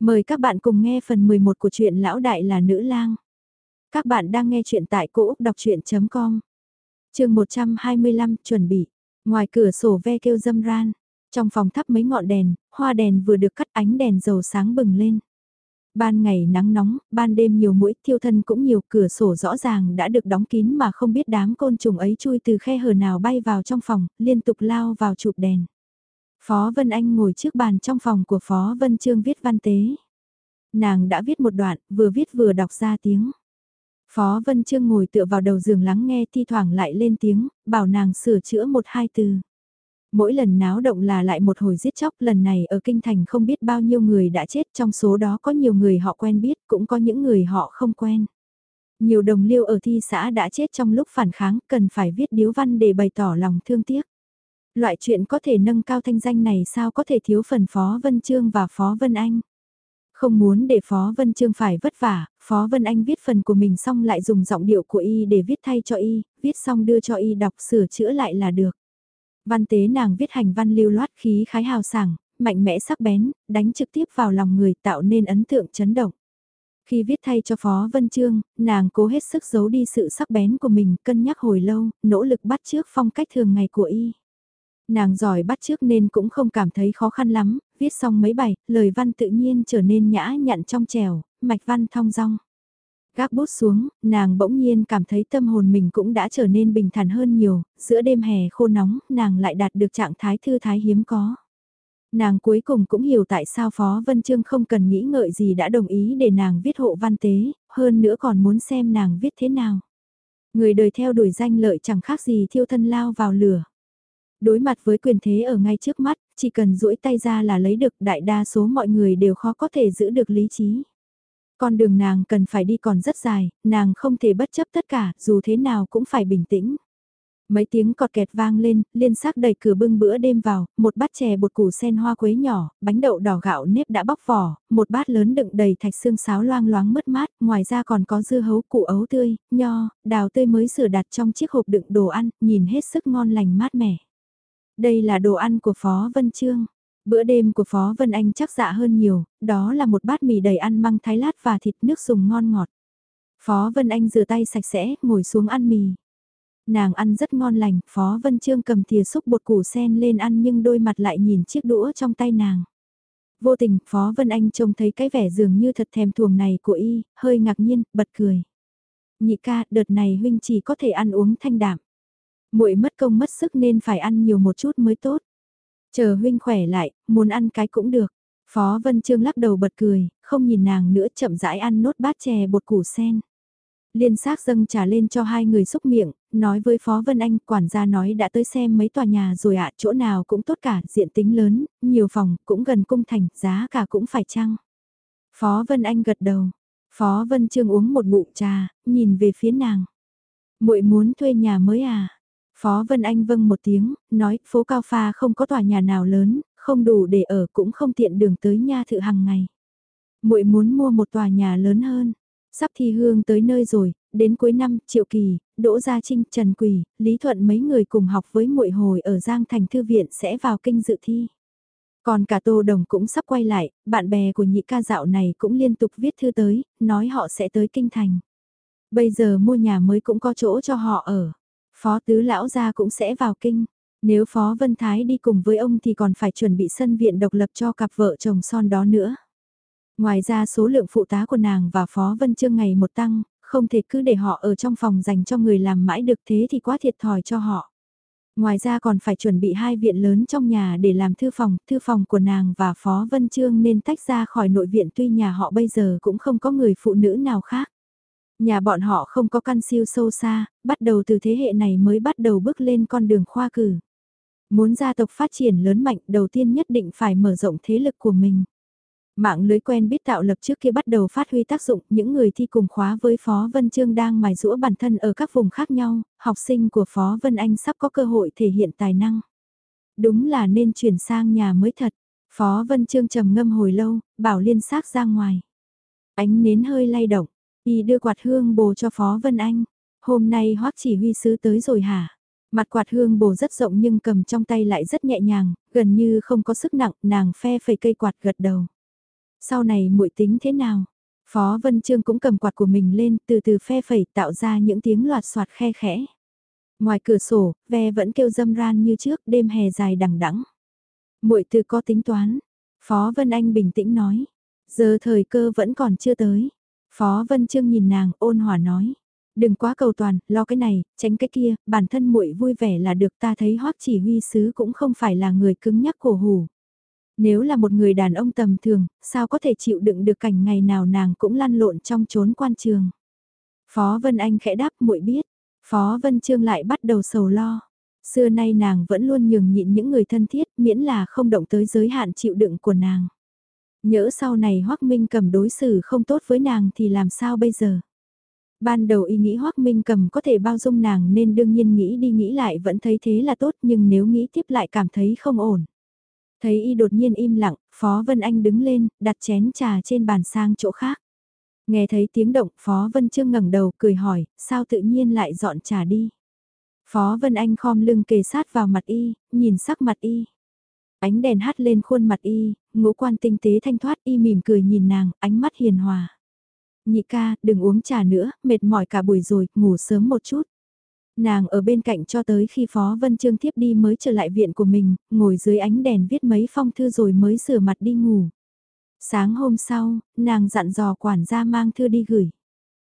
Mời các bạn cùng nghe phần 11 của truyện Lão Đại là Nữ lang. Các bạn đang nghe truyện tại cỗ đọc chuyện.com. Trường 125 chuẩn bị. Ngoài cửa sổ ve kêu dâm ran. Trong phòng thắp mấy ngọn đèn, hoa đèn vừa được cắt ánh đèn dầu sáng bừng lên. Ban ngày nắng nóng, ban đêm nhiều mũi, thiêu thân cũng nhiều, cửa sổ rõ ràng đã được đóng kín mà không biết đám côn trùng ấy chui từ khe hở nào bay vào trong phòng, liên tục lao vào chụp đèn. Phó Vân Anh ngồi trước bàn trong phòng của Phó Vân Trương viết văn tế. Nàng đã viết một đoạn, vừa viết vừa đọc ra tiếng. Phó Vân Trương ngồi tựa vào đầu giường lắng nghe thi thoảng lại lên tiếng, bảo nàng sửa chữa một hai từ. Mỗi lần náo động là lại một hồi giết chóc, lần này ở Kinh Thành không biết bao nhiêu người đã chết, trong số đó có nhiều người họ quen biết, cũng có những người họ không quen. Nhiều đồng liêu ở thi xã đã chết trong lúc phản kháng, cần phải viết điếu văn để bày tỏ lòng thương tiếc. Loại chuyện có thể nâng cao thanh danh này sao có thể thiếu phần Phó Vân Trương và Phó Vân Anh. Không muốn để Phó Vân Trương phải vất vả, Phó Vân Anh viết phần của mình xong lại dùng giọng điệu của y để viết thay cho y, viết xong đưa cho y đọc sửa chữa lại là được. Văn tế nàng viết hành văn lưu loát khí khái hào sảng, mạnh mẽ sắc bén, đánh trực tiếp vào lòng người tạo nên ấn tượng chấn động. Khi viết thay cho Phó Vân Trương, nàng cố hết sức giấu đi sự sắc bén của mình, cân nhắc hồi lâu, nỗ lực bắt chước phong cách thường ngày của y. Nàng giỏi bắt trước nên cũng không cảm thấy khó khăn lắm, viết xong mấy bài, lời văn tự nhiên trở nên nhã nhặn trong trèo, mạch văn thong dong. Gác bút xuống, nàng bỗng nhiên cảm thấy tâm hồn mình cũng đã trở nên bình thản hơn nhiều, giữa đêm hè khô nóng, nàng lại đạt được trạng thái thư thái hiếm có. Nàng cuối cùng cũng hiểu tại sao Phó Vân Trương không cần nghĩ ngợi gì đã đồng ý để nàng viết hộ văn tế, hơn nữa còn muốn xem nàng viết thế nào. Người đời theo đuổi danh lợi chẳng khác gì thiêu thân lao vào lửa. Đối mặt với quyền thế ở ngay trước mắt, chỉ cần duỗi tay ra là lấy được đại đa số mọi người đều khó có thể giữ được lý trí. Con đường nàng cần phải đi còn rất dài, nàng không thể bất chấp tất cả, dù thế nào cũng phải bình tĩnh. Mấy tiếng cọt kẹt vang lên, liên xác đẩy cửa bưng bữa đêm vào, một bát chè bột củ sen hoa quế nhỏ, bánh đậu đỏ gạo nếp đã bóc vỏ, một bát lớn đựng đầy thạch xương sáo loang loáng mất mát, ngoài ra còn có dưa hấu củ ấu tươi, nho, đào tươi mới sửa đặt trong chiếc hộp đựng đồ ăn, nhìn hết sức ngon lành mát mẻ. Đây là đồ ăn của Phó Vân Trương. Bữa đêm của Phó Vân Anh chắc dạ hơn nhiều, đó là một bát mì đầy ăn măng thái lát và thịt nước dùng ngon ngọt. Phó Vân Anh rửa tay sạch sẽ, ngồi xuống ăn mì. Nàng ăn rất ngon lành, Phó Vân Trương cầm thìa xúc bột củ sen lên ăn nhưng đôi mặt lại nhìn chiếc đũa trong tay nàng. Vô tình, Phó Vân Anh trông thấy cái vẻ dường như thật thèm thuồng này của y, hơi ngạc nhiên, bật cười. Nhị ca, đợt này huynh chỉ có thể ăn uống thanh đạm muội mất công mất sức nên phải ăn nhiều một chút mới tốt. Chờ huynh khỏe lại, muốn ăn cái cũng được. Phó Vân Trương lắc đầu bật cười, không nhìn nàng nữa chậm rãi ăn nốt bát chè bột củ sen. Liên xác dâng trà lên cho hai người xúc miệng, nói với Phó Vân Anh, quản gia nói đã tới xem mấy tòa nhà rồi ạ, chỗ nào cũng tốt cả, diện tính lớn, nhiều phòng, cũng gần cung thành, giá cả cũng phải chăng. Phó Vân Anh gật đầu, Phó Vân Trương uống một ngụm trà, nhìn về phía nàng. muội muốn thuê nhà mới à? Phó Vân Anh vâng một tiếng, nói phố Cao Pha không có tòa nhà nào lớn, không đủ để ở cũng không tiện đường tới nha thự hàng ngày. muội muốn mua một tòa nhà lớn hơn. Sắp thi hương tới nơi rồi, đến cuối năm, Triệu Kỳ, Đỗ Gia Trinh, Trần Quỳ, Lý Thuận mấy người cùng học với muội hồi ở Giang Thành Thư Viện sẽ vào kinh dự thi. Còn cả Tô Đồng cũng sắp quay lại, bạn bè của nhị ca dạo này cũng liên tục viết thư tới, nói họ sẽ tới kinh thành. Bây giờ mua nhà mới cũng có chỗ cho họ ở. Phó tứ lão gia cũng sẽ vào kinh. Nếu Phó Vân Thái đi cùng với ông thì còn phải chuẩn bị sân viện độc lập cho cặp vợ chồng son đó nữa. Ngoài ra số lượng phụ tá của nàng và Phó Vân Trương ngày một tăng, không thể cứ để họ ở trong phòng dành cho người làm mãi được thế thì quá thiệt thòi cho họ. Ngoài ra còn phải chuẩn bị hai viện lớn trong nhà để làm thư phòng, thư phòng của nàng và Phó Vân Trương nên tách ra khỏi nội viện tuy nhà họ bây giờ cũng không có người phụ nữ nào khác. Nhà bọn họ không có căn siêu sâu xa, bắt đầu từ thế hệ này mới bắt đầu bước lên con đường khoa cử. Muốn gia tộc phát triển lớn mạnh đầu tiên nhất định phải mở rộng thế lực của mình. Mạng lưới quen biết tạo lập trước kia bắt đầu phát huy tác dụng, những người thi cùng khóa với Phó Vân Trương đang mài rũa bản thân ở các vùng khác nhau, học sinh của Phó Vân Anh sắp có cơ hội thể hiện tài năng. Đúng là nên chuyển sang nhà mới thật. Phó Vân Trương trầm ngâm hồi lâu, bảo liên xác ra ngoài. Ánh nến hơi lay động, Y đưa quạt hương bồ cho Phó Vân Anh. Hôm nay hoắc chỉ huy sứ tới rồi hả? Mặt quạt hương bồ rất rộng nhưng cầm trong tay lại rất nhẹ nhàng, gần như không có sức nặng, nàng phe phẩy cây quạt gật đầu. Sau này muội tính thế nào? Phó Vân Trương cũng cầm quạt của mình lên, từ từ phe phẩy tạo ra những tiếng loạt soạt khe khẽ. Ngoài cửa sổ, ve vẫn kêu dâm ran như trước, đêm hè dài đằng đẵng. Muội từ có tính toán. Phó Vân Anh bình tĩnh nói. Giờ thời cơ vẫn còn chưa tới. Phó Vân Trương nhìn nàng ôn hòa nói. Đừng quá cầu toàn, lo cái này, tránh cái kia, bản thân muội vui vẻ là được ta thấy hoắc chỉ huy sứ cũng không phải là người cứng nhắc cổ hủ. Nếu là một người đàn ông tầm thường, sao có thể chịu đựng được cảnh ngày nào nàng cũng lăn lộn trong chốn quan trường. Phó Vân Anh khẽ đáp muội biết, Phó Vân Trương lại bắt đầu sầu lo. Xưa nay nàng vẫn luôn nhường nhịn những người thân thiết miễn là không động tới giới hạn chịu đựng của nàng. Nhỡ sau này Hoác Minh cầm đối xử không tốt với nàng thì làm sao bây giờ? Ban đầu ý nghĩ Hoác Minh cầm có thể bao dung nàng nên đương nhiên nghĩ đi nghĩ lại vẫn thấy thế là tốt nhưng nếu nghĩ tiếp lại cảm thấy không ổn. Thấy y đột nhiên im lặng, Phó Vân Anh đứng lên, đặt chén trà trên bàn sang chỗ khác. Nghe thấy tiếng động, Phó Vân Trương ngẩng đầu cười hỏi, sao tự nhiên lại dọn trà đi. Phó Vân Anh khom lưng kề sát vào mặt y, nhìn sắc mặt y. Ánh đèn hắt lên khuôn mặt y, ngũ quan tinh tế thanh thoát y mỉm cười nhìn nàng, ánh mắt hiền hòa. Nhị ca, đừng uống trà nữa, mệt mỏi cả buổi rồi, ngủ sớm một chút. Nàng ở bên cạnh cho tới khi Phó Vân Trương tiếp đi mới trở lại viện của mình, ngồi dưới ánh đèn viết mấy phong thư rồi mới rửa mặt đi ngủ. Sáng hôm sau, nàng dặn dò quản gia mang thư đi gửi.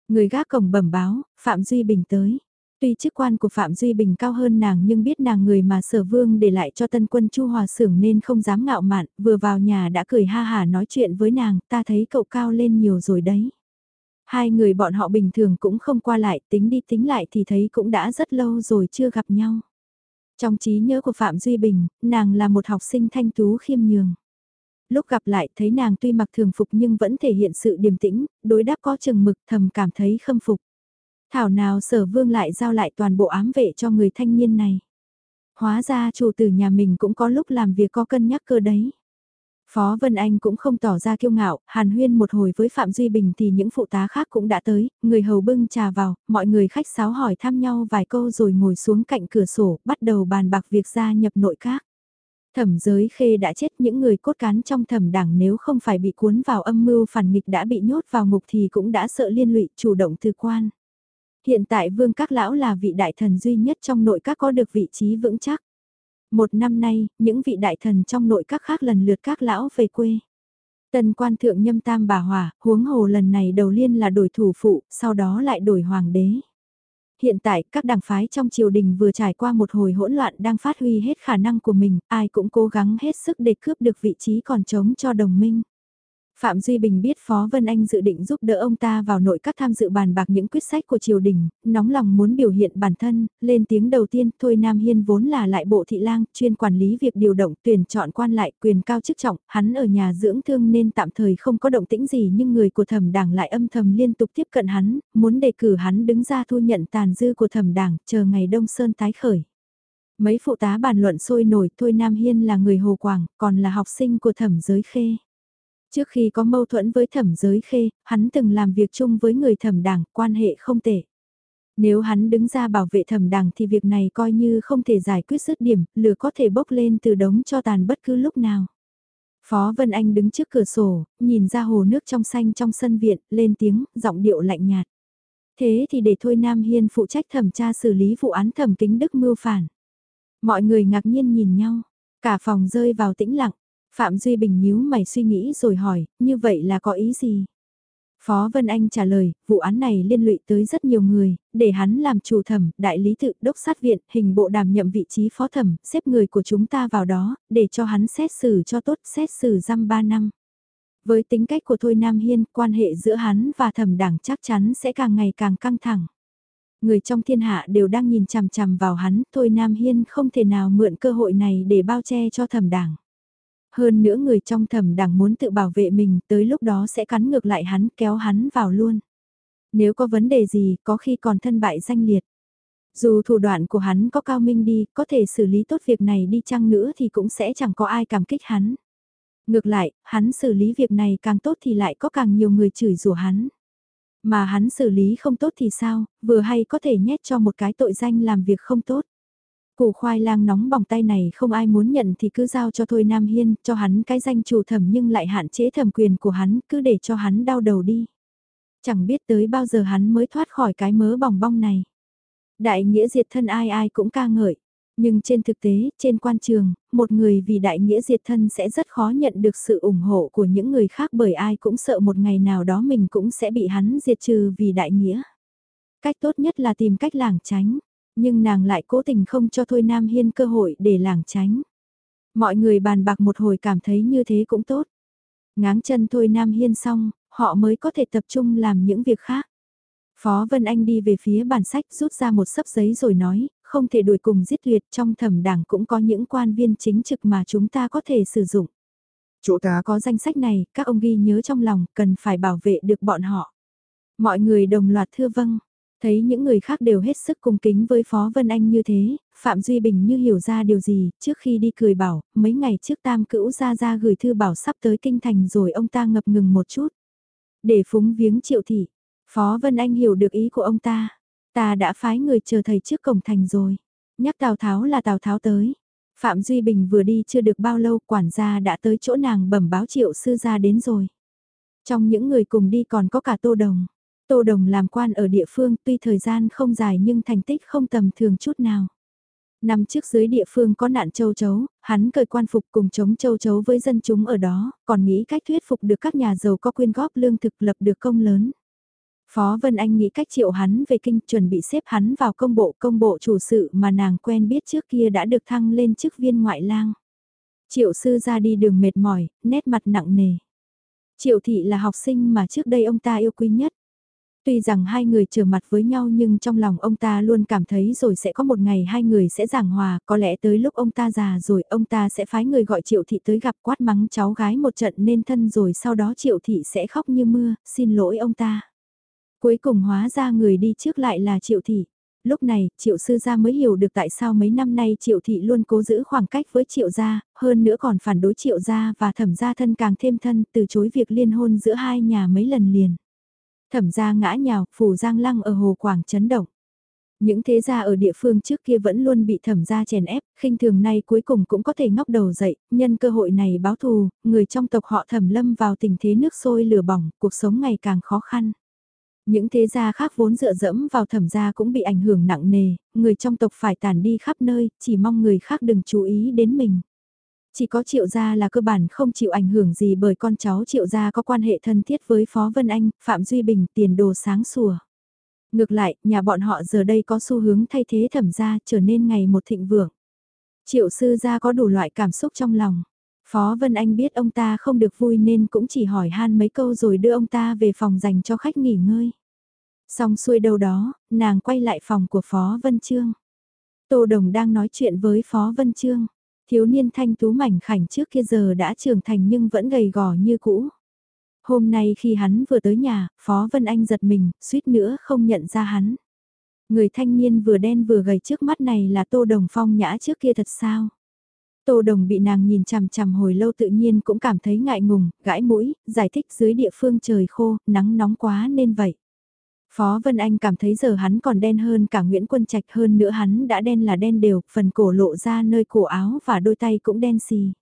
Người gác cổng bẩm báo, Phạm Duy Bình tới. Tuy chức quan của Phạm Duy Bình cao hơn nàng nhưng biết nàng người mà sở vương để lại cho tân quân Chu Hòa Sưởng nên không dám ngạo mạn, vừa vào nhà đã cười ha hà nói chuyện với nàng, ta thấy cậu cao lên nhiều rồi đấy. Hai người bọn họ bình thường cũng không qua lại, tính đi tính lại thì thấy cũng đã rất lâu rồi chưa gặp nhau. Trong trí nhớ của Phạm Duy Bình, nàng là một học sinh thanh tú khiêm nhường. Lúc gặp lại thấy nàng tuy mặc thường phục nhưng vẫn thể hiện sự điềm tĩnh, đối đáp có chừng mực thầm cảm thấy khâm phục. Thảo nào sở vương lại giao lại toàn bộ ám vệ cho người thanh niên này. Hóa ra chủ tử nhà mình cũng có lúc làm việc có cân nhắc cơ đấy. Phó Vân Anh cũng không tỏ ra kiêu ngạo, hàn huyên một hồi với Phạm Duy Bình thì những phụ tá khác cũng đã tới, người hầu bưng trà vào, mọi người khách sáo hỏi thăm nhau vài câu rồi ngồi xuống cạnh cửa sổ, bắt đầu bàn bạc việc gia nhập nội các. Thẩm giới khê đã chết những người cốt cán trong thẩm đảng nếu không phải bị cuốn vào âm mưu phản nghịch đã bị nhốt vào ngục thì cũng đã sợ liên lụy chủ động thư quan. Hiện tại vương các lão là vị đại thần duy nhất trong nội các có được vị trí vững chắc. Một năm nay, những vị đại thần trong nội các khác lần lượt các lão về quê. Tần quan thượng nhâm tam bà hòa, huống hồ lần này đầu liên là đổi thủ phụ, sau đó lại đổi hoàng đế. Hiện tại, các đảng phái trong triều đình vừa trải qua một hồi hỗn loạn đang phát huy hết khả năng của mình, ai cũng cố gắng hết sức để cướp được vị trí còn trống cho đồng minh. Phạm Duy Bình biết Phó Vân Anh dự định giúp đỡ ông ta vào nội các tham dự bàn bạc những quyết sách của triều đình, nóng lòng muốn biểu hiện bản thân, lên tiếng đầu tiên, thôi Nam Hiên vốn là lại bộ thị lang, chuyên quản lý việc điều động tuyển chọn quan lại quyền cao chức trọng, hắn ở nhà dưỡng thương nên tạm thời không có động tĩnh gì nhưng người của thẩm đảng lại âm thầm liên tục tiếp cận hắn, muốn đề cử hắn đứng ra thu nhận tàn dư của thẩm đảng, chờ ngày Đông Sơn tái khởi. Mấy phụ tá bàn luận sôi nổi, thôi Nam Hiên là người Hồ Quảng, còn là học sinh của thẩm giới khê. Trước khi có mâu thuẫn với thẩm giới khê, hắn từng làm việc chung với người thẩm đảng, quan hệ không tệ. Nếu hắn đứng ra bảo vệ thẩm đảng thì việc này coi như không thể giải quyết dứt điểm, lửa có thể bốc lên từ đống cho tàn bất cứ lúc nào. Phó Vân Anh đứng trước cửa sổ, nhìn ra hồ nước trong xanh trong sân viện, lên tiếng, giọng điệu lạnh nhạt. Thế thì để thôi Nam Hiên phụ trách thẩm tra xử lý vụ án thẩm kính đức mưu phản. Mọi người ngạc nhiên nhìn nhau, cả phòng rơi vào tĩnh lặng, Phạm Duy Bình nhíu mày suy nghĩ rồi hỏi, như vậy là có ý gì? Phó Vân Anh trả lời, vụ án này liên lụy tới rất nhiều người, để hắn làm chủ thẩm, đại lý tự, đốc sát viện, hình bộ đảm nhậm vị trí phó thẩm, xếp người của chúng ta vào đó, để cho hắn xét xử cho tốt, xét xử răm 3 năm. Với tính cách của Thôi Nam Hiên, quan hệ giữa hắn và thẩm đảng chắc chắn sẽ càng ngày càng căng thẳng. Người trong thiên hạ đều đang nhìn chằm chằm vào hắn, Thôi Nam Hiên không thể nào mượn cơ hội này để bao che cho thẩm đảng. Hơn nữa người trong thẩm đảng muốn tự bảo vệ mình tới lúc đó sẽ cắn ngược lại hắn kéo hắn vào luôn. Nếu có vấn đề gì có khi còn thân bại danh liệt. Dù thủ đoạn của hắn có cao minh đi, có thể xử lý tốt việc này đi chăng nữa thì cũng sẽ chẳng có ai cảm kích hắn. Ngược lại, hắn xử lý việc này càng tốt thì lại có càng nhiều người chửi rủa hắn. Mà hắn xử lý không tốt thì sao, vừa hay có thể nhét cho một cái tội danh làm việc không tốt. Củ khoai lang nóng bỏng tay này không ai muốn nhận thì cứ giao cho Thôi Nam Hiên, cho hắn cái danh chủ thẩm nhưng lại hạn chế thẩm quyền của hắn, cứ để cho hắn đau đầu đi. Chẳng biết tới bao giờ hắn mới thoát khỏi cái mớ bỏng bong này. Đại nghĩa diệt thân ai ai cũng ca ngợi. Nhưng trên thực tế, trên quan trường, một người vì đại nghĩa diệt thân sẽ rất khó nhận được sự ủng hộ của những người khác bởi ai cũng sợ một ngày nào đó mình cũng sẽ bị hắn diệt trừ vì đại nghĩa. Cách tốt nhất là tìm cách lảng tránh, nhưng nàng lại cố tình không cho Thôi Nam Hiên cơ hội để lảng tránh. Mọi người bàn bạc một hồi cảm thấy như thế cũng tốt. Ngáng chân Thôi Nam Hiên xong, họ mới có thể tập trung làm những việc khác. Phó Vân Anh đi về phía bản sách rút ra một sấp giấy rồi nói, không thể đuổi cùng giết tuyệt trong thẩm đảng cũng có những quan viên chính trực mà chúng ta có thể sử dụng. Chỗ ta có danh sách này, các ông ghi nhớ trong lòng, cần phải bảo vệ được bọn họ. Mọi người đồng loạt thưa vâng, thấy những người khác đều hết sức cung kính với Phó Vân Anh như thế, Phạm Duy Bình như hiểu ra điều gì, trước khi đi cười bảo, mấy ngày trước Tam Cữu ra ra gửi thư bảo sắp tới kinh thành rồi ông ta ngập ngừng một chút. Để phúng viếng triệu thị, Phó Vân Anh hiểu được ý của ông ta. Ta đã phái người chờ thầy trước cổng thành rồi. Nhắc Tào Tháo là Tào Tháo tới. Phạm Duy Bình vừa đi chưa được bao lâu quản gia đã tới chỗ nàng bẩm báo triệu sư gia đến rồi. Trong những người cùng đi còn có cả Tô Đồng. Tô Đồng làm quan ở địa phương tuy thời gian không dài nhưng thành tích không tầm thường chút nào. Năm trước dưới địa phương có nạn châu chấu, hắn cởi quan phục cùng chống châu chấu với dân chúng ở đó, còn nghĩ cách thuyết phục được các nhà giàu có quyên góp lương thực lập được công lớn. Phó Vân Anh nghĩ cách triệu hắn về kinh chuẩn bị xếp hắn vào công bộ công bộ chủ sự mà nàng quen biết trước kia đã được thăng lên chức viên ngoại lang. Triệu sư ra đi đường mệt mỏi, nét mặt nặng nề. Triệu thị là học sinh mà trước đây ông ta yêu quý nhất. Tuy rằng hai người trở mặt với nhau nhưng trong lòng ông ta luôn cảm thấy rồi sẽ có một ngày hai người sẽ giảng hòa, có lẽ tới lúc ông ta già rồi ông ta sẽ phái người gọi triệu thị tới gặp quát mắng cháu gái một trận nên thân rồi sau đó triệu thị sẽ khóc như mưa, xin lỗi ông ta. Cuối cùng hóa ra người đi trước lại là triệu thị. Lúc này, triệu sư gia mới hiểu được tại sao mấy năm nay triệu thị luôn cố giữ khoảng cách với triệu gia, hơn nữa còn phản đối triệu gia và thẩm gia thân càng thêm thân từ chối việc liên hôn giữa hai nhà mấy lần liền. Thẩm gia ngã nhào, phủ giang lăng ở hồ quảng chấn động. Những thế gia ở địa phương trước kia vẫn luôn bị thẩm gia chèn ép, khinh thường nay cuối cùng cũng có thể ngóc đầu dậy, nhân cơ hội này báo thù, người trong tộc họ thẩm lâm vào tình thế nước sôi lửa bỏng, cuộc sống ngày càng khó khăn. Những thế gia khác vốn dựa dẫm vào thẩm gia cũng bị ảnh hưởng nặng nề, người trong tộc phải tàn đi khắp nơi, chỉ mong người khác đừng chú ý đến mình. Chỉ có triệu gia là cơ bản không chịu ảnh hưởng gì bởi con cháu triệu gia có quan hệ thân thiết với Phó Vân Anh, Phạm Duy Bình tiền đồ sáng sủa. Ngược lại, nhà bọn họ giờ đây có xu hướng thay thế thẩm gia trở nên ngày một thịnh vượng. Triệu sư gia có đủ loại cảm xúc trong lòng. Phó Vân Anh biết ông ta không được vui nên cũng chỉ hỏi han mấy câu rồi đưa ông ta về phòng dành cho khách nghỉ ngơi. Xong xuôi đâu đó, nàng quay lại phòng của Phó Vân Trương. Tô Đồng đang nói chuyện với Phó Vân Trương. Thiếu niên thanh tú mảnh khảnh trước kia giờ đã trưởng thành nhưng vẫn gầy gò như cũ. Hôm nay khi hắn vừa tới nhà, Phó Vân Anh giật mình, suýt nữa không nhận ra hắn. Người thanh niên vừa đen vừa gầy trước mắt này là Tô Đồng Phong nhã trước kia thật sao? Tô Đồng bị nàng nhìn chằm chằm hồi lâu tự nhiên cũng cảm thấy ngại ngùng, gãi mũi, giải thích dưới địa phương trời khô, nắng nóng quá nên vậy. Phó Vân Anh cảm thấy giờ hắn còn đen hơn cả Nguyễn Quân Trạch hơn nữa hắn đã đen là đen đều, phần cổ lộ ra nơi cổ áo và đôi tay cũng đen xì.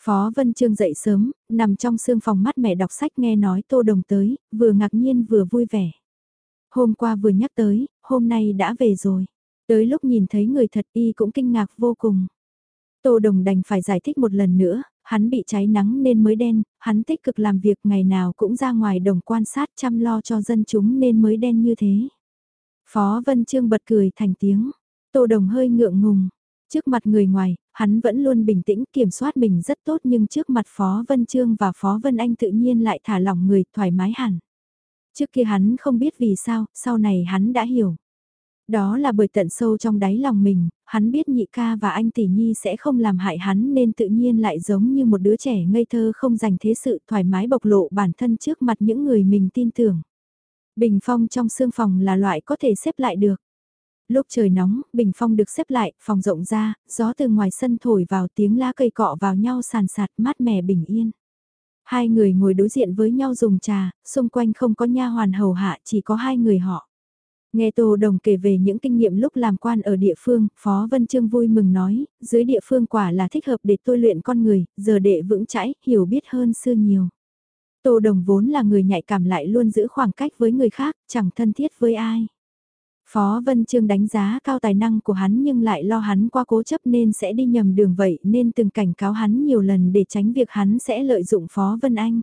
Phó Vân Trương dậy sớm, nằm trong sương phòng mắt mẹ đọc sách nghe nói Tô Đồng tới, vừa ngạc nhiên vừa vui vẻ. Hôm qua vừa nhắc tới, hôm nay đã về rồi. Tới lúc nhìn thấy người thật y cũng kinh ngạc vô cùng. Tô Đồng đành phải giải thích một lần nữa, hắn bị cháy nắng nên mới đen, hắn tích cực làm việc ngày nào cũng ra ngoài đồng quan sát chăm lo cho dân chúng nên mới đen như thế. Phó Vân Trương bật cười thành tiếng, Tô Đồng hơi ngượng ngùng, trước mặt người ngoài, hắn vẫn luôn bình tĩnh kiểm soát mình rất tốt nhưng trước mặt Phó Vân Trương và Phó Vân Anh tự nhiên lại thả lỏng người thoải mái hẳn. Trước kia hắn không biết vì sao, sau này hắn đã hiểu. Đó là bởi tận sâu trong đáy lòng mình, hắn biết nhị ca và anh tỷ nhi sẽ không làm hại hắn nên tự nhiên lại giống như một đứa trẻ ngây thơ không dành thế sự thoải mái bộc lộ bản thân trước mặt những người mình tin tưởng. Bình phong trong xương phòng là loại có thể xếp lại được. Lúc trời nóng, bình phong được xếp lại, phòng rộng ra, gió từ ngoài sân thổi vào tiếng lá cây cọ vào nhau sàn sạt mát mẻ bình yên. Hai người ngồi đối diện với nhau dùng trà, xung quanh không có nha hoàn hầu hạ chỉ có hai người họ. Nghe Tô Đồng kể về những kinh nghiệm lúc làm quan ở địa phương, Phó Vân Trương vui mừng nói, dưới địa phương quả là thích hợp để tôi luyện con người, giờ đệ vững chãi, hiểu biết hơn xưa nhiều. Tô Đồng vốn là người nhạy cảm lại luôn giữ khoảng cách với người khác, chẳng thân thiết với ai. Phó Vân Trương đánh giá cao tài năng của hắn nhưng lại lo hắn qua cố chấp nên sẽ đi nhầm đường vậy nên từng cảnh cáo hắn nhiều lần để tránh việc hắn sẽ lợi dụng Phó Vân Anh.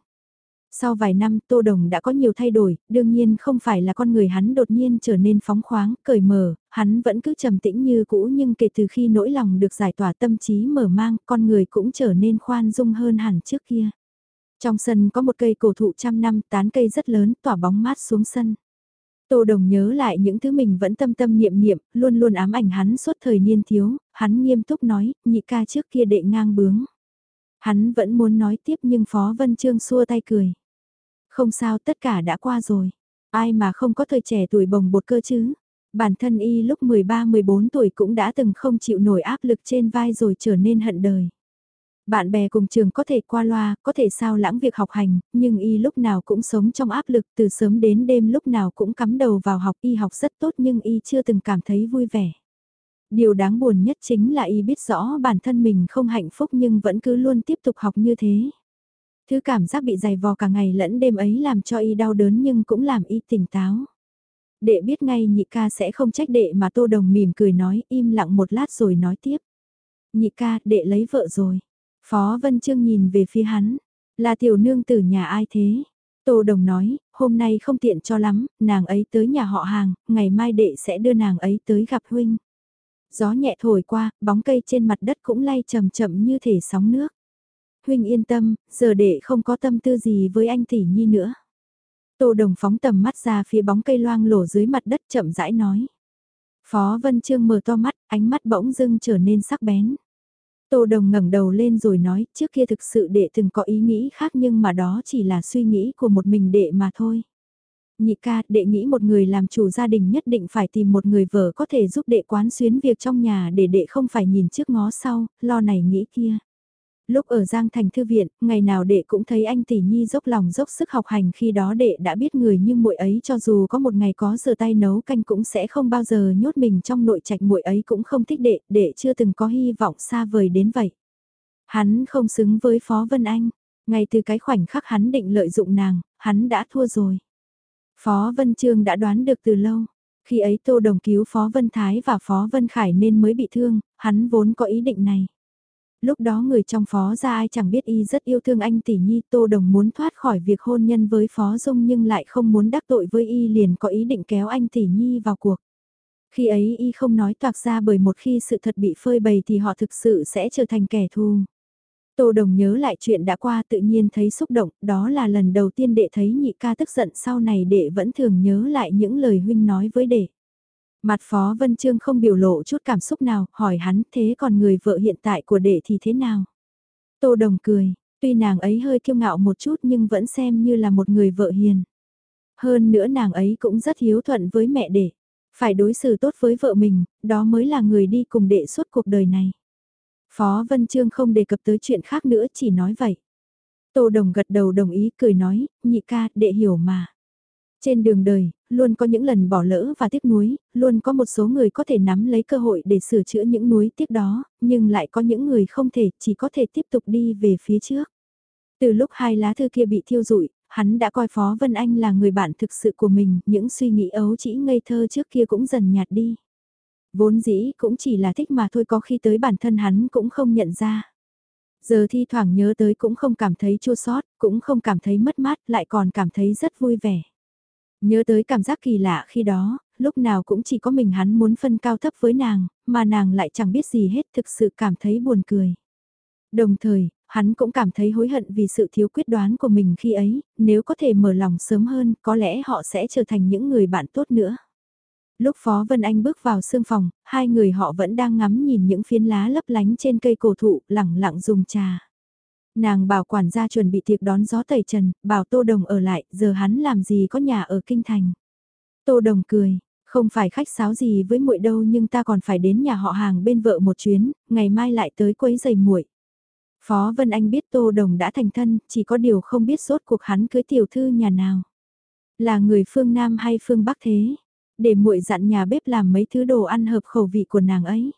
Sau vài năm Tô Đồng đã có nhiều thay đổi, đương nhiên không phải là con người hắn đột nhiên trở nên phóng khoáng, cởi mở, hắn vẫn cứ trầm tĩnh như cũ nhưng kể từ khi nỗi lòng được giải tỏa tâm trí mở mang, con người cũng trở nên khoan dung hơn hẳn trước kia. Trong sân có một cây cổ thụ trăm năm, tán cây rất lớn, tỏa bóng mát xuống sân. Tô Đồng nhớ lại những thứ mình vẫn tâm tâm niệm niệm, luôn luôn ám ảnh hắn suốt thời niên thiếu, hắn nghiêm túc nói, nhị ca trước kia đệ ngang bướng. Hắn vẫn muốn nói tiếp nhưng Phó Vân Trương xua tay cười. Không sao tất cả đã qua rồi. Ai mà không có thời trẻ tuổi bồng bột cơ chứ. Bản thân y lúc 13-14 tuổi cũng đã từng không chịu nổi áp lực trên vai rồi trở nên hận đời. Bạn bè cùng trường có thể qua loa, có thể sao lãng việc học hành, nhưng y lúc nào cũng sống trong áp lực từ sớm đến đêm lúc nào cũng cắm đầu vào học y học rất tốt nhưng y chưa từng cảm thấy vui vẻ. Điều đáng buồn nhất chính là y biết rõ bản thân mình không hạnh phúc nhưng vẫn cứ luôn tiếp tục học như thế. Thứ cảm giác bị dày vò cả ngày lẫn đêm ấy làm cho y đau đớn nhưng cũng làm y tỉnh táo. Đệ biết ngay nhị ca sẽ không trách đệ mà tô đồng mỉm cười nói im lặng một lát rồi nói tiếp. Nhị ca, đệ lấy vợ rồi. Phó Vân Trương nhìn về phía hắn, là tiểu nương tử nhà ai thế? Tô Đồng nói, hôm nay không tiện cho lắm, nàng ấy tới nhà họ hàng, ngày mai đệ sẽ đưa nàng ấy tới gặp huynh. Gió nhẹ thổi qua, bóng cây trên mặt đất cũng lay chậm chậm như thể sóng nước. Huynh yên tâm, giờ đệ không có tâm tư gì với anh tỷ nhi nữa. Tô Đồng phóng tầm mắt ra phía bóng cây loang lổ dưới mặt đất chậm rãi nói. Phó Vân Trương mở to mắt, ánh mắt bỗng dưng trở nên sắc bén. Tô Đồng ngẩng đầu lên rồi nói, trước kia thực sự đệ từng có ý nghĩ khác nhưng mà đó chỉ là suy nghĩ của một mình đệ mà thôi. Nhị ca, đệ nghĩ một người làm chủ gia đình nhất định phải tìm một người vợ có thể giúp đệ quán xuyến việc trong nhà để đệ không phải nhìn trước ngó sau, lo này nghĩ kia. Lúc ở Giang Thành Thư Viện, ngày nào đệ cũng thấy anh tỷ nhi dốc lòng dốc sức học hành khi đó đệ đã biết người như muội ấy cho dù có một ngày có giờ tay nấu canh cũng sẽ không bao giờ nhốt mình trong nội trạch muội ấy cũng không thích đệ, đệ chưa từng có hy vọng xa vời đến vậy. Hắn không xứng với Phó Vân Anh, ngay từ cái khoảnh khắc hắn định lợi dụng nàng, hắn đã thua rồi. Phó Vân Trương đã đoán được từ lâu. Khi ấy Tô Đồng cứu Phó Vân Thái và Phó Vân Khải nên mới bị thương, hắn vốn có ý định này lúc đó người trong phó ra ai chẳng biết y rất yêu thương anh tỷ nhi Tô Đồng muốn thoát khỏi việc hôn nhân với phó dung nhưng lại không muốn đắc tội với y liền có ý định kéo anh tỷ nhi vào cuộc. Khi ấy y không nói toạc ra bởi một khi sự thật bị phơi bày thì họ thực sự sẽ trở thành kẻ thù. Tô Đồng nhớ lại chuyện đã qua tự nhiên thấy xúc động, đó là lần đầu tiên đệ thấy nhị ca tức giận sau này đệ vẫn thường nhớ lại những lời huynh nói với đệ. Mặt Phó Vân Trương không biểu lộ chút cảm xúc nào, hỏi hắn thế còn người vợ hiện tại của đệ thì thế nào? Tô Đồng cười, tuy nàng ấy hơi kiêu ngạo một chút nhưng vẫn xem như là một người vợ hiền. Hơn nữa nàng ấy cũng rất hiếu thuận với mẹ đệ. Phải đối xử tốt với vợ mình, đó mới là người đi cùng đệ suốt cuộc đời này. Phó Vân Trương không đề cập tới chuyện khác nữa chỉ nói vậy. Tô Đồng gật đầu đồng ý cười nói, nhị ca, đệ hiểu mà. Trên đường đời, luôn có những lần bỏ lỡ và tiếc nuối, luôn có một số người có thể nắm lấy cơ hội để sửa chữa những nuối tiếc đó, nhưng lại có những người không thể, chỉ có thể tiếp tục đi về phía trước. Từ lúc hai lá thư kia bị thiêu rụi, hắn đã coi Phó Vân Anh là người bạn thực sự của mình, những suy nghĩ ấu chỉ ngây thơ trước kia cũng dần nhạt đi. Vốn dĩ cũng chỉ là thích mà thôi có khi tới bản thân hắn cũng không nhận ra. Giờ thi thoảng nhớ tới cũng không cảm thấy chua sót, cũng không cảm thấy mất mát, lại còn cảm thấy rất vui vẻ. Nhớ tới cảm giác kỳ lạ khi đó, lúc nào cũng chỉ có mình hắn muốn phân cao thấp với nàng, mà nàng lại chẳng biết gì hết thực sự cảm thấy buồn cười. Đồng thời, hắn cũng cảm thấy hối hận vì sự thiếu quyết đoán của mình khi ấy, nếu có thể mở lòng sớm hơn, có lẽ họ sẽ trở thành những người bạn tốt nữa. Lúc Phó Vân Anh bước vào sương phòng, hai người họ vẫn đang ngắm nhìn những phiến lá lấp lánh trên cây cổ thụ, lẳng lặng dùng trà. Nàng bảo quản gia chuẩn bị tiệc đón gió tẩy trần, bảo Tô Đồng ở lại, giờ hắn làm gì có nhà ở kinh thành. Tô Đồng cười, không phải khách sáo gì với muội đâu nhưng ta còn phải đến nhà họ hàng bên vợ một chuyến, ngày mai lại tới quấy giày muội. Phó Vân Anh biết Tô Đồng đã thành thân, chỉ có điều không biết sốt cuộc hắn cưới tiểu thư nhà nào. Là người phương Nam hay phương Bắc thế? để muội dặn nhà bếp làm mấy thứ đồ ăn hợp khẩu vị của nàng ấy.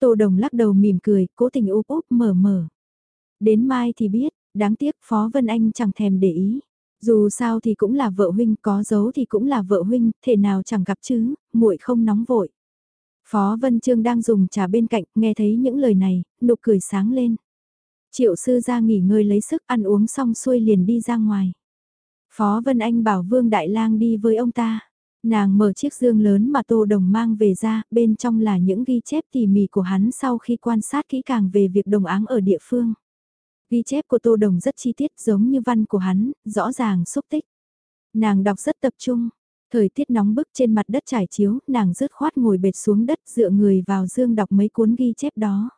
Tô Đồng lắc đầu mỉm cười, cố tình úp úp mở mở. Đến mai thì biết, đáng tiếc Phó Vân Anh chẳng thèm để ý. Dù sao thì cũng là vợ huynh, có dấu thì cũng là vợ huynh, thể nào chẳng gặp chứ, muội không nóng vội. Phó Vân Trương đang dùng trà bên cạnh, nghe thấy những lời này, nụ cười sáng lên. Triệu sư ra nghỉ ngơi lấy sức ăn uống xong xuôi liền đi ra ngoài. Phó Vân Anh bảo Vương Đại Lang đi với ông ta. Nàng mở chiếc dương lớn mà Tô Đồng mang về ra, bên trong là những ghi chép tỉ mỉ của hắn sau khi quan sát kỹ càng về việc đồng áng ở địa phương. Ghi chép của Tô Đồng rất chi tiết giống như văn của hắn, rõ ràng xúc tích. Nàng đọc rất tập trung. Thời tiết nóng bức trên mặt đất trải chiếu, nàng rớt khoát ngồi bệt xuống đất dựa người vào dương đọc mấy cuốn ghi chép đó.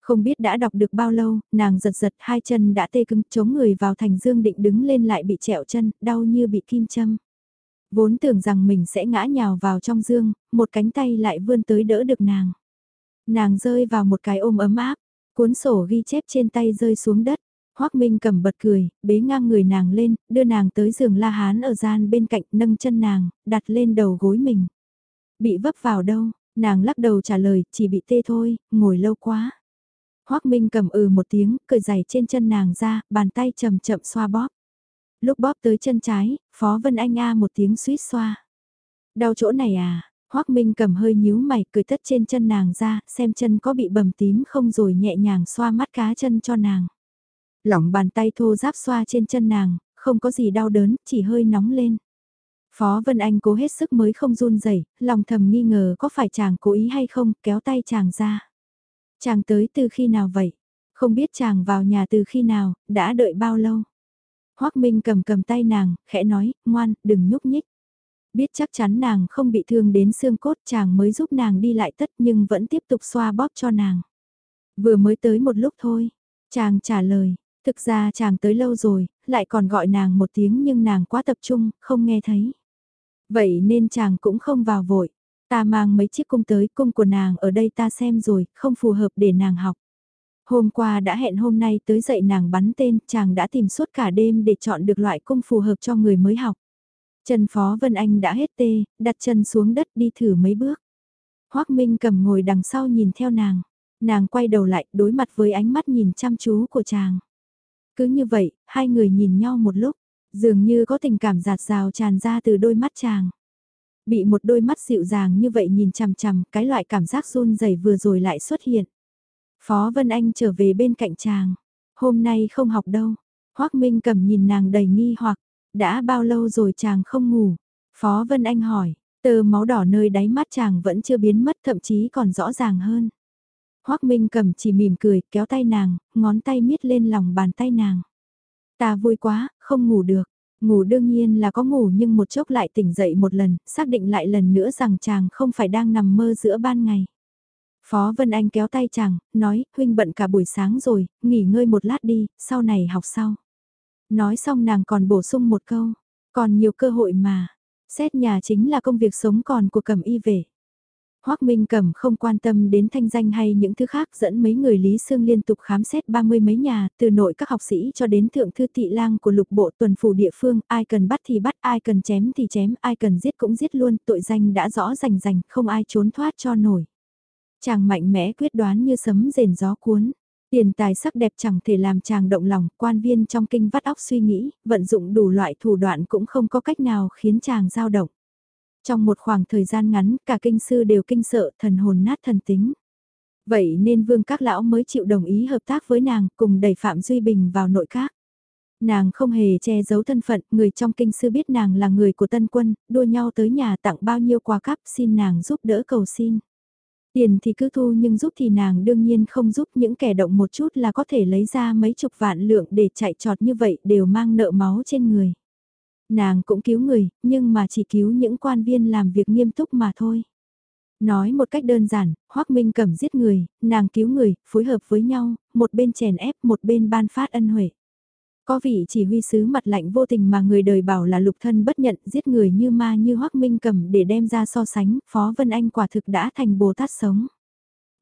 Không biết đã đọc được bao lâu, nàng giật giật hai chân đã tê cứng chống người vào thành dương định đứng lên lại bị trẹo chân, đau như bị kim châm. Vốn tưởng rằng mình sẽ ngã nhào vào trong dương, một cánh tay lại vươn tới đỡ được nàng. Nàng rơi vào một cái ôm ấm áp, cuốn sổ ghi chép trên tay rơi xuống đất. Hoác Minh cầm bật cười, bế ngang người nàng lên, đưa nàng tới giường La Hán ở gian bên cạnh, nâng chân nàng, đặt lên đầu gối mình. Bị vấp vào đâu, nàng lắc đầu trả lời, chỉ bị tê thôi, ngồi lâu quá. Hoác Minh cầm ừ một tiếng, cởi giày trên chân nàng ra, bàn tay chậm chậm xoa bóp. Lúc bóp tới chân trái, Phó Vân Anh A một tiếng suýt xoa. Đau chỗ này à, Hoác Minh cầm hơi nhíu mày cười tất trên chân nàng ra, xem chân có bị bầm tím không rồi nhẹ nhàng xoa mắt cá chân cho nàng. Lỏng bàn tay thô giáp xoa trên chân nàng, không có gì đau đớn, chỉ hơi nóng lên. Phó Vân Anh cố hết sức mới không run rẩy, lòng thầm nghi ngờ có phải chàng cố ý hay không, kéo tay chàng ra. Chàng tới từ khi nào vậy? Không biết chàng vào nhà từ khi nào, đã đợi bao lâu? Hoác Minh cầm cầm tay nàng, khẽ nói, ngoan, đừng nhúc nhích. Biết chắc chắn nàng không bị thương đến xương cốt chàng mới giúp nàng đi lại tất nhưng vẫn tiếp tục xoa bóp cho nàng. Vừa mới tới một lúc thôi, chàng trả lời, thực ra chàng tới lâu rồi, lại còn gọi nàng một tiếng nhưng nàng quá tập trung, không nghe thấy. Vậy nên chàng cũng không vào vội. Ta mang mấy chiếc cung tới, cung của nàng ở đây ta xem rồi, không phù hợp để nàng học. Hôm qua đã hẹn hôm nay tới dạy nàng bắn tên, chàng đã tìm suốt cả đêm để chọn được loại cung phù hợp cho người mới học. Trần Phó Vân Anh đã hết tê, đặt chân xuống đất đi thử mấy bước. Hoác Minh cầm ngồi đằng sau nhìn theo nàng. Nàng quay đầu lại đối mặt với ánh mắt nhìn chăm chú của chàng. Cứ như vậy, hai người nhìn nhau một lúc, dường như có tình cảm giạt rào tràn ra từ đôi mắt chàng. Bị một đôi mắt dịu dàng như vậy nhìn chằm chằm, cái loại cảm giác run rẩy vừa rồi lại xuất hiện. Phó Vân Anh trở về bên cạnh chàng. Hôm nay không học đâu. Hoác Minh cầm nhìn nàng đầy nghi hoặc, đã bao lâu rồi chàng không ngủ? Phó Vân Anh hỏi, tờ máu đỏ nơi đáy mắt chàng vẫn chưa biến mất thậm chí còn rõ ràng hơn. Hoác Minh cầm chỉ mỉm cười, kéo tay nàng, ngón tay miết lên lòng bàn tay nàng. Ta vui quá, không ngủ được. Ngủ đương nhiên là có ngủ nhưng một chốc lại tỉnh dậy một lần, xác định lại lần nữa rằng chàng không phải đang nằm mơ giữa ban ngày. Phó Vân Anh kéo tay chàng, nói, huynh bận cả buổi sáng rồi, nghỉ ngơi một lát đi, sau này học sau. Nói xong nàng còn bổ sung một câu, còn nhiều cơ hội mà, xét nhà chính là công việc sống còn của cẩm y về. Hoác Minh Cẩm không quan tâm đến thanh danh hay những thứ khác dẫn mấy người Lý Sương liên tục khám xét ba mươi mấy nhà, từ nội các học sĩ cho đến thượng thư thị lang của lục bộ tuần phủ địa phương, ai cần bắt thì bắt, ai cần chém thì chém, ai cần giết cũng giết luôn, tội danh đã rõ rành rành, không ai trốn thoát cho nổi. Chàng mạnh mẽ quyết đoán như sấm rền gió cuốn. Tiền tài sắc đẹp chẳng thể làm chàng động lòng, quan viên trong kinh vắt óc suy nghĩ, vận dụng đủ loại thủ đoạn cũng không có cách nào khiến chàng dao động. Trong một khoảng thời gian ngắn, cả kinh sư đều kinh sợ, thần hồn nát thần tính. Vậy nên vương các lão mới chịu đồng ý hợp tác với nàng, cùng đẩy Phạm Duy Bình vào nội các. Nàng không hề che giấu thân phận, người trong kinh sư biết nàng là người của tân quân, đua nhau tới nhà tặng bao nhiêu quà cắp xin nàng giúp đỡ cầu xin. Tiền thì cứ thu nhưng giúp thì nàng đương nhiên không giúp những kẻ động một chút là có thể lấy ra mấy chục vạn lượng để chạy trọt như vậy đều mang nợ máu trên người. Nàng cũng cứu người, nhưng mà chỉ cứu những quan viên làm việc nghiêm túc mà thôi. Nói một cách đơn giản, Hoác Minh Cẩm giết người, nàng cứu người, phối hợp với nhau, một bên chèn ép, một bên ban phát ân huệ. Có vị chỉ huy sứ mặt lạnh vô tình mà người đời bảo là lục thân bất nhận giết người như ma như hoắc Minh Cẩm để đem ra so sánh, Phó Vân Anh quả thực đã thành Bồ Tát sống.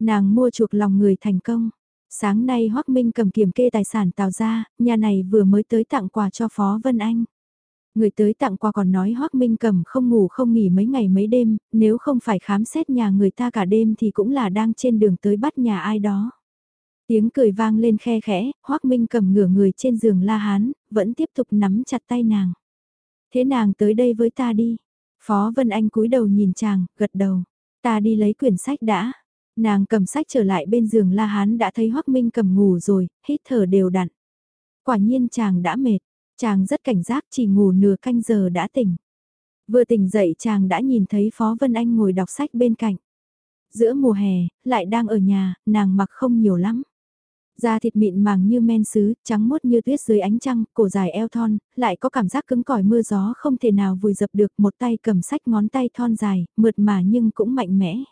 Nàng mua chuộc lòng người thành công. Sáng nay hoắc Minh cầm kiểm kê tài sản tào ra, nhà này vừa mới tới tặng quà cho Phó Vân Anh. Người tới tặng quà còn nói hoắc Minh Cầm không ngủ không nghỉ mấy ngày mấy đêm, nếu không phải khám xét nhà người ta cả đêm thì cũng là đang trên đường tới bắt nhà ai đó. Tiếng cười vang lên khe khẽ, Hoác Minh cầm ngửa người trên giường La Hán, vẫn tiếp tục nắm chặt tay nàng. Thế nàng tới đây với ta đi. Phó Vân Anh cúi đầu nhìn chàng, gật đầu. Ta đi lấy quyển sách đã. Nàng cầm sách trở lại bên giường La Hán đã thấy Hoác Minh cầm ngủ rồi, hít thở đều đặn. Quả nhiên chàng đã mệt, chàng rất cảnh giác chỉ ngủ nửa canh giờ đã tỉnh. Vừa tỉnh dậy chàng đã nhìn thấy Phó Vân Anh ngồi đọc sách bên cạnh. Giữa mùa hè, lại đang ở nhà, nàng mặc không nhiều lắm. Da thịt mịn màng như men sứ, trắng mốt như tuyết dưới ánh trăng, cổ dài eo thon, lại có cảm giác cứng cỏi mưa gió không thể nào vùi dập được một tay cầm sách ngón tay thon dài, mượt mà nhưng cũng mạnh mẽ.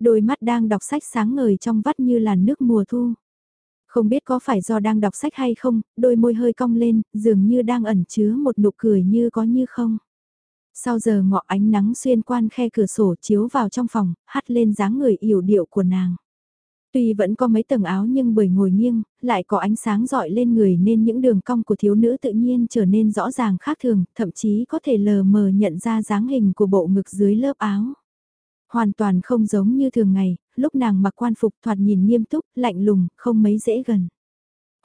Đôi mắt đang đọc sách sáng ngời trong vắt như làn nước mùa thu. Không biết có phải do đang đọc sách hay không, đôi môi hơi cong lên, dường như đang ẩn chứa một nụ cười như có như không. Sau giờ ngọ ánh nắng xuyên quan khe cửa sổ chiếu vào trong phòng, hắt lên dáng người yểu điệu của nàng. Tuy vẫn có mấy tầng áo nhưng bởi ngồi nghiêng, lại có ánh sáng dọi lên người nên những đường cong của thiếu nữ tự nhiên trở nên rõ ràng khác thường, thậm chí có thể lờ mờ nhận ra dáng hình của bộ ngực dưới lớp áo. Hoàn toàn không giống như thường ngày, lúc nàng mặc quan phục thoạt nhìn nghiêm túc, lạnh lùng, không mấy dễ gần.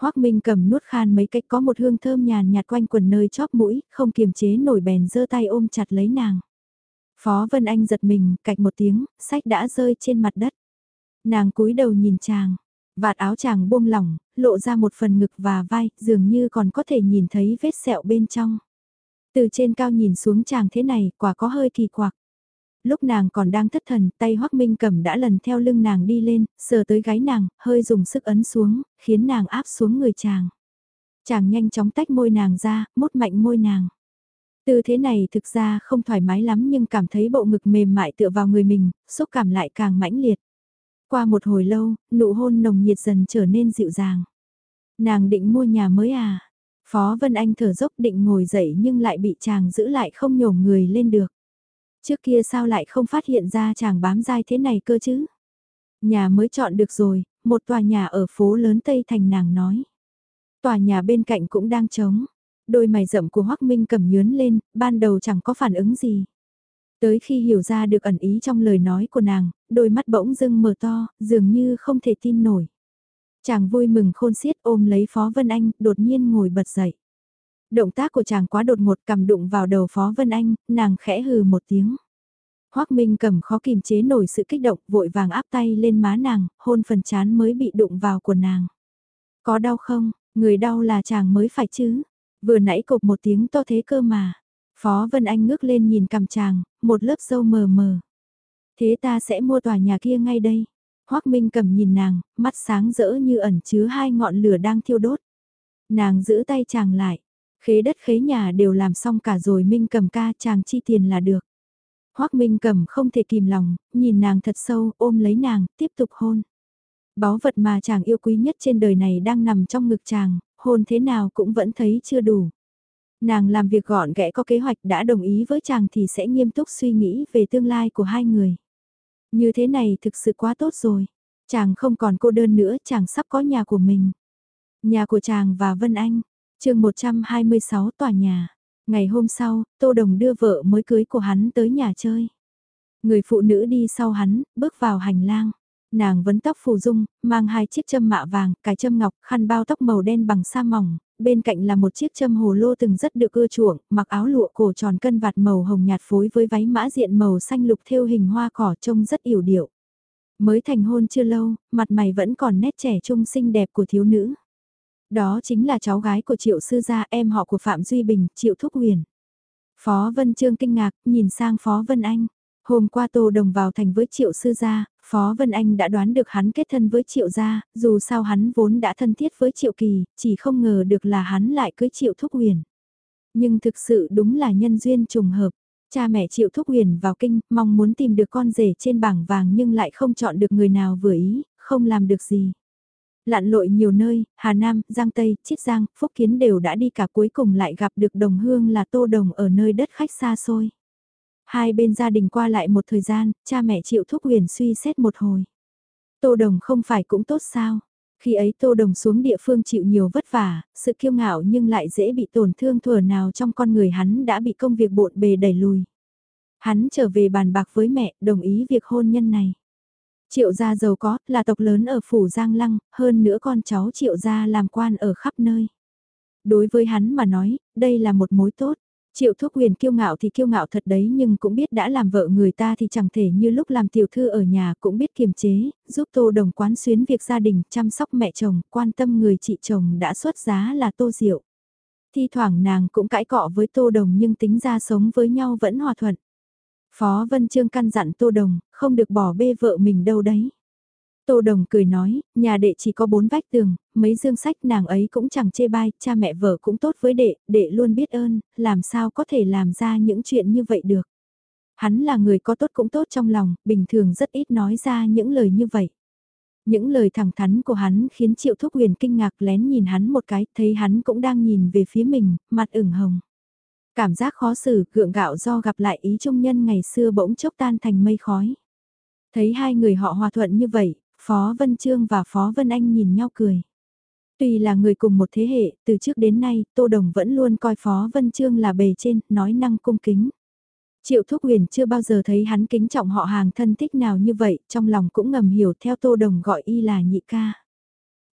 Hoác Minh cầm nuốt khan mấy cách có một hương thơm nhàn nhạt quanh quần nơi chóp mũi, không kiềm chế nổi bèn giơ tay ôm chặt lấy nàng. Phó Vân Anh giật mình, cạch một tiếng, sách đã rơi trên mặt đất. Nàng cúi đầu nhìn chàng, vạt áo chàng buông lỏng, lộ ra một phần ngực và vai, dường như còn có thể nhìn thấy vết sẹo bên trong. Từ trên cao nhìn xuống chàng thế này, quả có hơi kỳ quặc. Lúc nàng còn đang thất thần, tay Hoắc Minh cẩm đã lần theo lưng nàng đi lên, sờ tới gáy nàng, hơi dùng sức ấn xuống, khiến nàng áp xuống người chàng. Chàng nhanh chóng tách môi nàng ra, mút mạnh môi nàng. Tư thế này thực ra không thoải mái lắm nhưng cảm thấy bộ ngực mềm mại tựa vào người mình, xúc cảm lại càng mãnh liệt. Qua một hồi lâu, nụ hôn nồng nhiệt dần trở nên dịu dàng. Nàng định mua nhà mới à? Phó Vân Anh thở dốc định ngồi dậy nhưng lại bị chàng giữ lại không nhổm người lên được. Trước kia sao lại không phát hiện ra chàng bám dai thế này cơ chứ? Nhà mới chọn được rồi, một tòa nhà ở phố lớn Tây Thành nàng nói. Tòa nhà bên cạnh cũng đang trống. Đôi mày rậm của Hoắc Minh cầm nhướn lên, ban đầu chẳng có phản ứng gì. Tới khi hiểu ra được ẩn ý trong lời nói của nàng, đôi mắt bỗng dưng mở to, dường như không thể tin nổi. Chàng vui mừng khôn xiết ôm lấy Phó Vân Anh, đột nhiên ngồi bật dậy. Động tác của chàng quá đột ngột cầm đụng vào đầu Phó Vân Anh, nàng khẽ hừ một tiếng. Hoác Minh cầm khó kìm chế nổi sự kích động, vội vàng áp tay lên má nàng, hôn phần chán mới bị đụng vào của nàng. Có đau không? Người đau là chàng mới phải chứ? Vừa nãy cộp một tiếng to thế cơ mà. Phó Vân Anh ngước lên nhìn cầm chàng, một lớp sâu mờ mờ. Thế ta sẽ mua tòa nhà kia ngay đây. Hoác Minh cầm nhìn nàng, mắt sáng rỡ như ẩn chứa hai ngọn lửa đang thiêu đốt. Nàng giữ tay chàng lại. Khế đất khế nhà đều làm xong cả rồi Minh cầm ca chàng chi tiền là được. Hoác Minh cầm không thể kìm lòng, nhìn nàng thật sâu, ôm lấy nàng, tiếp tục hôn. Báu vật mà chàng yêu quý nhất trên đời này đang nằm trong ngực chàng, hôn thế nào cũng vẫn thấy chưa đủ. Nàng làm việc gọn gẽ có kế hoạch đã đồng ý với chàng thì sẽ nghiêm túc suy nghĩ về tương lai của hai người. Như thế này thực sự quá tốt rồi. Chàng không còn cô đơn nữa, chàng sắp có nhà của mình. Nhà của chàng và Vân Anh. chương 126 tòa nhà. Ngày hôm sau, Tô Đồng đưa vợ mới cưới của hắn tới nhà chơi. Người phụ nữ đi sau hắn, bước vào hành lang. Nàng vấn tóc phù dung, mang hai chiếc châm mạ vàng, cái châm ngọc, khăn bao tóc màu đen bằng sa mỏng, bên cạnh là một chiếc châm hồ lô từng rất được ưa chuộng, mặc áo lụa cổ tròn cân vạt màu hồng nhạt phối với váy mã diện màu xanh lục thêu hình hoa cỏ trông rất yểu điệu. Mới thành hôn chưa lâu, mặt mày vẫn còn nét trẻ trung xinh đẹp của thiếu nữ. Đó chính là cháu gái của Triệu Sư Gia em họ của Phạm Duy Bình, Triệu Thúc Huyền. Phó Vân Trương kinh ngạc, nhìn sang Phó Vân Anh. Hôm qua Tô Đồng vào thành với Triệu Sư Gia, Phó Vân Anh đã đoán được hắn kết thân với Triệu Gia, dù sao hắn vốn đã thân thiết với Triệu Kỳ, chỉ không ngờ được là hắn lại cưới Triệu Thúc Huyền. Nhưng thực sự đúng là nhân duyên trùng hợp. Cha mẹ Triệu Thúc Huyền vào kinh, mong muốn tìm được con rể trên bảng vàng nhưng lại không chọn được người nào vừa ý, không làm được gì. Lặn lội nhiều nơi, Hà Nam, Giang Tây, Chiết Giang, Phúc Kiến đều đã đi cả cuối cùng lại gặp được đồng hương là Tô Đồng ở nơi đất khách xa xôi. Hai bên gia đình qua lại một thời gian, cha mẹ Triệu Thúc Huyền suy xét một hồi. Tô Đồng không phải cũng tốt sao? Khi ấy Tô Đồng xuống địa phương chịu nhiều vất vả, sự kiêu ngạo nhưng lại dễ bị tổn thương thừa nào trong con người hắn đã bị công việc bộn bề đẩy lùi. Hắn trở về bàn bạc với mẹ, đồng ý việc hôn nhân này. Triệu gia giàu có, là tộc lớn ở phủ Giang Lăng, hơn nữa con cháu triệu gia làm quan ở khắp nơi. Đối với hắn mà nói, đây là một mối tốt. Triệu Thúc Huyền kiêu ngạo thì kiêu ngạo thật đấy nhưng cũng biết đã làm vợ người ta thì chẳng thể như lúc làm tiểu thư ở nhà cũng biết kiềm chế, giúp Tô Đồng quán xuyến việc gia đình, chăm sóc mẹ chồng, quan tâm người chị chồng đã xuất giá là Tô Diệu. Thi thoảng nàng cũng cãi cọ với Tô Đồng nhưng tính ra sống với nhau vẫn hòa thuận. Phó Vân Trương căn dặn Tô Đồng, không được bỏ bê vợ mình đâu đấy. Tô Đồng cười nói, nhà đệ chỉ có bốn vách tường, mấy dương sách nàng ấy cũng chẳng chê bai, cha mẹ vợ cũng tốt với đệ, đệ luôn biết ơn, làm sao có thể làm ra những chuyện như vậy được. Hắn là người có tốt cũng tốt trong lòng, bình thường rất ít nói ra những lời như vậy. Những lời thẳng thắn của hắn khiến Triệu Thúc Huyền kinh ngạc lén nhìn hắn một cái, thấy hắn cũng đang nhìn về phía mình, mặt ửng hồng. Cảm giác khó xử, gượng gạo do gặp lại ý trung nhân ngày xưa bỗng chốc tan thành mây khói. Thấy hai người họ hòa thuận như vậy, Phó Vân Trương và Phó Vân Anh nhìn nhau cười. Tuy là người cùng một thế hệ, từ trước đến nay, Tô Đồng vẫn luôn coi Phó Vân Trương là bề trên, nói năng cung kính. Triệu Thúc Huyền chưa bao giờ thấy hắn kính trọng họ hàng thân thích nào như vậy, trong lòng cũng ngầm hiểu theo Tô Đồng gọi y là nhị ca.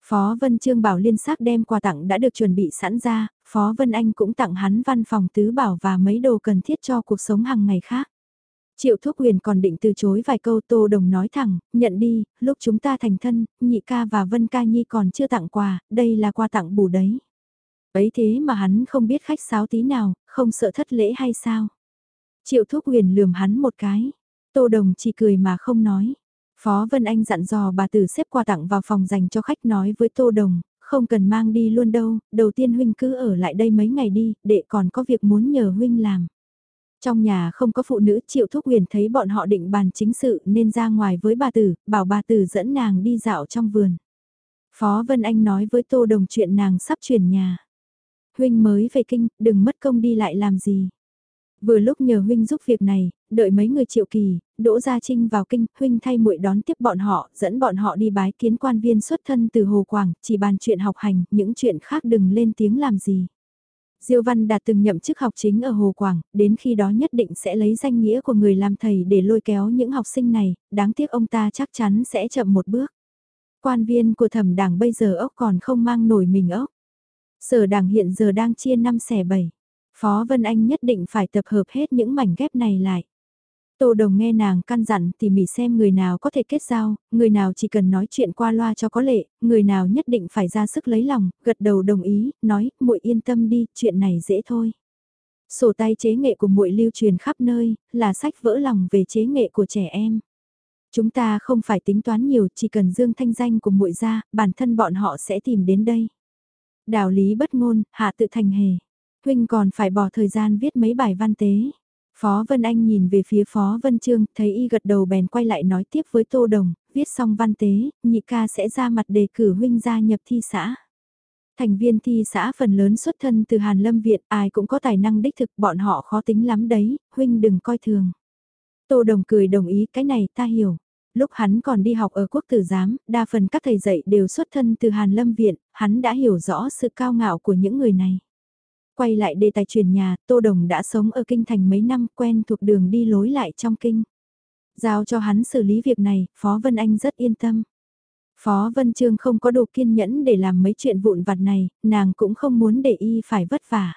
Phó Vân Trương bảo liên sắc đem quà tặng đã được chuẩn bị sẵn ra, Phó Vân Anh cũng tặng hắn văn phòng tứ bảo và mấy đồ cần thiết cho cuộc sống hàng ngày khác. Triệu Thúc Huyền còn định từ chối vài câu Tô Đồng nói thẳng, nhận đi, lúc chúng ta thành thân, nhị ca và Vân ca nhi còn chưa tặng quà, đây là quà tặng bù đấy. Ấy thế mà hắn không biết khách sáo tí nào, không sợ thất lễ hay sao. Triệu Thúc Huyền lườm hắn một cái, Tô Đồng chỉ cười mà không nói. Phó Vân Anh dặn dò bà tử xếp quà tặng vào phòng dành cho khách nói với Tô Đồng, không cần mang đi luôn đâu, đầu tiên huynh cứ ở lại đây mấy ngày đi, để còn có việc muốn nhờ huynh làm. Trong nhà không có phụ nữ Triệu Thúc Huyền thấy bọn họ định bàn chính sự nên ra ngoài với bà tử, bảo bà tử dẫn nàng đi dạo trong vườn. Phó Vân Anh nói với Tô Đồng chuyện nàng sắp chuyển nhà. Huynh mới về kinh, đừng mất công đi lại làm gì. Vừa lúc nhờ huynh giúp việc này, đợi mấy người triệu kỳ, đỗ gia trinh vào kinh, huynh thay muội đón tiếp bọn họ, dẫn bọn họ đi bái kiến quan viên xuất thân từ Hồ Quảng, chỉ bàn chuyện học hành, những chuyện khác đừng lên tiếng làm gì. Diêu Văn Đạt từng nhậm chức học chính ở Hồ Quảng, đến khi đó nhất định sẽ lấy danh nghĩa của người làm thầy để lôi kéo những học sinh này, đáng tiếc ông ta chắc chắn sẽ chậm một bước. Quan viên của thẩm đảng bây giờ ốc còn không mang nổi mình ốc. Sở đảng hiện giờ đang chia năm xẻ bảy. Phó Vân Anh nhất định phải tập hợp hết những mảnh ghép này lại. Tô Đồng nghe nàng căn dặn tỉ mỉ xem người nào có thể kết giao, người nào chỉ cần nói chuyện qua loa cho có lệ, người nào nhất định phải ra sức lấy lòng, gật đầu đồng ý, nói, muội yên tâm đi, chuyện này dễ thôi. Sổ tay chế nghệ của muội lưu truyền khắp nơi, là sách vỡ lòng về chế nghệ của trẻ em. Chúng ta không phải tính toán nhiều, chỉ cần dương thanh danh của muội ra, bản thân bọn họ sẽ tìm đến đây. Đạo lý bất ngôn, hạ tự thành hề. Huynh còn phải bỏ thời gian viết mấy bài văn tế. Phó Vân Anh nhìn về phía Phó Vân Trương, thấy y gật đầu bèn quay lại nói tiếp với Tô Đồng, viết xong văn tế, nhị ca sẽ ra mặt đề cử huynh gia nhập thi xã. Thành viên thi xã phần lớn xuất thân từ Hàn Lâm Viện, ai cũng có tài năng đích thực, bọn họ khó tính lắm đấy, huynh đừng coi thường. Tô Đồng cười đồng ý, cái này ta hiểu. Lúc hắn còn đi học ở quốc tử giám, đa phần các thầy dạy đều xuất thân từ Hàn Lâm Viện, hắn đã hiểu rõ sự cao ngạo của những người này. Quay lại đề tài truyền nhà, Tô Đồng đã sống ở kinh thành mấy năm quen thuộc đường đi lối lại trong kinh. Giao cho hắn xử lý việc này, Phó Vân Anh rất yên tâm. Phó Vân Trương không có đủ kiên nhẫn để làm mấy chuyện vụn vặt này, nàng cũng không muốn để y phải vất vả.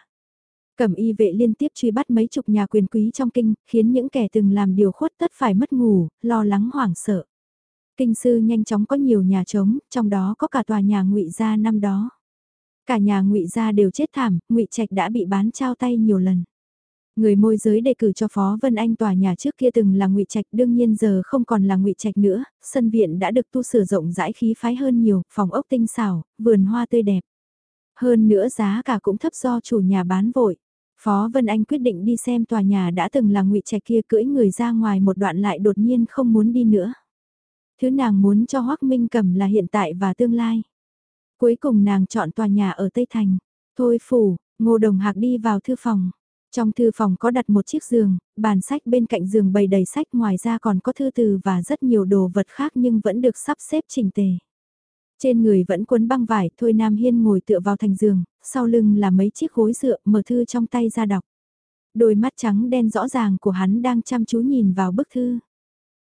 Cẩm y vệ liên tiếp truy bắt mấy chục nhà quyền quý trong kinh, khiến những kẻ từng làm điều khuất tất phải mất ngủ, lo lắng hoảng sợ. Kinh sư nhanh chóng có nhiều nhà trống, trong đó có cả tòa nhà ngụy gia năm đó. Cả nhà ngụy gia đều chết thảm, ngụy Trạch đã bị bán trao tay nhiều lần. Người môi giới đề cử cho Phó Vân Anh tòa nhà trước kia từng là ngụy Trạch đương nhiên giờ không còn là ngụy Trạch nữa, sân viện đã được tu sửa rộng rãi khí phái hơn nhiều, phòng ốc tinh xảo, vườn hoa tươi đẹp. Hơn nữa giá cả cũng thấp do chủ nhà bán vội. Phó Vân Anh quyết định đi xem tòa nhà đã từng là ngụy Trạch kia cưỡi người ra ngoài một đoạn lại đột nhiên không muốn đi nữa. Thứ nàng muốn cho Hoắc Minh Cầm là hiện tại và tương lai. Cuối cùng nàng chọn tòa nhà ở Tây Thành. Thôi phủ, Ngô Đồng Hạc đi vào thư phòng. Trong thư phòng có đặt một chiếc giường, bàn sách bên cạnh giường bày đầy sách ngoài ra còn có thư từ và rất nhiều đồ vật khác nhưng vẫn được sắp xếp chỉnh tề. Trên người vẫn quấn băng vải, Thôi Nam Hiên ngồi tựa vào thành giường, sau lưng là mấy chiếc gối dựa, mở thư trong tay ra đọc. Đôi mắt trắng đen rõ ràng của hắn đang chăm chú nhìn vào bức thư.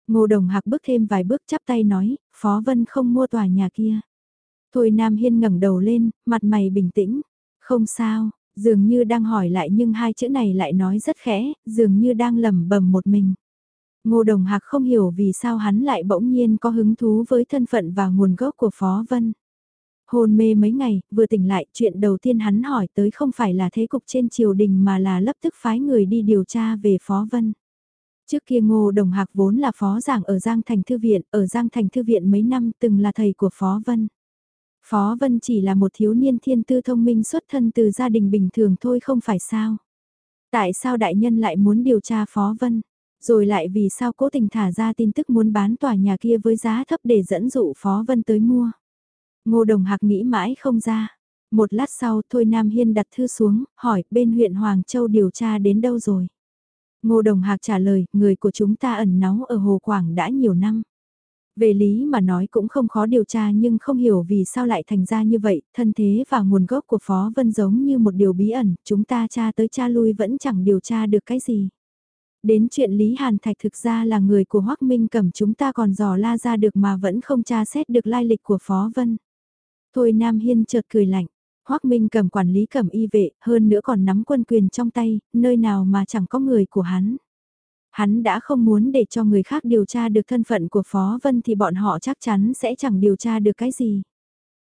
Ngô Đồng Hạc bước thêm vài bước chắp tay nói, Phó Vân không mua tòa nhà kia. Thôi Nam Hiên ngẩng đầu lên, mặt mày bình tĩnh. Không sao, dường như đang hỏi lại nhưng hai chữ này lại nói rất khẽ, dường như đang lẩm bẩm một mình. Ngô Đồng Hạc không hiểu vì sao hắn lại bỗng nhiên có hứng thú với thân phận và nguồn gốc của Phó Vân. Hôn mê mấy ngày, vừa tỉnh lại, chuyện đầu tiên hắn hỏi tới không phải là thế cục trên triều đình mà là lập tức phái người đi điều tra về Phó Vân. Trước kia Ngô Đồng Hạc vốn là phó giảng ở Giang Thành Thư Viện, ở Giang Thành Thư Viện mấy năm từng là thầy của Phó Vân. Phó Vân chỉ là một thiếu niên thiên tư thông minh xuất thân từ gia đình bình thường thôi không phải sao. Tại sao đại nhân lại muốn điều tra Phó Vân? Rồi lại vì sao cố tình thả ra tin tức muốn bán tòa nhà kia với giá thấp để dẫn dụ Phó Vân tới mua? Ngô Đồng Hạc nghĩ mãi không ra. Một lát sau Thôi Nam Hiên đặt thư xuống, hỏi bên huyện Hoàng Châu điều tra đến đâu rồi? Ngô Đồng Hạc trả lời, người của chúng ta ẩn náu ở Hồ Quảng đã nhiều năm. Về lý mà nói cũng không khó điều tra nhưng không hiểu vì sao lại thành ra như vậy, thân thế và nguồn gốc của Phó Vân giống như một điều bí ẩn, chúng ta tra tới tra lui vẫn chẳng điều tra được cái gì. Đến chuyện Lý Hàn Thạch thực ra là người của Hoác Minh Cẩm chúng ta còn dò la ra được mà vẫn không tra xét được lai lịch của Phó Vân. Thôi Nam Hiên chợt cười lạnh, Hoác Minh cẩm quản lý cẩm y vệ, hơn nữa còn nắm quân quyền trong tay, nơi nào mà chẳng có người của hắn. Hắn đã không muốn để cho người khác điều tra được thân phận của Phó Vân thì bọn họ chắc chắn sẽ chẳng điều tra được cái gì.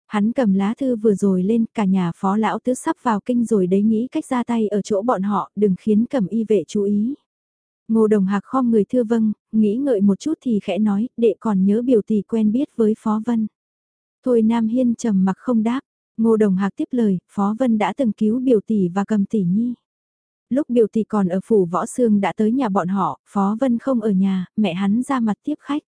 Hắn cầm lá thư vừa rồi lên, cả nhà phó lão tứ sắp vào kinh rồi đấy nghĩ cách ra tay ở chỗ bọn họ, đừng khiến cầm y vệ chú ý. Ngô Đồng Hạc khom người thưa vâng, nghĩ ngợi một chút thì khẽ nói, đệ còn nhớ biểu tỷ quen biết với Phó Vân. Thôi Nam Hiên trầm mặc không đáp, Ngô Đồng Hạc tiếp lời, Phó Vân đã từng cứu biểu tỷ và cầm tỷ nhi. Lúc biểu tỷ còn ở phủ võ xương đã tới nhà bọn họ, Phó Vân không ở nhà, mẹ hắn ra mặt tiếp khách.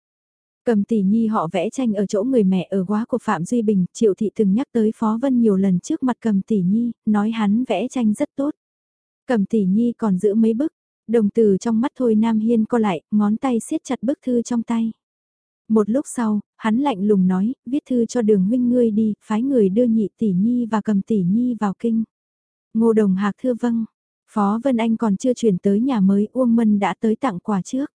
Cầm tỷ nhi họ vẽ tranh ở chỗ người mẹ ở quá của Phạm Duy Bình, Triệu Thị từng nhắc tới Phó Vân nhiều lần trước mặt cầm tỷ nhi, nói hắn vẽ tranh rất tốt. Cầm tỷ nhi còn giữ mấy bức, đồng từ trong mắt thôi Nam Hiên co lại, ngón tay siết chặt bức thư trong tay. Một lúc sau, hắn lạnh lùng nói, viết thư cho đường huynh ngươi đi, phái người đưa nhị tỷ nhi và cầm tỷ nhi vào kinh. Ngô Đồng Hạc thưa vâng, Phó Vân Anh còn chưa chuyển tới nhà mới, Uông Mân đã tới tặng quà trước.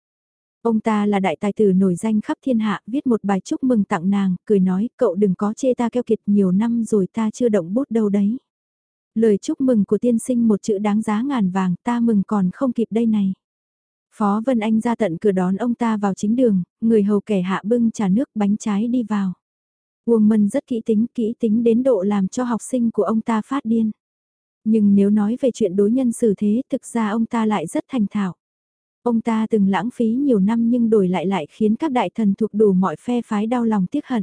Ông ta là đại tài tử nổi danh khắp thiên hạ, viết một bài chúc mừng tặng nàng, cười nói, cậu đừng có chê ta keo kiệt nhiều năm rồi ta chưa động bút đâu đấy. Lời chúc mừng của tiên sinh một chữ đáng giá ngàn vàng, ta mừng còn không kịp đây này. Phó Vân Anh ra tận cửa đón ông ta vào chính đường, người hầu kẻ hạ bưng trà nước bánh trái đi vào. Uông Mân rất kỹ tính, kỹ tính đến độ làm cho học sinh của ông ta phát điên. Nhưng nếu nói về chuyện đối nhân xử thế, thực ra ông ta lại rất thành thạo. Ông ta từng lãng phí nhiều năm nhưng đổi lại lại khiến các đại thần thuộc đủ mọi phe phái đau lòng tiếc hận.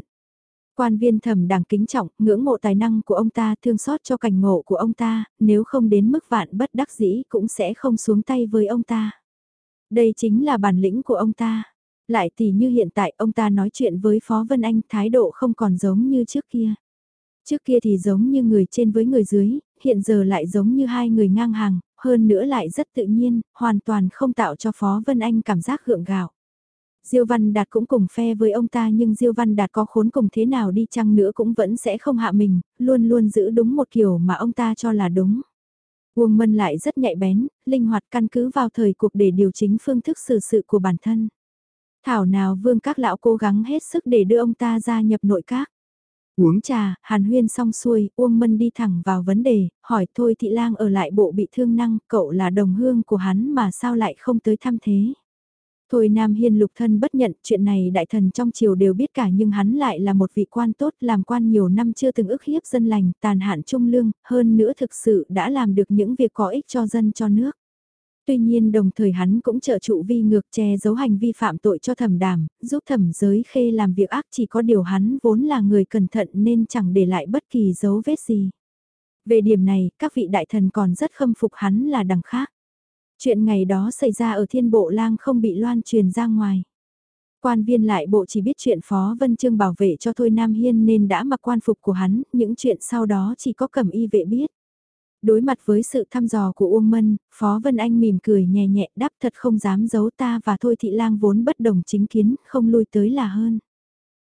Quan viên thẩm đảng kính trọng, ngưỡng mộ tài năng của ông ta, thương xót cho cảnh ngộ của ông ta, nếu không đến mức vạn bất đắc dĩ cũng sẽ không xuống tay với ông ta. Đây chính là bản lĩnh của ông ta. Lại thì như hiện tại ông ta nói chuyện với Phó Vân Anh thái độ không còn giống như trước kia. Trước kia thì giống như người trên với người dưới, hiện giờ lại giống như hai người ngang hàng, hơn nữa lại rất tự nhiên, hoàn toàn không tạo cho Phó Vân Anh cảm giác gượng gạo. Diêu Văn Đạt cũng cùng phe với ông ta nhưng Diêu Văn Đạt có khốn cùng thế nào đi chăng nữa cũng vẫn sẽ không hạ mình, luôn luôn giữ đúng một kiểu mà ông ta cho là đúng. Uông Mân lại rất nhạy bén, linh hoạt căn cứ vào thời cuộc để điều chỉnh phương thức xử sự của bản thân. Thảo nào vương các lão cố gắng hết sức để đưa ông ta ra nhập nội các. Uống trà, hàn huyên xong xuôi, Uông Mân đi thẳng vào vấn đề, hỏi thôi thị lang ở lại bộ bị thương năng, cậu là đồng hương của hắn mà sao lại không tới thăm thế. Thôi Nam Hiên lục thân bất nhận chuyện này đại thần trong triều đều biết cả nhưng hắn lại là một vị quan tốt làm quan nhiều năm chưa từng ức hiếp dân lành tàn hạn trung lương, hơn nữa thực sự đã làm được những việc có ích cho dân cho nước. Tuy nhiên đồng thời hắn cũng trợ trụ vi ngược che giấu hành vi phạm tội cho thẩm đàm, giúp thẩm giới khê làm việc ác chỉ có điều hắn vốn là người cẩn thận nên chẳng để lại bất kỳ dấu vết gì. Về điểm này, các vị đại thần còn rất khâm phục hắn là đằng khác. Chuyện ngày đó xảy ra ở thiên bộ lang không bị loan truyền ra ngoài. Quan viên lại bộ chỉ biết chuyện Phó Vân Trương bảo vệ cho Thôi Nam Hiên nên đã mặc quan phục của hắn, những chuyện sau đó chỉ có cầm y vệ biết. Đối mặt với sự thăm dò của Uông Mân, Phó Vân Anh mỉm cười nhẹ nhẹ đáp thật không dám giấu ta và Thôi Thị Lang vốn bất đồng chính kiến, không lui tới là hơn.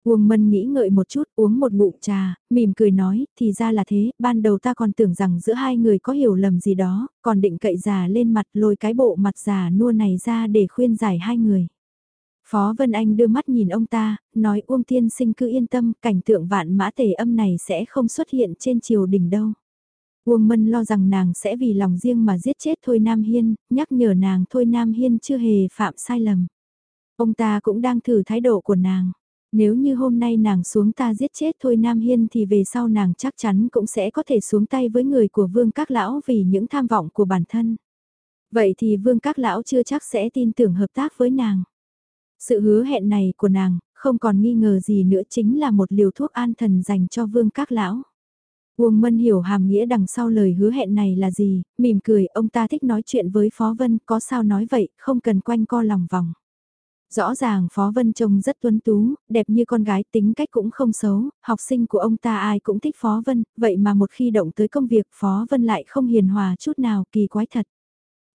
Uông Mân nghĩ ngợi một chút, uống một ngụm trà, mỉm cười nói, thì ra là thế, ban đầu ta còn tưởng rằng giữa hai người có hiểu lầm gì đó, còn định cậy già lên mặt lôi cái bộ mặt già nua này ra để khuyên giải hai người. Phó Vân Anh đưa mắt nhìn ông ta, nói Uông Tiên sinh cứ yên tâm, cảnh tượng vạn mã tề âm này sẽ không xuất hiện trên triều đình đâu. Uông Mân lo rằng nàng sẽ vì lòng riêng mà giết chết Thôi Nam Hiên, nhắc nhở nàng Thôi Nam Hiên chưa hề phạm sai lầm. Ông ta cũng đang thử thái độ của nàng. Nếu như hôm nay nàng xuống ta giết chết Thôi Nam Hiên thì về sau nàng chắc chắn cũng sẽ có thể xuống tay với người của Vương Các Lão vì những tham vọng của bản thân. Vậy thì Vương Các Lão chưa chắc sẽ tin tưởng hợp tác với nàng. Sự hứa hẹn này của nàng, không còn nghi ngờ gì nữa chính là một liều thuốc an thần dành cho Vương Các Lão. Uông Mân hiểu hàm nghĩa đằng sau lời hứa hẹn này là gì, mỉm cười, ông ta thích nói chuyện với Phó Vân, có sao nói vậy, không cần quanh co lòng vòng. Rõ ràng Phó Vân trông rất tuấn tú, đẹp như con gái tính cách cũng không xấu, học sinh của ông ta ai cũng thích Phó Vân, vậy mà một khi động tới công việc Phó Vân lại không hiền hòa chút nào, kỳ quái thật.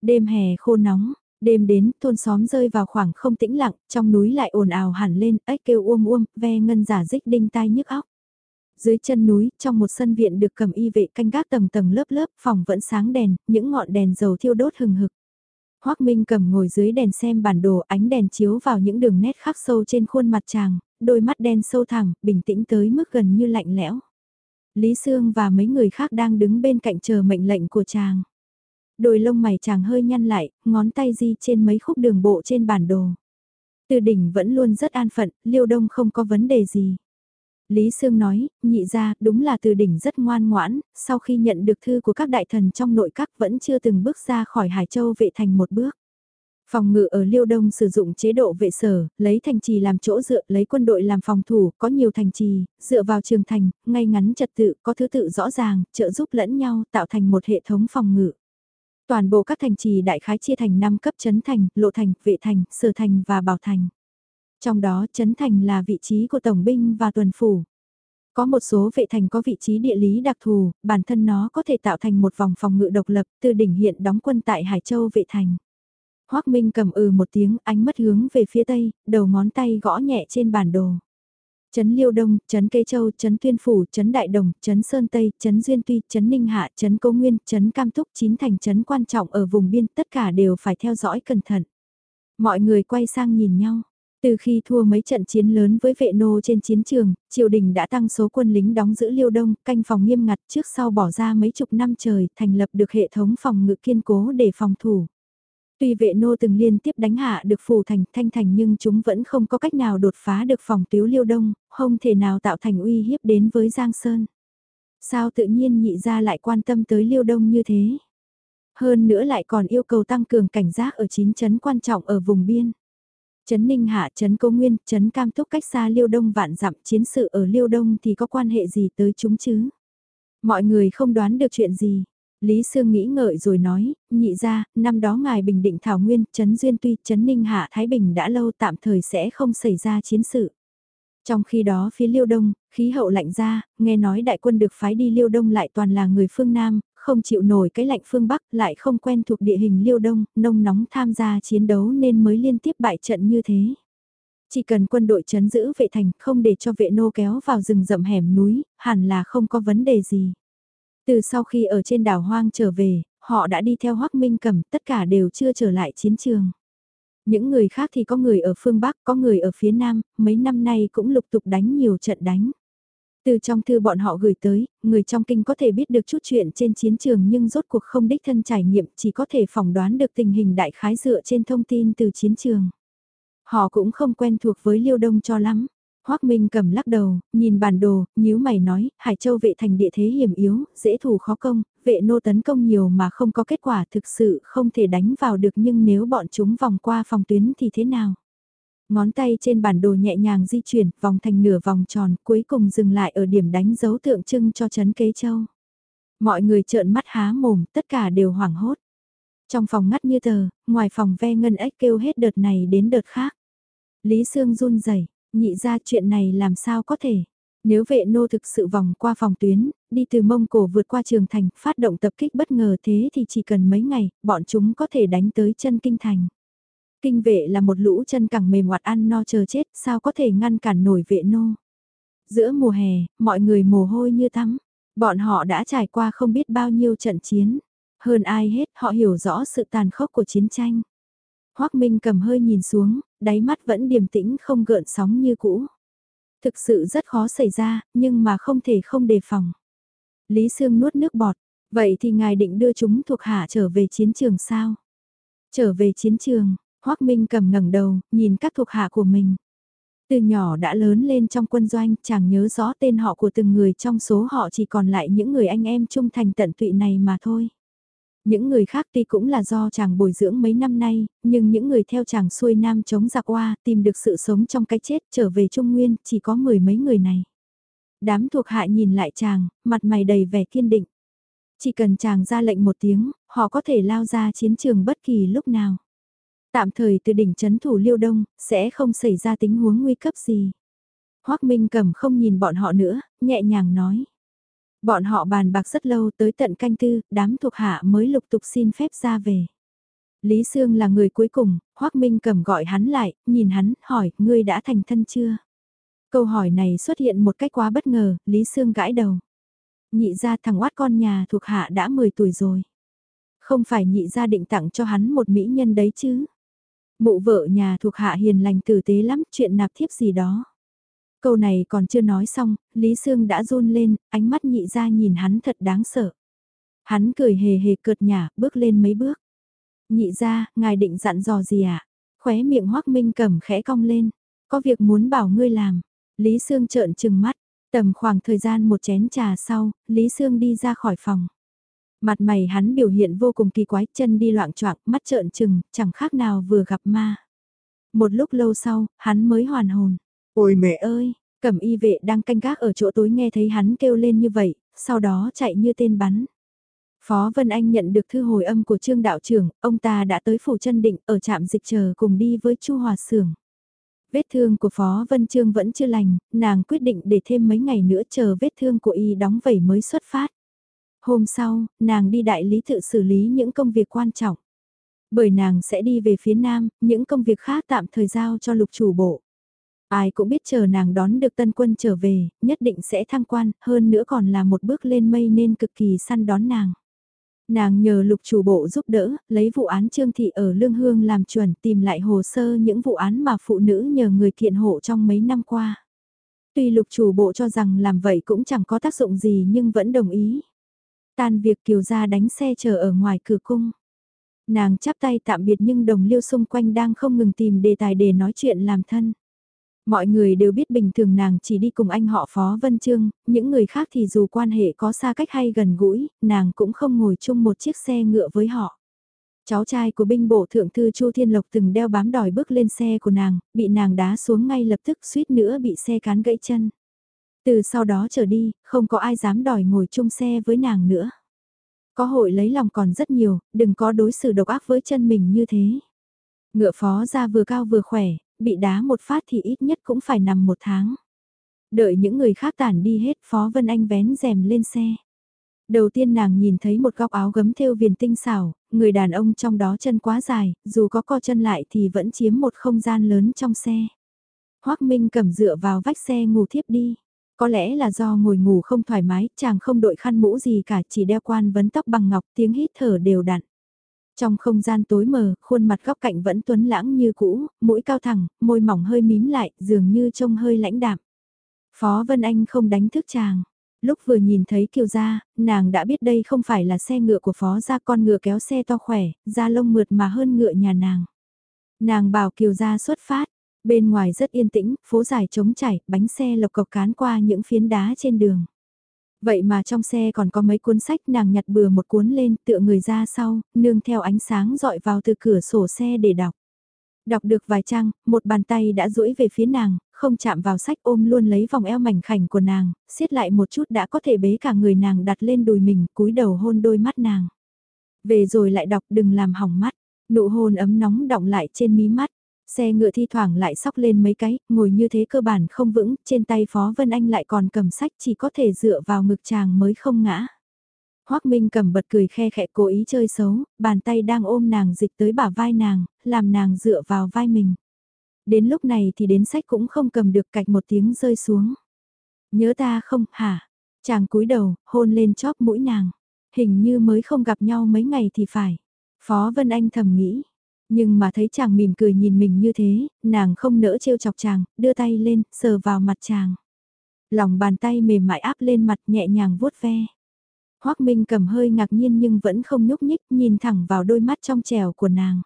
Đêm hè khô nóng, đêm đến, thôn xóm rơi vào khoảng không tĩnh lặng, trong núi lại ồn ào hẳn lên, ếch kêu uôm uôm, ve ngân giả dích đinh tai nhức óc. Dưới chân núi, trong một sân viện được cầm y vệ canh gác tầng tầng lớp lớp, phòng vẫn sáng đèn, những ngọn đèn dầu thiêu đốt hừng hực. Hoác Minh cầm ngồi dưới đèn xem bản đồ ánh đèn chiếu vào những đường nét khắc sâu trên khuôn mặt chàng, đôi mắt đen sâu thẳng, bình tĩnh tới mức gần như lạnh lẽo. Lý Sương và mấy người khác đang đứng bên cạnh chờ mệnh lệnh của chàng. Đôi lông mày chàng hơi nhăn lại, ngón tay di trên mấy khúc đường bộ trên bản đồ. Từ đỉnh vẫn luôn rất an phận, liêu đông không có vấn đề gì. Lý Sương nói, nhị ra, đúng là từ đỉnh rất ngoan ngoãn, sau khi nhận được thư của các đại thần trong nội các vẫn chưa từng bước ra khỏi Hải Châu vệ thành một bước. Phòng ngự ở Liêu Đông sử dụng chế độ vệ sở, lấy thành trì làm chỗ dựa, lấy quân đội làm phòng thủ, có nhiều thành trì, dựa vào trường thành, ngay ngắn trật tự, có thứ tự rõ ràng, trợ giúp lẫn nhau, tạo thành một hệ thống phòng ngự. Toàn bộ các thành trì đại khái chia thành 5 cấp chấn thành, lộ thành, vệ thành, sở thành và bảo thành. Trong đó chấn thành là vị trí của tổng binh và tuần phủ. Có một số vệ thành có vị trí địa lý đặc thù, bản thân nó có thể tạo thành một vòng phòng ngự độc lập từ đỉnh hiện đóng quân tại Hải Châu vệ thành. Hoác Minh cầm ừ một tiếng ánh mất hướng về phía tây, đầu ngón tay gõ nhẹ trên bản đồ. Trấn Liêu Đông, Trấn Cây Châu, Trấn Tuyên Phủ, Trấn Đại Đồng, Trấn Sơn Tây, Trấn Duyên Tuy, Trấn Ninh Hạ, Trấn Cố Nguyên, Trấn Cam Túc, chín thành trấn quan trọng ở vùng biên, tất cả đều phải theo dõi cẩn thận. Mọi người quay sang nhìn nhau. Từ khi thua mấy trận chiến lớn với vệ nô trên chiến trường, triều đình đã tăng số quân lính đóng giữ Liêu Đông, canh phòng nghiêm ngặt trước sau bỏ ra mấy chục năm trời, thành lập được hệ thống phòng ngự kiên cố để phòng thủ. Tuy vệ nô từng liên tiếp đánh hạ được phủ thành thanh thành nhưng chúng vẫn không có cách nào đột phá được phòng tiếu Liêu Đông, không thể nào tạo thành uy hiếp đến với Giang Sơn. Sao tự nhiên nhị ra lại quan tâm tới Liêu Đông như thế? Hơn nữa lại còn yêu cầu tăng cường cảnh giác ở chín chấn quan trọng ở vùng biên. Trấn Ninh Hạ, Trấn Cố Nguyên, Trấn Cam Túc cách xa Liêu Đông vạn dặm chiến sự ở Liêu Đông thì có quan hệ gì tới chúng chứ? Mọi người không đoán được chuyện gì. Lý Sương nghĩ ngợi rồi nói, nhị ra, năm đó ngài Bình Định Thảo Nguyên, Trấn Duyên Tuy, Trấn Ninh Hạ Thái Bình đã lâu tạm thời sẽ không xảy ra chiến sự. Trong khi đó phía Liêu Đông, khí hậu lạnh ra, nghe nói đại quân được phái đi Liêu Đông lại toàn là người phương Nam, không chịu nổi cái lạnh phương Bắc lại không quen thuộc địa hình liêu đông, nông nóng tham gia chiến đấu nên mới liên tiếp bại trận như thế. Chỉ cần quân đội chấn giữ vệ thành không để cho vệ nô kéo vào rừng rậm hẻm núi, hẳn là không có vấn đề gì. Từ sau khi ở trên đảo hoang trở về, họ đã đi theo Hoắc Minh Cẩm, tất cả đều chưa trở lại chiến trường. Những người khác thì có người ở phương Bắc, có người ở phía Nam, mấy năm nay cũng lục tục đánh nhiều trận đánh. Từ trong thư bọn họ gửi tới, người trong kinh có thể biết được chút chuyện trên chiến trường nhưng rốt cuộc không đích thân trải nghiệm chỉ có thể phỏng đoán được tình hình đại khái dựa trên thông tin từ chiến trường. Họ cũng không quen thuộc với Liêu Đông cho lắm. Hoác Minh cầm lắc đầu, nhìn bản đồ, nhíu mày nói, Hải Châu vệ thành địa thế hiểm yếu, dễ thủ khó công, vệ nô tấn công nhiều mà không có kết quả thực sự không thể đánh vào được nhưng nếu bọn chúng vòng qua phòng tuyến thì thế nào? Ngón tay trên bản đồ nhẹ nhàng di chuyển, vòng thành nửa vòng tròn, cuối cùng dừng lại ở điểm đánh dấu tượng trưng cho chấn kế châu. Mọi người trợn mắt há mồm, tất cả đều hoảng hốt. Trong phòng ngắt như tờ, ngoài phòng ve ngân ếch kêu hết đợt này đến đợt khác. Lý Sương run rẩy nhị ra chuyện này làm sao có thể. Nếu vệ nô thực sự vòng qua phòng tuyến, đi từ Mông Cổ vượt qua trường thành, phát động tập kích bất ngờ thế thì chỉ cần mấy ngày, bọn chúng có thể đánh tới chân kinh thành. Kinh vệ là một lũ chân cẳng mềm hoạt ăn no chờ chết, sao có thể ngăn cản nổi vệ nô. Giữa mùa hè, mọi người mồ hôi như tắm. Bọn họ đã trải qua không biết bao nhiêu trận chiến. Hơn ai hết, họ hiểu rõ sự tàn khốc của chiến tranh. Hoác Minh cầm hơi nhìn xuống, đáy mắt vẫn điềm tĩnh không gợn sóng như cũ. Thực sự rất khó xảy ra, nhưng mà không thể không đề phòng. Lý Sương nuốt nước bọt, vậy thì ngài định đưa chúng thuộc hạ trở về chiến trường sao? Trở về chiến trường, Hoác Minh cầm ngẩng đầu, nhìn các thuộc hạ của mình. Từ nhỏ đã lớn lên trong quân doanh, chẳng nhớ rõ tên họ của từng người trong số họ chỉ còn lại những người anh em trung thành tận tụy này mà thôi. Những người khác tuy cũng là do chàng bồi dưỡng mấy năm nay, nhưng những người theo chàng xuôi nam chống giặc qua tìm được sự sống trong cái chết trở về Trung Nguyên chỉ có mười mấy người này. Đám thuộc hạ nhìn lại chàng, mặt mày đầy vẻ kiên định. Chỉ cần chàng ra lệnh một tiếng, họ có thể lao ra chiến trường bất kỳ lúc nào. Tạm thời từ đỉnh chấn thủ Liêu Đông, sẽ không xảy ra tình huống nguy cấp gì. Hoác Minh cầm không nhìn bọn họ nữa, nhẹ nhàng nói. Bọn họ bàn bạc rất lâu tới tận canh tư, đám thuộc hạ mới lục tục xin phép ra về. Lý Sương là người cuối cùng, Hoác Minh cầm gọi hắn lại, nhìn hắn, hỏi, ngươi đã thành thân chưa? Câu hỏi này xuất hiện một cách quá bất ngờ, Lý Sương gãi đầu. Nhị ra thằng oát con nhà thuộc hạ đã 10 tuổi rồi. Không phải nhị ra định tặng cho hắn một mỹ nhân đấy chứ? Mụ vợ nhà thuộc hạ hiền lành tử tế lắm, chuyện nạp thiếp gì đó. Câu này còn chưa nói xong, Lý Sương đã run lên, ánh mắt nhị ra nhìn hắn thật đáng sợ. Hắn cười hề hề cợt nhả, bước lên mấy bước. Nhị ra, ngài định dặn dò gì ạ? À? Khóe miệng hoắc minh cầm khẽ cong lên. Có việc muốn bảo ngươi làm. Lý Sương trợn trừng mắt. Tầm khoảng thời gian một chén trà sau, Lý Sương đi ra khỏi phòng. Mặt mày hắn biểu hiện vô cùng kỳ quái, chân đi loạn choạng, mắt trợn trừng, chẳng khác nào vừa gặp ma. Một lúc lâu sau, hắn mới hoàn hồn. Ôi mẹ ơi, cẩm y vệ đang canh gác ở chỗ tối nghe thấy hắn kêu lên như vậy, sau đó chạy như tên bắn. Phó Vân Anh nhận được thư hồi âm của Trương đạo trưởng, ông ta đã tới phủ chân định ở trạm dịch chờ cùng đi với Chu Hòa Sưởng. Vết thương của Phó Vân Trương vẫn chưa lành, nàng quyết định để thêm mấy ngày nữa chờ vết thương của y đóng vẩy mới xuất phát. Hôm sau, nàng đi đại lý tự xử lý những công việc quan trọng. Bởi nàng sẽ đi về phía nam, những công việc khác tạm thời giao cho lục chủ bộ. Ai cũng biết chờ nàng đón được tân quân trở về, nhất định sẽ thăng quan, hơn nữa còn là một bước lên mây nên cực kỳ săn đón nàng. Nàng nhờ lục chủ bộ giúp đỡ, lấy vụ án Trương Thị ở Lương Hương làm chuẩn tìm lại hồ sơ những vụ án mà phụ nữ nhờ người kiện hộ trong mấy năm qua. Tuy lục chủ bộ cho rằng làm vậy cũng chẳng có tác dụng gì nhưng vẫn đồng ý. Tan việc kiều ra đánh xe chờ ở ngoài cửa cung. Nàng chắp tay tạm biệt nhưng đồng liêu xung quanh đang không ngừng tìm đề tài để nói chuyện làm thân. Mọi người đều biết bình thường nàng chỉ đi cùng anh họ Phó Vân Trương, những người khác thì dù quan hệ có xa cách hay gần gũi, nàng cũng không ngồi chung một chiếc xe ngựa với họ. Cháu trai của binh bộ thượng thư Chu Thiên Lộc từng đeo bám đòi bước lên xe của nàng, bị nàng đá xuống ngay lập tức suýt nữa bị xe cán gãy chân. Từ sau đó trở đi, không có ai dám đòi ngồi chung xe với nàng nữa. Có hội lấy lòng còn rất nhiều, đừng có đối xử độc ác với chân mình như thế. Ngựa phó ra vừa cao vừa khỏe, bị đá một phát thì ít nhất cũng phải nằm một tháng. Đợi những người khác tản đi hết Phó Vân Anh vén rèm lên xe. Đầu tiên nàng nhìn thấy một góc áo gấm thêu viền tinh xảo, người đàn ông trong đó chân quá dài, dù có co chân lại thì vẫn chiếm một không gian lớn trong xe. Hoác Minh cầm dựa vào vách xe ngủ thiếp đi. Có lẽ là do ngồi ngủ không thoải mái, chàng không đội khăn mũ gì cả, chỉ đeo quan vấn tóc bằng ngọc, tiếng hít thở đều đặn. Trong không gian tối mờ, khuôn mặt góc cạnh vẫn tuấn lãng như cũ, mũi cao thẳng, môi mỏng hơi mím lại, dường như trông hơi lãnh đạm. Phó Vân Anh không đánh thức chàng. Lúc vừa nhìn thấy kiều gia, nàng đã biết đây không phải là xe ngựa của phó gia con ngựa kéo xe to khỏe, da lông mượt mà hơn ngựa nhà nàng. Nàng bảo kiều gia xuất phát, bên ngoài rất yên tĩnh, phố dài trống chảy, bánh xe lộc cộc cán qua những phiến đá trên đường. Vậy mà trong xe còn có mấy cuốn sách nàng nhặt bừa một cuốn lên tựa người ra sau, nương theo ánh sáng dọi vào từ cửa sổ xe để đọc. Đọc được vài trang, một bàn tay đã duỗi về phía nàng, không chạm vào sách ôm luôn lấy vòng eo mảnh khảnh của nàng, siết lại một chút đã có thể bế cả người nàng đặt lên đùi mình, cúi đầu hôn đôi mắt nàng. Về rồi lại đọc đừng làm hỏng mắt, nụ hôn ấm nóng động lại trên mí mắt. Xe ngựa thi thoảng lại sóc lên mấy cái, ngồi như thế cơ bản không vững, trên tay Phó Vân Anh lại còn cầm sách chỉ có thể dựa vào ngực chàng mới không ngã. Hoác Minh cầm bật cười khe khẽ cố ý chơi xấu, bàn tay đang ôm nàng dịch tới bả vai nàng, làm nàng dựa vào vai mình. Đến lúc này thì đến sách cũng không cầm được cạch một tiếng rơi xuống. Nhớ ta không, hả? Chàng cúi đầu, hôn lên chóp mũi nàng. Hình như mới không gặp nhau mấy ngày thì phải. Phó Vân Anh thầm nghĩ. Nhưng mà thấy chàng mỉm cười nhìn mình như thế, nàng không nỡ trêu chọc chàng, đưa tay lên, sờ vào mặt chàng. Lòng bàn tay mềm mại áp lên mặt nhẹ nhàng vuốt ve. Hoác Minh cầm hơi ngạc nhiên nhưng vẫn không nhúc nhích nhìn thẳng vào đôi mắt trong trèo của nàng.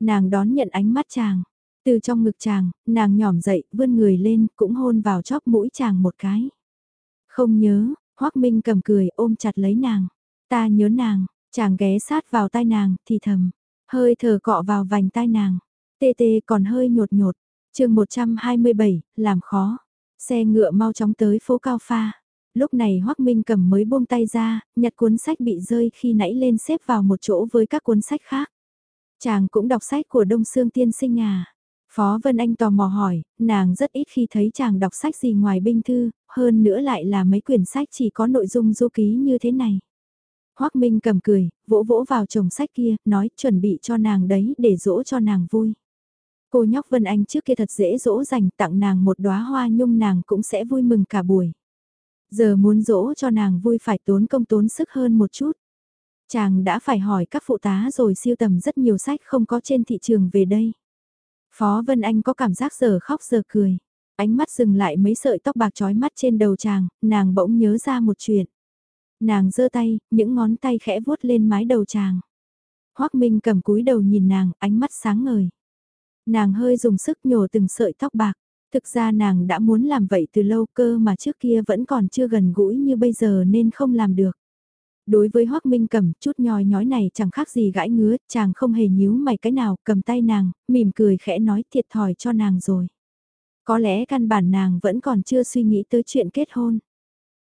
Nàng đón nhận ánh mắt chàng. Từ trong ngực chàng, nàng nhỏm dậy, vươn người lên, cũng hôn vào chóp mũi chàng một cái. Không nhớ, Hoác Minh cầm cười ôm chặt lấy nàng. Ta nhớ nàng, chàng ghé sát vào tai nàng, thì thầm. Hơi thở cọ vào vành tai nàng. Tê tê còn hơi nhột nhột. chương 127, làm khó. Xe ngựa mau chóng tới phố Cao Pha. Lúc này Hoác Minh cầm mới buông tay ra, nhặt cuốn sách bị rơi khi nãy lên xếp vào một chỗ với các cuốn sách khác. Chàng cũng đọc sách của Đông Sương Tiên Sinh à. Phó Vân Anh tò mò hỏi, nàng rất ít khi thấy chàng đọc sách gì ngoài binh thư, hơn nữa lại là mấy quyển sách chỉ có nội dung du ký như thế này. Hoác Minh cầm cười, vỗ vỗ vào chồng sách kia, nói chuẩn bị cho nàng đấy để dỗ cho nàng vui. Cô nhóc Vân Anh trước kia thật dễ dỗ dành tặng nàng một đóa hoa nhung nàng cũng sẽ vui mừng cả buổi. Giờ muốn dỗ cho nàng vui phải tốn công tốn sức hơn một chút. Chàng đã phải hỏi các phụ tá rồi siêu tầm rất nhiều sách không có trên thị trường về đây. Phó Vân Anh có cảm giác giờ khóc giờ cười. Ánh mắt dừng lại mấy sợi tóc bạc trói mắt trên đầu chàng, nàng bỗng nhớ ra một chuyện. Nàng giơ tay, những ngón tay khẽ vuốt lên mái đầu chàng. hoắc Minh cầm cúi đầu nhìn nàng, ánh mắt sáng ngời. Nàng hơi dùng sức nhổ từng sợi tóc bạc. Thực ra nàng đã muốn làm vậy từ lâu cơ mà trước kia vẫn còn chưa gần gũi như bây giờ nên không làm được. Đối với Hoác Minh cầm chút nhòi nhói này chẳng khác gì gãi ngứa, chàng không hề nhíu mày cái nào, cầm tay nàng, mỉm cười khẽ nói thiệt thòi cho nàng rồi. Có lẽ căn bản nàng vẫn còn chưa suy nghĩ tới chuyện kết hôn.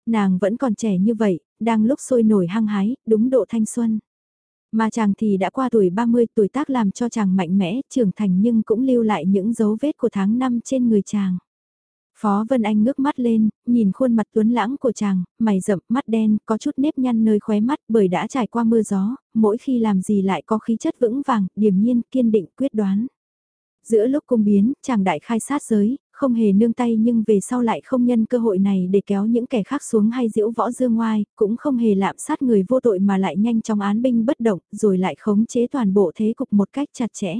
Nàng vẫn còn trẻ như vậy, đang lúc sôi nổi hăng hái, đúng độ thanh xuân. Mà chàng thì đã qua tuổi 30 tuổi tác làm cho chàng mạnh mẽ, trưởng thành nhưng cũng lưu lại những dấu vết của tháng năm trên người chàng. Phó Vân Anh ngước mắt lên, nhìn khuôn mặt tuấn lãng của chàng, mày rậm, mắt đen, có chút nếp nhăn nơi khóe mắt bởi đã trải qua mưa gió, mỗi khi làm gì lại có khí chất vững vàng, điềm nhiên, kiên định, quyết đoán. Giữa lúc cung biến, chàng đại khai sát giới, không hề nương tay nhưng về sau lại không nhân cơ hội này để kéo những kẻ khác xuống hay diễu võ dương ngoai, cũng không hề lạm sát người vô tội mà lại nhanh chóng án binh bất động, rồi lại khống chế toàn bộ thế cục một cách chặt chẽ.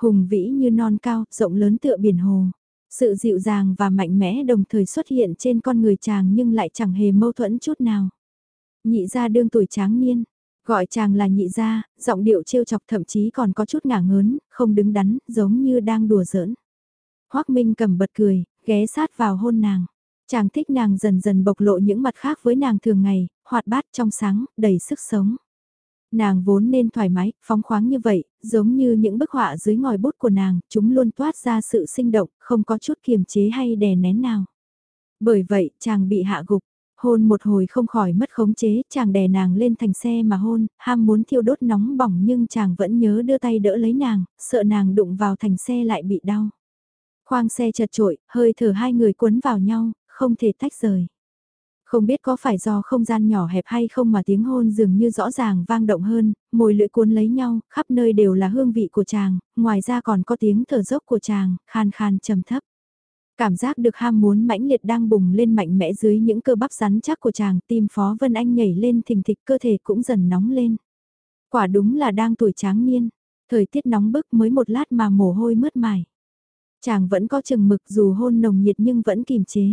Hùng vĩ như non cao, rộng lớn tựa biển hồ. Sự dịu dàng và mạnh mẽ đồng thời xuất hiện trên con người chàng nhưng lại chẳng hề mâu thuẫn chút nào. Nhị ra đương tuổi tráng niên, gọi chàng là nhị gia giọng điệu trêu chọc thậm chí còn có chút ngả ngớn, không đứng đắn, giống như đang đùa giỡn. Hoác Minh cầm bật cười, ghé sát vào hôn nàng. Chàng thích nàng dần dần bộc lộ những mặt khác với nàng thường ngày, hoạt bát trong sáng, đầy sức sống. Nàng vốn nên thoải mái, phóng khoáng như vậy, giống như những bức họa dưới ngòi bút của nàng, chúng luôn toát ra sự sinh động, không có chút kiềm chế hay đè nén nào. Bởi vậy, chàng bị hạ gục, hôn một hồi không khỏi mất khống chế, chàng đè nàng lên thành xe mà hôn, ham muốn thiêu đốt nóng bỏng nhưng chàng vẫn nhớ đưa tay đỡ lấy nàng, sợ nàng đụng vào thành xe lại bị đau. Khoang xe chật trội, hơi thở hai người cuốn vào nhau, không thể tách rời. Không biết có phải do không gian nhỏ hẹp hay không mà tiếng hôn dường như rõ ràng vang động hơn, môi lưỡi cuốn lấy nhau, khắp nơi đều là hương vị của chàng, ngoài ra còn có tiếng thở dốc của chàng, khan khan trầm thấp. Cảm giác được ham muốn mãnh liệt đang bùng lên mạnh mẽ dưới những cơ bắp rắn chắc của chàng, tim Phó Vân Anh nhảy lên thình thịch cơ thể cũng dần nóng lên. Quả đúng là đang tuổi tráng niên, thời tiết nóng bức mới một lát mà mồ hôi mướt mải. Chàng vẫn có chừng mực dù hôn nồng nhiệt nhưng vẫn kìm chế.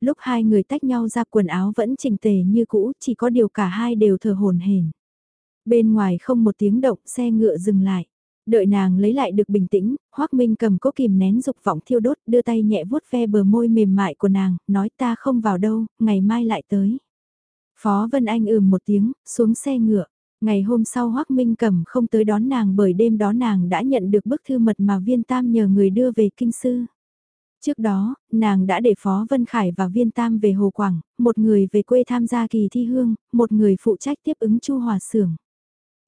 Lúc hai người tách nhau ra quần áo vẫn chỉnh tề như cũ, chỉ có điều cả hai đều thở hồn hển. Bên ngoài không một tiếng động, xe ngựa dừng lại. Đợi nàng lấy lại được bình tĩnh, Hoác Minh cầm cố kìm nén dục vọng thiêu đốt, đưa tay nhẹ vuốt ve bờ môi mềm mại của nàng, nói ta không vào đâu, ngày mai lại tới. Phó Vân Anh ừm một tiếng, xuống xe ngựa. Ngày hôm sau Hoác Minh Cẩm không tới đón nàng bởi đêm đó nàng đã nhận được bức thư mật mà Viên Tam nhờ người đưa về kinh sư. Trước đó, nàng đã để Phó Vân Khải và Viên Tam về Hồ Quảng, một người về quê tham gia kỳ thi hương, một người phụ trách tiếp ứng Chu Hòa Sưởng.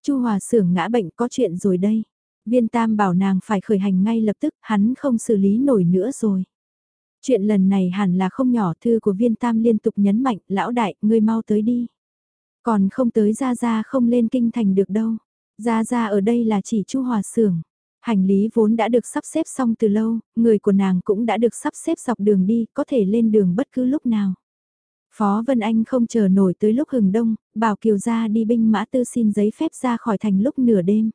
Chu Hòa Sưởng ngã bệnh có chuyện rồi đây. Viên Tam bảo nàng phải khởi hành ngay lập tức, hắn không xử lý nổi nữa rồi. Chuyện lần này hẳn là không nhỏ thư của Viên Tam liên tục nhấn mạnh, lão đại, ngươi mau tới đi. Còn không tới ra ra không lên kinh thành được đâu. Ra ra ở đây là chỉ chu hòa xưởng. Hành lý vốn đã được sắp xếp xong từ lâu, người của nàng cũng đã được sắp xếp dọc đường đi, có thể lên đường bất cứ lúc nào. Phó Vân Anh không chờ nổi tới lúc hừng đông, bảo Kiều gia đi binh mã tư xin giấy phép ra khỏi thành lúc nửa đêm.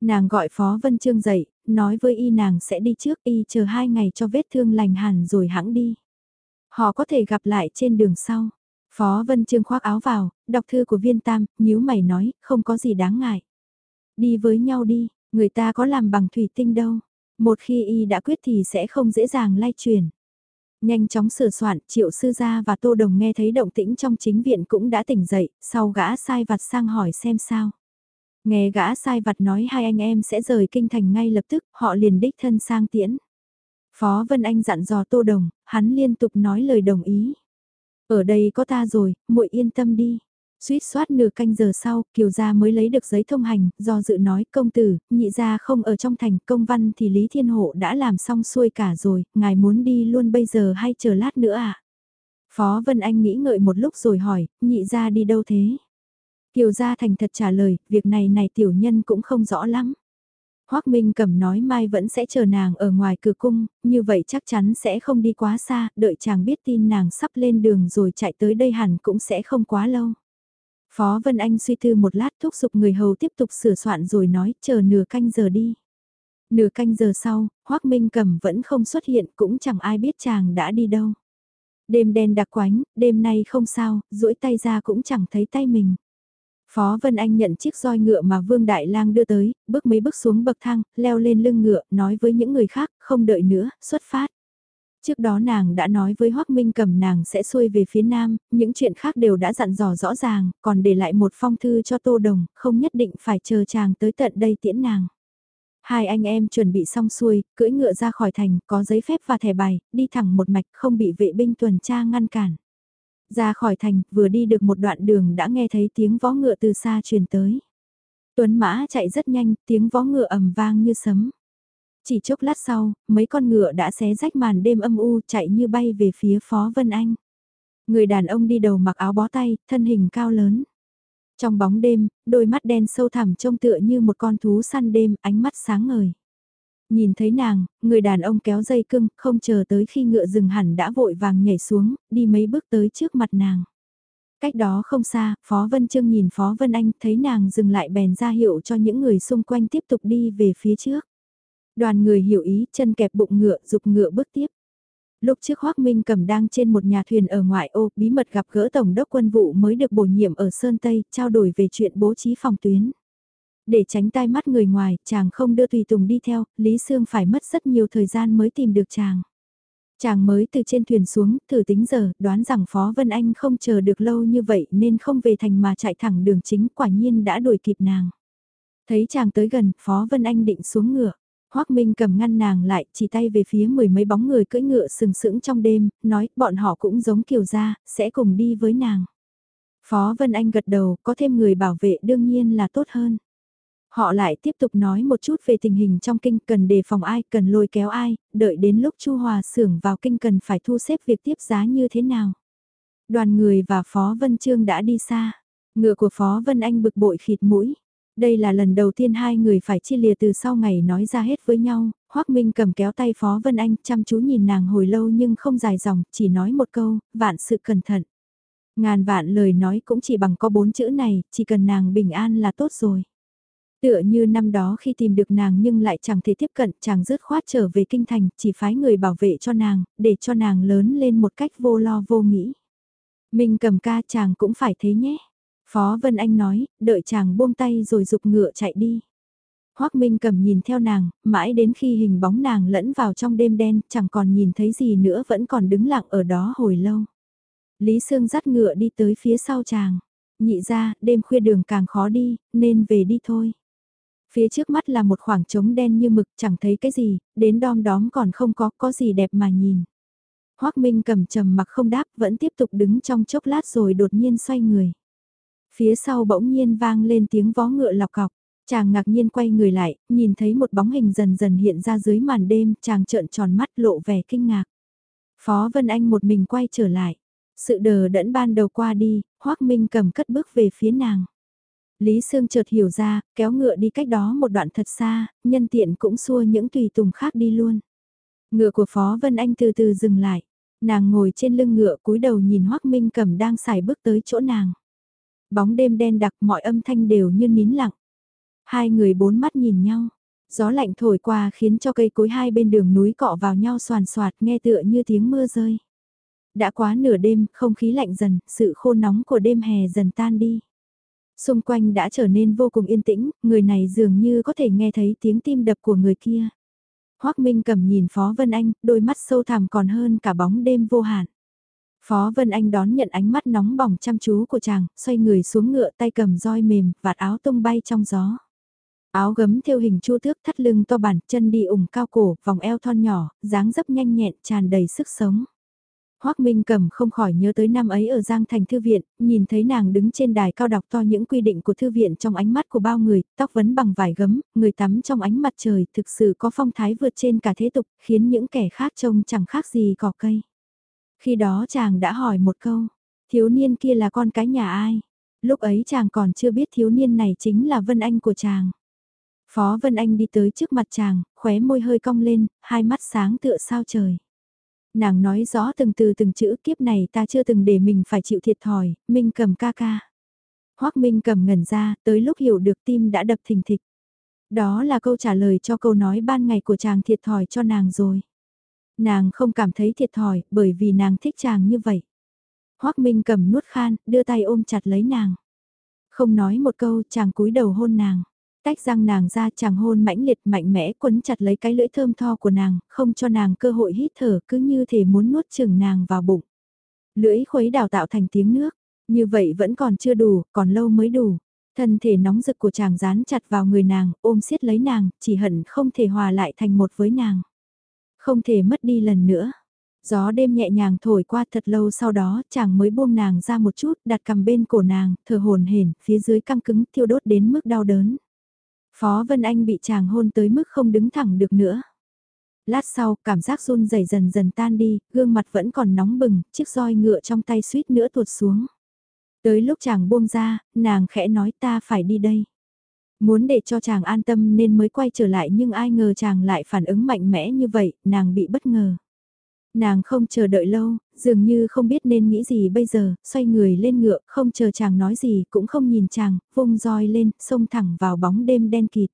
Nàng gọi Phó Vân Trương dậy, nói với y nàng sẽ đi trước y chờ hai ngày cho vết thương lành hẳn rồi hãng đi. Họ có thể gặp lại trên đường sau. Phó Vân Trương khoác áo vào, đọc thư của viên tam, nhíu mày nói, không có gì đáng ngại. Đi với nhau đi, người ta có làm bằng thủy tinh đâu. Một khi y đã quyết thì sẽ không dễ dàng lay truyền. Nhanh chóng sửa soạn, triệu sư gia và tô đồng nghe thấy động tĩnh trong chính viện cũng đã tỉnh dậy, sau gã sai vặt sang hỏi xem sao. Nghe gã sai vặt nói hai anh em sẽ rời kinh thành ngay lập tức, họ liền đích thân sang tiễn. Phó Vân Anh dặn dò Tô Đồng, hắn liên tục nói lời đồng ý. Ở đây có ta rồi, muội yên tâm đi. Suýt soát nửa canh giờ sau, Kiều Gia mới lấy được giấy thông hành, do dự nói công tử, nhị gia không ở trong thành công văn thì Lý Thiên Hộ đã làm xong xuôi cả rồi, ngài muốn đi luôn bây giờ hay chờ lát nữa à? Phó Vân Anh nghĩ ngợi một lúc rồi hỏi, nhị gia đi đâu thế? Kiều Gia thành thật trả lời, việc này này tiểu nhân cũng không rõ lắm. Hoác Minh cầm nói mai vẫn sẽ chờ nàng ở ngoài cửa cung, như vậy chắc chắn sẽ không đi quá xa, đợi chàng biết tin nàng sắp lên đường rồi chạy tới đây hẳn cũng sẽ không quá lâu. Phó Vân Anh suy tư một lát thúc giục người hầu tiếp tục sửa soạn rồi nói chờ nửa canh giờ đi. Nửa canh giờ sau, Hoác Minh cầm vẫn không xuất hiện cũng chẳng ai biết chàng đã đi đâu. Đêm đen đặc quánh, đêm nay không sao, duỗi tay ra cũng chẳng thấy tay mình. Phó Vân Anh nhận chiếc roi ngựa mà Vương Đại Lang đưa tới, bước mấy bước xuống bậc thang, leo lên lưng ngựa, nói với những người khác, không đợi nữa, xuất phát. Trước đó nàng đã nói với Hoác Minh cầm nàng sẽ xuôi về phía nam, những chuyện khác đều đã dặn dò rõ ràng, còn để lại một phong thư cho Tô Đồng, không nhất định phải chờ chàng tới tận đây tiễn nàng. Hai anh em chuẩn bị xong xuôi, cưỡi ngựa ra khỏi thành, có giấy phép và thẻ bài, đi thẳng một mạch không bị vệ binh tuần tra ngăn cản. Ra khỏi thành, vừa đi được một đoạn đường đã nghe thấy tiếng vó ngựa từ xa truyền tới. Tuấn mã chạy rất nhanh, tiếng vó ngựa ầm vang như sấm. Chỉ chốc lát sau, mấy con ngựa đã xé rách màn đêm âm u chạy như bay về phía Phó Vân Anh. Người đàn ông đi đầu mặc áo bó tay, thân hình cao lớn. Trong bóng đêm, đôi mắt đen sâu thẳm trông tựa như một con thú săn đêm, ánh mắt sáng ngời. Nhìn thấy nàng, người đàn ông kéo dây cưng, không chờ tới khi ngựa dừng hẳn đã vội vàng nhảy xuống, đi mấy bước tới trước mặt nàng. Cách đó không xa, Phó Vân Trương nhìn Phó Vân Anh thấy nàng dừng lại bèn ra hiệu cho những người xung quanh tiếp tục đi về phía trước. Đoàn người hiểu ý, chân kẹp bụng ngựa, dục ngựa bước tiếp. Lúc trước Hoác Minh cầm đang trên một nhà thuyền ở ngoại ô, bí mật gặp gỡ Tổng đốc quân vụ mới được bổ nhiệm ở Sơn Tây, trao đổi về chuyện bố trí phòng tuyến. Để tránh tai mắt người ngoài, chàng không đưa Tùy Tùng đi theo, Lý Sương phải mất rất nhiều thời gian mới tìm được chàng. Chàng mới từ trên thuyền xuống, thử tính giờ, đoán rằng Phó Vân Anh không chờ được lâu như vậy nên không về thành mà chạy thẳng đường chính quả nhiên đã đuổi kịp nàng. Thấy chàng tới gần, Phó Vân Anh định xuống ngựa. Hoác Minh cầm ngăn nàng lại, chỉ tay về phía mười mấy bóng người cưỡi ngựa sừng sững trong đêm, nói bọn họ cũng giống kiều gia, sẽ cùng đi với nàng. Phó Vân Anh gật đầu, có thêm người bảo vệ đương nhiên là tốt hơn. Họ lại tiếp tục nói một chút về tình hình trong kinh cần đề phòng ai, cần lôi kéo ai, đợi đến lúc Chu Hòa xưởng vào kinh cần phải thu xếp việc tiếp giá như thế nào. Đoàn người và Phó Vân Trương đã đi xa. Ngựa của Phó Vân Anh bực bội khịt mũi. Đây là lần đầu tiên hai người phải chia lìa từ sau ngày nói ra hết với nhau, Hoác Minh cầm kéo tay Phó Vân Anh chăm chú nhìn nàng hồi lâu nhưng không dài dòng, chỉ nói một câu, vạn sự cẩn thận. Ngàn vạn lời nói cũng chỉ bằng có bốn chữ này, chỉ cần nàng bình an là tốt rồi. Tựa như năm đó khi tìm được nàng nhưng lại chẳng thể tiếp cận, chàng rớt khoát trở về kinh thành, chỉ phái người bảo vệ cho nàng, để cho nàng lớn lên một cách vô lo vô nghĩ. Mình cầm ca chàng cũng phải thế nhé. Phó Vân Anh nói, đợi chàng buông tay rồi dục ngựa chạy đi. Hoác Minh cầm nhìn theo nàng, mãi đến khi hình bóng nàng lẫn vào trong đêm đen, chẳng còn nhìn thấy gì nữa vẫn còn đứng lặng ở đó hồi lâu. Lý Sương dắt ngựa đi tới phía sau chàng. Nhị ra, đêm khuya đường càng khó đi, nên về đi thôi. Phía trước mắt là một khoảng trống đen như mực chẳng thấy cái gì, đến đom đóm còn không có, có gì đẹp mà nhìn. Hoác Minh cầm trầm mặc không đáp vẫn tiếp tục đứng trong chốc lát rồi đột nhiên xoay người. Phía sau bỗng nhiên vang lên tiếng vó ngựa lọc cọc. Chàng ngạc nhiên quay người lại, nhìn thấy một bóng hình dần dần hiện ra dưới màn đêm, chàng trợn tròn mắt lộ vẻ kinh ngạc. Phó Vân Anh một mình quay trở lại. Sự đờ đẫn ban đầu qua đi, Hoác Minh cầm cất bước về phía nàng. Lý Sương chợt hiểu ra, kéo ngựa đi cách đó một đoạn thật xa, nhân tiện cũng xua những tùy tùng khác đi luôn. Ngựa của Phó Vân Anh từ từ dừng lại. Nàng ngồi trên lưng ngựa cúi đầu nhìn Hoác Minh cầm đang xài bước tới chỗ nàng. Bóng đêm đen đặc mọi âm thanh đều như nín lặng. Hai người bốn mắt nhìn nhau. Gió lạnh thổi qua khiến cho cây cối hai bên đường núi cọ vào nhau soàn soạt nghe tựa như tiếng mưa rơi. Đã quá nửa đêm, không khí lạnh dần, sự khô nóng của đêm hè dần tan đi. Xung quanh đã trở nên vô cùng yên tĩnh, người này dường như có thể nghe thấy tiếng tim đập của người kia. Hoác Minh cầm nhìn Phó Vân Anh, đôi mắt sâu thẳm còn hơn cả bóng đêm vô hạn. Phó Vân Anh đón nhận ánh mắt nóng bỏng chăm chú của chàng, xoay người xuống ngựa tay cầm roi mềm, vạt áo tung bay trong gió. Áo gấm theo hình chu thước thắt lưng to bản, chân đi ủng cao cổ, vòng eo thon nhỏ, dáng dấp nhanh nhẹn, tràn đầy sức sống. Hoác Minh cầm không khỏi nhớ tới năm ấy ở Giang Thành Thư Viện, nhìn thấy nàng đứng trên đài cao đọc to những quy định của Thư Viện trong ánh mắt của bao người, tóc vấn bằng vải gấm, người tắm trong ánh mặt trời thực sự có phong thái vượt trên cả thế tục, khiến những kẻ khác trông chẳng khác gì cỏ cây. Khi đó chàng đã hỏi một câu, thiếu niên kia là con cái nhà ai? Lúc ấy chàng còn chưa biết thiếu niên này chính là Vân Anh của chàng. Phó Vân Anh đi tới trước mặt chàng, khóe môi hơi cong lên, hai mắt sáng tựa sao trời. Nàng nói rõ từng từ từng chữ kiếp này ta chưa từng để mình phải chịu thiệt thòi, Minh cầm ca ca. Hoác Minh cầm ngẩn ra, tới lúc hiểu được tim đã đập thình thịch. Đó là câu trả lời cho câu nói ban ngày của chàng thiệt thòi cho nàng rồi. Nàng không cảm thấy thiệt thòi, bởi vì nàng thích chàng như vậy. Hoác Minh cầm nuốt khan, đưa tay ôm chặt lấy nàng. Không nói một câu, chàng cúi đầu hôn nàng. Tách răng nàng ra chàng hôn mãnh liệt mạnh mẽ quấn chặt lấy cái lưỡi thơm tho của nàng, không cho nàng cơ hội hít thở cứ như thể muốn nuốt chừng nàng vào bụng. Lưỡi khuấy đào tạo thành tiếng nước, như vậy vẫn còn chưa đủ, còn lâu mới đủ. Thân thể nóng rực của chàng dán chặt vào người nàng, ôm siết lấy nàng, chỉ hận không thể hòa lại thành một với nàng. Không thể mất đi lần nữa. Gió đêm nhẹ nhàng thổi qua thật lâu sau đó chàng mới buông nàng ra một chút đặt cầm bên cổ nàng, thở hồn hển phía dưới căng cứng thiêu đốt đến mức đau đớn. Phó Vân Anh bị chàng hôn tới mức không đứng thẳng được nữa. Lát sau, cảm giác run rẩy dần dần tan đi, gương mặt vẫn còn nóng bừng, chiếc roi ngựa trong tay suýt nữa tuột xuống. Tới lúc chàng buông ra, nàng khẽ nói ta phải đi đây. Muốn để cho chàng an tâm nên mới quay trở lại nhưng ai ngờ chàng lại phản ứng mạnh mẽ như vậy, nàng bị bất ngờ. Nàng không chờ đợi lâu, dường như không biết nên nghĩ gì bây giờ, xoay người lên ngựa, không chờ chàng nói gì, cũng không nhìn chàng, vung roi lên, xông thẳng vào bóng đêm đen kịt.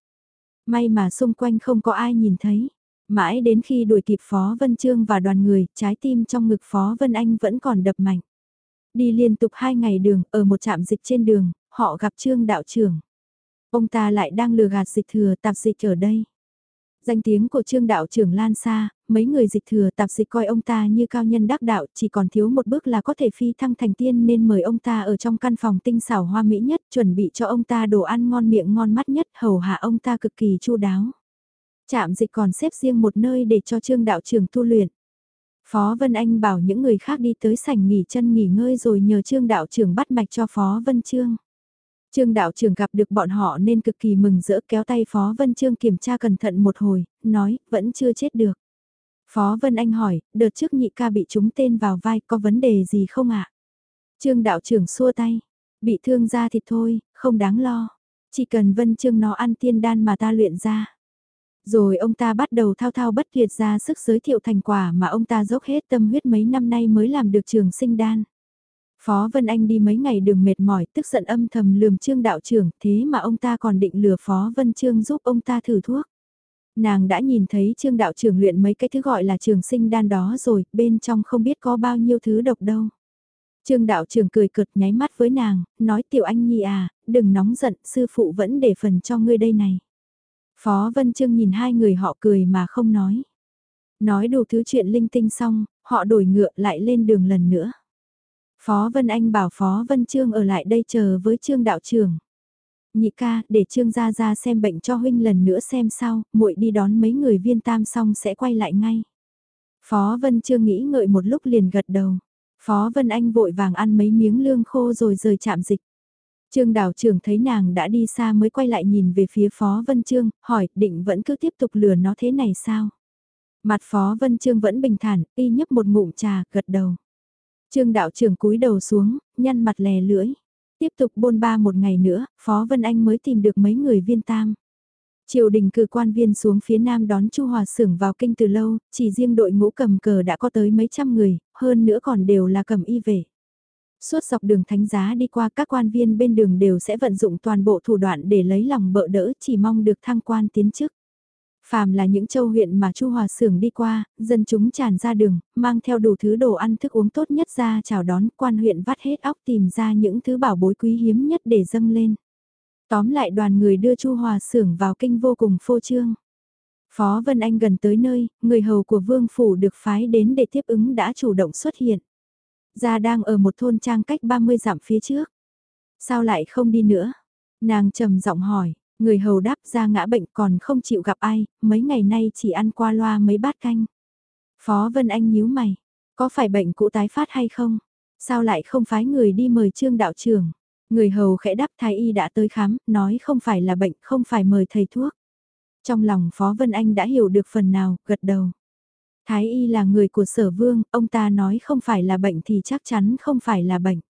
May mà xung quanh không có ai nhìn thấy. Mãi đến khi đuổi kịp Phó Vân Trương và đoàn người, trái tim trong ngực Phó Vân Anh vẫn còn đập mạnh. Đi liên tục hai ngày đường, ở một trạm dịch trên đường, họ gặp Trương đạo trưởng. Ông ta lại đang lừa gạt dịch thừa tạp dịch ở đây. Danh tiếng của trương đạo trưởng lan xa, mấy người dịch thừa tạp dịch coi ông ta như cao nhân đắc đạo chỉ còn thiếu một bước là có thể phi thăng thành tiên nên mời ông ta ở trong căn phòng tinh xảo hoa mỹ nhất chuẩn bị cho ông ta đồ ăn ngon miệng ngon mắt nhất hầu hạ ông ta cực kỳ chu đáo. Trạm dịch còn xếp riêng một nơi để cho trương đạo trưởng tu luyện. Phó Vân Anh bảo những người khác đi tới sảnh nghỉ chân nghỉ ngơi rồi nhờ trương đạo trưởng bắt mạch cho Phó Vân Trương. Trương đạo trưởng gặp được bọn họ nên cực kỳ mừng rỡ kéo tay Phó Vân Trương kiểm tra cẩn thận một hồi, nói, vẫn chưa chết được. Phó Vân Anh hỏi, đợt trước nhị ca bị trúng tên vào vai có vấn đề gì không ạ? Trương đạo trưởng xua tay, bị thương ra thì thôi, không đáng lo. Chỉ cần Vân Trương nó ăn tiên đan mà ta luyện ra. Rồi ông ta bắt đầu thao thao bất tuyệt ra sức giới thiệu thành quả mà ông ta dốc hết tâm huyết mấy năm nay mới làm được trường sinh đan. Phó Vân Anh đi mấy ngày đường mệt mỏi, tức giận âm thầm lườm Trương đạo trưởng, thế mà ông ta còn định lừa Phó Vân Trương giúp ông ta thử thuốc. Nàng đã nhìn thấy Trương đạo trưởng luyện mấy cái thứ gọi là trường sinh đan đó rồi, bên trong không biết có bao nhiêu thứ độc đâu. Trương đạo trưởng cười cực nháy mắt với nàng, nói tiểu anh nhi à, đừng nóng giận, sư phụ vẫn để phần cho ngươi đây này. Phó Vân Trương nhìn hai người họ cười mà không nói. Nói đủ thứ chuyện linh tinh xong, họ đổi ngựa lại lên đường lần nữa. Phó Vân Anh bảo Phó Vân Trương ở lại đây chờ với Trương đạo trưởng. Nhị ca, để Trương gia gia xem bệnh cho huynh lần nữa xem sao, muội đi đón mấy người viên tam xong sẽ quay lại ngay. Phó Vân Trương nghĩ ngợi một lúc liền gật đầu. Phó Vân Anh vội vàng ăn mấy miếng lương khô rồi rời chạm dịch. Trương đảo trưởng thấy nàng đã đi xa mới quay lại nhìn về phía Phó Vân Trương, hỏi định vẫn cứ tiếp tục lừa nó thế này sao? Mặt Phó Vân Trương vẫn bình thản, y nhấp một ngụm trà, gật đầu. Trương đạo trưởng cúi đầu xuống, nhăn mặt lè lưỡi. Tiếp tục bôn ba một ngày nữa, Phó Vân Anh mới tìm được mấy người viên tam. Triều đình cử quan viên xuống phía nam đón Chu Hòa Sưởng vào kinh từ lâu, chỉ riêng đội ngũ cầm cờ đã có tới mấy trăm người, hơn nữa còn đều là cầm y về. Suốt dọc đường thánh giá đi qua các quan viên bên đường đều sẽ vận dụng toàn bộ thủ đoạn để lấy lòng bợ đỡ chỉ mong được thăng quan tiến chức. Phàm là những châu huyện mà Chu Hòa Sưởng đi qua, dân chúng tràn ra đường, mang theo đủ thứ đồ ăn thức uống tốt nhất ra chào đón quan huyện vắt hết óc tìm ra những thứ bảo bối quý hiếm nhất để dâng lên. Tóm lại đoàn người đưa Chu Hòa Sưởng vào kinh vô cùng phô trương. Phó Vân Anh gần tới nơi, người hầu của Vương Phủ được phái đến để tiếp ứng đã chủ động xuất hiện. Gia đang ở một thôn trang cách 30 dặm phía trước. Sao lại không đi nữa? Nàng trầm giọng hỏi, người hầu đáp ra ngã bệnh còn không chịu gặp ai, mấy ngày nay chỉ ăn qua loa mấy bát canh. Phó Vân Anh nhíu mày, có phải bệnh cũ tái phát hay không? Sao lại không phái người đi mời trương đạo trưởng? Người hầu khẽ đáp thái y đã tới khám, nói không phải là bệnh, không phải mời thầy thuốc. Trong lòng Phó Vân Anh đã hiểu được phần nào, gật đầu. Thái y là người của sở vương, ông ta nói không phải là bệnh thì chắc chắn không phải là bệnh.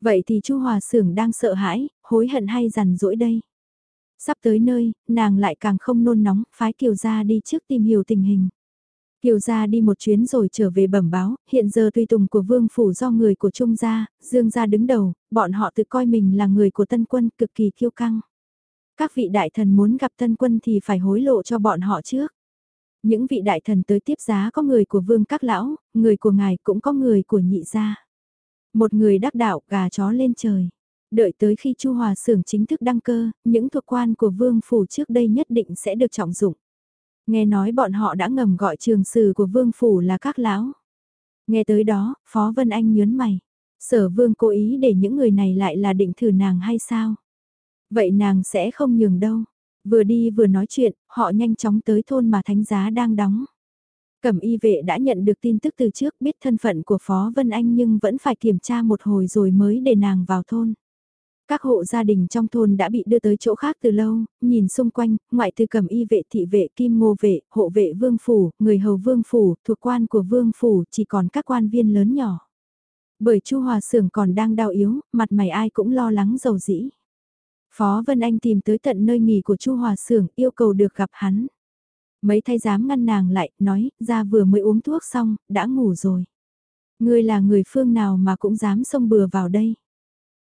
Vậy thì Chu Hòa Sưởng đang sợ hãi, hối hận hay rằn rỗi đây? Sắp tới nơi, nàng lại càng không nôn nóng, phái Kiều gia đi trước tìm hiểu tình hình. Kiều gia đi một chuyến rồi trở về bẩm báo, hiện giờ tùy tùng của vương phủ do người của Trung gia, Dương gia đứng đầu, bọn họ tự coi mình là người của tân quân cực kỳ kiêu căng. Các vị đại thần muốn gặp tân quân thì phải hối lộ cho bọn họ trước. Những vị đại thần tới tiếp giá có người của vương các lão, người của ngài cũng có người của nhị gia. Một người đắc đạo gà chó lên trời. Đợi tới khi Chu Hòa Sưởng chính thức đăng cơ, những thuộc quan của vương phủ trước đây nhất định sẽ được trọng dụng. Nghe nói bọn họ đã ngầm gọi trường sử của vương phủ là các lão. Nghe tới đó, Phó Vân Anh nhớn mày. Sở vương cố ý để những người này lại là định thử nàng hay sao? Vậy nàng sẽ không nhường đâu. Vừa đi vừa nói chuyện, họ nhanh chóng tới thôn mà thánh giá đang đóng. Cẩm y vệ đã nhận được tin tức từ trước biết thân phận của Phó Vân Anh nhưng vẫn phải kiểm tra một hồi rồi mới để nàng vào thôn. Các hộ gia đình trong thôn đã bị đưa tới chỗ khác từ lâu, nhìn xung quanh, ngoại từ cầm y vệ thị vệ kim ngô vệ, hộ vệ vương phủ, người hầu vương phủ, thuộc quan của vương phủ, chỉ còn các quan viên lớn nhỏ. Bởi chu Hòa Sưởng còn đang đau yếu, mặt mày ai cũng lo lắng dầu dĩ. Phó Vân Anh tìm tới tận nơi nghỉ của chu Hòa Sưởng yêu cầu được gặp hắn. Mấy thay dám ngăn nàng lại, nói, ra vừa mới uống thuốc xong, đã ngủ rồi. Ngươi là người phương nào mà cũng dám xông bừa vào đây.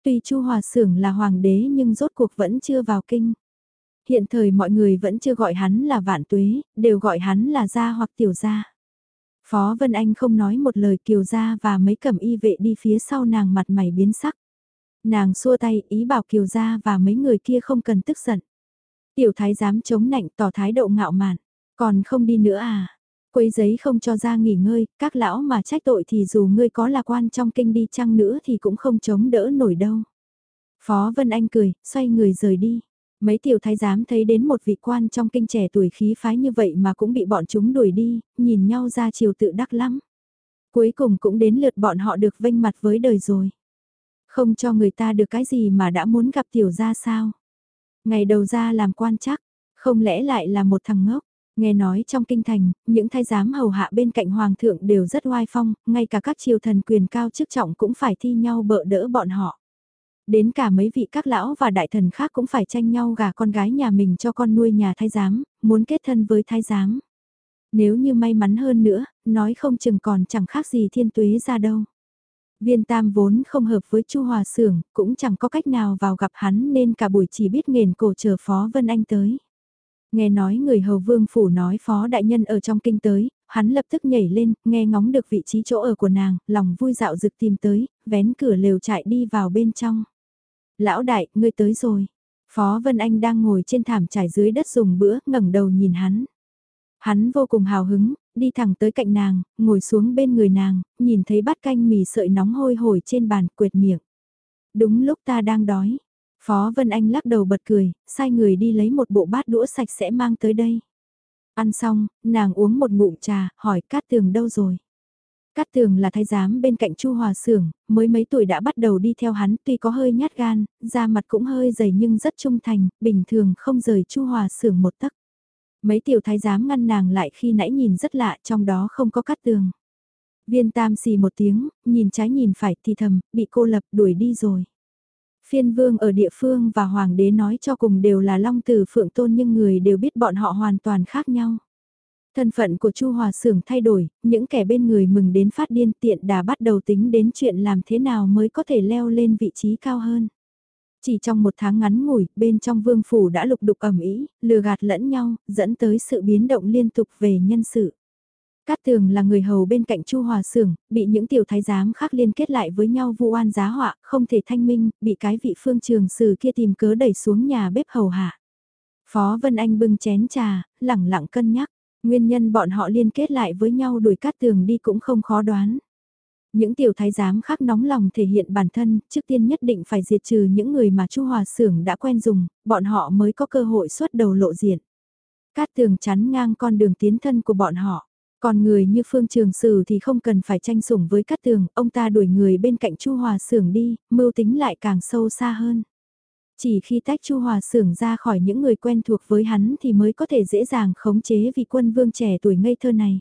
Tuy Chu Hòa Sưởng là hoàng đế nhưng rốt cuộc vẫn chưa vào kinh. Hiện thời mọi người vẫn chưa gọi hắn là vạn tuế, đều gọi hắn là gia hoặc tiểu gia. Phó Vân Anh không nói một lời kiều gia và mấy cẩm y vệ đi phía sau nàng mặt mày biến sắc. Nàng xua tay ý bảo kiều gia và mấy người kia không cần tức giận. Tiểu thái dám chống nạnh tỏ thái độ ngạo mạn, còn không đi nữa à? Quấy giấy không cho ra nghỉ ngơi, các lão mà trách tội thì dù ngươi có là quan trong kinh đi chăng nữa thì cũng không chống đỡ nổi đâu. Phó Vân Anh cười, xoay người rời đi. Mấy tiểu thái giám thấy đến một vị quan trong kinh trẻ tuổi khí phái như vậy mà cũng bị bọn chúng đuổi đi, nhìn nhau ra chiều tự đắc lắm. Cuối cùng cũng đến lượt bọn họ được vênh mặt với đời rồi. Không cho người ta được cái gì mà đã muốn gặp tiểu gia sao. Ngày đầu ra làm quan chắc, không lẽ lại là một thằng ngốc. Nghe nói trong kinh thành, những thái giám hầu hạ bên cạnh hoàng thượng đều rất oai phong, ngay cả các triều thần quyền cao chức trọng cũng phải thi nhau bợ đỡ bọn họ. Đến cả mấy vị các lão và đại thần khác cũng phải tranh nhau gả con gái nhà mình cho con nuôi nhà thái giám, muốn kết thân với thái giám. Nếu như may mắn hơn nữa, nói không chừng còn chẳng khác gì thiên tuế ra đâu. Viên tam vốn không hợp với chu hòa sưởng cũng chẳng có cách nào vào gặp hắn nên cả buổi chỉ biết nghền cổ chờ Phó Vân Anh tới. Nghe nói người hầu vương phủ nói phó đại nhân ở trong kinh tới, hắn lập tức nhảy lên, nghe ngóng được vị trí chỗ ở của nàng, lòng vui dạo rực tìm tới, vén cửa lều chạy đi vào bên trong. Lão đại, ngươi tới rồi. Phó Vân Anh đang ngồi trên thảm trải dưới đất dùng bữa, ngẩng đầu nhìn hắn. Hắn vô cùng hào hứng, đi thẳng tới cạnh nàng, ngồi xuống bên người nàng, nhìn thấy bát canh mì sợi nóng hôi hổi trên bàn, quệt miệng. Đúng lúc ta đang đói, Phó Vân Anh lắc đầu bật cười, sai người đi lấy một bộ bát đũa sạch sẽ mang tới đây. Ăn xong, nàng uống một ngụm trà, hỏi Cát Tường đâu rồi? Cát Tường là thái giám bên cạnh Chu Hòa Sưởng, mới mấy tuổi đã bắt đầu đi theo hắn, tuy có hơi nhát gan, da mặt cũng hơi dày nhưng rất trung thành, bình thường không rời Chu Hòa Sưởng một tấc. Mấy tiểu thái giám ngăn nàng lại khi nãy nhìn rất lạ, trong đó không có Cát Tường. Viên tam xì một tiếng, nhìn trái nhìn phải thì thầm, bị cô lập đuổi đi rồi. Phiên vương ở địa phương và hoàng đế nói cho cùng đều là long tử phượng tôn nhưng người đều biết bọn họ hoàn toàn khác nhau. Thân phận của Chu Hòa Sưởng thay đổi, những kẻ bên người mừng đến phát điên tiện đã bắt đầu tính đến chuyện làm thế nào mới có thể leo lên vị trí cao hơn. Chỉ trong một tháng ngắn ngủi, bên trong vương phủ đã lục đục ẩm ý, lừa gạt lẫn nhau, dẫn tới sự biến động liên tục về nhân sự. Cát tường là người hầu bên cạnh Chu Hòa Sưởng, bị những tiểu thái giám khác liên kết lại với nhau vu oan giá họa, không thể thanh minh, bị cái vị phương trường sử kia tìm cớ đẩy xuống nhà bếp hầu hạ. Phó Vân Anh bưng chén trà, lẳng lặng cân nhắc, nguyên nhân bọn họ liên kết lại với nhau đuổi Cát tường đi cũng không khó đoán. Những tiểu thái giám khác nóng lòng thể hiện bản thân, trước tiên nhất định phải diệt trừ những người mà Chu Hòa Sưởng đã quen dùng, bọn họ mới có cơ hội xuất đầu lộ diện. Cát tường chắn ngang con đường tiến thân của bọn họ. Còn người như Phương Trường Sử thì không cần phải tranh sủng với Cát Tường, ông ta đuổi người bên cạnh Chu Hòa Sưởng đi, mưu tính lại càng sâu xa hơn. Chỉ khi tách Chu Hòa Sưởng ra khỏi những người quen thuộc với hắn thì mới có thể dễ dàng khống chế vị quân vương trẻ tuổi ngây thơ này.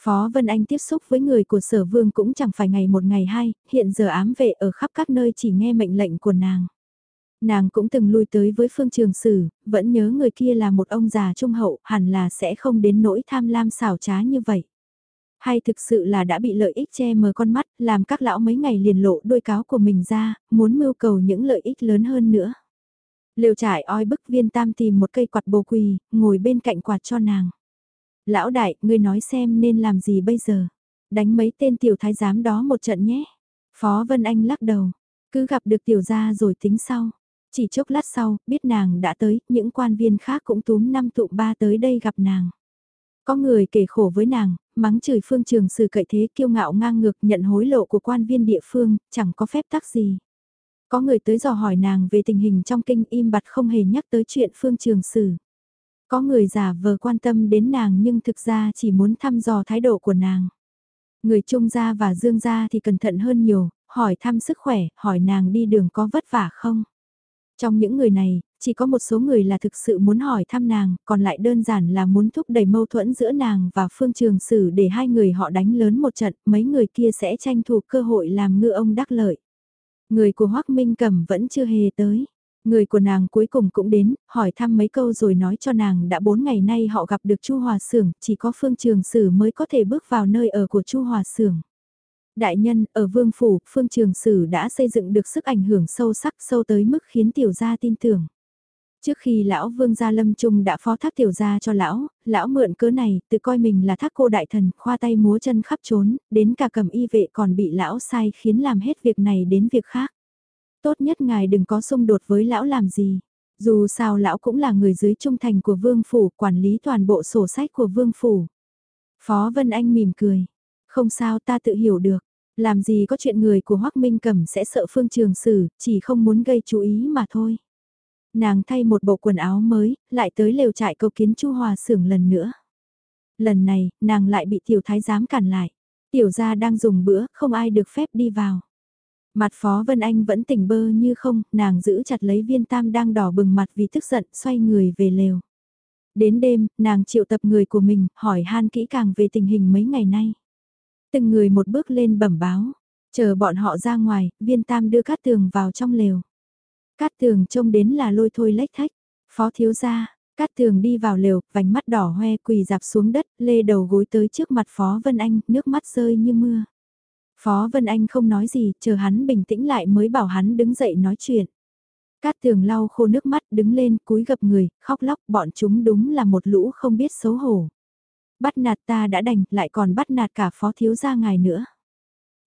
Phó Vân Anh tiếp xúc với người của sở vương cũng chẳng phải ngày một ngày hai, hiện giờ ám vệ ở khắp các nơi chỉ nghe mệnh lệnh của nàng. Nàng cũng từng lui tới với phương trường sử, vẫn nhớ người kia là một ông già trung hậu, hẳn là sẽ không đến nỗi tham lam xảo trá như vậy. Hay thực sự là đã bị lợi ích che mờ con mắt, làm các lão mấy ngày liền lộ đôi cáo của mình ra, muốn mưu cầu những lợi ích lớn hơn nữa. Liều trải oi bức viên tam tìm một cây quạt bồ quỳ, ngồi bên cạnh quạt cho nàng. Lão đại, ngươi nói xem nên làm gì bây giờ? Đánh mấy tên tiểu thái giám đó một trận nhé. Phó Vân Anh lắc đầu, cứ gặp được tiểu gia rồi tính sau. Chỉ chốc lát sau, biết nàng đã tới, những quan viên khác cũng túm năm tụ ba tới đây gặp nàng. Có người kể khổ với nàng, mắng chửi phương trường sử cậy thế kiêu ngạo ngang ngược nhận hối lộ của quan viên địa phương, chẳng có phép tắc gì. Có người tới dò hỏi nàng về tình hình trong kinh im bặt không hề nhắc tới chuyện phương trường sử. Có người giả vờ quan tâm đến nàng nhưng thực ra chỉ muốn thăm dò thái độ của nàng. Người trung gia và dương gia thì cẩn thận hơn nhiều, hỏi thăm sức khỏe, hỏi nàng đi đường có vất vả không. Trong những người này, chỉ có một số người là thực sự muốn hỏi thăm nàng, còn lại đơn giản là muốn thúc đẩy mâu thuẫn giữa nàng và Phương Trường Sử để hai người họ đánh lớn một trận, mấy người kia sẽ tranh thủ cơ hội làm ngựa ông đắc lợi. Người của Hoác Minh Cẩm vẫn chưa hề tới. Người của nàng cuối cùng cũng đến, hỏi thăm mấy câu rồi nói cho nàng đã bốn ngày nay họ gặp được Chu Hòa Sưởng, chỉ có Phương Trường Sử mới có thể bước vào nơi ở của Chu Hòa Sưởng. Đại nhân, ở Vương Phủ, Phương Trường Sử đã xây dựng được sức ảnh hưởng sâu sắc sâu tới mức khiến tiểu gia tin tưởng. Trước khi lão Vương Gia Lâm Trung đã phó thác tiểu gia cho lão, lão mượn cớ này, tự coi mình là thác cô đại thần, khoa tay múa chân khắp trốn, đến cả cầm y vệ còn bị lão sai khiến làm hết việc này đến việc khác. Tốt nhất ngài đừng có xung đột với lão làm gì. Dù sao lão cũng là người dưới trung thành của Vương Phủ, quản lý toàn bộ sổ sách của Vương Phủ. Phó Vân Anh mỉm cười. Không sao ta tự hiểu được. Làm gì có chuyện người của Hoác Minh Cẩm sẽ sợ Phương Trường Sử, chỉ không muốn gây chú ý mà thôi. Nàng thay một bộ quần áo mới, lại tới lều trại cầu kiến Chu Hòa Sưởng lần nữa. Lần này, nàng lại bị tiểu thái giám cản lại. Tiểu gia đang dùng bữa, không ai được phép đi vào. Mặt Phó Vân Anh vẫn tỉnh bơ như không, nàng giữ chặt lấy viên tam đang đỏ bừng mặt vì tức giận, xoay người về lều. Đến đêm, nàng triệu tập người của mình, hỏi han kỹ càng về tình hình mấy ngày nay. Từng người một bước lên bẩm báo, chờ bọn họ ra ngoài, viên tam đưa cát tường vào trong lều. Cát tường trông đến là lôi thôi lách thách, phó thiếu gia, cát tường đi vào lều, vành mắt đỏ hoe quỳ dạp xuống đất, lê đầu gối tới trước mặt phó Vân Anh, nước mắt rơi như mưa. Phó Vân Anh không nói gì, chờ hắn bình tĩnh lại mới bảo hắn đứng dậy nói chuyện. Cát tường lau khô nước mắt đứng lên cúi gập người, khóc lóc bọn chúng đúng là một lũ không biết xấu hổ. Bắt nạt ta đã đành, lại còn bắt nạt cả phó thiếu gia ngài nữa.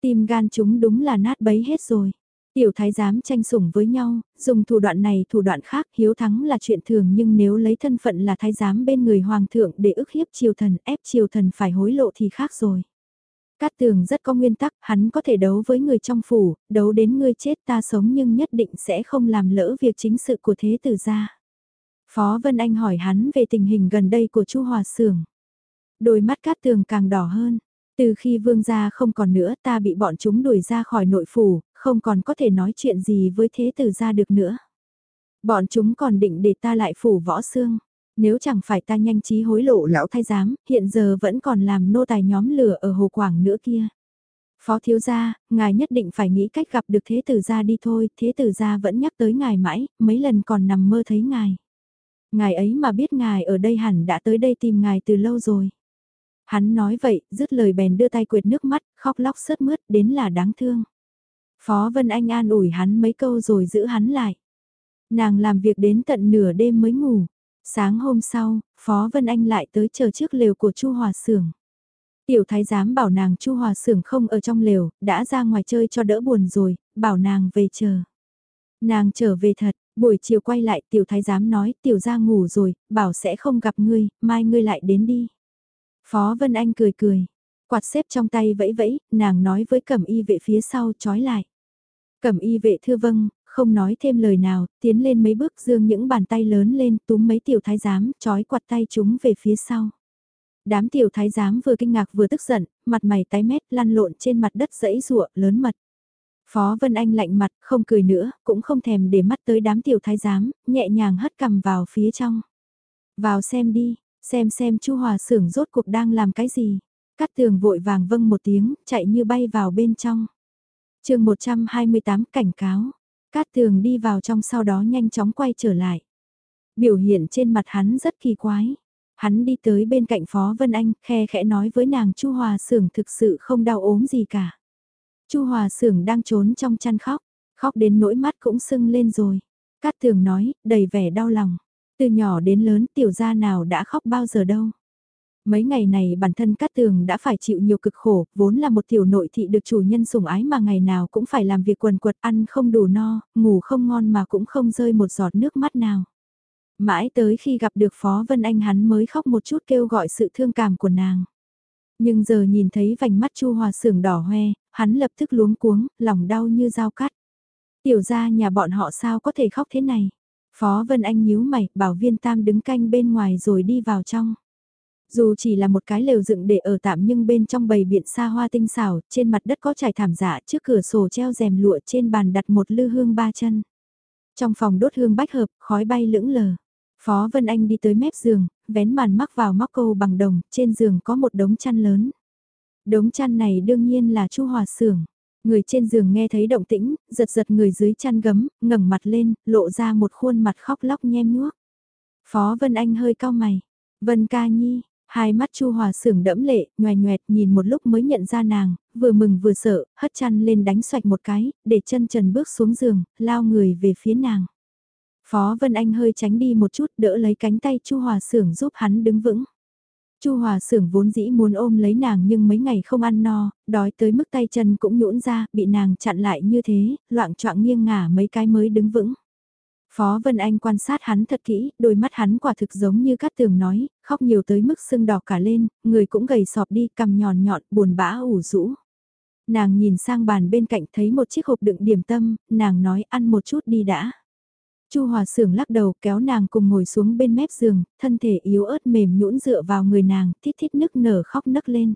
Tim gan chúng đúng là nát bấy hết rồi. Tiểu thái giám tranh sủng với nhau, dùng thủ đoạn này thủ đoạn khác hiếu thắng là chuyện thường nhưng nếu lấy thân phận là thái giám bên người hoàng thượng để ức hiếp triều thần ép triều thần phải hối lộ thì khác rồi. Cát tường rất có nguyên tắc, hắn có thể đấu với người trong phủ, đấu đến ngươi chết ta sống nhưng nhất định sẽ không làm lỡ việc chính sự của thế tử gia. Phó Vân Anh hỏi hắn về tình hình gần đây của Chu Hòa Sưởng. Đôi mắt cát tường càng đỏ hơn. Từ khi vương gia không còn nữa ta bị bọn chúng đuổi ra khỏi nội phủ, không còn có thể nói chuyện gì với thế tử gia được nữa. Bọn chúng còn định để ta lại phủ võ xương. Nếu chẳng phải ta nhanh trí hối lộ lão thái giám, hiện giờ vẫn còn làm nô tài nhóm lửa ở hồ quảng nữa kia. Phó thiếu gia, ngài nhất định phải nghĩ cách gặp được thế tử gia đi thôi, thế tử gia vẫn nhắc tới ngài mãi, mấy lần còn nằm mơ thấy ngài. Ngài ấy mà biết ngài ở đây hẳn đã tới đây tìm ngài từ lâu rồi. Hắn nói vậy, dứt lời bèn đưa tay quệt nước mắt, khóc lóc sớt mướt, đến là đáng thương. Phó Vân Anh an ủi hắn mấy câu rồi giữ hắn lại. Nàng làm việc đến tận nửa đêm mới ngủ. Sáng hôm sau, Phó Vân Anh lại tới chờ trước lều của Chu Hòa Sưởng. Tiểu thái giám bảo nàng Chu Hòa Sưởng không ở trong lều, đã ra ngoài chơi cho đỡ buồn rồi, bảo nàng về chờ. Nàng trở về thật, buổi chiều quay lại tiểu thái giám nói tiểu ra ngủ rồi, bảo sẽ không gặp ngươi, mai ngươi lại đến đi. Phó Vân Anh cười cười, quạt xếp trong tay vẫy vẫy, nàng nói với cẩm y vệ phía sau trói lại. Cẩm y vệ thưa vâng, không nói thêm lời nào, tiến lên mấy bước dương những bàn tay lớn lên túm mấy tiểu thái giám, trói quạt tay chúng về phía sau. Đám tiểu thái giám vừa kinh ngạc vừa tức giận, mặt mày tái mét lăn lộn trên mặt đất dẫy rụa lớn mật. Phó Vân Anh lạnh mặt, không cười nữa, cũng không thèm để mắt tới đám tiểu thái giám, nhẹ nhàng hất cầm vào phía trong. Vào xem đi, xem xem Chu Hòa Sưởng rốt cuộc đang làm cái gì. Cát tường vội vàng vâng một tiếng, chạy như bay vào bên trong. chương 128 cảnh cáo, Cát tường đi vào trong sau đó nhanh chóng quay trở lại. Biểu hiện trên mặt hắn rất kỳ quái. Hắn đi tới bên cạnh Phó Vân Anh, khe khẽ nói với nàng Chu Hòa Sưởng thực sự không đau ốm gì cả. Chu Hòa Sưởng đang trốn trong chăn khóc, khóc đến nỗi mắt cũng sưng lên rồi. Cát Tường nói, đầy vẻ đau lòng. Từ nhỏ đến lớn tiểu gia nào đã khóc bao giờ đâu. Mấy ngày này bản thân Cát Tường đã phải chịu nhiều cực khổ, vốn là một tiểu nội thị được chủ nhân sủng ái mà ngày nào cũng phải làm việc quần quật ăn không đủ no, ngủ không ngon mà cũng không rơi một giọt nước mắt nào. Mãi tới khi gặp được Phó Vân Anh hắn mới khóc một chút kêu gọi sự thương cảm của nàng. Nhưng giờ nhìn thấy vành mắt Chu Hòa Sưởng đỏ hoe, hắn lập tức luống cuống, lòng đau như dao cắt. Tiểu gia nhà bọn họ sao có thể khóc thế này? Phó Vân Anh nhíu mày, bảo viên tam đứng canh bên ngoài rồi đi vào trong. Dù chỉ là một cái lều dựng để ở tạm nhưng bên trong bầy biện xa hoa tinh xảo, trên mặt đất có trải thảm dạ trước cửa sổ treo rèm lụa trên bàn đặt một lư hương ba chân. Trong phòng đốt hương bách hợp, khói bay lững lờ. Phó Vân Anh đi tới mép giường, vén màn mắc vào móc câu bằng đồng, trên giường có một đống chăn lớn. Đống chăn này đương nhiên là Chu Hòa Sưởng. Người trên giường nghe thấy động tĩnh, giật giật người dưới chăn gấm, ngẩng mặt lên, lộ ra một khuôn mặt khóc lóc nhem nhuốc. Phó Vân Anh hơi cao mày. Vân ca nhi, hai mắt Chu Hòa Sưởng đẫm lệ, nhòe nhoẹt nhìn một lúc mới nhận ra nàng, vừa mừng vừa sợ, hất chăn lên đánh xoạch một cái, để chân trần bước xuống giường, lao người về phía nàng. Phó Vân Anh hơi tránh đi một chút đỡ lấy cánh tay Chu Hòa Sưởng giúp hắn đứng vững. Chu Hòa Sưởng vốn dĩ muốn ôm lấy nàng nhưng mấy ngày không ăn no, đói tới mức tay chân cũng nhũn ra, bị nàng chặn lại như thế, loạn choạng nghiêng ngả mấy cái mới đứng vững. Phó Vân Anh quan sát hắn thật kỹ, đôi mắt hắn quả thực giống như Cát Tường nói, khóc nhiều tới mức sưng đỏ cả lên, người cũng gầy sọp đi, cằm nhòn nhọn, buồn bã ủ rũ. Nàng nhìn sang bàn bên cạnh thấy một chiếc hộp đựng điểm tâm, nàng nói ăn một chút đi đã. Chu Hòa Sưởng lắc đầu kéo nàng cùng ngồi xuống bên mép giường, thân thể yếu ớt mềm nhũn dựa vào người nàng, thít thít nức nở khóc nấc lên.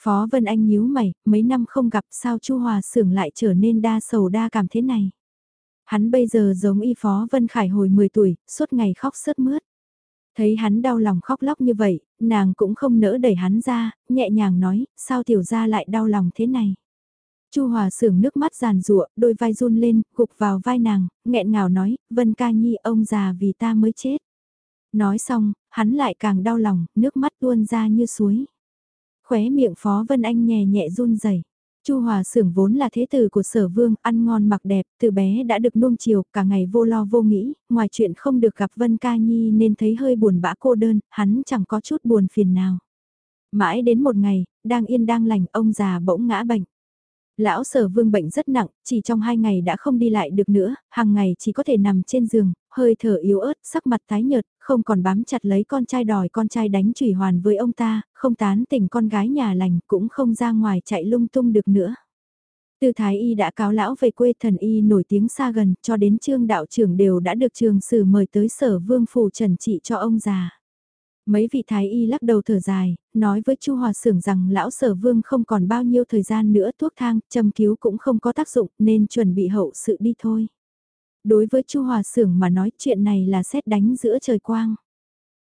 Phó Vân Anh nhíu mày, mấy năm không gặp sao Chu Hòa Sưởng lại trở nên đa sầu đa cảm thế này. Hắn bây giờ giống y Phó Vân Khải hồi 10 tuổi, suốt ngày khóc sớt mướt. Thấy hắn đau lòng khóc lóc như vậy, nàng cũng không nỡ đẩy hắn ra, nhẹ nhàng nói, sao tiểu gia lại đau lòng thế này. Chu Hòa sưởng nước mắt giàn rụa, đôi vai run lên, gục vào vai nàng, nghẹn ngào nói, Vân ca nhi ông già vì ta mới chết. Nói xong, hắn lại càng đau lòng, nước mắt tuôn ra như suối. Khóe miệng Phó Vân Anh nhẹ nhẹ run rẩy. Chu Hòa Sưởng vốn là thế tử của Sở Vương, ăn ngon mặc đẹp, từ bé đã được nuông chiều, cả ngày vô lo vô nghĩ, ngoài chuyện không được gặp Vân Ca Nhi nên thấy hơi buồn bã cô đơn, hắn chẳng có chút buồn phiền nào. Mãi đến một ngày, đang yên đang lành, ông già bỗng ngã bệnh. Lão sở vương bệnh rất nặng, chỉ trong hai ngày đã không đi lại được nữa, hàng ngày chỉ có thể nằm trên giường, hơi thở yếu ớt, sắc mặt tái nhợt, không còn bám chặt lấy con trai đòi con trai đánh chửi hoàn với ông ta, không tán tỉnh con gái nhà lành, cũng không ra ngoài chạy lung tung được nữa. Từ Thái Y đã cáo lão về quê thần Y nổi tiếng xa gần, cho đến trương đạo trưởng đều đã được trường sử mời tới sở vương phủ trần trị cho ông già. Mấy vị thái y lắc đầu thở dài, nói với Chu Hòa Sưởng rằng lão sở vương không còn bao nhiêu thời gian nữa thuốc thang, châm cứu cũng không có tác dụng nên chuẩn bị hậu sự đi thôi. Đối với Chu Hòa Sưởng mà nói chuyện này là xét đánh giữa trời quang.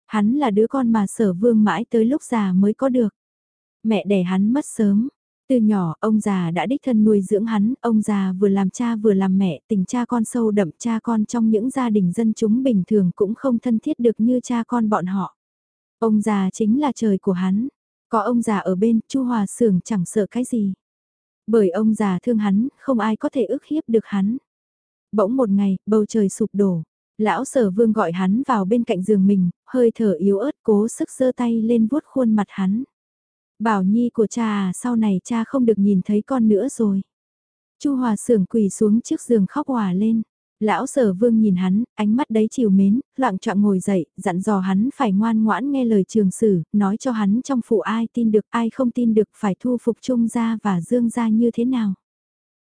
Hắn là đứa con mà sở vương mãi tới lúc già mới có được. Mẹ đẻ hắn mất sớm. Từ nhỏ, ông già đã đích thân nuôi dưỡng hắn, ông già vừa làm cha vừa làm mẹ, tình cha con sâu đậm cha con trong những gia đình dân chúng bình thường cũng không thân thiết được như cha con bọn họ. Ông già chính là trời của hắn, có ông già ở bên, Chu Hòa Sưởng chẳng sợ cái gì. Bởi ông già thương hắn, không ai có thể ức hiếp được hắn. Bỗng một ngày, bầu trời sụp đổ. Lão sở vương gọi hắn vào bên cạnh giường mình, hơi thở yếu ớt cố sức giơ tay lên vuốt khuôn mặt hắn. Bảo nhi của cha à, sau này cha không được nhìn thấy con nữa rồi. Chu Hòa Sưởng quỳ xuống trước giường khóc hòa lên. Lão sở vương nhìn hắn, ánh mắt đấy chiều mến, loạn trọng ngồi dậy, dặn dò hắn phải ngoan ngoãn nghe lời trường sử, nói cho hắn trong phụ ai tin được ai không tin được phải thu phục trung gia và dương gia như thế nào.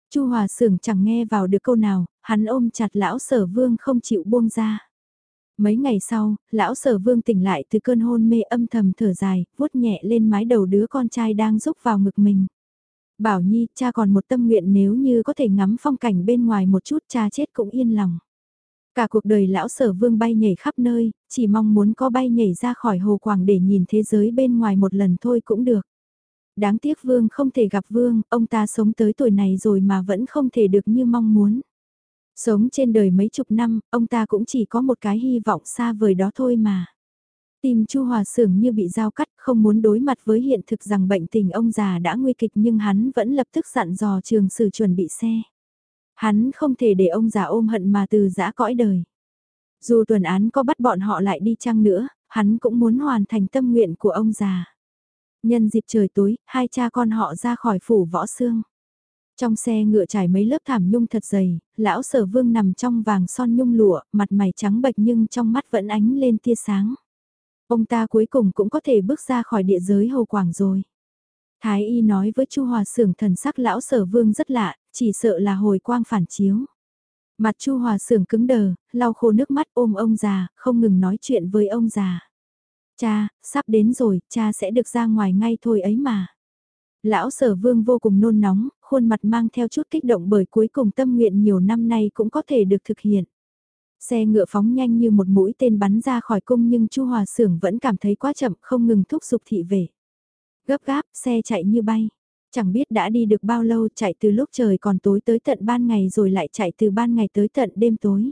Chu Hòa Sưởng chẳng nghe vào được câu nào, hắn ôm chặt lão sở vương không chịu buông ra. Mấy ngày sau, lão sở vương tỉnh lại từ cơn hôn mê âm thầm thở dài, vuốt nhẹ lên mái đầu đứa con trai đang rúc vào ngực mình. Bảo Nhi, cha còn một tâm nguyện nếu như có thể ngắm phong cảnh bên ngoài một chút cha chết cũng yên lòng. Cả cuộc đời lão sở vương bay nhảy khắp nơi, chỉ mong muốn có bay nhảy ra khỏi hồ quảng để nhìn thế giới bên ngoài một lần thôi cũng được. Đáng tiếc vương không thể gặp vương, ông ta sống tới tuổi này rồi mà vẫn không thể được như mong muốn. Sống trên đời mấy chục năm, ông ta cũng chỉ có một cái hy vọng xa vời đó thôi mà. Tim Chu Hòa Sưởng như bị dao cắt, không muốn đối mặt với hiện thực rằng bệnh tình ông già đã nguy kịch nhưng hắn vẫn lập tức dặn dò trường sử chuẩn bị xe. Hắn không thể để ông già ôm hận mà từ giã cõi đời. Dù tuần án có bắt bọn họ lại đi chăng nữa, hắn cũng muốn hoàn thành tâm nguyện của ông già. Nhân dịp trời tối, hai cha con họ ra khỏi phủ võ xương. Trong xe ngựa trải mấy lớp thảm nhung thật dày, lão sở vương nằm trong vàng son nhung lụa, mặt mày trắng bệch nhưng trong mắt vẫn ánh lên tia sáng. Ông ta cuối cùng cũng có thể bước ra khỏi địa giới hầu quảng rồi. Thái y nói với Chu Hòa Sưởng thần sắc lão sở vương rất lạ, chỉ sợ là hồi quang phản chiếu. Mặt Chu Hòa Sưởng cứng đờ, lau khô nước mắt ôm ông già, không ngừng nói chuyện với ông già. Cha, sắp đến rồi, cha sẽ được ra ngoài ngay thôi ấy mà. Lão sở vương vô cùng nôn nóng, khuôn mặt mang theo chút kích động bởi cuối cùng tâm nguyện nhiều năm nay cũng có thể được thực hiện. Xe ngựa phóng nhanh như một mũi tên bắn ra khỏi cung nhưng Chu Hòa Sưởng vẫn cảm thấy quá chậm không ngừng thúc giục thị về. Gấp gáp, xe chạy như bay. Chẳng biết đã đi được bao lâu chạy từ lúc trời còn tối tới tận ban ngày rồi lại chạy từ ban ngày tới tận đêm tối.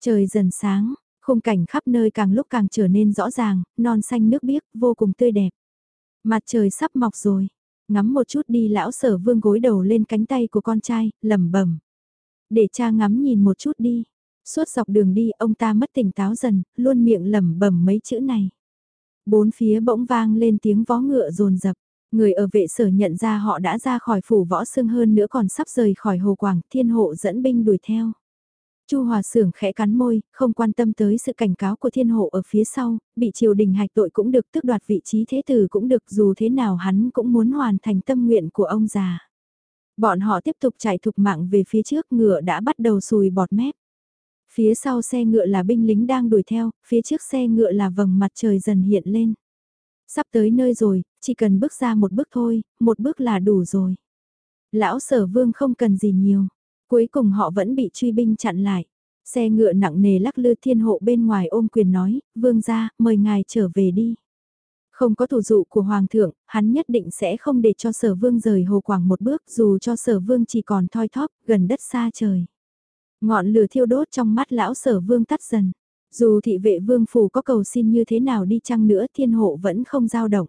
Trời dần sáng, khung cảnh khắp nơi càng lúc càng trở nên rõ ràng, non xanh nước biếc, vô cùng tươi đẹp. Mặt trời sắp mọc rồi, ngắm một chút đi lão sở vương gối đầu lên cánh tay của con trai, lẩm bẩm Để cha ngắm nhìn một chút đi. Suốt dọc đường đi ông ta mất tỉnh táo dần, luôn miệng lẩm bẩm mấy chữ này. Bốn phía bỗng vang lên tiếng vó ngựa rồn rập. Người ở vệ sở nhận ra họ đã ra khỏi phủ võ sương hơn nữa còn sắp rời khỏi hồ quảng, thiên hộ dẫn binh đuổi theo. Chu Hòa Sưởng khẽ cắn môi, không quan tâm tới sự cảnh cáo của thiên hộ ở phía sau, bị triều đình hạch tội cũng được tước đoạt vị trí thế tử cũng được dù thế nào hắn cũng muốn hoàn thành tâm nguyện của ông già. Bọn họ tiếp tục chạy thục mạng về phía trước ngựa đã bắt đầu sùi bọt mép. Phía sau xe ngựa là binh lính đang đuổi theo, phía trước xe ngựa là vầng mặt trời dần hiện lên. Sắp tới nơi rồi, chỉ cần bước ra một bước thôi, một bước là đủ rồi. Lão sở vương không cần gì nhiều. Cuối cùng họ vẫn bị truy binh chặn lại. Xe ngựa nặng nề lắc lư thiên hộ bên ngoài ôm quyền nói, vương ra, mời ngài trở về đi. Không có thủ dụ của Hoàng thượng, hắn nhất định sẽ không để cho sở vương rời hồ quảng một bước dù cho sở vương chỉ còn thoi thóp, gần đất xa trời. Ngọn lửa thiêu đốt trong mắt lão sở vương tắt dần. Dù thị vệ vương phủ có cầu xin như thế nào đi chăng nữa thiên hộ vẫn không dao động.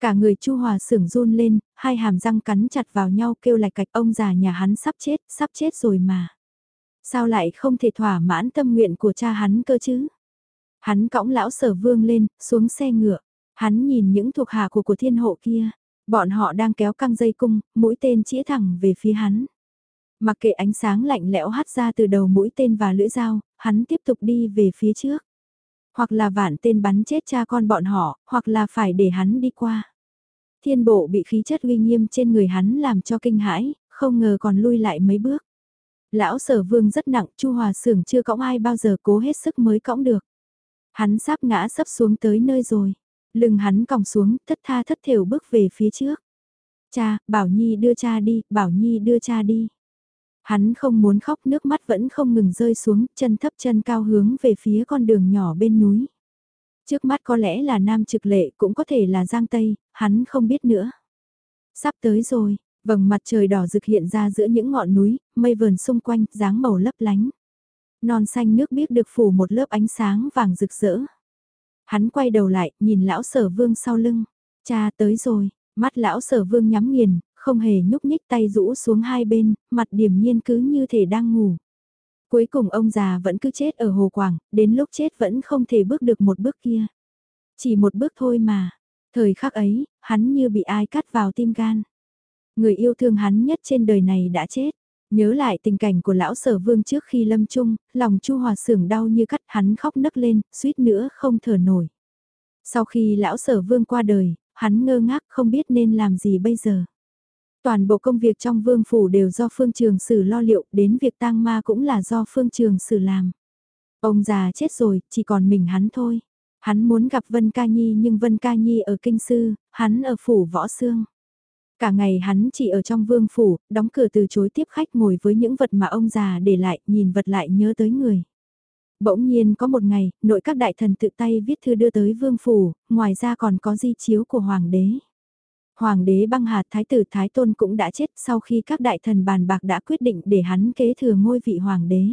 Cả người Chu Hòa sưởng run lên, hai hàm răng cắn chặt vào nhau kêu lạch cạch ông già nhà hắn sắp chết, sắp chết rồi mà. Sao lại không thể thỏa mãn tâm nguyện của cha hắn cơ chứ? Hắn cõng lão sở vương lên, xuống xe ngựa. Hắn nhìn những thuộc hạ của của thiên hộ kia. Bọn họ đang kéo căng dây cung, mũi tên chĩa thẳng về phía hắn. Mặc kệ ánh sáng lạnh lẽo hắt ra từ đầu mũi tên và lưỡi dao, hắn tiếp tục đi về phía trước. Hoặc là vạn tên bắn chết cha con bọn họ, hoặc là phải để hắn đi qua. Thiên bộ bị khí chất uy nghiêm trên người hắn làm cho kinh hãi, không ngờ còn lui lại mấy bước. Lão sở vương rất nặng, chu hòa sưởng chưa cõng ai bao giờ cố hết sức mới cõng được. Hắn sắp ngã sắp xuống tới nơi rồi. Lưng hắn còng xuống, thất tha thất thểu bước về phía trước. Cha, Bảo Nhi đưa cha đi, Bảo Nhi đưa cha đi. Hắn không muốn khóc nước mắt vẫn không ngừng rơi xuống, chân thấp chân cao hướng về phía con đường nhỏ bên núi. Trước mắt có lẽ là Nam Trực Lệ cũng có thể là Giang Tây, hắn không biết nữa. Sắp tới rồi, vầng mặt trời đỏ rực hiện ra giữa những ngọn núi, mây vờn xung quanh, dáng màu lấp lánh. Non xanh nước biếc được phủ một lớp ánh sáng vàng rực rỡ. Hắn quay đầu lại, nhìn lão sở vương sau lưng. Cha tới rồi, mắt lão sở vương nhắm nghiền, không hề nhúc nhích tay rũ xuống hai bên, mặt điềm nhiên cứ như thể đang ngủ. Cuối cùng ông già vẫn cứ chết ở Hồ Quảng, đến lúc chết vẫn không thể bước được một bước kia. Chỉ một bước thôi mà. Thời khắc ấy, hắn như bị ai cắt vào tim gan. Người yêu thương hắn nhất trên đời này đã chết. Nhớ lại tình cảnh của lão sở vương trước khi lâm chung, lòng chu hòa sưởng đau như cắt hắn khóc nấc lên, suýt nữa không thở nổi. Sau khi lão sở vương qua đời, hắn ngơ ngác không biết nên làm gì bây giờ. Toàn bộ công việc trong vương phủ đều do phương trường sử lo liệu, đến việc tang ma cũng là do phương trường sử làm. Ông già chết rồi, chỉ còn mình hắn thôi. Hắn muốn gặp Vân Ca Nhi nhưng Vân Ca Nhi ở kinh sư, hắn ở phủ võ xương. Cả ngày hắn chỉ ở trong vương phủ, đóng cửa từ chối tiếp khách ngồi với những vật mà ông già để lại, nhìn vật lại nhớ tới người. Bỗng nhiên có một ngày, nội các đại thần tự tay viết thư đưa tới vương phủ, ngoài ra còn có di chiếu của hoàng đế. Hoàng đế băng hà thái tử Thái Tôn cũng đã chết sau khi các đại thần bàn bạc đã quyết định để hắn kế thừa ngôi vị hoàng đế.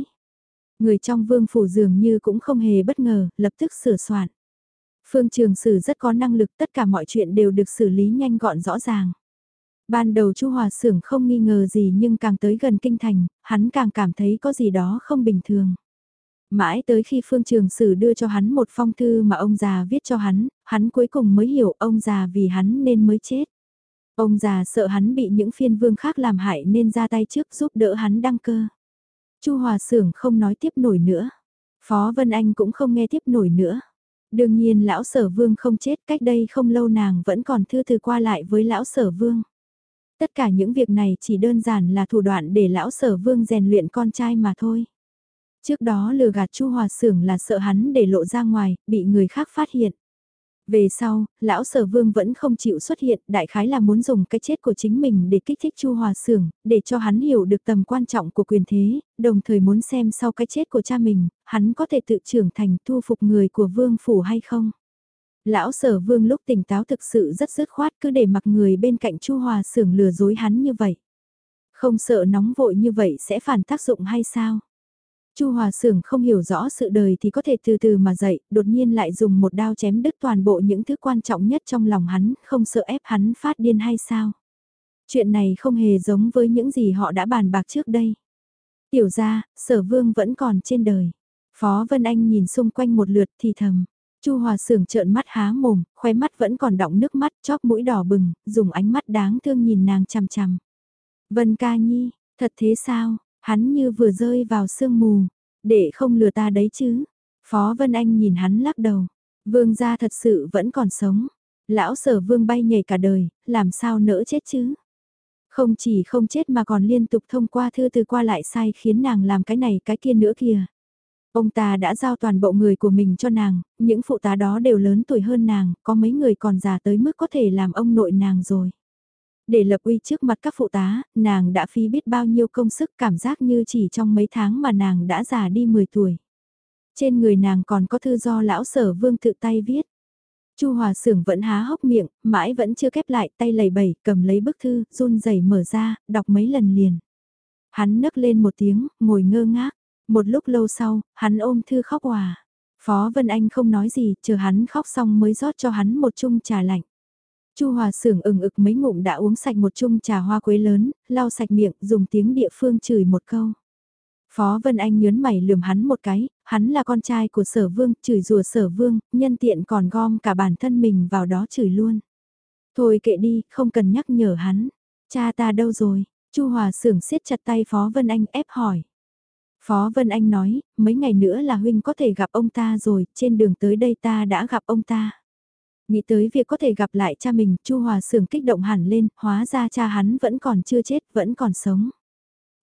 Người trong vương phủ dường như cũng không hề bất ngờ, lập tức sửa soạn. Phương Trường Sử rất có năng lực tất cả mọi chuyện đều được xử lý nhanh gọn rõ ràng. Ban đầu Chu Hòa Sưởng không nghi ngờ gì nhưng càng tới gần kinh thành, hắn càng cảm thấy có gì đó không bình thường. Mãi tới khi Phương Trường Sử đưa cho hắn một phong thư mà ông già viết cho hắn, hắn cuối cùng mới hiểu ông già vì hắn nên mới chết. Ông già sợ hắn bị những phiên vương khác làm hại nên ra tay trước giúp đỡ hắn đăng cơ. Chu Hòa Sưởng không nói tiếp nổi nữa. Phó Vân Anh cũng không nghe tiếp nổi nữa. Đương nhiên lão sở vương không chết cách đây không lâu nàng vẫn còn thư từ qua lại với lão sở vương. Tất cả những việc này chỉ đơn giản là thủ đoạn để lão sở vương rèn luyện con trai mà thôi. Trước đó lừa gạt Chu Hòa Sưởng là sợ hắn để lộ ra ngoài, bị người khác phát hiện. Về sau, lão sở vương vẫn không chịu xuất hiện, đại khái là muốn dùng cái chết của chính mình để kích thích Chu Hòa Sưởng, để cho hắn hiểu được tầm quan trọng của quyền thế, đồng thời muốn xem sau cái chết của cha mình, hắn có thể tự trưởng thành thu phục người của vương phủ hay không. Lão sở vương lúc tỉnh táo thực sự rất dứt khoát cứ để mặc người bên cạnh Chu Hòa Sưởng lừa dối hắn như vậy. Không sợ nóng vội như vậy sẽ phản tác dụng hay sao? Chu Hòa Sưởng không hiểu rõ sự đời thì có thể từ từ mà dậy, đột nhiên lại dùng một đao chém đứt toàn bộ những thứ quan trọng nhất trong lòng hắn, không sợ ép hắn phát điên hay sao? Chuyện này không hề giống với những gì họ đã bàn bạc trước đây. Tiểu ra, sở vương vẫn còn trên đời. Phó Vân Anh nhìn xung quanh một lượt thì thầm. Chu Hòa Sưởng trợn mắt há mồm, khóe mắt vẫn còn đọng nước mắt, chóp mũi đỏ bừng, dùng ánh mắt đáng thương nhìn nàng chằm chằm. Vân Ca Nhi, thật thế sao? Hắn như vừa rơi vào sương mù, để không lừa ta đấy chứ. Phó Vân Anh nhìn hắn lắc đầu. Vương gia thật sự vẫn còn sống. Lão sở vương bay nhảy cả đời, làm sao nỡ chết chứ? Không chỉ không chết mà còn liên tục thông qua thư từ qua lại sai khiến nàng làm cái này cái kia nữa kìa. Ông ta đã giao toàn bộ người của mình cho nàng, những phụ tá đó đều lớn tuổi hơn nàng, có mấy người còn già tới mức có thể làm ông nội nàng rồi. Để lập uy trước mặt các phụ tá, nàng đã phí biết bao nhiêu công sức cảm giác như chỉ trong mấy tháng mà nàng đã già đi 10 tuổi. Trên người nàng còn có thư do lão sở vương tự tay viết. Chu Hòa Sưởng vẫn há hốc miệng, mãi vẫn chưa kép lại, tay lầy bẩy, cầm lấy bức thư, run rẩy mở ra, đọc mấy lần liền. Hắn nấc lên một tiếng, ngồi ngơ ngác. Một lúc lâu sau, hắn ôm thư khóc hòa. Phó Vân Anh không nói gì, chờ hắn khóc xong mới rót cho hắn một chung trà lạnh. Chu Hòa Sưởng ừng ực mấy ngụm đã uống sạch một chung trà hoa quế lớn, lau sạch miệng, dùng tiếng địa phương chửi một câu. Phó Vân Anh nhớn mày lườm hắn một cái, hắn là con trai của sở vương, chửi rùa sở vương, nhân tiện còn gom cả bản thân mình vào đó chửi luôn. Thôi kệ đi, không cần nhắc nhở hắn. Cha ta đâu rồi? Chu Hòa Sưởng siết chặt tay Phó Vân Anh ép hỏi. Phó Vân Anh nói, mấy ngày nữa là huynh có thể gặp ông ta rồi, trên đường tới đây ta đã gặp ông ta. Nghĩ tới việc có thể gặp lại cha mình, Chu Hòa Sưởng kích động hẳn lên, hóa ra cha hắn vẫn còn chưa chết, vẫn còn sống.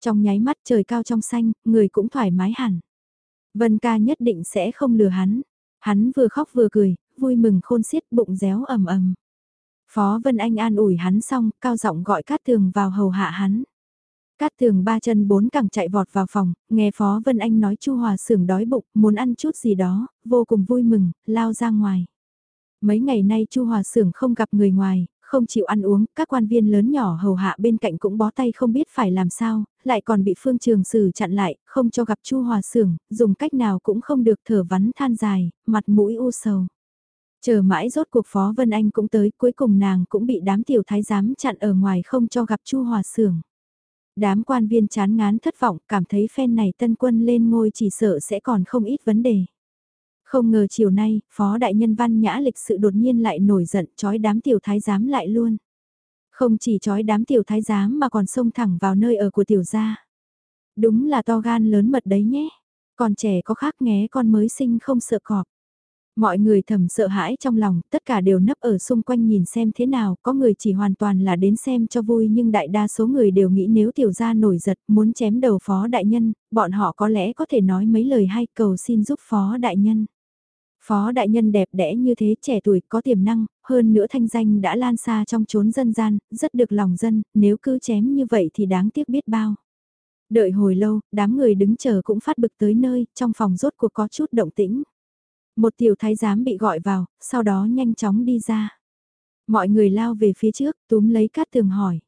Trong nháy mắt trời cao trong xanh, người cũng thoải mái hẳn. Vân ca nhất định sẽ không lừa hắn. Hắn vừa khóc vừa cười, vui mừng khôn xiết bụng réo ầm ầm. Phó Vân Anh an ủi hắn xong, cao giọng gọi Cát Tường vào hầu hạ hắn. Cát tường ba chân bốn cẳng chạy vọt vào phòng, nghe Phó Vân Anh nói Chu Hòa sưởng đói bụng, muốn ăn chút gì đó, vô cùng vui mừng, lao ra ngoài. Mấy ngày nay Chu Hòa sưởng không gặp người ngoài, không chịu ăn uống, các quan viên lớn nhỏ hầu hạ bên cạnh cũng bó tay không biết phải làm sao, lại còn bị Phương Trường Sử chặn lại, không cho gặp Chu Hòa Sưởng, dùng cách nào cũng không được thở vắn than dài, mặt mũi u sầu. Chờ mãi rốt cuộc Phó Vân Anh cũng tới, cuối cùng nàng cũng bị đám tiểu thái giám chặn ở ngoài không cho gặp Chu Hòa Sưởng. Đám quan viên chán ngán thất vọng, cảm thấy phen này tân quân lên ngôi chỉ sợ sẽ còn không ít vấn đề. Không ngờ chiều nay, Phó Đại Nhân Văn Nhã lịch sự đột nhiên lại nổi giận chói đám tiểu thái giám lại luôn. Không chỉ chói đám tiểu thái giám mà còn xông thẳng vào nơi ở của tiểu gia. Đúng là to gan lớn mật đấy nhé. Còn trẻ có khác nghé con mới sinh không sợ cọp. Mọi người thầm sợ hãi trong lòng, tất cả đều nấp ở xung quanh nhìn xem thế nào, có người chỉ hoàn toàn là đến xem cho vui nhưng đại đa số người đều nghĩ nếu tiểu gia nổi giật muốn chém đầu phó đại nhân, bọn họ có lẽ có thể nói mấy lời hay cầu xin giúp phó đại nhân. Phó đại nhân đẹp đẽ như thế trẻ tuổi có tiềm năng, hơn nữa thanh danh đã lan xa trong chốn dân gian, rất được lòng dân, nếu cứ chém như vậy thì đáng tiếc biết bao. Đợi hồi lâu, đám người đứng chờ cũng phát bực tới nơi, trong phòng rốt cuộc có chút động tĩnh. Một tiểu thái giám bị gọi vào, sau đó nhanh chóng đi ra. Mọi người lao về phía trước, túm lấy cát tường hỏi.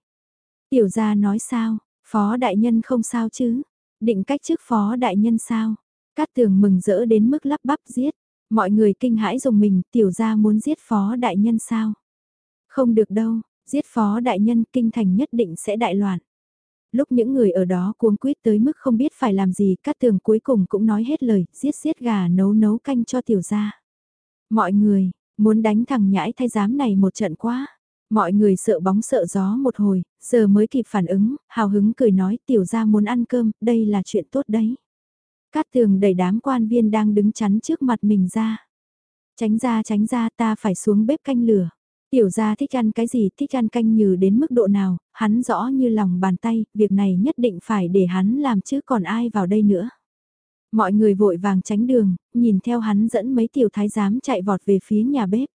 Tiểu gia nói sao, phó đại nhân không sao chứ, định cách trước phó đại nhân sao. Cát tường mừng rỡ đến mức lắp bắp giết. Mọi người kinh hãi dùng mình, tiểu gia muốn giết phó đại nhân sao? Không được đâu, giết phó đại nhân kinh thành nhất định sẽ đại loạn. Lúc những người ở đó cuống quýt tới mức không biết phải làm gì, các tường cuối cùng cũng nói hết lời, giết giết gà nấu nấu canh cho tiểu gia. Mọi người, muốn đánh thằng nhãi thay giám này một trận quá. Mọi người sợ bóng sợ gió một hồi, giờ mới kịp phản ứng, hào hứng cười nói tiểu gia muốn ăn cơm, đây là chuyện tốt đấy. Cát tường đẩy đám quan viên đang đứng chắn trước mặt mình ra. Tránh ra tránh ra ta phải xuống bếp canh lửa. Tiểu gia thích ăn cái gì, thích ăn canh như đến mức độ nào, hắn rõ như lòng bàn tay, việc này nhất định phải để hắn làm chứ còn ai vào đây nữa. Mọi người vội vàng tránh đường, nhìn theo hắn dẫn mấy tiểu thái giám chạy vọt về phía nhà bếp.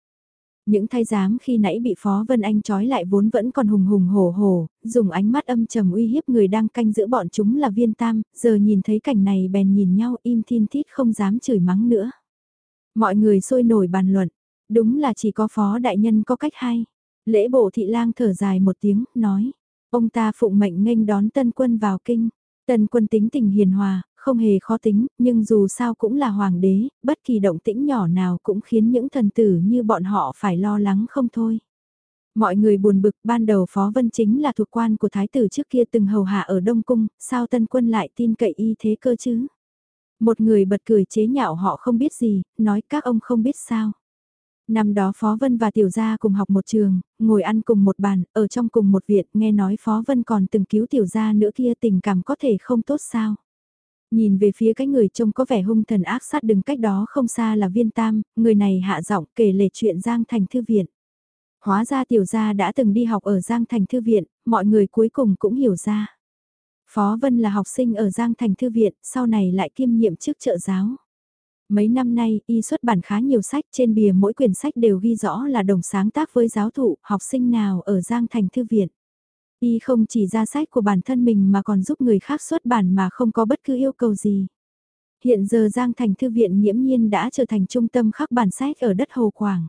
Những thay giám khi nãy bị Phó Vân Anh trói lại vốn vẫn còn hùng hùng hổ hổ, dùng ánh mắt âm trầm uy hiếp người đang canh giữ bọn chúng là viên tam, giờ nhìn thấy cảnh này bèn nhìn nhau im thiên thít không dám chửi mắng nữa. Mọi người sôi nổi bàn luận, đúng là chỉ có Phó Đại Nhân có cách hay. Lễ bộ thị lang thở dài một tiếng, nói, ông ta phụng mệnh nghênh đón tân quân vào kinh. Tân quân tính tình hiền hòa, không hề khó tính, nhưng dù sao cũng là hoàng đế, bất kỳ động tĩnh nhỏ nào cũng khiến những thần tử như bọn họ phải lo lắng không thôi. Mọi người buồn bực ban đầu Phó Vân chính là thuộc quan của thái tử trước kia từng hầu hạ ở Đông Cung, sao tân quân lại tin cậy y thế cơ chứ? Một người bật cười chế nhạo họ không biết gì, nói các ông không biết sao. Năm đó Phó Vân và Tiểu Gia cùng học một trường, ngồi ăn cùng một bàn, ở trong cùng một viện, nghe nói Phó Vân còn từng cứu Tiểu Gia nữa kia tình cảm có thể không tốt sao. Nhìn về phía cái người trông có vẻ hung thần ác sát đứng cách đó không xa là viên tam, người này hạ giọng kể lể chuyện Giang Thành Thư Viện. Hóa ra tiểu gia đã từng đi học ở Giang Thành Thư Viện, mọi người cuối cùng cũng hiểu ra. Phó Vân là học sinh ở Giang Thành Thư Viện, sau này lại kiêm nhiệm chức trợ giáo. Mấy năm nay, y xuất bản khá nhiều sách, trên bìa mỗi quyển sách đều ghi rõ là đồng sáng tác với giáo thụ, học sinh nào ở Giang Thành Thư Viện. Y không chỉ ra sách của bản thân mình mà còn giúp người khác xuất bản mà không có bất cứ yêu cầu gì. Hiện giờ Giang Thành Thư viện nghiễm nhiên đã trở thành trung tâm khắc bản sách ở đất Hồ Quảng.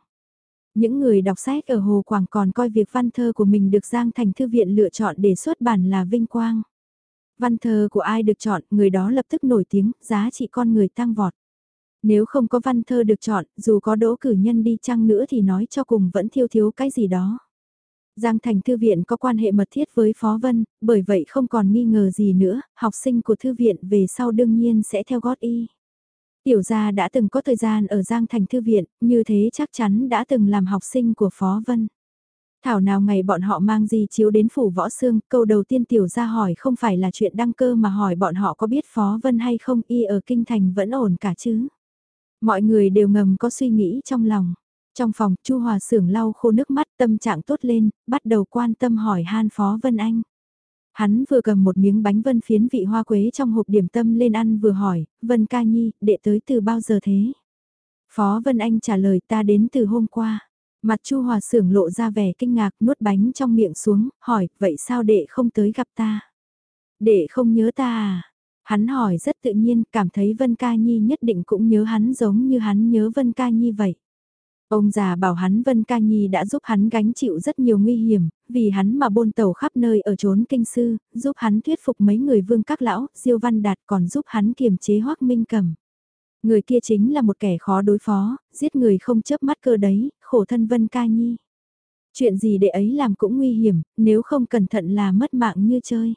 Những người đọc sách ở Hồ Quảng còn coi việc văn thơ của mình được Giang Thành Thư viện lựa chọn để xuất bản là vinh quang. Văn thơ của ai được chọn, người đó lập tức nổi tiếng, giá trị con người tăng vọt. Nếu không có văn thơ được chọn, dù có đỗ cử nhân đi chăng nữa thì nói cho cùng vẫn thiếu thiếu cái gì đó. Giang Thành Thư viện có quan hệ mật thiết với Phó Vân, bởi vậy không còn nghi ngờ gì nữa, học sinh của Thư viện về sau đương nhiên sẽ theo gót y. Tiểu gia đã từng có thời gian ở Giang Thành Thư viện, như thế chắc chắn đã từng làm học sinh của Phó Vân. Thảo nào ngày bọn họ mang gì chiếu đến phủ võ xương, câu đầu tiên tiểu gia hỏi không phải là chuyện đăng cơ mà hỏi bọn họ có biết Phó Vân hay không y ở Kinh Thành vẫn ổn cả chứ. Mọi người đều ngầm có suy nghĩ trong lòng. Trong phòng, Chu Hòa Sưởng lau khô nước mắt tâm trạng tốt lên, bắt đầu quan tâm hỏi han Phó Vân Anh. Hắn vừa cầm một miếng bánh vân phiến vị hoa quế trong hộp điểm tâm lên ăn vừa hỏi, Vân Ca Nhi, đệ tới từ bao giờ thế? Phó Vân Anh trả lời ta đến từ hôm qua. Mặt Chu Hòa Sưởng lộ ra vẻ kinh ngạc nuốt bánh trong miệng xuống, hỏi, vậy sao đệ không tới gặp ta? Đệ không nhớ ta à? Hắn hỏi rất tự nhiên, cảm thấy Vân Ca Nhi nhất định cũng nhớ hắn giống như hắn nhớ Vân Ca Nhi vậy. Ông già bảo hắn Vân Ca Nhi đã giúp hắn gánh chịu rất nhiều nguy hiểm, vì hắn mà bôn tàu khắp nơi ở trốn kinh sư, giúp hắn thuyết phục mấy người vương các lão, Diêu Văn Đạt còn giúp hắn kiềm chế Hoắc Minh Cầm. Người kia chính là một kẻ khó đối phó, giết người không chớp mắt cơ đấy, khổ thân Vân Ca Nhi. Chuyện gì để ấy làm cũng nguy hiểm, nếu không cẩn thận là mất mạng như chơi.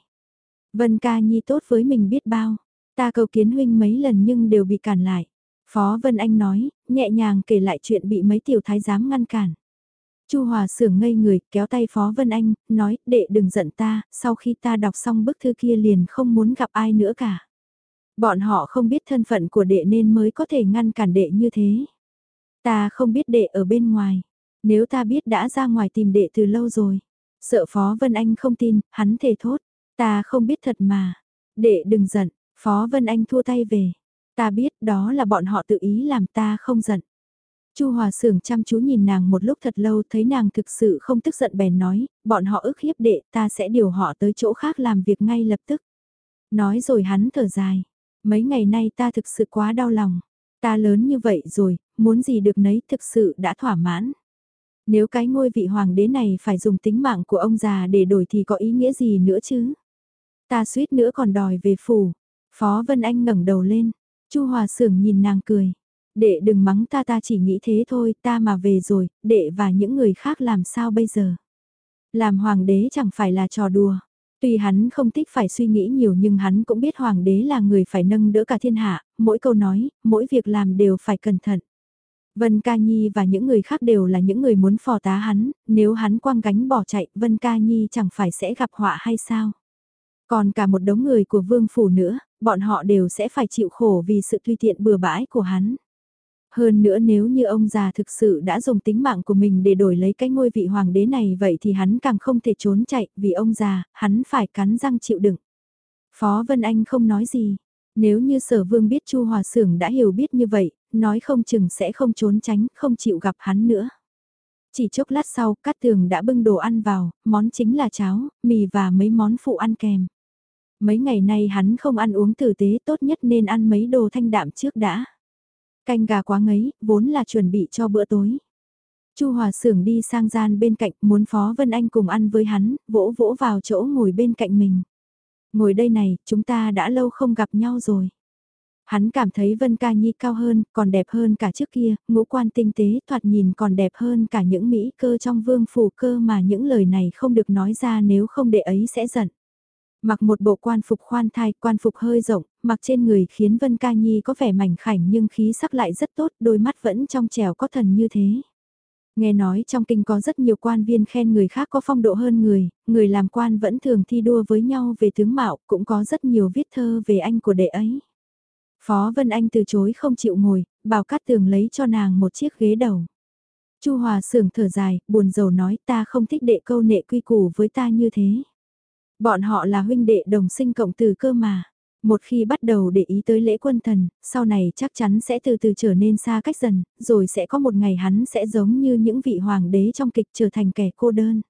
Vân Ca Nhi tốt với mình biết bao, ta cầu kiến huynh mấy lần nhưng đều bị cản lại. Phó Vân Anh nói, nhẹ nhàng kể lại chuyện bị mấy tiểu thái giám ngăn cản. Chu Hòa sưởng ngây người, kéo tay Phó Vân Anh, nói, đệ đừng giận ta, sau khi ta đọc xong bức thư kia liền không muốn gặp ai nữa cả. Bọn họ không biết thân phận của đệ nên mới có thể ngăn cản đệ như thế. Ta không biết đệ ở bên ngoài. Nếu ta biết đã ra ngoài tìm đệ từ lâu rồi. Sợ Phó Vân Anh không tin, hắn thề thốt. Ta không biết thật mà. Đệ đừng giận, Phó Vân Anh thua tay về. Ta biết đó là bọn họ tự ý làm ta không giận. Chu Hòa Sưởng chăm chú nhìn nàng một lúc thật lâu thấy nàng thực sự không tức giận bèn nói, bọn họ ức hiếp đệ ta sẽ điều họ tới chỗ khác làm việc ngay lập tức. Nói rồi hắn thở dài, mấy ngày nay ta thực sự quá đau lòng, ta lớn như vậy rồi, muốn gì được nấy thực sự đã thỏa mãn. Nếu cái ngôi vị hoàng đế này phải dùng tính mạng của ông già để đổi thì có ý nghĩa gì nữa chứ? Ta suýt nữa còn đòi về phủ. Phó Vân Anh ngẩng đầu lên, Chu Hòa Sưởng nhìn nàng cười. Đệ đừng mắng ta ta chỉ nghĩ thế thôi, ta mà về rồi, đệ và những người khác làm sao bây giờ? Làm hoàng đế chẳng phải là trò đùa. Tuy hắn không thích phải suy nghĩ nhiều nhưng hắn cũng biết hoàng đế là người phải nâng đỡ cả thiên hạ, mỗi câu nói, mỗi việc làm đều phải cẩn thận. Vân Ca Nhi và những người khác đều là những người muốn phò tá hắn, nếu hắn quăng gánh bỏ chạy, Vân Ca Nhi chẳng phải sẽ gặp họa hay sao? Còn cả một đống người của vương phủ nữa, bọn họ đều sẽ phải chịu khổ vì sự tùy tiện bừa bãi của hắn. Hơn nữa nếu như ông già thực sự đã dùng tính mạng của mình để đổi lấy cái ngôi vị hoàng đế này vậy thì hắn càng không thể trốn chạy vì ông già, hắn phải cắn răng chịu đựng. Phó Vân Anh không nói gì. Nếu như sở vương biết Chu Hòa Sưởng đã hiểu biết như vậy, nói không chừng sẽ không trốn tránh, không chịu gặp hắn nữa. Chỉ chốc lát sau, Cát Tường đã bưng đồ ăn vào, món chính là cháo, mì và mấy món phụ ăn kèm. Mấy ngày nay hắn không ăn uống tử tế tốt nhất nên ăn mấy đồ thanh đạm trước đã. Canh gà quá ngấy, vốn là chuẩn bị cho bữa tối. Chu Hòa Sưởng đi sang gian bên cạnh, muốn Phó Vân Anh cùng ăn với hắn, vỗ vỗ vào chỗ ngồi bên cạnh mình. Ngồi đây này, chúng ta đã lâu không gặp nhau rồi. Hắn cảm thấy Vân Ca Nhi cao hơn, còn đẹp hơn cả trước kia, ngũ quan tinh tế thoạt nhìn còn đẹp hơn cả những Mỹ cơ trong vương phủ cơ mà những lời này không được nói ra nếu không để ấy sẽ giận. Mặc một bộ quan phục khoan thai, quan phục hơi rộng, mặc trên người khiến Vân Ca Nhi có vẻ mảnh khảnh nhưng khí sắc lại rất tốt, đôi mắt vẫn trong trẻo có thần như thế. Nghe nói trong kinh có rất nhiều quan viên khen người khác có phong độ hơn người, người làm quan vẫn thường thi đua với nhau về tướng mạo, cũng có rất nhiều viết thơ về anh của đệ ấy. Phó Vân Anh từ chối không chịu ngồi, bảo Cát Tường lấy cho nàng một chiếc ghế đầu. Chu Hòa sưởng thở dài, buồn rầu nói ta không thích đệ câu nệ quy củ với ta như thế. Bọn họ là huynh đệ đồng sinh cộng từ cơ mà. Một khi bắt đầu để ý tới lễ quân thần, sau này chắc chắn sẽ từ từ trở nên xa cách dần, rồi sẽ có một ngày hắn sẽ giống như những vị hoàng đế trong kịch trở thành kẻ cô đơn.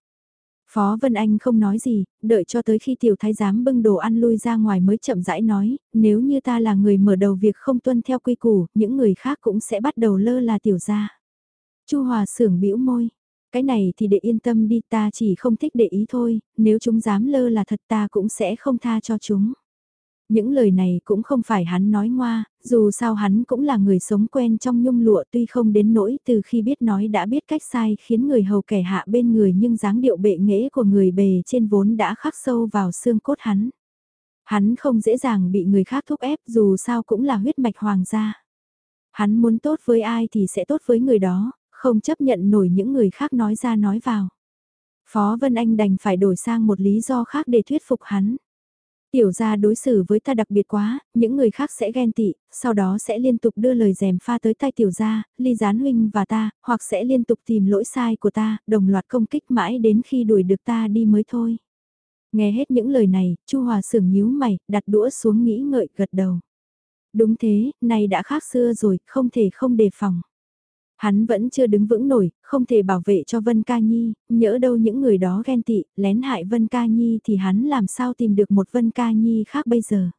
Phó Vân Anh không nói gì, đợi cho tới khi tiểu thái giám bưng đồ ăn lui ra ngoài mới chậm rãi nói, nếu như ta là người mở đầu việc không tuân theo quy củ, những người khác cũng sẽ bắt đầu lơ là tiểu gia. Chu Hòa sưởng bĩu môi, cái này thì để yên tâm đi ta chỉ không thích để ý thôi, nếu chúng dám lơ là thật ta cũng sẽ không tha cho chúng. Những lời này cũng không phải hắn nói ngoa, dù sao hắn cũng là người sống quen trong nhung lụa tuy không đến nỗi từ khi biết nói đã biết cách sai khiến người hầu kẻ hạ bên người nhưng dáng điệu bệ nghễ của người bề trên vốn đã khắc sâu vào xương cốt hắn. Hắn không dễ dàng bị người khác thúc ép dù sao cũng là huyết mạch hoàng gia. Hắn muốn tốt với ai thì sẽ tốt với người đó, không chấp nhận nổi những người khác nói ra nói vào. Phó Vân Anh đành phải đổi sang một lý do khác để thuyết phục hắn. Tiểu gia đối xử với ta đặc biệt quá, những người khác sẽ ghen tị, sau đó sẽ liên tục đưa lời dèm pha tới tai tiểu gia, ly gián huynh và ta, hoặc sẽ liên tục tìm lỗi sai của ta, đồng loạt công kích mãi đến khi đuổi được ta đi mới thôi. Nghe hết những lời này, Chu Hòa sưởng nhíu mày, đặt đũa xuống nghĩ ngợi gật đầu. Đúng thế, này đã khác xưa rồi, không thể không đề phòng. Hắn vẫn chưa đứng vững nổi, không thể bảo vệ cho Vân Ca Nhi, nhỡ đâu những người đó ghen tị, lén hại Vân Ca Nhi thì hắn làm sao tìm được một Vân Ca Nhi khác bây giờ.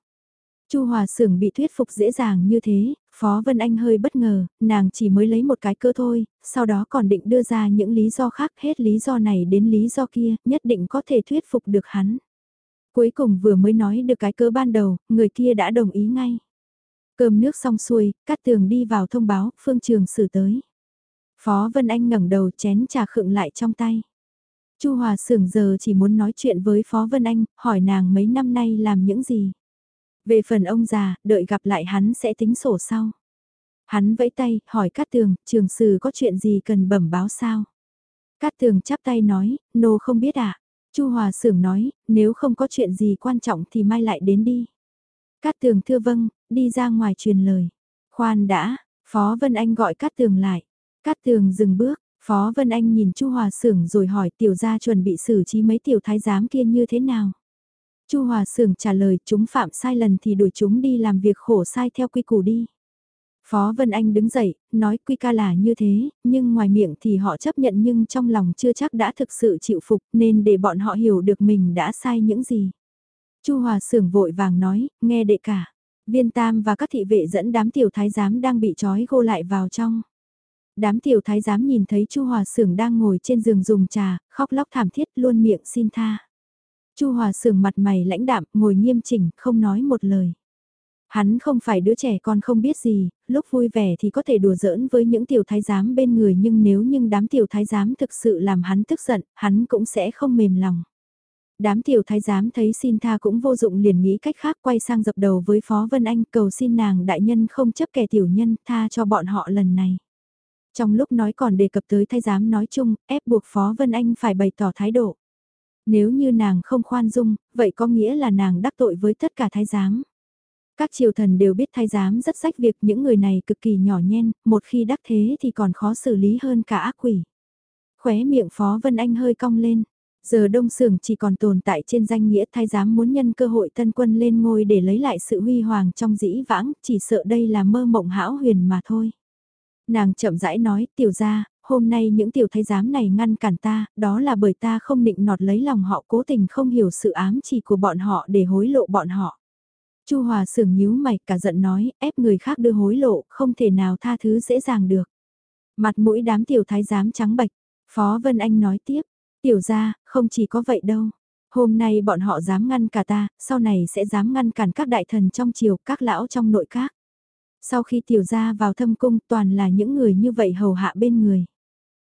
Chu Hòa Sưởng bị thuyết phục dễ dàng như thế, Phó Vân Anh hơi bất ngờ, nàng chỉ mới lấy một cái cơ thôi, sau đó còn định đưa ra những lý do khác hết lý do này đến lý do kia, nhất định có thể thuyết phục được hắn. Cuối cùng vừa mới nói được cái cơ ban đầu, người kia đã đồng ý ngay. Cơm nước xong xuôi, Cát Tường đi vào thông báo, phương trường xử tới. Phó Vân Anh ngẩng đầu chén trà khựng lại trong tay. Chu Hòa Sưởng giờ chỉ muốn nói chuyện với Phó Vân Anh, hỏi nàng mấy năm nay làm những gì. Về phần ông già, đợi gặp lại hắn sẽ tính sổ sau. Hắn vẫy tay, hỏi Cát Tường, trường sử có chuyện gì cần bẩm báo sao? Cát Tường chắp tay nói, nô không biết ạ. À? Chu Hòa Sưởng nói, nếu không có chuyện gì quan trọng thì mai lại đến đi. Cát Tường thưa vâng, đi ra ngoài truyền lời. Khoan đã, Phó Vân Anh gọi Cát Tường lại. Cát Tường dừng bước, Phó Vân Anh nhìn Chu Hòa Sưởng rồi hỏi tiểu gia chuẩn bị xử trí mấy tiểu thái giám kia như thế nào. Chu Hòa Sưởng trả lời chúng phạm sai lần thì đuổi chúng đi làm việc khổ sai theo quy củ đi. Phó Vân Anh đứng dậy, nói quy ca là như thế, nhưng ngoài miệng thì họ chấp nhận nhưng trong lòng chưa chắc đã thực sự chịu phục nên để bọn họ hiểu được mình đã sai những gì. Chu Hòa Sưởng vội vàng nói, nghe đệ cả. Viên Tam và các thị vệ dẫn đám tiểu thái giám đang bị trói gô lại vào trong. Đám tiểu thái giám nhìn thấy Chu Hòa Sưởng đang ngồi trên giường dùng trà, khóc lóc thảm thiết luôn miệng xin tha. Chu Hòa Sưởng mặt mày lãnh đạm, ngồi nghiêm chỉnh, không nói một lời. Hắn không phải đứa trẻ con không biết gì, lúc vui vẻ thì có thể đùa giỡn với những tiểu thái giám bên người nhưng nếu nhưng đám tiểu thái giám thực sự làm hắn tức giận, hắn cũng sẽ không mềm lòng. Đám tiểu thái giám thấy xin tha cũng vô dụng liền nghĩ cách khác quay sang dập đầu với Phó Vân Anh cầu xin nàng đại nhân không chấp kẻ tiểu nhân tha cho bọn họ lần này. Trong lúc nói còn đề cập tới thái giám nói chung, ép buộc Phó Vân Anh phải bày tỏ thái độ. Nếu như nàng không khoan dung, vậy có nghĩa là nàng đắc tội với tất cả thái giám. Các triều thần đều biết thái giám rất sách việc những người này cực kỳ nhỏ nhen, một khi đắc thế thì còn khó xử lý hơn cả ác quỷ. Khóe miệng Phó Vân Anh hơi cong lên. Giờ đông sưởng chỉ còn tồn tại trên danh nghĩa thái giám muốn nhân cơ hội tân quân lên ngôi để lấy lại sự huy hoàng trong dĩ vãng, chỉ sợ đây là mơ mộng hão huyền mà thôi. Nàng chậm rãi nói, tiểu ra, hôm nay những tiểu thái giám này ngăn cản ta, đó là bởi ta không định nọt lấy lòng họ cố tình không hiểu sự ám chỉ của bọn họ để hối lộ bọn họ. Chu Hòa sưởng nhíu mày cả giận nói, ép người khác đưa hối lộ, không thể nào tha thứ dễ dàng được. Mặt mũi đám tiểu thái giám trắng bạch, Phó Vân Anh nói tiếp, tiểu ra, không chỉ có vậy đâu. Hôm nay bọn họ dám ngăn cả ta, sau này sẽ dám ngăn cản các đại thần trong triều, các lão trong nội các. Sau khi tiểu gia vào thâm cung toàn là những người như vậy hầu hạ bên người.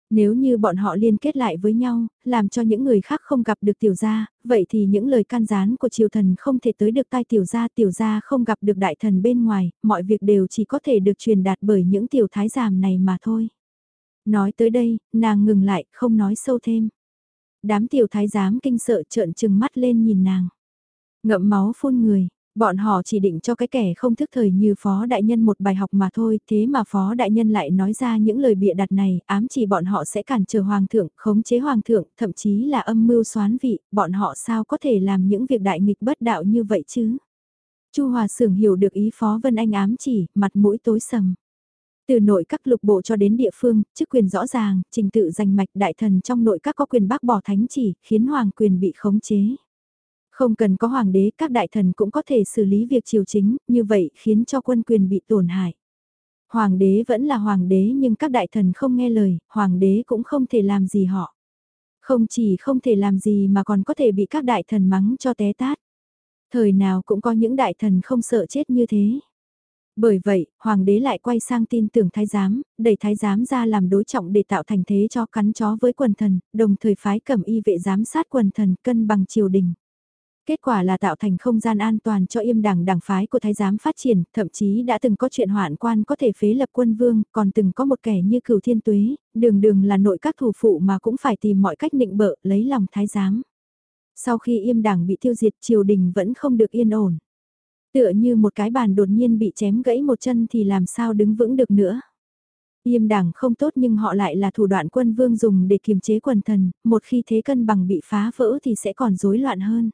Nếu như bọn họ liên kết lại với nhau, làm cho những người khác không gặp được tiểu gia, vậy thì những lời can gián của triều thần không thể tới được tai tiểu gia, tiểu gia không gặp được đại thần bên ngoài, mọi việc đều chỉ có thể được truyền đạt bởi những tiểu thái giám này mà thôi. Nói tới đây, nàng ngừng lại, không nói sâu thêm. Đám tiểu thái giám kinh sợ trợn trừng mắt lên nhìn nàng. Ngậm máu phun người, Bọn họ chỉ định cho cái kẻ không thức thời như Phó Đại Nhân một bài học mà thôi, thế mà Phó Đại Nhân lại nói ra những lời bịa đặt này, ám chỉ bọn họ sẽ cản trở Hoàng thượng, khống chế Hoàng thượng, thậm chí là âm mưu xoán vị, bọn họ sao có thể làm những việc đại nghịch bất đạo như vậy chứ? Chu Hòa Sưởng hiểu được ý Phó Vân Anh ám chỉ, mặt mũi tối sầm. Từ nội các lục bộ cho đến địa phương, chức quyền rõ ràng, trình tự giành mạch đại thần trong nội các có quyền bác bỏ thánh chỉ, khiến hoàng quyền bị khống chế. Không cần có hoàng đế, các đại thần cũng có thể xử lý việc triều chính, như vậy khiến cho quân quyền bị tổn hại. Hoàng đế vẫn là hoàng đế nhưng các đại thần không nghe lời, hoàng đế cũng không thể làm gì họ. Không chỉ không thể làm gì mà còn có thể bị các đại thần mắng cho té tát. Thời nào cũng có những đại thần không sợ chết như thế. Bởi vậy, hoàng đế lại quay sang tin tưởng thái giám, đẩy thái giám ra làm đối trọng để tạo thành thế cho cắn chó với quần thần, đồng thời phái cẩm y vệ giám sát quần thần cân bằng triều đình. Kết quả là tạo thành không gian an toàn cho im đảng đảng phái của thái giám phát triển, thậm chí đã từng có chuyện hoạn quan có thể phế lập quân vương, còn từng có một kẻ như cửu thiên tuế, đường đường là nội các thủ phụ mà cũng phải tìm mọi cách nịnh bợ, lấy lòng thái giám. Sau khi im đảng bị tiêu diệt triều đình vẫn không được yên ổn. Tựa như một cái bàn đột nhiên bị chém gãy một chân thì làm sao đứng vững được nữa. Yêm đảng không tốt nhưng họ lại là thủ đoạn quân vương dùng để kiềm chế quần thần, một khi thế cân bằng bị phá vỡ thì sẽ còn rối loạn hơn.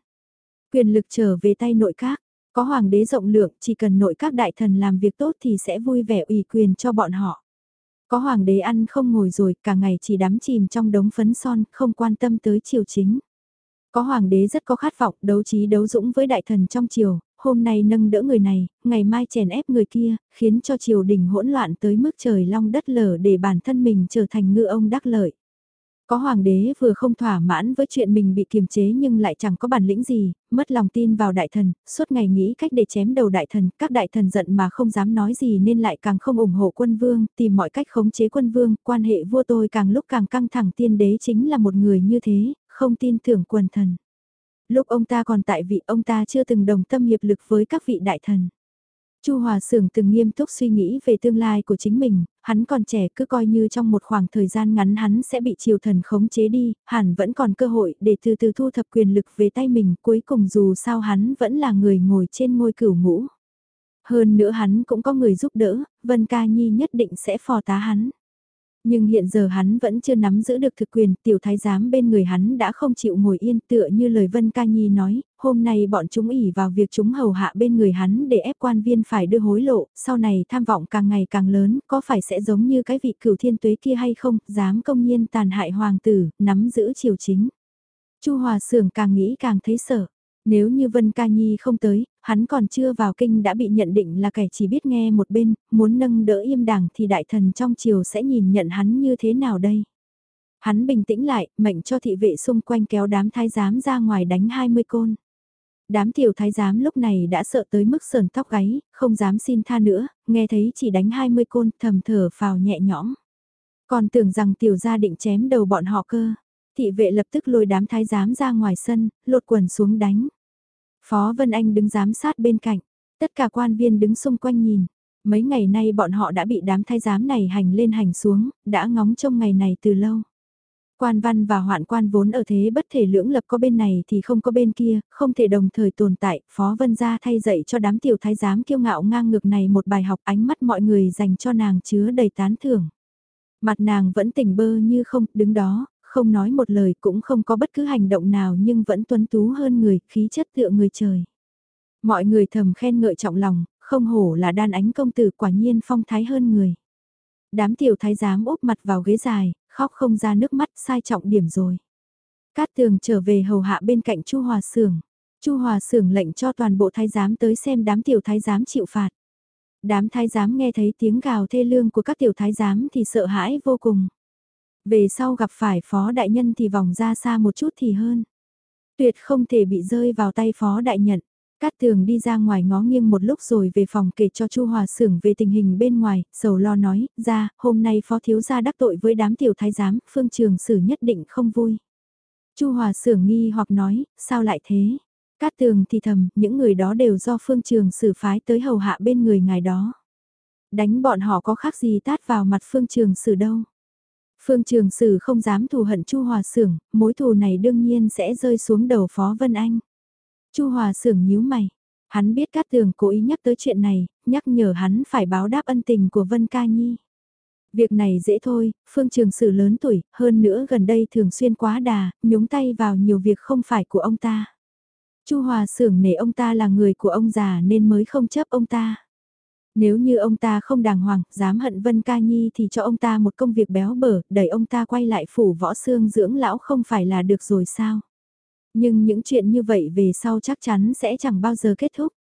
Quyền lực trở về tay nội các, có hoàng đế rộng lượng chỉ cần nội các đại thần làm việc tốt thì sẽ vui vẻ ủy quyền cho bọn họ. Có hoàng đế ăn không ngồi rồi, cả ngày chỉ đắm chìm trong đống phấn son, không quan tâm tới triều chính. Có hoàng đế rất có khát vọng, đấu trí đấu dũng với đại thần trong triều, hôm nay nâng đỡ người này, ngày mai chèn ép người kia, khiến cho triều đình hỗn loạn tới mức trời long đất lở để bản thân mình trở thành ngư ông đắc lợi. Có hoàng đế vừa không thỏa mãn với chuyện mình bị kiềm chế nhưng lại chẳng có bản lĩnh gì, mất lòng tin vào đại thần, suốt ngày nghĩ cách để chém đầu đại thần, các đại thần giận mà không dám nói gì nên lại càng không ủng hộ quân vương, tìm mọi cách khống chế quân vương, quan hệ vua tôi càng lúc càng căng thẳng tiên đế chính là một người như thế, không tin tưởng quần thần. Lúc ông ta còn tại vị ông ta chưa từng đồng tâm hiệp lực với các vị đại thần. Chu Hòa Sưởng từng nghiêm túc suy nghĩ về tương lai của chính mình, hắn còn trẻ cứ coi như trong một khoảng thời gian ngắn hắn sẽ bị triều thần khống chế đi, hẳn vẫn còn cơ hội để từ từ thu thập quyền lực về tay mình, cuối cùng dù sao hắn vẫn là người ngồi trên ngôi cửu ngũ. Hơn nữa hắn cũng có người giúp đỡ, Vân Ca Nhi nhất định sẽ phò tá hắn. Nhưng hiện giờ hắn vẫn chưa nắm giữ được thực quyền, tiểu thái giám bên người hắn đã không chịu ngồi yên tựa như lời Vân Ca Nhi nói, hôm nay bọn chúng ỉ vào việc chúng hầu hạ bên người hắn để ép quan viên phải đưa hối lộ, sau này tham vọng càng ngày càng lớn, có phải sẽ giống như cái vị cửu thiên tuế kia hay không, dám công nhiên tàn hại hoàng tử, nắm giữ triều chính. Chu Hòa Sưởng càng nghĩ càng thấy sợ. Nếu như Vân Ca Nhi không tới, hắn còn chưa vào kinh đã bị nhận định là kẻ chỉ biết nghe một bên, muốn nâng đỡ im đảng thì đại thần trong triều sẽ nhìn nhận hắn như thế nào đây? Hắn bình tĩnh lại, mệnh cho thị vệ xung quanh kéo đám thái giám ra ngoài đánh 20 côn. Đám tiểu thái giám lúc này đã sợ tới mức sờn tóc gáy, không dám xin tha nữa, nghe thấy chỉ đánh 20 côn thầm thở phào nhẹ nhõm. Còn tưởng rằng tiểu gia định chém đầu bọn họ cơ. Thị vệ lập tức lôi đám thái giám ra ngoài sân, lột quần xuống đánh. Phó Vân Anh đứng giám sát bên cạnh, tất cả quan viên đứng xung quanh nhìn. Mấy ngày nay bọn họ đã bị đám thái giám này hành lên hành xuống, đã ngóng trông ngày này từ lâu. Quan văn và hoạn quan vốn ở thế bất thể lưỡng lập có bên này thì không có bên kia, không thể đồng thời tồn tại, Phó Vân gia thay dạy cho đám tiểu thái giám kiêu ngạo ngang ngược này một bài học ánh mắt mọi người dành cho nàng chứa đầy tán thưởng. Mặt nàng vẫn tỉnh bơ như không, đứng đó, không nói một lời cũng không có bất cứ hành động nào nhưng vẫn tuấn tú hơn người, khí chất tựa người trời. Mọi người thầm khen ngợi trọng lòng, không hổ là đan ánh công tử quả nhiên phong thái hơn người. Đám tiểu thái giám úp mặt vào ghế dài, khóc không ra nước mắt sai trọng điểm rồi. Cát tường trở về hầu hạ bên cạnh Chu Hòa Sưởng. Chu Hòa Sưởng lệnh cho toàn bộ thái giám tới xem đám tiểu thái giám chịu phạt. Đám thái giám nghe thấy tiếng gào thê lương của các tiểu thái giám thì sợ hãi vô cùng. Về sau gặp phải phó đại nhân thì vòng ra xa một chút thì hơn. Tuyệt không thể bị rơi vào tay phó đại nhận. Cát tường đi ra ngoài ngó nghiêng một lúc rồi về phòng kể cho Chu Hòa Sưởng về tình hình bên ngoài, sầu lo nói, ra, hôm nay phó thiếu gia đắc tội với đám tiểu thái giám, phương trường sử nhất định không vui. Chu Hòa Sưởng nghi hoặc nói, sao lại thế? Cát tường thì thầm, những người đó đều do phương trường sử phái tới hầu hạ bên người ngài đó. Đánh bọn họ có khác gì tát vào mặt phương trường sử đâu. Phương Trường Sử không dám thù hận Chu Hòa Sưởng, mối thù này đương nhiên sẽ rơi xuống đầu Phó Vân Anh. Chu Hòa Sưởng nhíu mày, hắn biết Cát Tường cố ý nhắc tới chuyện này, nhắc nhở hắn phải báo đáp ân tình của Vân Ca Nhi. Việc này dễ thôi, Phương Trường Sử lớn tuổi, hơn nữa gần đây thường xuyên quá đà, nhúng tay vào nhiều việc không phải của ông ta. Chu Hòa Sưởng nể ông ta là người của ông già nên mới không chấp ông ta. Nếu như ông ta không đàng hoàng, dám hận Vân Ca Nhi thì cho ông ta một công việc béo bở, đẩy ông ta quay lại phủ võ xương dưỡng lão không phải là được rồi sao? Nhưng những chuyện như vậy về sau chắc chắn sẽ chẳng bao giờ kết thúc.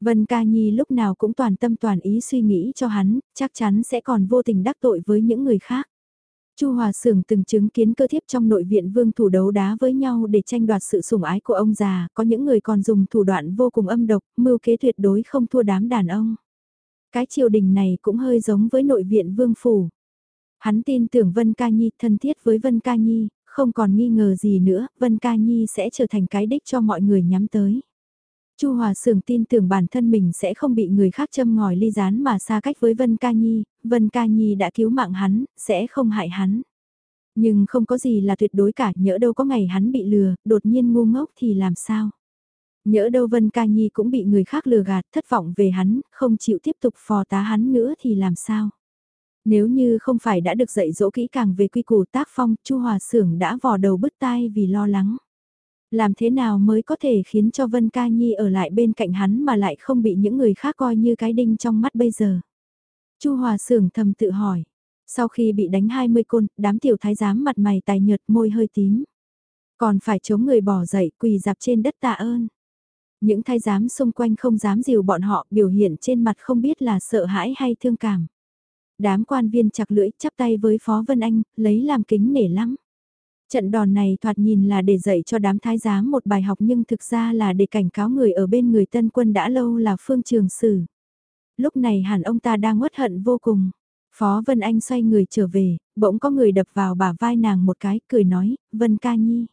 Vân Ca Nhi lúc nào cũng toàn tâm toàn ý suy nghĩ cho hắn, chắc chắn sẽ còn vô tình đắc tội với những người khác. Chu Hòa Sưởng từng chứng kiến cơ thiếp trong nội viện vương thủ đấu đá với nhau để tranh đoạt sự sủng ái của ông già, có những người còn dùng thủ đoạn vô cùng âm độc, mưu kế tuyệt đối không thua đám đàn ông. Cái triều đình này cũng hơi giống với nội viện vương phủ. Hắn tin tưởng Vân Ca Nhi thân thiết với Vân Ca Nhi, không còn nghi ngờ gì nữa, Vân Ca Nhi sẽ trở thành cái đích cho mọi người nhắm tới. Chu Hòa Sường tin tưởng bản thân mình sẽ không bị người khác châm ngòi ly rán mà xa cách với Vân Ca Nhi, Vân Ca Nhi đã cứu mạng hắn, sẽ không hại hắn. Nhưng không có gì là tuyệt đối cả, nhỡ đâu có ngày hắn bị lừa, đột nhiên ngu ngốc thì làm sao? Nhỡ đâu Vân Ca Nhi cũng bị người khác lừa gạt, thất vọng về hắn, không chịu tiếp tục phò tá hắn nữa thì làm sao? Nếu như không phải đã được dạy dỗ kỹ càng về quy củ tác phong, Chu Hòa Sưởng đã vò đầu bứt tai vì lo lắng. Làm thế nào mới có thể khiến cho Vân Ca Nhi ở lại bên cạnh hắn mà lại không bị những người khác coi như cái đinh trong mắt bây giờ? Chu Hòa Sưởng thầm tự hỏi. Sau khi bị đánh 20 côn, đám tiểu thái giám mặt mày tài nhợt môi hơi tím. Còn phải chống người bỏ dậy quỳ dạp trên đất tạ ơn. Những thái giám xung quanh không dám dìu bọn họ biểu hiện trên mặt không biết là sợ hãi hay thương cảm. Đám quan viên chặt lưỡi chắp tay với Phó Vân Anh, lấy làm kính nể lắm. Trận đòn này thoạt nhìn là để dạy cho đám thái giám một bài học nhưng thực ra là để cảnh cáo người ở bên người tân quân đã lâu là Phương Trường Sử. Lúc này hẳn ông ta đang uất hận vô cùng. Phó Vân Anh xoay người trở về, bỗng có người đập vào bả vai nàng một cái, cười nói, Vân ca nhi.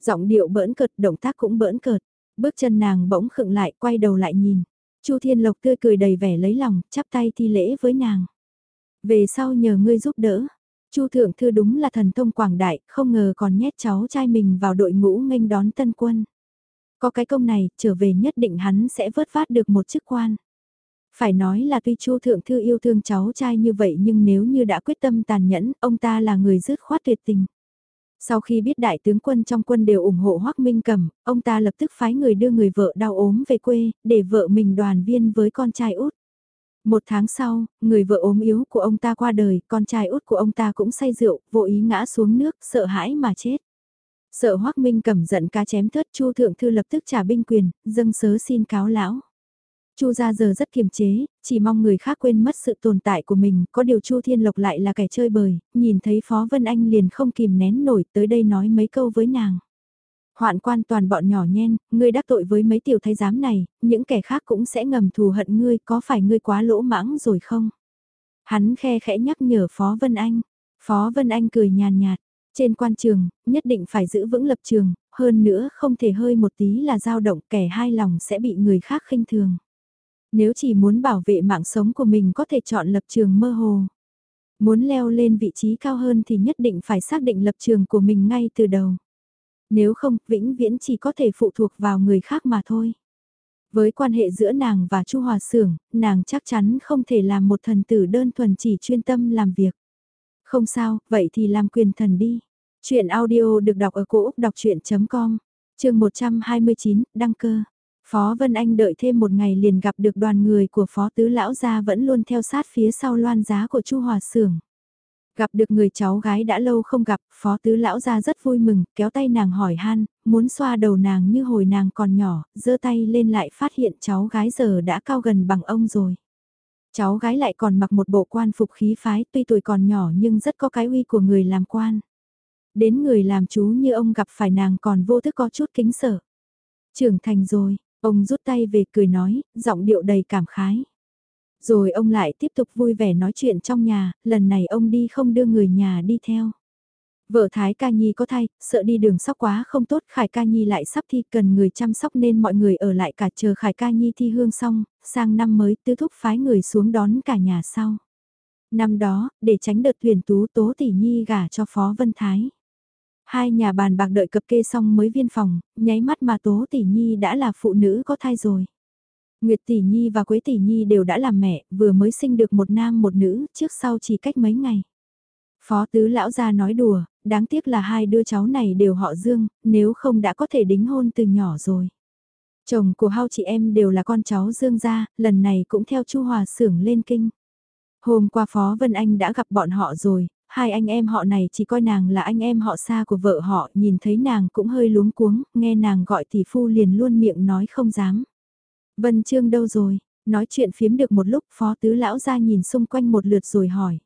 Giọng điệu bỡn cợt, động tác cũng bỡn cợt. Bước chân nàng bỗng khựng lại, quay đầu lại nhìn. Chu Thiên Lộc tươi cười đầy vẻ lấy lòng, chắp tay thi lễ với nàng. Về sau nhờ ngươi giúp đỡ. Chu Thượng Thư đúng là thần thông quảng đại, không ngờ còn nhét cháu trai mình vào đội ngũ nghênh đón tân quân. Có cái công này, trở về nhất định hắn sẽ vớt vát được một chức quan. Phải nói là tuy Chu Thượng Thư yêu thương cháu trai như vậy nhưng nếu như đã quyết tâm tàn nhẫn, ông ta là người dứt khoát tuyệt tình. Sau khi biết đại tướng quân trong quân đều ủng hộ Hoắc Minh Cẩm, ông ta lập tức phái người đưa người vợ đau ốm về quê, để vợ mình đoàn viên với con trai út. Một tháng sau, người vợ ốm yếu của ông ta qua đời, con trai út của ông ta cũng say rượu, vô ý ngã xuống nước, sợ hãi mà chết. Sợ Hoắc Minh Cẩm giận cá chém thớt Chu Thượng Thư lập tức trả binh quyền, dâng sớ xin cáo lão. Chu gia giờ rất kiềm chế, chỉ mong người khác quên mất sự tồn tại của mình, có điều Chu Thiên Lộc lại là kẻ chơi bời, nhìn thấy Phó Vân Anh liền không kìm nén nổi tới đây nói mấy câu với nàng. Hoạn quan toàn bọn nhỏ nhen, ngươi đắc tội với mấy tiểu thái giám này, những kẻ khác cũng sẽ ngầm thù hận ngươi, có phải ngươi quá lỗ mãng rồi không? Hắn khe khẽ nhắc nhở Phó Vân Anh. Phó Vân Anh cười nhàn nhạt, trên quan trường, nhất định phải giữ vững lập trường, hơn nữa không thể hơi một tí là dao động kẻ hai lòng sẽ bị người khác khinh thường. Nếu chỉ muốn bảo vệ mạng sống của mình có thể chọn lập trường mơ hồ. Muốn leo lên vị trí cao hơn thì nhất định phải xác định lập trường của mình ngay từ đầu. Nếu không, vĩnh viễn chỉ có thể phụ thuộc vào người khác mà thôi. Với quan hệ giữa nàng và Chu Hòa Sưởng, nàng chắc chắn không thể làm một thần tử đơn thuần chỉ chuyên tâm làm việc. Không sao, vậy thì làm quyền thần đi. Chuyện audio được đọc ở cổ Úc đọc chuyện.com, trường 129, đăng cơ. Phó Vân Anh đợi thêm một ngày liền gặp được đoàn người của Phó Tứ Lão Gia vẫn luôn theo sát phía sau loan giá của Chu Hòa Sưởng. Gặp được người cháu gái đã lâu không gặp, Phó Tứ Lão Gia rất vui mừng, kéo tay nàng hỏi han, muốn xoa đầu nàng như hồi nàng còn nhỏ, giơ tay lên lại phát hiện cháu gái giờ đã cao gần bằng ông rồi. Cháu gái lại còn mặc một bộ quan phục khí phái tuy tuổi còn nhỏ nhưng rất có cái uy của người làm quan. Đến người làm chú như ông gặp phải nàng còn vô thức có chút kính sợ. Trưởng thành rồi, Ông rút tay về cười nói, giọng điệu đầy cảm khái. Rồi ông lại tiếp tục vui vẻ nói chuyện trong nhà, lần này ông đi không đưa người nhà đi theo. Vợ Thái Ca Nhi có thai, sợ đi đường sóc quá không tốt, Khải Ca Nhi lại sắp thi cần người chăm sóc nên mọi người ở lại cả chờ Khải Ca Nhi thi hương xong, sang năm mới tứ thúc phái người xuống đón cả nhà sau. Năm đó, để tránh đợt tuyển tú Tố Tỷ Nhi gả cho Phó Vân Thái. Hai nhà bàn bạc đợi cập kê xong mới viên phòng, nháy mắt mà Tố Tỷ Nhi đã là phụ nữ có thai rồi. Nguyệt Tỷ Nhi và Quế Tỷ Nhi đều đã làm mẹ, vừa mới sinh được một nam một nữ, trước sau chỉ cách mấy ngày. Phó tứ lão gia nói đùa, đáng tiếc là hai đứa cháu này đều họ Dương, nếu không đã có thể đính hôn từ nhỏ rồi. Chồng của hao chị em đều là con cháu Dương gia, lần này cũng theo Chu Hòa Sưởng lên kinh. Hôm qua Phó Vân Anh đã gặp bọn họ rồi, hai anh em họ này chỉ coi nàng là anh em họ xa của vợ họ, nhìn thấy nàng cũng hơi luống cuống, nghe nàng gọi tỷ phu liền luôn miệng nói không dám. Vân Trương đâu rồi? Nói chuyện phiếm được một lúc Phó Tứ Lão ra nhìn xung quanh một lượt rồi hỏi.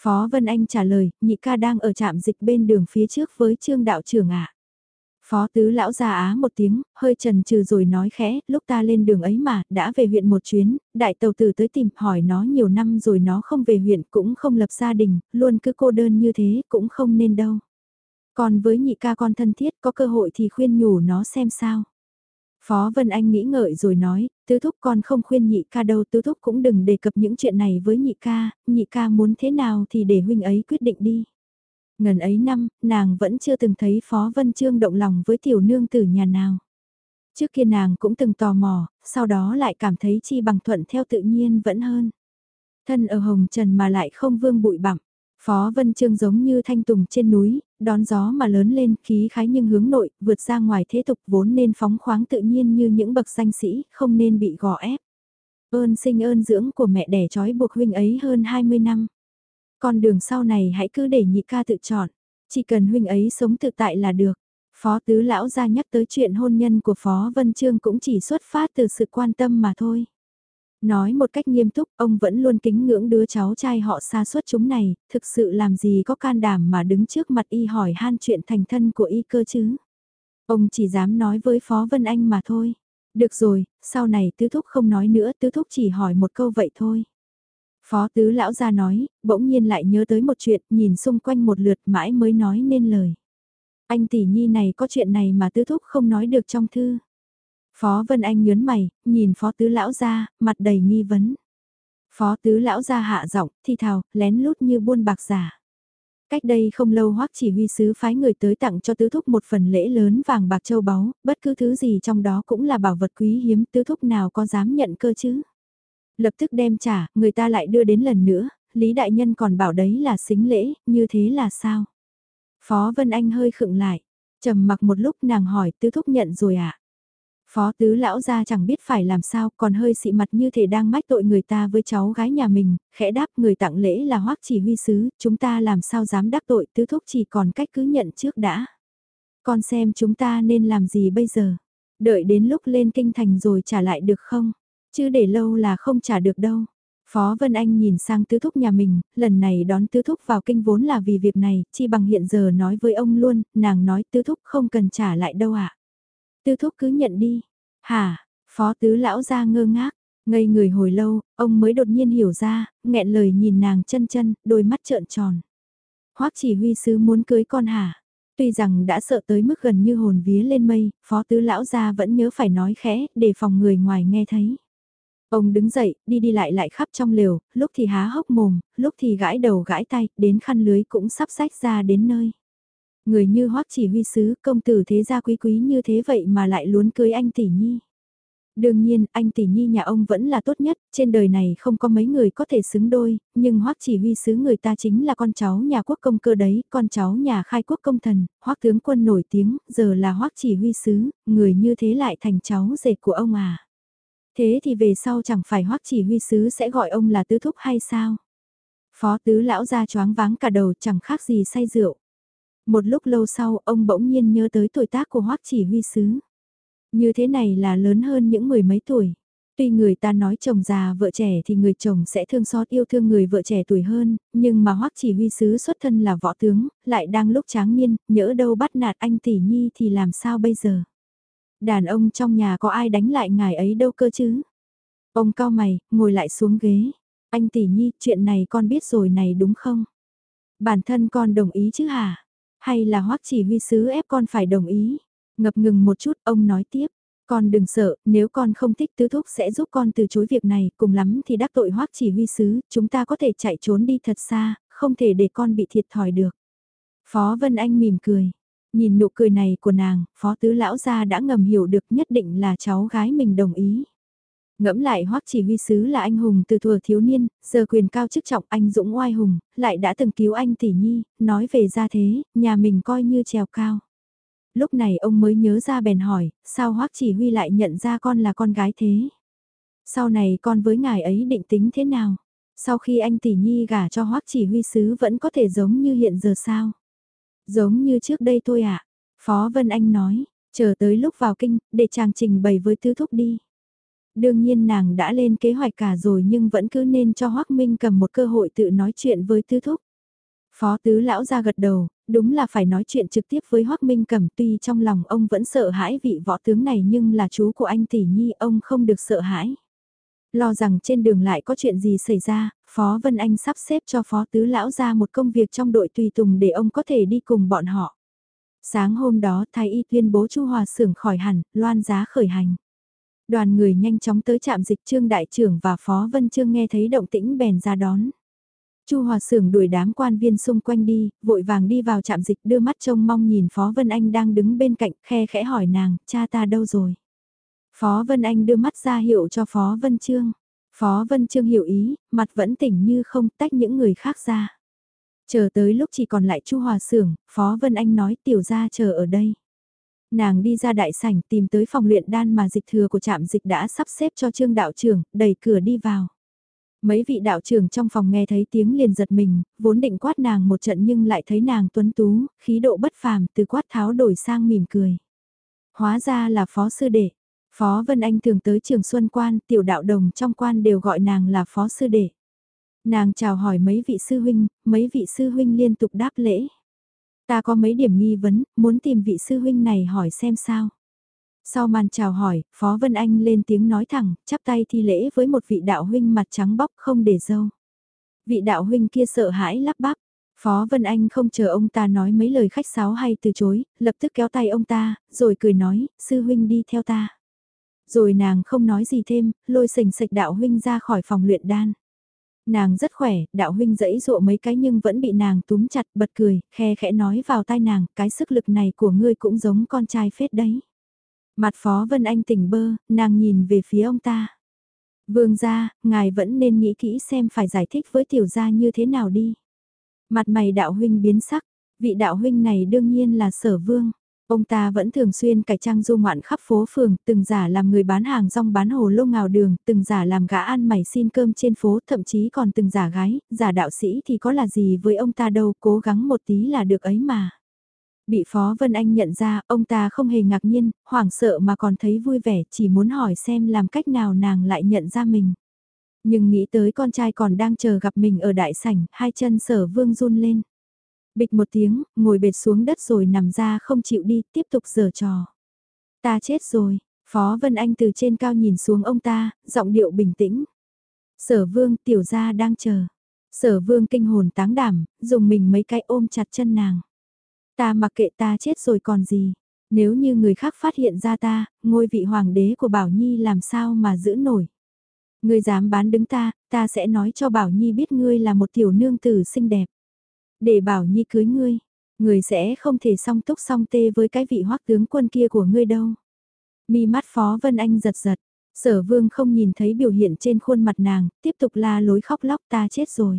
Phó Vân Anh trả lời, nhị ca đang ở trạm dịch bên đường phía trước với Trương Đạo trưởng ạ. Phó tứ lão già á một tiếng, hơi trần trừ rồi nói khẽ, lúc ta lên đường ấy mà, đã về huyện một chuyến, đại tàu tử tới tìm hỏi nó nhiều năm rồi nó không về huyện cũng không lập gia đình, luôn cứ cô đơn như thế cũng không nên đâu. Còn với nhị ca con thân thiết có cơ hội thì khuyên nhủ nó xem sao. Phó Vân Anh nghĩ ngợi rồi nói, tứ thúc con không khuyên nhị ca đâu tứ thúc cũng đừng đề cập những chuyện này với nhị ca, nhị ca muốn thế nào thì để huynh ấy quyết định đi. Ngần ấy năm, nàng vẫn chưa từng thấy Phó Vân Trương động lòng với tiểu nương tử nhà nào. Trước kia nàng cũng từng tò mò, sau đó lại cảm thấy chi bằng thuận theo tự nhiên vẫn hơn. Thân ở hồng trần mà lại không vương bụi bặm. Phó Vân Trương giống như thanh tùng trên núi, đón gió mà lớn lên, khí khái nhưng hướng nội, vượt ra ngoài thế tục vốn nên phóng khoáng tự nhiên như những bậc danh sĩ, không nên bị gò ép. Ơn sinh ơn dưỡng của mẹ đẻ trói buộc huynh ấy hơn 20 năm. Con đường sau này hãy cứ để nhị ca tự chọn, chỉ cần huynh ấy sống tự tại là được. Phó tứ lão ra nhắc tới chuyện hôn nhân của Phó Vân Trương cũng chỉ xuất phát từ sự quan tâm mà thôi. Nói một cách nghiêm túc, ông vẫn luôn kính ngưỡng đứa cháu trai họ xa suốt chúng này, thực sự làm gì có can đảm mà đứng trước mặt y hỏi han chuyện thành thân của y cơ chứ. Ông chỉ dám nói với Phó Vân Anh mà thôi. Được rồi, sau này tứ thúc không nói nữa, tứ thúc chỉ hỏi một câu vậy thôi. Phó tứ lão ra nói, bỗng nhiên lại nhớ tới một chuyện, nhìn xung quanh một lượt mãi mới nói nên lời. Anh tỷ nhi này có chuyện này mà tứ thúc không nói được trong thư. Phó Vân Anh nhớn mày, nhìn phó tứ lão ra, mặt đầy nghi vấn. Phó tứ lão ra hạ giọng, thi thào, lén lút như buôn bạc giả. Cách đây không lâu hoắc chỉ huy sứ phái người tới tặng cho tứ thúc một phần lễ lớn vàng bạc châu báu, bất cứ thứ gì trong đó cũng là bảo vật quý hiếm tứ thúc nào có dám nhận cơ chứ. Lập tức đem trả, người ta lại đưa đến lần nữa, Lý Đại Nhân còn bảo đấy là xính lễ, như thế là sao? Phó Vân Anh hơi khựng lại, trầm mặc một lúc nàng hỏi tứ thúc nhận rồi ạ. À? Phó tứ lão ra chẳng biết phải làm sao còn hơi xị mặt như thể đang mách tội người ta với cháu gái nhà mình, khẽ đáp người tặng lễ là hoắc chỉ huy sứ, chúng ta làm sao dám đắc tội tứ thúc chỉ còn cách cứ nhận trước đã. Con xem chúng ta nên làm gì bây giờ, đợi đến lúc lên kinh thành rồi trả lại được không, chứ để lâu là không trả được đâu. Phó Vân Anh nhìn sang tứ thúc nhà mình, lần này đón tứ thúc vào kinh vốn là vì việc này, chi bằng hiện giờ nói với ông luôn, nàng nói tứ thúc không cần trả lại đâu ạ. À. Tư thúc cứ nhận đi. Hả, phó tứ lão ra ngơ ngác, ngây người hồi lâu, ông mới đột nhiên hiểu ra, nghẹn lời nhìn nàng chân chân, đôi mắt trợn tròn. Hoắc chỉ huy sứ muốn cưới con hả? Tuy rằng đã sợ tới mức gần như hồn vía lên mây, phó tứ lão ra vẫn nhớ phải nói khẽ, để phòng người ngoài nghe thấy. Ông đứng dậy, đi đi lại lại khắp trong lều, lúc thì há hốc mồm, lúc thì gãi đầu gãi tay, đến khăn lưới cũng sắp sách ra đến nơi. Người như hoắc chỉ huy sứ công tử thế gia quý quý như thế vậy mà lại muốn cưới anh tỷ nhi. Đương nhiên, anh tỷ nhi nhà ông vẫn là tốt nhất, trên đời này không có mấy người có thể xứng đôi, nhưng hoắc chỉ huy sứ người ta chính là con cháu nhà quốc công cơ đấy, con cháu nhà khai quốc công thần, hoắc tướng quân nổi tiếng, giờ là hoắc chỉ huy sứ, người như thế lại thành cháu rể của ông à. Thế thì về sau chẳng phải hoắc chỉ huy sứ sẽ gọi ông là tứ thúc hay sao? Phó tứ lão ra choáng váng cả đầu chẳng khác gì say rượu. Một lúc lâu sau ông bỗng nhiên nhớ tới tuổi tác của hoắc chỉ huy sứ. Như thế này là lớn hơn những mười mấy tuổi. Tuy người ta nói chồng già vợ trẻ thì người chồng sẽ thương xót yêu thương người vợ trẻ tuổi hơn, nhưng mà hoắc chỉ huy sứ xuất thân là võ tướng, lại đang lúc tráng niên, nhỡ đâu bắt nạt anh tỷ nhi thì làm sao bây giờ? Đàn ông trong nhà có ai đánh lại ngài ấy đâu cơ chứ? Ông cao mày, ngồi lại xuống ghế. Anh tỷ nhi, chuyện này con biết rồi này đúng không? Bản thân con đồng ý chứ hả? Hay là hoắc chỉ huy sứ ép con phải đồng ý? Ngập ngừng một chút, ông nói tiếp. Con đừng sợ, nếu con không thích tứ thúc sẽ giúp con từ chối việc này, cùng lắm thì đắc tội hoắc chỉ huy sứ, chúng ta có thể chạy trốn đi thật xa, không thể để con bị thiệt thòi được. Phó Vân Anh mỉm cười, nhìn nụ cười này của nàng, Phó Tứ Lão gia đã ngầm hiểu được nhất định là cháu gái mình đồng ý. Ngẫm lại hoắc chỉ huy sứ là anh hùng từ thuở thiếu niên, giờ quyền cao chức trọng anh dũng oai hùng, lại đã từng cứu anh tỷ nhi, nói về gia thế, nhà mình coi như trèo cao. Lúc này ông mới nhớ ra bèn hỏi, sao hoắc chỉ huy lại nhận ra con là con gái thế? Sau này con với ngài ấy định tính thế nào? Sau khi anh tỷ nhi gả cho hoắc chỉ huy sứ vẫn có thể giống như hiện giờ sao? Giống như trước đây thôi ạ. À? Phó Vân Anh nói, chờ tới lúc vào kinh, để chàng trình bày với tứ thúc đi đương nhiên nàng đã lên kế hoạch cả rồi nhưng vẫn cứ nên cho Hoác Minh cầm một cơ hội tự nói chuyện với Tứ Thúc. Phó Tứ Lão ra gật đầu, đúng là phải nói chuyện trực tiếp với Hoác Minh cầm tuy trong lòng ông vẫn sợ hãi vị võ tướng này nhưng là chú của anh tỷ nhi ông không được sợ hãi. Lo rằng trên đường lại có chuyện gì xảy ra, Phó Vân Anh sắp xếp cho Phó Tứ Lão ra một công việc trong đội tùy tùng để ông có thể đi cùng bọn họ. Sáng hôm đó Thái Y tuyên bố Chu Hòa Sưởng khỏi hẳn, loan giá khởi hành. Đoàn người nhanh chóng tới trạm dịch trương đại trưởng và phó vân trương nghe thấy động tĩnh bèn ra đón. Chu Hòa Sưởng đuổi đám quan viên xung quanh đi, vội vàng đi vào trạm dịch đưa mắt trông mong nhìn Phó Vân Anh đang đứng bên cạnh, khe khẽ hỏi nàng, cha ta đâu rồi? Phó Vân Anh đưa mắt ra hiệu cho Phó Vân Trương. Phó Vân Trương hiểu ý, mặt vẫn tỉnh như không tách những người khác ra. Chờ tới lúc chỉ còn lại Chu Hòa Sưởng, Phó Vân Anh nói tiểu ra chờ ở đây. Nàng đi ra đại sảnh tìm tới phòng luyện đan mà dịch thừa của trạm dịch đã sắp xếp cho trương đạo trưởng, đẩy cửa đi vào. Mấy vị đạo trưởng trong phòng nghe thấy tiếng liền giật mình, vốn định quát nàng một trận nhưng lại thấy nàng tuấn tú, khí độ bất phàm từ quát tháo đổi sang mỉm cười. Hóa ra là phó sư đệ. Phó Vân Anh thường tới trường Xuân Quan, tiểu đạo đồng trong quan đều gọi nàng là phó sư đệ. Nàng chào hỏi mấy vị sư huynh, mấy vị sư huynh liên tục đáp lễ. Ta có mấy điểm nghi vấn, muốn tìm vị sư huynh này hỏi xem sao. Sau màn chào hỏi, Phó Vân Anh lên tiếng nói thẳng, chắp tay thi lễ với một vị đạo huynh mặt trắng bóc không để dâu. Vị đạo huynh kia sợ hãi lắp bắp, Phó Vân Anh không chờ ông ta nói mấy lời khách sáo hay từ chối, lập tức kéo tay ông ta, rồi cười nói, sư huynh đi theo ta. Rồi nàng không nói gì thêm, lôi sình sạch đạo huynh ra khỏi phòng luyện đan. Nàng rất khỏe, đạo huynh dẫy dụa mấy cái nhưng vẫn bị nàng túm chặt bật cười, khe khẽ nói vào tai nàng, cái sức lực này của ngươi cũng giống con trai phết đấy. Mặt Phó Vân Anh tỉnh bơ, nàng nhìn về phía ông ta. Vương gia, ngài vẫn nên nghĩ kỹ xem phải giải thích với tiểu gia như thế nào đi. Mặt mày đạo huynh biến sắc, vị đạo huynh này đương nhiên là sở vương. Ông ta vẫn thường xuyên cải trang du ngoạn khắp phố phường, từng giả làm người bán hàng rong bán hồ lô ngào đường, từng giả làm gã ăn mày xin cơm trên phố, thậm chí còn từng giả gái, giả đạo sĩ thì có là gì với ông ta đâu, cố gắng một tí là được ấy mà. Bị Phó Vân Anh nhận ra, ông ta không hề ngạc nhiên, hoảng sợ mà còn thấy vui vẻ, chỉ muốn hỏi xem làm cách nào nàng lại nhận ra mình. Nhưng nghĩ tới con trai còn đang chờ gặp mình ở đại sảnh, hai chân sở vương run lên. Bịch một tiếng, ngồi bệt xuống đất rồi nằm ra không chịu đi, tiếp tục giở trò. Ta chết rồi, Phó Vân Anh từ trên cao nhìn xuống ông ta, giọng điệu bình tĩnh. Sở vương tiểu gia đang chờ. Sở vương kinh hồn táng đảm, dùng mình mấy cái ôm chặt chân nàng. Ta mặc kệ ta chết rồi còn gì. Nếu như người khác phát hiện ra ta, ngôi vị hoàng đế của Bảo Nhi làm sao mà giữ nổi. Ngươi dám bán đứng ta, ta sẽ nói cho Bảo Nhi biết ngươi là một tiểu nương tử xinh đẹp. Để Bảo Nhi cưới ngươi, ngươi sẽ không thể song túc song tê với cái vị hoắc tướng quân kia của ngươi đâu. Mi mắt Phó Vân Anh giật giật, sở vương không nhìn thấy biểu hiện trên khuôn mặt nàng, tiếp tục la lối khóc lóc ta chết rồi.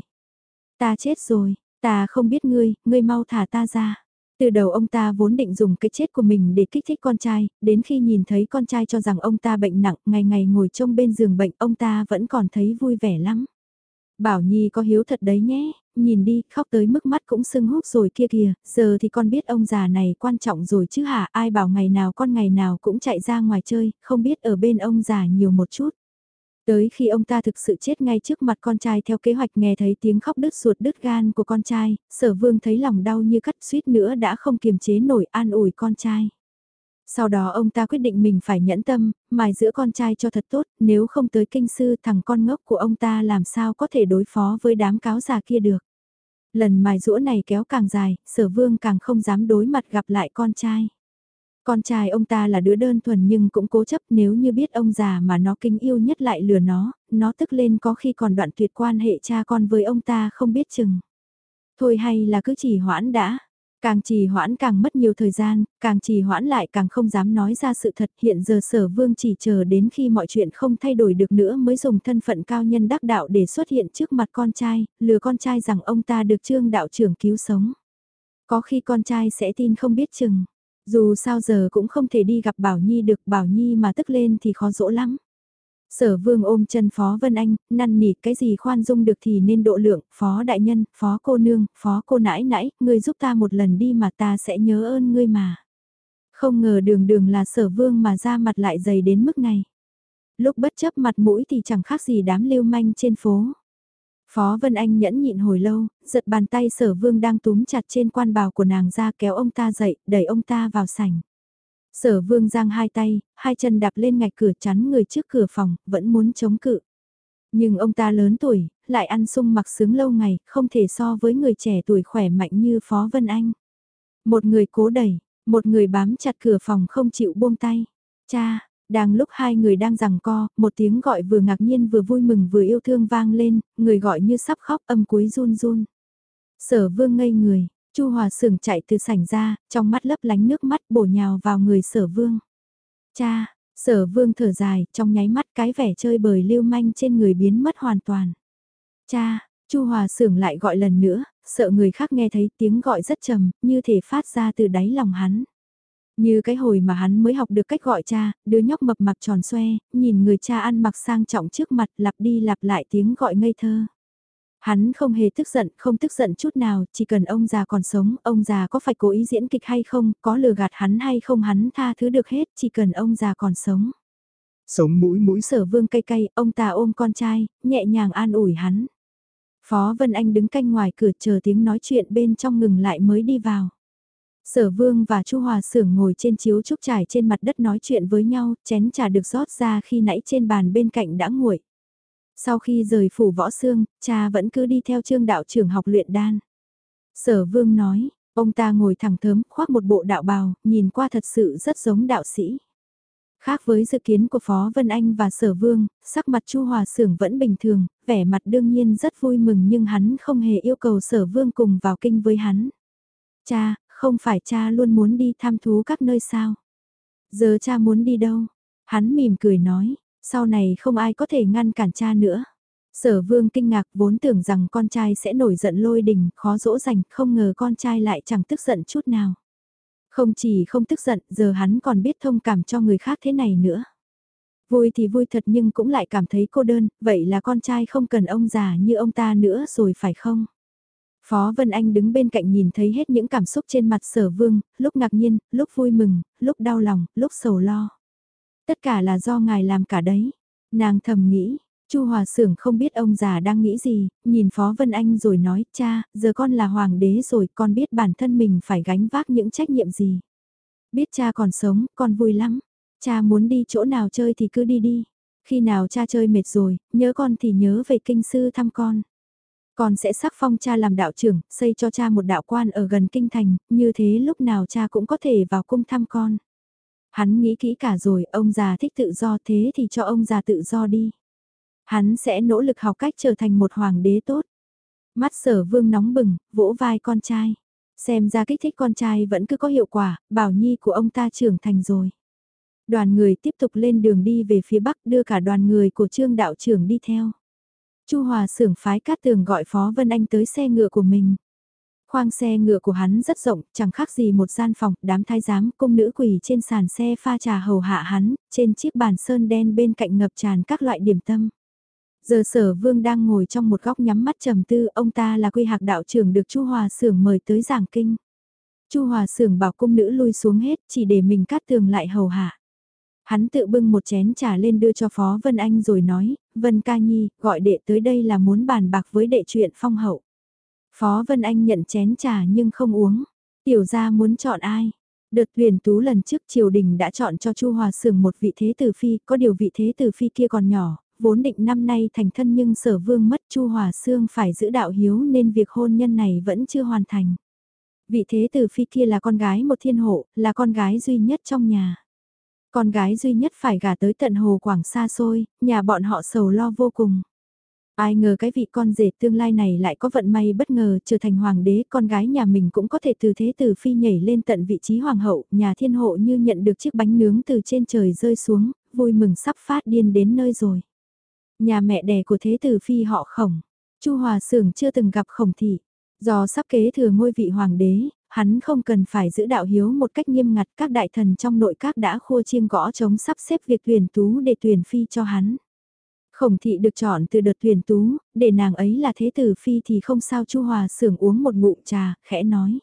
Ta chết rồi, ta không biết ngươi, ngươi mau thả ta ra. Từ đầu ông ta vốn định dùng cái chết của mình để kích thích con trai, đến khi nhìn thấy con trai cho rằng ông ta bệnh nặng, ngày ngày ngồi trông bên giường bệnh ông ta vẫn còn thấy vui vẻ lắm. Bảo Nhi có hiếu thật đấy nhé, nhìn đi, khóc tới mức mắt cũng sưng húp rồi kia kìa, giờ thì con biết ông già này quan trọng rồi chứ hả, ai bảo ngày nào con ngày nào cũng chạy ra ngoài chơi, không biết ở bên ông già nhiều một chút. Tới khi ông ta thực sự chết ngay trước mặt con trai theo kế hoạch nghe thấy tiếng khóc đứt ruột đứt gan của con trai, sở vương thấy lòng đau như cắt suýt nữa đã không kiềm chế nổi an ủi con trai. Sau đó ông ta quyết định mình phải nhẫn tâm, mài giữa con trai cho thật tốt, nếu không tới kinh sư thằng con ngốc của ông ta làm sao có thể đối phó với đám cáo già kia được. Lần mài rũa này kéo càng dài, sở vương càng không dám đối mặt gặp lại con trai. Con trai ông ta là đứa đơn thuần nhưng cũng cố chấp nếu như biết ông già mà nó kinh yêu nhất lại lừa nó, nó tức lên có khi còn đoạn tuyệt quan hệ cha con với ông ta không biết chừng. Thôi hay là cứ chỉ hoãn đã. Càng trì hoãn càng mất nhiều thời gian, càng trì hoãn lại càng không dám nói ra sự thật. Hiện giờ sở vương chỉ chờ đến khi mọi chuyện không thay đổi được nữa mới dùng thân phận cao nhân đắc đạo để xuất hiện trước mặt con trai, lừa con trai rằng ông ta được trương đạo trưởng cứu sống. Có khi con trai sẽ tin không biết chừng. Dù sao giờ cũng không thể đi gặp Bảo Nhi được Bảo Nhi mà tức lên thì khó dỗ lắm. Sở vương ôm chân Phó Vân Anh, năn nỉ cái gì khoan dung được thì nên độ lượng, Phó Đại Nhân, Phó Cô Nương, Phó Cô Nãi Nãi, ngươi giúp ta một lần đi mà ta sẽ nhớ ơn ngươi mà. Không ngờ đường đường là sở vương mà ra mặt lại dày đến mức này. Lúc bất chấp mặt mũi thì chẳng khác gì đám lưu manh trên phố. Phó Vân Anh nhẫn nhịn hồi lâu, giật bàn tay sở vương đang túm chặt trên quan bào của nàng ra kéo ông ta dậy, đẩy ông ta vào sảnh. Sở vương giang hai tay, hai chân đạp lên ngạch cửa chắn người trước cửa phòng, vẫn muốn chống cự. Nhưng ông ta lớn tuổi, lại ăn sung mặc sướng lâu ngày, không thể so với người trẻ tuổi khỏe mạnh như Phó Vân Anh. Một người cố đẩy, một người bám chặt cửa phòng không chịu buông tay. Cha, đang lúc hai người đang giằng co, một tiếng gọi vừa ngạc nhiên vừa vui mừng vừa yêu thương vang lên, người gọi như sắp khóc âm cuối run run. Sở vương ngây người, Chu Hòa Sưởng chạy từ sảnh ra, trong mắt lấp lánh nước mắt bổ nhào vào người sở vương. Cha, sở vương thở dài, trong nháy mắt cái vẻ chơi bời lưu manh trên người biến mất hoàn toàn. Cha, Chu Hòa Sưởng lại gọi lần nữa, sợ người khác nghe thấy tiếng gọi rất trầm, như thể phát ra từ đáy lòng hắn. Như cái hồi mà hắn mới học được cách gọi cha, đứa nhóc mập mạp tròn xoe, nhìn người cha ăn mặc sang trọng trước mặt lặp đi lặp lại tiếng gọi ngây thơ. Hắn không hề tức giận, không tức giận chút nào, chỉ cần ông già còn sống, ông già có phải cố ý diễn kịch hay không, có lừa gạt hắn hay không hắn tha thứ được hết, chỉ cần ông già còn sống. Sống mũi mũi sở vương cay cay, ông ta ôm con trai, nhẹ nhàng an ủi hắn. Phó Vân Anh đứng canh ngoài cửa chờ tiếng nói chuyện bên trong ngừng lại mới đi vào. Sở Vương và Chu Hòa Sưởng ngồi trên chiếu trúc trải trên mặt đất nói chuyện với nhau, chén trà được rót ra khi nãy trên bàn bên cạnh đã nguội. Sau khi rời phủ võ xương, cha vẫn cứ đi theo trương đạo trưởng học luyện đan. Sở Vương nói, ông ta ngồi thẳng thớm, khoác một bộ đạo bào, nhìn qua thật sự rất giống đạo sĩ. Khác với dự kiến của Phó Vân Anh và Sở Vương, sắc mặt Chu Hòa Sưởng vẫn bình thường, vẻ mặt đương nhiên rất vui mừng nhưng hắn không hề yêu cầu Sở Vương cùng vào kinh với hắn. Cha, không phải cha luôn muốn đi tham thú các nơi sao? Giờ cha muốn đi đâu? Hắn mỉm cười nói, sau này không ai có thể ngăn cản cha nữa. Sở vương kinh ngạc vốn tưởng rằng con trai sẽ nổi giận lôi đình, khó dỗ dành, không ngờ con trai lại chẳng tức giận chút nào. Không chỉ không tức giận, giờ hắn còn biết thông cảm cho người khác thế này nữa. Vui thì vui thật nhưng cũng lại cảm thấy cô đơn, vậy là con trai không cần ông già như ông ta nữa rồi phải không? Phó Vân Anh đứng bên cạnh nhìn thấy hết những cảm xúc trên mặt sở vương, lúc ngạc nhiên, lúc vui mừng, lúc đau lòng, lúc sầu lo. Tất cả là do ngài làm cả đấy. Nàng thầm nghĩ, Chu Hòa Sưởng không biết ông già đang nghĩ gì, nhìn Phó Vân Anh rồi nói, cha, giờ con là hoàng đế rồi, con biết bản thân mình phải gánh vác những trách nhiệm gì. Biết cha còn sống, con vui lắm. Cha muốn đi chỗ nào chơi thì cứ đi đi. Khi nào cha chơi mệt rồi, nhớ con thì nhớ về kinh sư thăm con. Con sẽ sắc phong cha làm đạo trưởng, xây cho cha một đạo quan ở gần kinh thành, như thế lúc nào cha cũng có thể vào cung thăm con. Hắn nghĩ kỹ cả rồi, ông già thích tự do thế thì cho ông già tự do đi. Hắn sẽ nỗ lực học cách trở thành một hoàng đế tốt. Mắt sở vương nóng bừng, vỗ vai con trai. Xem ra kích thích con trai vẫn cứ có hiệu quả, bảo nhi của ông ta trưởng thành rồi. Đoàn người tiếp tục lên đường đi về phía bắc đưa cả đoàn người của trương đạo trưởng đi theo. Chu Hòa sưởng phái cát tường gọi Phó Vân Anh tới xe ngựa của mình. Khoang xe ngựa của hắn rất rộng, chẳng khác gì một gian phòng, đám thái giám, cung nữ quỳ trên sàn xe pha trà hầu hạ hắn, trên chiếc bàn sơn đen bên cạnh ngập tràn các loại điểm tâm. Giờ sở vương đang ngồi trong một góc nhắm mắt trầm tư, ông ta là quy hạc đạo trưởng được Chu Hòa Sưởng mời tới giảng kinh. Chu Hòa Sưởng bảo cung nữ lui xuống hết, chỉ để mình cát tường lại hầu hạ. Hắn tự bưng một chén trà lên đưa cho Phó Vân Anh rồi nói, Vân Ca Nhi, gọi đệ tới đây là muốn bàn bạc với đệ chuyện phong hậu. Phó Vân Anh nhận chén trà nhưng không uống. Tiểu gia muốn chọn ai? Đợt huyền tú lần trước triều đình đã chọn cho Chu Hòa Sường một vị thế tử phi, có điều vị thế tử phi kia còn nhỏ, vốn định năm nay thành thân nhưng sở vương mất Chu Hòa Sương phải giữ đạo hiếu nên việc hôn nhân này vẫn chưa hoàn thành. Vị thế tử phi kia là con gái một thiên hộ, là con gái duy nhất trong nhà. Con gái duy nhất phải gả tới tận hồ quảng xa xôi, nhà bọn họ sầu lo vô cùng. Ai ngờ cái vị con rể tương lai này lại có vận may bất ngờ trở thành hoàng đế, con gái nhà mình cũng có thể từ thế từ phi nhảy lên tận vị trí hoàng hậu, nhà thiên hộ như nhận được chiếc bánh nướng từ trên trời rơi xuống, vui mừng sắp phát điên đến nơi rồi. Nhà mẹ đẻ của thế tử phi họ khổng, Chu Hòa Sưởng chưa từng gặp khổng thị, do sắp kế thừa ngôi vị hoàng đế, hắn không cần phải giữ đạo hiếu một cách nghiêm ngặt các đại thần trong nội các đã khua chiêng gõ chống sắp xếp việc tuyển tú để tuyển phi cho hắn. Khổng thị được chọn từ đợt tuyển tú, để nàng ấy là thế tử phi thì không sao Chu Hòa sưởng uống một ngụm trà, khẽ nói.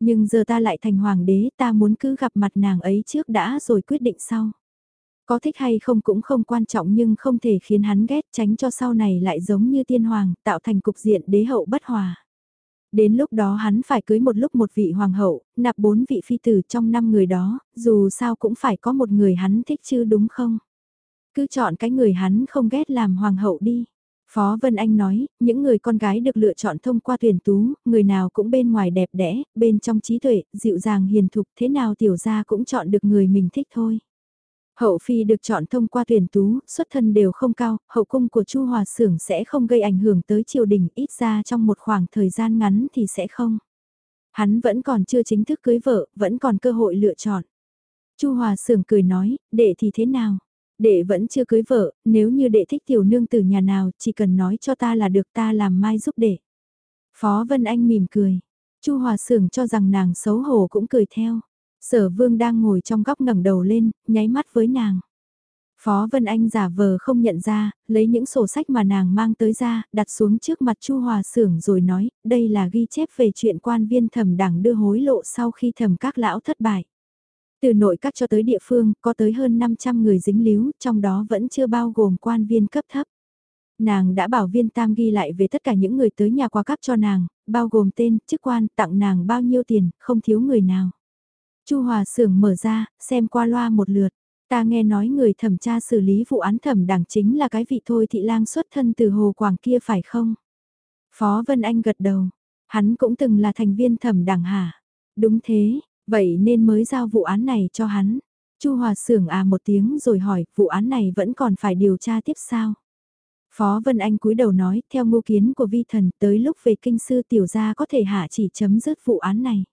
Nhưng giờ ta lại thành hoàng đế ta muốn cứ gặp mặt nàng ấy trước đã rồi quyết định sau. Có thích hay không cũng không quan trọng nhưng không thể khiến hắn ghét tránh cho sau này lại giống như tiên hoàng, tạo thành cục diện đế hậu bất hòa. Đến lúc đó hắn phải cưới một lúc một vị hoàng hậu, nạp bốn vị phi tử trong năm người đó, dù sao cũng phải có một người hắn thích chứ đúng không? Cứ chọn cái người hắn không ghét làm hoàng hậu đi. Phó Vân Anh nói, những người con gái được lựa chọn thông qua tuyển tú, người nào cũng bên ngoài đẹp đẽ, bên trong trí tuệ, dịu dàng hiền thục, thế nào tiểu gia cũng chọn được người mình thích thôi. Hậu phi được chọn thông qua tuyển tú, xuất thân đều không cao, hậu cung của Chu Hòa Sưởng sẽ không gây ảnh hưởng tới triều đình, ít ra trong một khoảng thời gian ngắn thì sẽ không. Hắn vẫn còn chưa chính thức cưới vợ, vẫn còn cơ hội lựa chọn. Chu Hòa Sưởng cười nói, để thì thế nào? Đệ vẫn chưa cưới vợ, nếu như đệ thích tiểu nương từ nhà nào, chỉ cần nói cho ta là được ta làm mai giúp đệ. Phó Vân Anh mỉm cười. Chu Hòa Sưởng cho rằng nàng xấu hổ cũng cười theo. Sở vương đang ngồi trong góc ngẩng đầu lên, nháy mắt với nàng. Phó Vân Anh giả vờ không nhận ra, lấy những sổ sách mà nàng mang tới ra, đặt xuống trước mặt Chu Hòa Sưởng rồi nói, đây là ghi chép về chuyện quan viên thẩm đảng đưa hối lộ sau khi thẩm các lão thất bại. Từ nội các cho tới địa phương, có tới hơn 500 người dính líu, trong đó vẫn chưa bao gồm quan viên cấp thấp. Nàng đã bảo viên tam ghi lại về tất cả những người tới nhà qua cấp cho nàng, bao gồm tên, chức quan, tặng nàng bao nhiêu tiền, không thiếu người nào. Chu Hòa Sưởng mở ra, xem qua loa một lượt. Ta nghe nói người thẩm tra xử lý vụ án thẩm đảng chính là cái vị thôi thị lang xuất thân từ Hồ Quảng kia phải không? Phó Vân Anh gật đầu. Hắn cũng từng là thành viên thẩm đảng hả? Đúng thế, vậy nên mới giao vụ án này cho hắn. Chu Hòa Sưởng à một tiếng rồi hỏi, vụ án này vẫn còn phải điều tra tiếp sao? Phó Vân Anh cúi đầu nói, theo ngô kiến của vi thần, tới lúc về kinh sư tiểu gia có thể hạ chỉ chấm dứt vụ án này.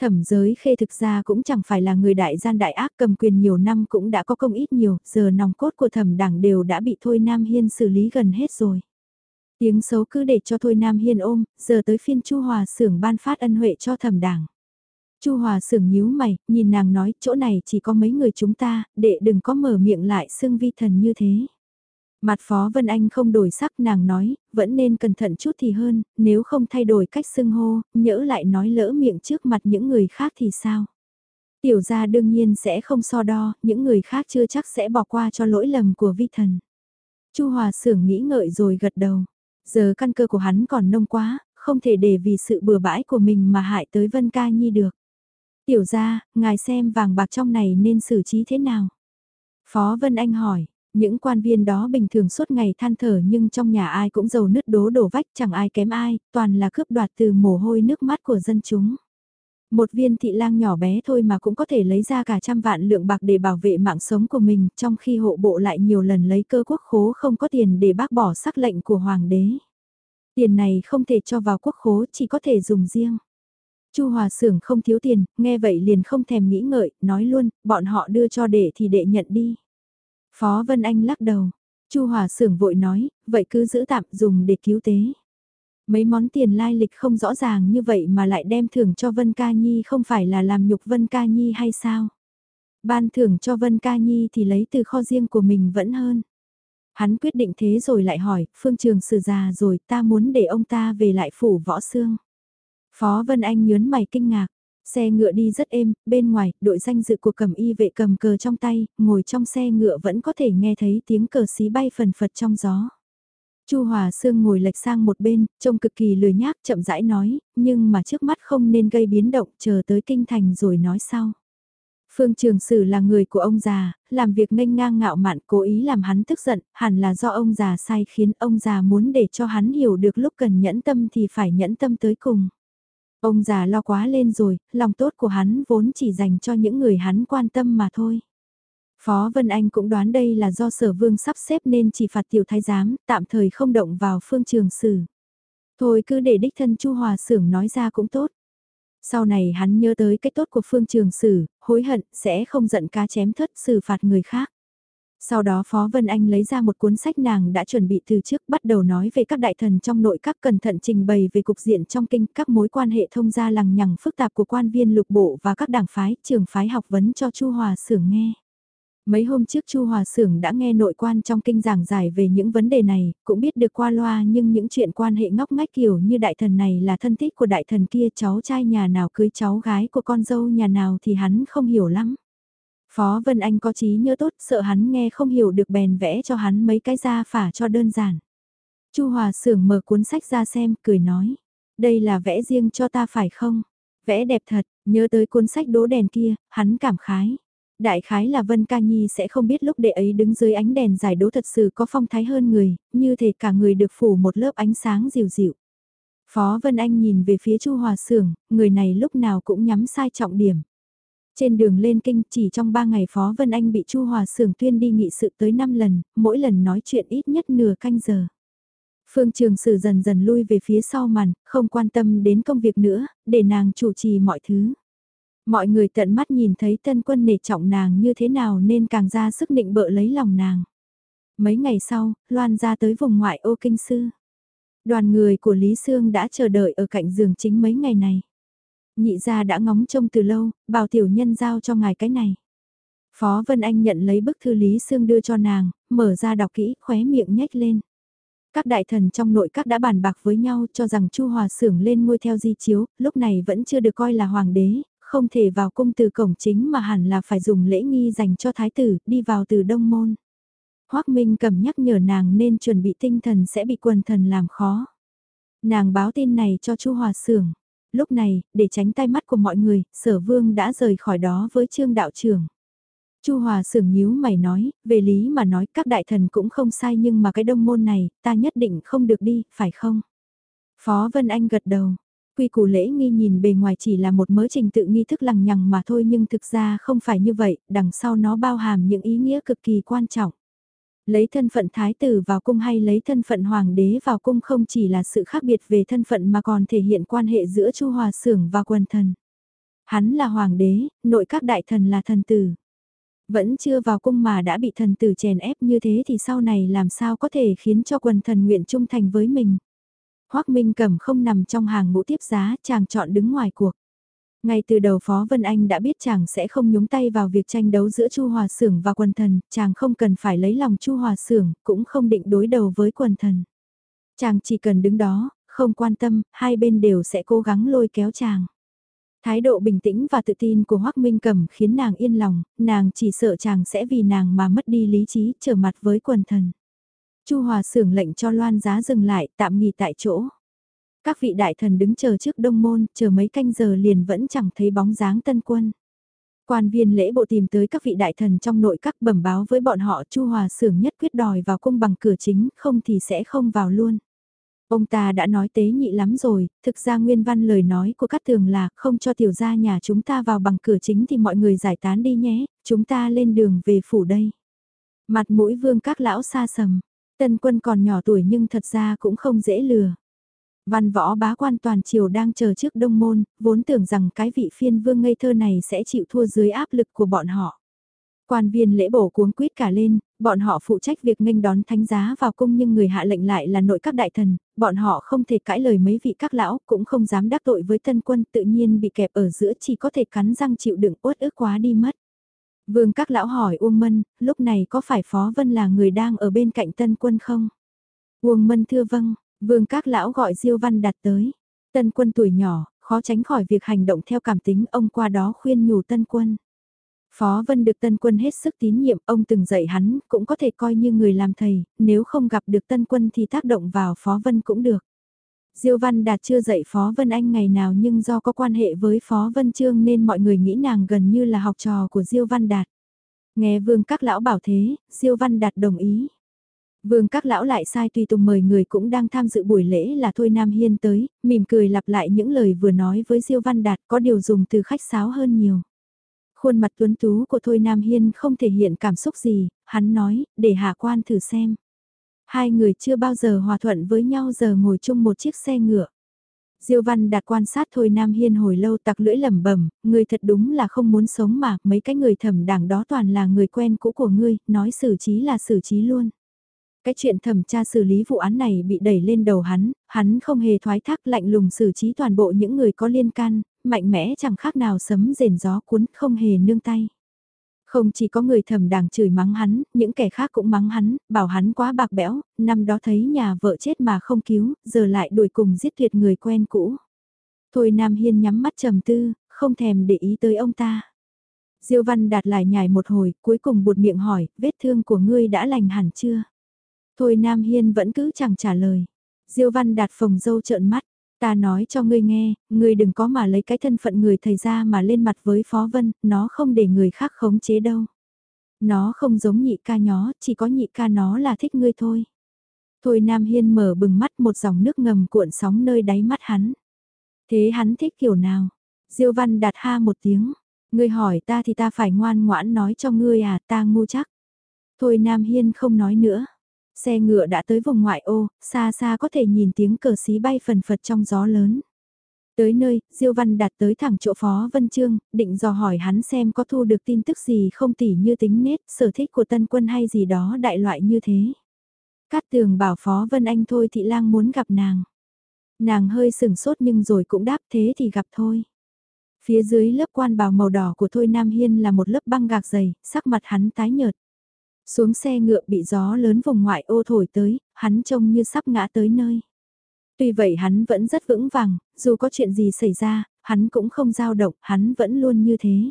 Thẩm giới khê thực ra cũng chẳng phải là người đại gian đại ác cầm quyền nhiều năm cũng đã có công ít nhiều, giờ nòng cốt của thẩm đảng đều đã bị Thôi Nam Hiên xử lý gần hết rồi. Tiếng xấu cứ để cho Thôi Nam Hiên ôm, giờ tới phiên Chu Hòa Sưởng ban phát ân huệ cho thẩm đảng. Chu Hòa Sưởng nhíu mày, nhìn nàng nói, chỗ này chỉ có mấy người chúng ta, đệ đừng có mở miệng lại xưng vi thần như thế. Mặt Phó Vân Anh không đổi sắc nàng nói, vẫn nên cẩn thận chút thì hơn, nếu không thay đổi cách xưng hô, nhỡ lại nói lỡ miệng trước mặt những người khác thì sao? Tiểu gia đương nhiên sẽ không so đo, những người khác chưa chắc sẽ bỏ qua cho lỗi lầm của vi thần. Chu Hòa Sưởng nghĩ ngợi rồi gật đầu. Giờ căn cơ của hắn còn nông quá, không thể để vì sự bừa bãi của mình mà hại tới Vân Ca Nhi được. Tiểu gia, ngài xem vàng bạc trong này nên xử trí thế nào? Phó Vân Anh hỏi, những quan viên đó bình thường suốt ngày than thở nhưng trong nhà ai cũng giàu nứt đố đổ vách chẳng ai kém ai, toàn là cướp đoạt từ mồ hôi nước mắt của dân chúng. Một viên thị lang nhỏ bé thôi mà cũng có thể lấy ra cả trăm vạn lượng bạc để bảo vệ mạng sống của mình, trong khi hộ bộ lại nhiều lần lấy cơ quốc khố không có tiền để bác bỏ sắc lệnh của hoàng đế. Tiền này không thể cho vào quốc khố, chỉ có thể dùng riêng. Chu Hòa Sưởng không thiếu tiền, nghe vậy liền không thèm nghĩ ngợi, nói luôn, bọn họ đưa cho đệ thì đệ nhận đi. Phó Vân Anh lắc đầu. Chu Hòa Sưởng vội nói, vậy cứ giữ tạm dùng để cứu tế. Mấy món tiền lai lịch không rõ ràng như vậy mà lại đem thưởng cho Vân Ca Nhi không phải là làm nhục Vân Ca Nhi hay sao? Ban thưởng cho Vân Ca Nhi thì lấy từ kho riêng của mình vẫn hơn. Hắn quyết định thế rồi lại hỏi, phương trường sử già rồi ta muốn để ông ta về lại phủ võ xương. Phó Vân Anh nhớn mày kinh ngạc, Xe ngựa đi rất êm, bên ngoài, đội danh dự của cầm y vệ cầm cờ trong tay, ngồi trong xe ngựa vẫn có thể nghe thấy tiếng cờ xí bay phần phật trong gió. Chu Hòa Sương ngồi lệch sang một bên, trông cực kỳ lười nhác chậm rãi nói, nhưng mà trước mắt không nên gây biến động, chờ tới kinh thành rồi nói sau. Phương Trường Sử là người của ông già, làm việc nghênh ngang ngạo mạn cố ý làm hắn tức giận, hẳn là do ông già sai khiến ông già muốn để cho hắn hiểu được lúc cần nhẫn tâm thì phải nhẫn tâm tới cùng. Ông già lo quá lên rồi, lòng tốt của hắn vốn chỉ dành cho những người hắn quan tâm mà thôi. Phó Vân Anh cũng đoán đây là do sở vương sắp xếp nên chỉ phạt tiểu thái giám, tạm thời không động vào phương trường xử. Thôi cứ để đích thân Chu Hòa Sưởng nói ra cũng tốt. Sau này hắn nhớ tới cái tốt của phương trường sử, hối hận, sẽ không giận cá chém thất xử phạt người khác. Sau đó Phó Vân Anh lấy ra một cuốn sách nàng đã chuẩn bị từ trước bắt đầu nói về các đại thần trong nội các cẩn thận trình bày về cục diện trong kinh các mối quan hệ thông gia lằng nhằng phức tạp của quan viên lục bộ và các đảng phái trường phái học vấn cho Chu Hòa Sưởng nghe. Mấy hôm trước Chu Hòa Sưởng đã nghe nội quan trong kinh giảng giải về những vấn đề này, cũng biết được qua loa nhưng những chuyện quan hệ ngóc ngách kiểu như đại thần này là thân thích của đại thần kia cháu trai nhà nào cưới cháu gái của con dâu nhà nào thì hắn không hiểu lắm. Phó Vân Anh có trí nhớ tốt, sợ hắn nghe không hiểu được bèn vẽ cho hắn mấy cái ra phả cho đơn giản. Chu Hòa Sưởng mở cuốn sách ra xem, cười nói, đây là vẽ riêng cho ta phải không? Vẽ đẹp thật, nhớ tới cuốn sách đố đèn kia, hắn cảm khái. Đại khái là Vân Ca Nhi sẽ không biết lúc đệ ấy đứng dưới ánh đèn giải đố thật sự có phong thái hơn người, như thể cả người được phủ một lớp ánh sáng dịu dịu. Phó Vân Anh nhìn về phía Chu Hòa Sưởng, người này lúc nào cũng nhắm sai trọng điểm. Trên đường lên kinh chỉ trong 3 ngày Phó Vân Anh bị Chu Hòa Sưởng tuyên đi nghị sự tới 5 lần, mỗi lần nói chuyện ít nhất nửa canh giờ. Phương Trường Sử dần dần lui về phía sau màn, không quan tâm đến công việc nữa, để nàng chủ trì mọi thứ. Mọi người tận mắt nhìn thấy tân quân nể trọng nàng như thế nào nên càng ra sức định bợ lấy lòng nàng. Mấy ngày sau, loan ra tới vùng ngoại ô kinh sư. Đoàn người của Lý Sương đã chờ đợi ở cạnh giường chính mấy ngày này. Nhị gia đã ngóng trông từ lâu, bảo tiểu nhân giao cho ngài cái này. Phó Vân Anh nhận lấy bức thư Lý Sương đưa cho nàng, mở ra đọc kỹ, khóe miệng nhếch lên. Các đại thần trong nội các đã bàn bạc với nhau cho rằng Chu Hòa Sưởng lên ngôi theo di chiếu, lúc này vẫn chưa được coi là hoàng đế, không thể vào cung từ cổng chính mà hẳn là phải dùng lễ nghi dành cho thái tử, đi vào từ đông môn. Hoác Minh cầm nhắc nhở nàng nên chuẩn bị tinh thần sẽ bị quần thần làm khó. Nàng báo tin này cho Chu Hòa Sưởng. Lúc này, để tránh tai mắt của mọi người, sở vương đã rời khỏi đó với trương đạo trưởng. Chu Hòa sưởng nhíu mày nói, về lý mà nói các đại thần cũng không sai nhưng mà cái đông môn này, ta nhất định không được đi, phải không? Phó Vân Anh gật đầu. Quy củ lễ nghi nhìn bề ngoài chỉ là một mớ trình tự nghi thức lằng nhằng mà thôi nhưng thực ra không phải như vậy, đằng sau nó bao hàm những ý nghĩa cực kỳ quan trọng. Lấy thân phận thái tử vào cung hay lấy thân phận hoàng đế vào cung không chỉ là sự khác biệt về thân phận mà còn thể hiện quan hệ giữa Chu Hòa Sưởng và quần thần. Hắn là hoàng đế, nội các đại thần là thần tử. Vẫn chưa vào cung mà đã bị thần tử chèn ép như thế thì sau này làm sao có thể khiến cho quần thần nguyện trung thành với mình. Hoác Minh Cẩm không nằm trong hàng ngũ tiếp giá, chàng chọn đứng ngoài cuộc. Ngay từ đầu Phó Vân Anh đã biết chàng sẽ không nhúng tay vào việc tranh đấu giữa Chu Hòa Sưởng và quần thần, chàng không cần phải lấy lòng Chu Hòa Sưởng, cũng không định đối đầu với quần thần. Chàng chỉ cần đứng đó, không quan tâm, hai bên đều sẽ cố gắng lôi kéo chàng. Thái độ bình tĩnh và tự tin của Hoác Minh Cẩm khiến nàng yên lòng, nàng chỉ sợ chàng sẽ vì nàng mà mất đi lý trí trở mặt với quần thần. Chu Hòa sưởng lệnh cho loan giá dừng lại tạm nghỉ tại chỗ. Các vị đại thần đứng chờ trước đông môn, chờ mấy canh giờ liền vẫn chẳng thấy bóng dáng tân quân. Quan viên lễ bộ tìm tới các vị đại thần trong nội các bẩm báo với bọn họ Chu Hòa sưởng nhất quyết đòi vào cung bằng cửa chính, không thì sẽ không vào luôn. Ông ta đã nói tế nhị lắm rồi, thực ra nguyên văn lời nói của các tường là không cho tiểu gia nhà chúng ta vào bằng cửa chính thì mọi người giải tán đi nhé, chúng ta lên đường về phủ đây. Mặt mũi vương các lão xa sầm, tân quân còn nhỏ tuổi nhưng thật ra cũng không dễ lừa. Văn võ bá quan toàn triều đang chờ trước đông môn, vốn tưởng rằng cái vị phiên vương ngây thơ này sẽ chịu thua dưới áp lực của bọn họ. Quan viên lễ bổ cuống quýt cả lên, bọn họ phụ trách việc nghênh đón thánh giá vào cung nhưng người hạ lệnh lại là nội các đại thần, bọn họ không thể cãi lời mấy vị các lão, cũng không dám đắc tội với tân quân tự nhiên bị kẹp ở giữa chỉ có thể cắn răng chịu đựng uất ức quá đi mất. Vương các lão hỏi Uông Mân, lúc này có phải Phó Vân là người đang ở bên cạnh tân quân không? Uông Mân thưa vâng, vương các lão gọi Diêu Văn đặt tới. Tân quân tuổi nhỏ, khó tránh khỏi việc hành động theo cảm tính ông qua đó khuyên nhủ tân quân. Phó Vân được tân quân hết sức tín nhiệm, ông từng dạy hắn, cũng có thể coi như người làm thầy, nếu không gặp được tân quân thì tác động vào Phó Vân cũng được. Diêu Văn Đạt chưa dạy Phó Vân Anh ngày nào nhưng do có quan hệ với Phó Vân Trương nên mọi người nghĩ nàng gần như là học trò của Diêu Văn Đạt. Nghe vương các lão bảo thế, Diêu Văn Đạt đồng ý. Vương các lão lại sai tùy tùng mời người cũng đang tham dự buổi lễ là Thôi Nam Hiên tới, mỉm cười lặp lại những lời vừa nói với Diêu Văn Đạt có điều dùng từ khách sáo hơn nhiều. Khuôn mặt tuấn tú của Thôi Nam Hiên không thể hiện cảm xúc gì, hắn nói, để hạ quan thử xem. Hai người chưa bao giờ hòa thuận với nhau giờ ngồi chung một chiếc xe ngựa. Diêu Văn đạt quan sát Thôi Nam Hiên hồi lâu tặc lưỡi lẩm bẩm, người thật đúng là không muốn sống mà, mấy cái người thẩm đảng đó toàn là người quen cũ của ngươi, nói xử trí là xử trí luôn. Cái chuyện thẩm tra xử lý vụ án này bị đẩy lên đầu hắn, hắn không hề thoái thác lạnh lùng xử trí toàn bộ những người có liên can, mạnh mẽ chẳng khác nào sấm rền gió cuốn không hề nương tay. Không chỉ có người thầm đảng chửi mắng hắn, những kẻ khác cũng mắng hắn, bảo hắn quá bạc bẽo, năm đó thấy nhà vợ chết mà không cứu, giờ lại đuổi cùng giết tuyệt người quen cũ. Thôi Nam Hiên nhắm mắt trầm tư, không thèm để ý tới ông ta. Diêu Văn đạt lại nhảy một hồi, cuối cùng buột miệng hỏi, vết thương của ngươi đã lành hẳn chưa? Thôi Nam Hiên vẫn cứ chẳng trả lời. Diêu Văn đạt phồng dâu trợn mắt, Ta nói cho ngươi nghe, ngươi đừng có mà lấy cái thân phận người thầy ra mà lên mặt với Phó Vân, nó không để người khác khống chế đâu. Nó không giống nhị ca nhó, chỉ có nhị ca nó là thích ngươi thôi. Thôi Nam Hiên mở bừng mắt một dòng nước ngầm cuộn sóng nơi đáy mắt hắn. Thế hắn thích kiểu nào? Diêu Văn đạt ha một tiếng. Ngươi hỏi ta thì ta phải ngoan ngoãn nói cho ngươi à, ta ngu chắc. Thôi Nam Hiên không nói nữa. Xe ngựa đã tới vùng ngoại ô, xa xa có thể nhìn tiếng cờ xí bay phần phật trong gió lớn. Tới nơi, Diêu Văn đặt tới thẳng chỗ Phó Vân Trương, định dò hỏi hắn xem có thu được tin tức gì không tỉ như tính nết, sở thích của tân quân hay gì đó đại loại như thế. Cát tường bảo Phó Vân Anh thôi thị lang muốn gặp nàng. Nàng hơi sừng sốt nhưng rồi cũng đáp thế thì gặp thôi. Phía dưới lớp quan bào màu đỏ của Thôi Nam Hiên là một lớp băng gạc dày, sắc mặt hắn tái nhợt. Xuống xe ngựa bị gió lớn vùng ngoại ô thổi tới, hắn trông như sắp ngã tới nơi. Tuy vậy hắn vẫn rất vững vàng, dù có chuyện gì xảy ra, hắn cũng không dao động, hắn vẫn luôn như thế.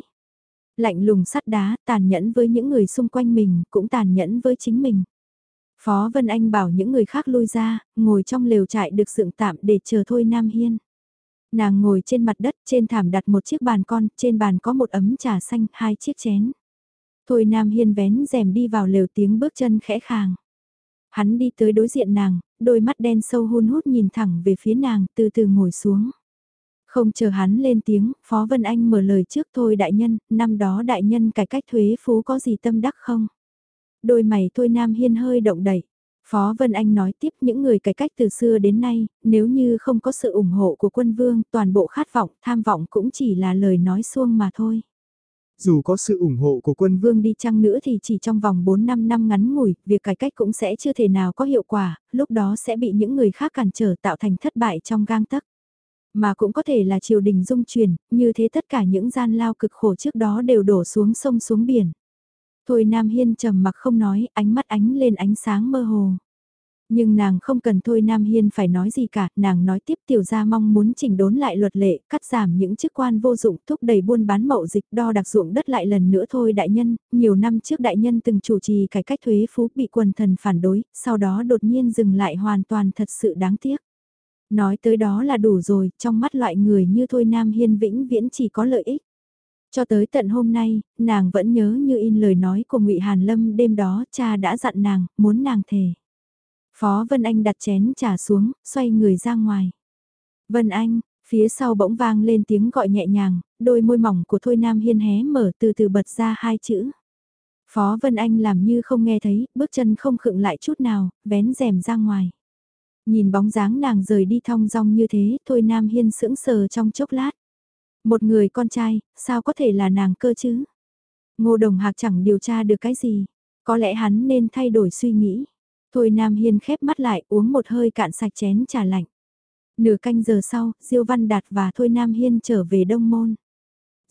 Lạnh lùng sắt đá, tàn nhẫn với những người xung quanh mình, cũng tàn nhẫn với chính mình. Phó Vân Anh bảo những người khác lui ra, ngồi trong lều trại được dựng tạm để chờ Thôi Nam Hiên. Nàng ngồi trên mặt đất, trên thảm đặt một chiếc bàn con, trên bàn có một ấm trà xanh, hai chiếc chén. Thôi Nam Hiên vén rèm đi vào lều tiếng bước chân khẽ khàng. Hắn đi tới đối diện nàng, đôi mắt đen sâu hun hút nhìn thẳng về phía nàng, từ từ ngồi xuống. Không chờ hắn lên tiếng, Phó Vân Anh mở lời trước thôi đại nhân, năm đó đại nhân cải cách thuế phú có gì tâm đắc không? Đôi mày thôi Nam Hiên hơi động đẩy. Phó Vân Anh nói tiếp những người cải cách từ xưa đến nay, nếu như không có sự ủng hộ của quân vương, toàn bộ khát vọng, tham vọng cũng chỉ là lời nói xuông mà thôi. Dù có sự ủng hộ của quân vương đi chăng nữa thì chỉ trong vòng 4-5 năm ngắn ngủi, việc cải cách cũng sẽ chưa thể nào có hiệu quả, lúc đó sẽ bị những người khác cản trở tạo thành thất bại trong gang tấc. Mà cũng có thể là triều đình dung chuyển, như thế tất cả những gian lao cực khổ trước đó đều đổ xuống sông xuống biển. Thôi Nam Hiên trầm mặc không nói, ánh mắt ánh lên ánh sáng mơ hồ. Nhưng nàng không cần thôi Nam Hiên phải nói gì cả, nàng nói tiếp tiểu gia mong muốn chỉnh đốn lại luật lệ, cắt giảm những chức quan vô dụng, thúc đẩy buôn bán mậu dịch đo đặc ruộng đất lại lần nữa thôi đại nhân, nhiều năm trước đại nhân từng chủ trì cải cách thuế phú bị quần thần phản đối, sau đó đột nhiên dừng lại hoàn toàn thật sự đáng tiếc. Nói tới đó là đủ rồi, trong mắt loại người như thôi Nam Hiên vĩnh viễn chỉ có lợi ích. Cho tới tận hôm nay, nàng vẫn nhớ như in lời nói của ngụy Hàn Lâm đêm đó cha đã dặn nàng, muốn nàng thề. Phó Vân Anh đặt chén trà xuống, xoay người ra ngoài. Vân Anh, phía sau bỗng vang lên tiếng gọi nhẹ nhàng, đôi môi mỏng của Thôi Nam Hiên hé mở từ từ bật ra hai chữ. Phó Vân Anh làm như không nghe thấy, bước chân không khựng lại chút nào, vén rèm ra ngoài. Nhìn bóng dáng nàng rời đi thong dong như thế, Thôi Nam Hiên sững sờ trong chốc lát. Một người con trai, sao có thể là nàng cơ chứ? Ngô Đồng Hạc chẳng điều tra được cái gì. Có lẽ hắn nên thay đổi suy nghĩ. Thôi Nam Hiên khép mắt lại uống một hơi cạn sạch chén trà lạnh. Nửa canh giờ sau, Diêu Văn Đạt và Thôi Nam Hiên trở về Đông Môn.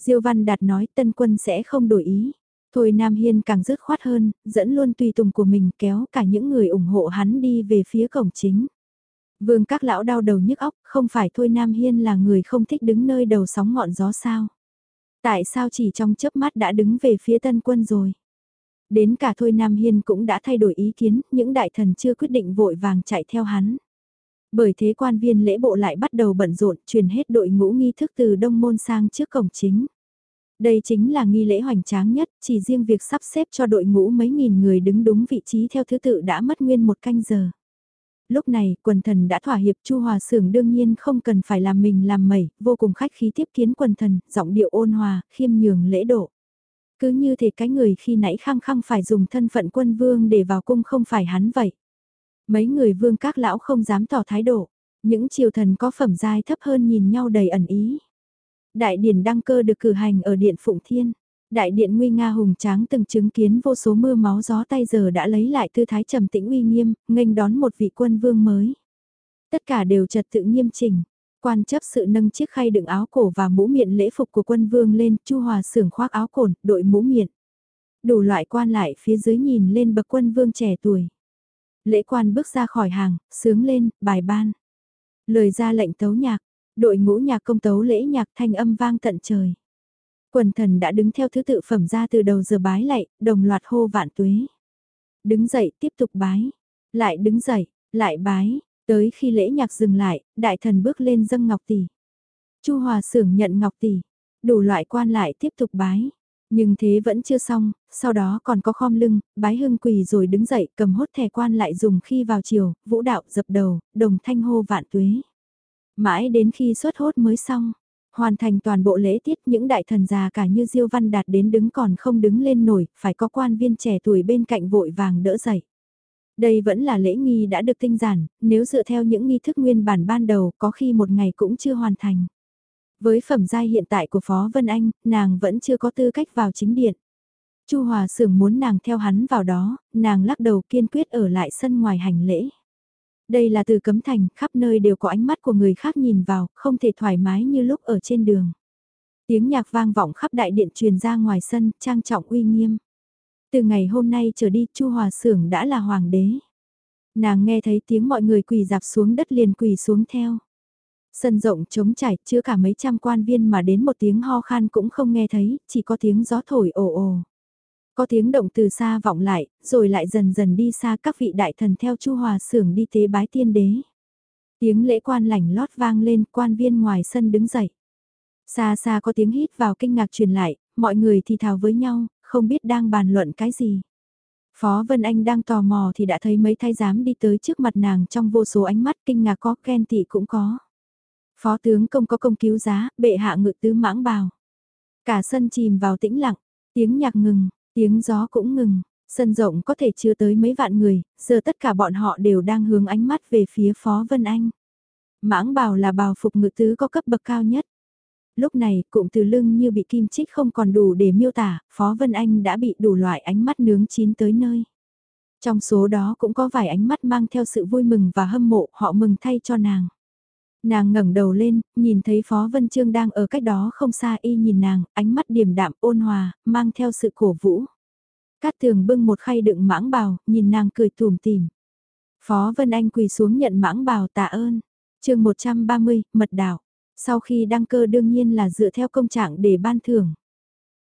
Diêu Văn Đạt nói tân quân sẽ không đổi ý. Thôi Nam Hiên càng dứt khoát hơn, dẫn luôn tùy tùng của mình kéo cả những người ủng hộ hắn đi về phía cổng chính. Vương các lão đau đầu nhức óc, không phải thôi Nam Hiên là người không thích đứng nơi đầu sóng ngọn gió sao? Tại sao chỉ trong chớp mắt đã đứng về phía tân quân rồi? Đến cả thôi Nam Hiên cũng đã thay đổi ý kiến, những đại thần chưa quyết định vội vàng chạy theo hắn. Bởi thế quan viên lễ bộ lại bắt đầu bận rộn, truyền hết đội ngũ nghi thức từ đông môn sang trước cổng chính. Đây chính là nghi lễ hoành tráng nhất, chỉ riêng việc sắp xếp cho đội ngũ mấy nghìn người đứng đúng vị trí theo thứ tự đã mất nguyên một canh giờ. Lúc này, quần thần đã thỏa hiệp Chu Hòa Sưởng đương nhiên không cần phải làm mình làm mẩy, vô cùng khách khí tiếp kiến quần thần, giọng điệu ôn hòa, khiêm nhường lễ độ. Cứ như thể cái người khi nãy khăng khăng phải dùng thân phận quân vương để vào cung không phải hắn vậy. Mấy người vương các lão không dám tỏ thái độ, những triều thần có phẩm giai thấp hơn nhìn nhau đầy ẩn ý. Đại điển đăng cơ được cử hành ở điện Phụng Thiên. Đại điện nguy nga hùng tráng từng chứng kiến vô số mưa máu gió tay giờ đã lấy lại tư thái trầm tĩnh uy nghiêm, nghênh đón một vị quân vương mới. Tất cả đều trật tự nghiêm chỉnh. Quan chấp sự nâng chiếc khay đựng áo cổ và mũ miệng lễ phục của quân vương lên, Chu Hòa sưởng khoác áo cồn, đội mũ miệng. Đủ loại quan lại phía dưới nhìn lên bậc quân vương trẻ tuổi. Lễ quan bước ra khỏi hàng, sướng lên, bài ban. Lời ra lệnh tấu nhạc, đội ngũ nhạc công tấu lễ nhạc thanh âm vang tận trời. Quần thần đã đứng theo thứ tự phẩm ra từ đầu giờ bái lạy, đồng loạt hô vạn tuế. Đứng dậy tiếp tục bái, lại đứng dậy, lại bái, tới khi lễ nhạc dừng lại, đại thần bước lên dâng ngọc tỷ. Chu Hòa sưởng nhận ngọc tỷ, đủ loại quan lại tiếp tục bái. Nhưng thế vẫn chưa xong, sau đó còn có khom lưng, bái hưng quỳ rồi đứng dậy cầm hốt thẻ quan lại dùng khi vào chiều, vũ đạo dập đầu, đồng thanh hô vạn tuế. Mãi đến khi xuất hốt mới xong, Hoàn thành toàn bộ lễ tiết những đại thần già cả như Diêu Văn Đạt đến đứng còn không đứng lên nổi, phải có quan viên trẻ tuổi bên cạnh vội vàng đỡ dậy. Đây vẫn là lễ nghi đã được tinh giản, nếu dựa theo những nghi thức nguyên bản ban đầu có khi một ngày cũng chưa hoàn thành. Với phẩm giai hiện tại của Phó Vân Anh, nàng vẫn chưa có tư cách vào chính điện. Chu Hòa Sưởng muốn nàng theo hắn vào đó, nàng lắc đầu kiên quyết ở lại sân ngoài hành lễ. Đây là từ cấm thành, khắp nơi đều có ánh mắt của người khác nhìn vào, không thể thoải mái như lúc ở trên đường. Tiếng nhạc vang vọng khắp đại điện truyền ra ngoài sân, trang trọng uy nghiêm. Từ ngày hôm nay trở đi, Chu Hòa Sưởng đã là hoàng đế. Nàng nghe thấy tiếng mọi người quỳ dạp xuống đất liền quỳ xuống theo. Sân rộng trống trải, chứa cả mấy trăm quan viên mà đến một tiếng ho khan cũng không nghe thấy, chỉ có tiếng gió thổi ồ ồ. Có tiếng động từ xa vọng lại, rồi lại dần dần đi xa các vị đại thần theo Chu Hòa Sưởng đi tế bái tiên đế. Tiếng lễ quan lảnh lót vang lên, quan viên ngoài sân đứng dậy. Xa xa có tiếng hít vào kinh ngạc truyền lại, mọi người thì thào với nhau, không biết đang bàn luận cái gì. Phó Vân Anh đang tò mò thì đã thấy mấy thái giám đi tới trước mặt nàng trong vô số ánh mắt kinh ngạc có, khen tị cũng có. Phó tướng công có công cứu giá, bệ hạ ngự tứ mãng bào. Cả sân chìm vào tĩnh lặng, tiếng nhạc ngừng, tiếng gió cũng ngừng, sân rộng có thể chứa tới mấy vạn người, giờ tất cả bọn họ đều đang hướng ánh mắt về phía Phó Vân Anh. Mãng bào là bào phục ngự tứ có cấp bậc cao nhất. Lúc này, cụm từ lưng như bị kim chích không còn đủ để miêu tả, Phó Vân Anh đã bị đủ loại ánh mắt nướng chín tới nơi. Trong số đó cũng có vài ánh mắt mang theo sự vui mừng và hâm mộ, họ mừng thay cho nàng. Nàng ngẩng đầu lên, nhìn thấy Phó Vân Trương đang ở cách đó không xa y nhìn nàng, ánh mắt điềm đạm ôn hòa, mang theo sự cổ vũ. Cát tường bưng một khay đựng mãng bào, nhìn nàng cười tùm tìm. Phó Vân Anh quỳ xuống nhận mãng bào tạ ơn. chương 130, mật đảo. Sau khi đăng cơ đương nhiên là dựa theo công trạng để ban thưởng.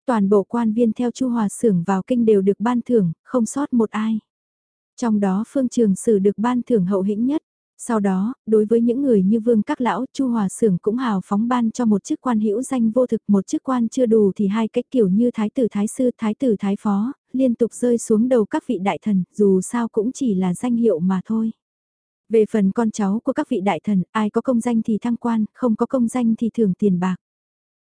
Toàn bộ quan viên theo Chu Hòa Sưởng vào kinh đều được ban thưởng, không sót một ai. Trong đó Phương Trường Sử được ban thưởng hậu hĩnh nhất. Sau đó, đối với những người như Vương Các Lão, Chu Hòa Sưởng cũng hào phóng ban cho một chức quan hữu danh vô thực, một chức quan chưa đủ thì hai cách kiểu như Thái tử Thái sư, Thái tử Thái phó, liên tục rơi xuống đầu các vị đại thần, dù sao cũng chỉ là danh hiệu mà thôi. Về phần con cháu của các vị đại thần, ai có công danh thì thăng quan, không có công danh thì thưởng tiền bạc.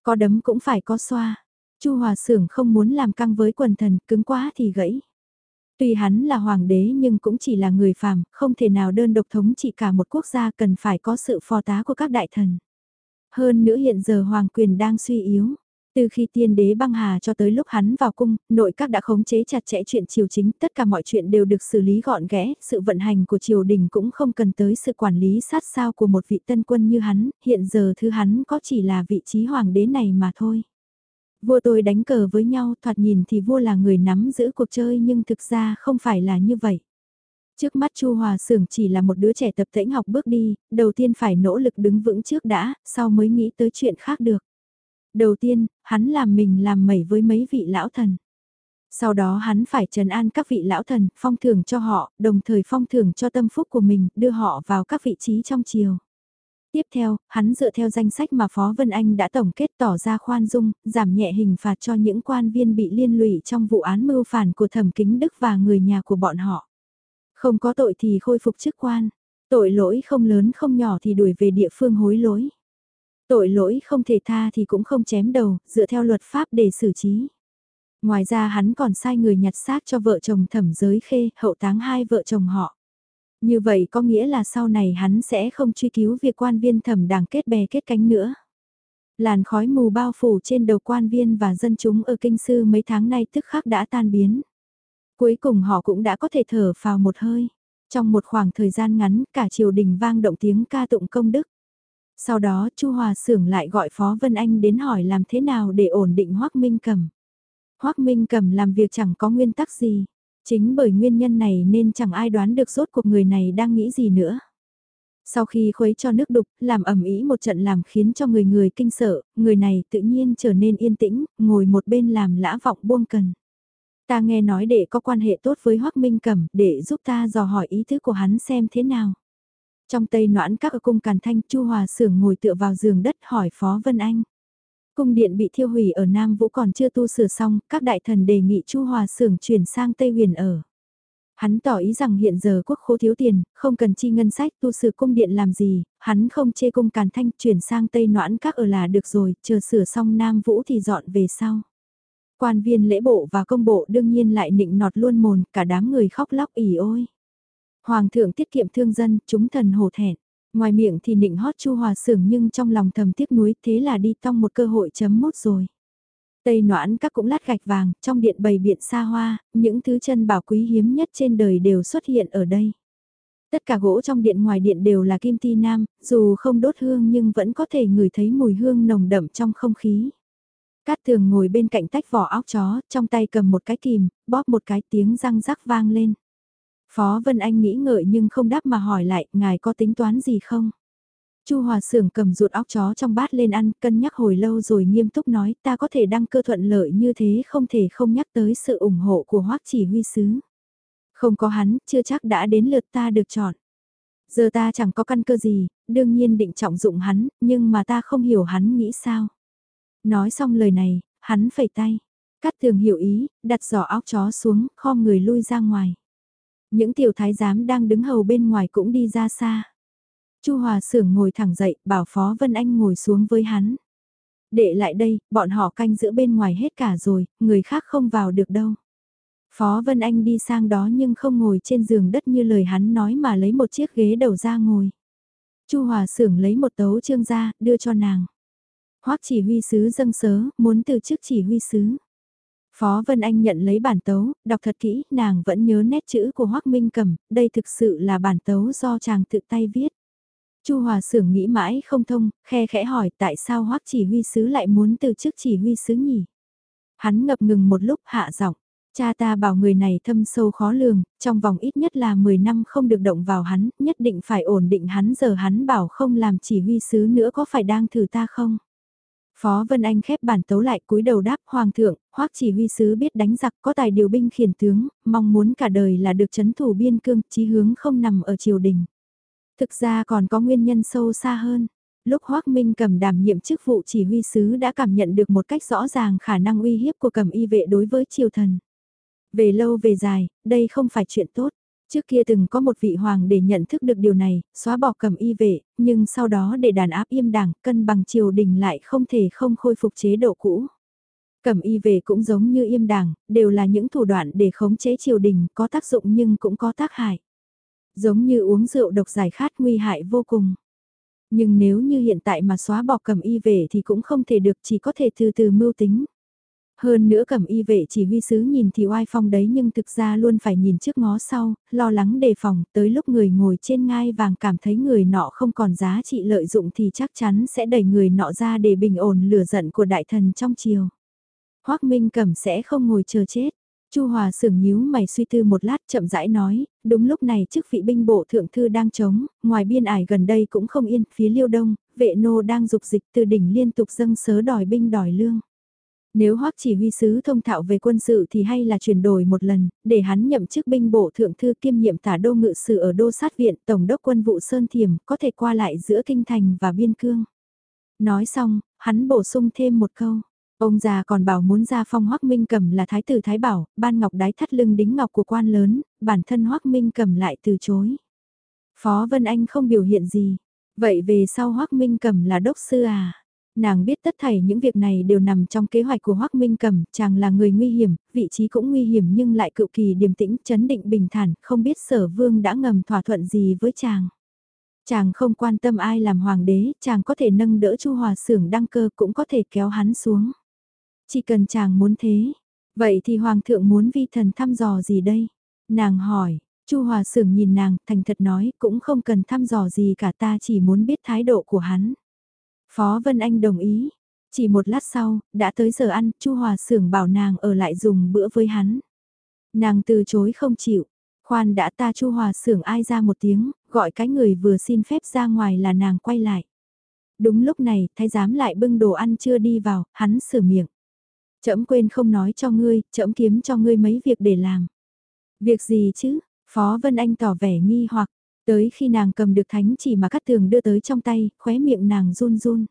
Có đấm cũng phải có xoa. Chu Hòa Sưởng không muốn làm căng với quần thần, cứng quá thì gãy. Tuy hắn là hoàng đế nhưng cũng chỉ là người phàm, không thể nào đơn độc thống trị cả một quốc gia cần phải có sự phò tá của các đại thần. Hơn nữa hiện giờ hoàng quyền đang suy yếu. Từ khi tiên đế băng hà cho tới lúc hắn vào cung, nội các đã khống chế chặt chẽ chuyện triều chính, tất cả mọi chuyện đều được xử lý gọn ghẽ, sự vận hành của triều đình cũng không cần tới sự quản lý sát sao của một vị tân quân như hắn, hiện giờ thứ hắn có chỉ là vị trí hoàng đế này mà thôi. Vua tôi đánh cờ với nhau, thoạt nhìn thì vua là người nắm giữ cuộc chơi nhưng thực ra không phải là như vậy. Trước mắt Chu Hòa Sưởng chỉ là một đứa trẻ tập tễnh học bước đi, đầu tiên phải nỗ lực đứng vững trước đã, sau mới nghĩ tới chuyện khác được. Đầu tiên, hắn làm mình làm mẩy với mấy vị lão thần. Sau đó hắn phải trấn an các vị lão thần, phong thưởng cho họ, đồng thời phong thưởng cho tâm phúc của mình, đưa họ vào các vị trí trong chiều. Tiếp theo, hắn dựa theo danh sách mà Phó Vân Anh đã tổng kết tỏ ra khoan dung, giảm nhẹ hình phạt cho những quan viên bị liên lụy trong vụ án mưu phản của thẩm kính Đức và người nhà của bọn họ. Không có tội thì khôi phục chức quan, tội lỗi không lớn không nhỏ thì đuổi về địa phương hối lỗi. Tội lỗi không thể tha thì cũng không chém đầu, dựa theo luật pháp để xử trí. Ngoài ra hắn còn sai người nhặt xác cho vợ chồng thẩm giới khê, hậu táng hai vợ chồng họ. Như vậy có nghĩa là sau này hắn sẽ không truy cứu việc quan viên thẩm đảng kết bè kết cánh nữa. Làn khói mù bao phủ trên đầu quan viên và dân chúng ở kinh sư mấy tháng nay tức khắc đã tan biến. Cuối cùng họ cũng đã có thể thở vào một hơi. Trong một khoảng thời gian ngắn cả triều đình vang động tiếng ca tụng công đức. Sau đó Chu Hòa Sưởng lại gọi Phó Vân Anh đến hỏi làm thế nào để ổn định Hoác Minh Cầm. Hoác Minh Cầm làm việc chẳng có nguyên tắc gì. Chính bởi nguyên nhân này nên chẳng ai đoán được rốt cuộc người này đang nghĩ gì nữa. Sau khi khuấy cho nước đục, làm ẩm ý một trận làm khiến cho người người kinh sợ, người này tự nhiên trở nên yên tĩnh, ngồi một bên làm lã vọng buông cần. Ta nghe nói để có quan hệ tốt với Hoác Minh Cẩm để giúp ta dò hỏi ý thức của hắn xem thế nào. Trong tây noãn các ở cung Càn Thanh, Chu Hòa Sưởng ngồi tựa vào giường đất hỏi Phó Vân Anh. Cung điện bị thiêu hủy ở Nam Vũ còn chưa tu sửa xong, các đại thần đề nghị Chu Hòa Sưởng chuyển sang Tây Huyền ở. Hắn tỏ ý rằng hiện giờ quốc khố thiếu tiền, không cần chi ngân sách tu sửa cung điện làm gì, hắn không chê cung Càn Thanh chuyển sang Tây Noãn các ở là được rồi, chờ sửa xong Nam Vũ thì dọn về sau. Quan viên lễ bộ và công bộ đương nhiên lại nịnh nọt luôn mồn, cả đám người khóc lóc ỉ ôi. Hoàng thượng tiết kiệm thương dân, chúng thần hổ thẹn. Ngoài miệng thì nịnh hót chu hòa sưởng nhưng trong lòng thầm tiếc nuối thế là đi tong một cơ hội chấm mốt rồi. Tây noãn các cũng lát gạch vàng, trong điện bày biện xa hoa, những thứ chân bảo quý hiếm nhất trên đời đều xuất hiện ở đây. Tất cả gỗ trong điện ngoài điện đều là kim ti nam, dù không đốt hương nhưng vẫn có thể ngửi thấy mùi hương nồng đậm trong không khí. Cát tường ngồi bên cạnh tách vỏ óc chó, trong tay cầm một cái kìm, bóp một cái tiếng răng rắc vang lên. Phó Vân Anh nghĩ ngợi nhưng không đáp mà hỏi lại, ngài có tính toán gì không? Chu Hòa Sưởng cầm ruột óc chó trong bát lên ăn, cân nhắc hồi lâu rồi nghiêm túc nói, ta có thể đăng cơ thuận lợi như thế không thể không nhắc tới sự ủng hộ của Hoắc Chỉ Huy sứ. Không có hắn, chưa chắc đã đến lượt ta được chọn. Giờ ta chẳng có căn cơ gì, đương nhiên định trọng dụng hắn, nhưng mà ta không hiểu hắn nghĩ sao. Nói xong lời này, hắn phẩy tay. Cát tường hiểu ý, đặt giỏ óc chó xuống, kho người lui ra ngoài. Những tiểu thái giám đang đứng hầu bên ngoài cũng đi ra xa. Chu Hòa Sưởng ngồi thẳng dậy, bảo Phó Vân Anh ngồi xuống với hắn. Đệ lại đây, bọn họ canh giữ bên ngoài hết cả rồi, người khác không vào được đâu. Phó Vân Anh đi sang đó nhưng không ngồi trên giường đất như lời hắn nói mà lấy một chiếc ghế đầu ra ngồi. Chu Hòa Sưởng lấy một tấu chương ra, đưa cho nàng. Hoắc chỉ huy sứ dâng sớ, muốn từ chức chỉ huy sứ. Phó Vân Anh nhận lấy bản tấu, đọc thật kỹ, nàng vẫn nhớ nét chữ của Hoắc Minh Cầm, đây thực sự là bản tấu do chàng tự tay viết. Chu Hòa Sưởng nghĩ mãi không thông, khe khẽ hỏi tại sao Hoắc chỉ huy sứ lại muốn từ chức chỉ huy sứ nhỉ? Hắn ngập ngừng một lúc hạ giọng, cha ta bảo người này thâm sâu khó lường, trong vòng ít nhất là 10 năm không được động vào hắn, nhất định phải ổn định hắn giờ hắn bảo không làm chỉ huy sứ nữa có phải đang thử ta không? Phó Vân Anh khép bản tấu lại cúi đầu đáp Hoàng thượng, hoắc chỉ huy sứ biết đánh giặc có tài điều binh khiển tướng, mong muốn cả đời là được chấn thủ biên cương, chí hướng không nằm ở triều đình. Thực ra còn có nguyên nhân sâu xa hơn. Lúc Hoác Minh cầm đảm nhiệm chức vụ chỉ huy sứ đã cảm nhận được một cách rõ ràng khả năng uy hiếp của cầm y vệ đối với triều thần. Về lâu về dài, đây không phải chuyện tốt. Trước kia từng có một vị hoàng để nhận thức được điều này, xóa bỏ cầm y vệ, nhưng sau đó để đàn áp im đảng, cân bằng triều đình lại không thể không khôi phục chế độ cũ. Cầm y vệ cũng giống như im đảng, đều là những thủ đoạn để khống chế triều đình, có tác dụng nhưng cũng có tác hại. Giống như uống rượu độc giải khát nguy hại vô cùng. Nhưng nếu như hiện tại mà xóa bỏ cầm y vệ thì cũng không thể được chỉ có thể từ từ mưu tính. Hơn nữa cầm y vệ chỉ huy sứ nhìn thì oai phong đấy nhưng thực ra luôn phải nhìn trước ngó sau, lo lắng đề phòng, tới lúc người ngồi trên ngai vàng cảm thấy người nọ không còn giá trị lợi dụng thì chắc chắn sẽ đẩy người nọ ra để bình ổn lửa giận của đại thần trong chiều. Hoác Minh Cẩm sẽ không ngồi chờ chết. Chu Hòa sưởng nhíu mày suy tư một lát chậm rãi nói, đúng lúc này chức vị binh bộ thượng thư đang chống, ngoài biên ải gần đây cũng không yên, phía liêu đông, vệ nô đang dục dịch từ đỉnh liên tục dâng sớ đòi binh đòi lương. Nếu hoắc chỉ huy sứ thông thạo về quân sự thì hay là chuyển đổi một lần, để hắn nhậm chức binh bộ thượng thư kiêm nhiệm tả đô ngự sử ở đô sát viện tổng đốc quân vụ Sơn Thiểm có thể qua lại giữa kinh thành và biên cương. Nói xong, hắn bổ sung thêm một câu. Ông già còn bảo muốn ra phong Hoắc Minh Cầm là thái tử Thái Bảo, ban ngọc đái thắt lưng đính ngọc của quan lớn, bản thân Hoắc Minh Cầm lại từ chối. Phó Vân Anh không biểu hiện gì. Vậy về sau Hoắc Minh Cầm là đốc sư à? Nàng biết tất thảy những việc này đều nằm trong kế hoạch của Hoắc Minh Cầm, chàng là người nguy hiểm, vị trí cũng nguy hiểm nhưng lại cựu kỳ điềm tĩnh, chấn định bình thản, không biết sở vương đã ngầm thỏa thuận gì với chàng. Chàng không quan tâm ai làm hoàng đế, chàng có thể nâng đỡ Chu Hòa Sưởng đăng cơ cũng có thể kéo hắn xuống. Chỉ cần chàng muốn thế, vậy thì hoàng thượng muốn vi thần thăm dò gì đây? Nàng hỏi, Chu Hòa Sưởng nhìn nàng, thành thật nói, cũng không cần thăm dò gì cả ta chỉ muốn biết thái độ của hắn. Phó Vân Anh đồng ý. Chỉ một lát sau, đã tới giờ ăn, Chu Hòa Sưởng bảo nàng ở lại dùng bữa với hắn. Nàng từ chối không chịu. Khoan đã ta Chu Hòa Sưởng ai ra một tiếng, gọi cái người vừa xin phép ra ngoài là nàng quay lại. Đúng lúc này, thái giám lại bưng đồ ăn chưa đi vào, hắn sửa miệng. Chậm quên không nói cho ngươi, chậm kiếm cho ngươi mấy việc để làm. Việc gì chứ? Phó Vân Anh tỏ vẻ nghi hoặc, Tới khi nàng cầm được thánh chỉ mà cắt tường đưa tới trong tay, khóe miệng nàng run run.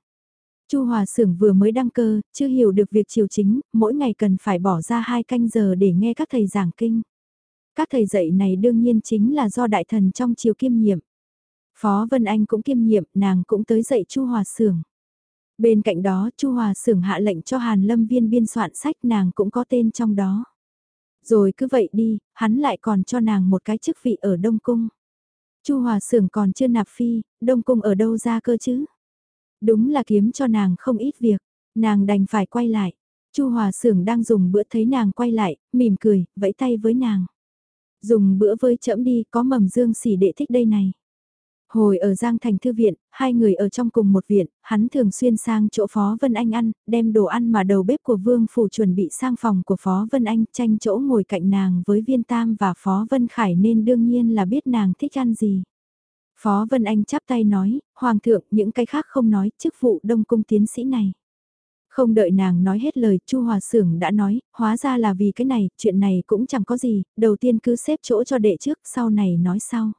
Chu Hòa Sưởng vừa mới đăng cơ, chưa hiểu được việc triều chính, mỗi ngày cần phải bỏ ra hai canh giờ để nghe các thầy giảng kinh. Các thầy dạy này đương nhiên chính là do đại thần trong triều kiêm nhiệm. Phó Vân Anh cũng kiêm nhiệm, nàng cũng tới dạy Chu Hòa Sưởng. Bên cạnh đó, Chu Hòa Sưởng hạ lệnh cho Hàn Lâm Viên biên soạn sách nàng cũng có tên trong đó. Rồi cứ vậy đi, hắn lại còn cho nàng một cái chức vị ở Đông Cung. Chu Hòa Sưởng còn chưa nạp phi, Đông Cung ở đâu ra cơ chứ? Đúng là kiếm cho nàng không ít việc, nàng đành phải quay lại. Chu Hòa Sưởng đang dùng bữa thấy nàng quay lại, mỉm cười, vẫy tay với nàng. Dùng bữa với trẫm đi, có mầm dương xỉ đệ thích đây này. Hồi ở Giang Thành Thư Viện, hai người ở trong cùng một viện, hắn thường xuyên sang chỗ Phó Vân Anh ăn, đem đồ ăn mà đầu bếp của Vương Phủ chuẩn bị sang phòng của Phó Vân Anh, tranh chỗ ngồi cạnh nàng với Viên Tam và Phó Vân Khải nên đương nhiên là biết nàng thích ăn gì. Phó Vân Anh chắp tay nói, Hoàng thượng, những cái khác không nói, chức vụ đông cung tiến sĩ này. Không đợi nàng nói hết lời, Chu Hòa Sưởng đã nói, hóa ra là vì cái này, chuyện này cũng chẳng có gì, đầu tiên cứ xếp chỗ cho đệ trước, sau này nói sau.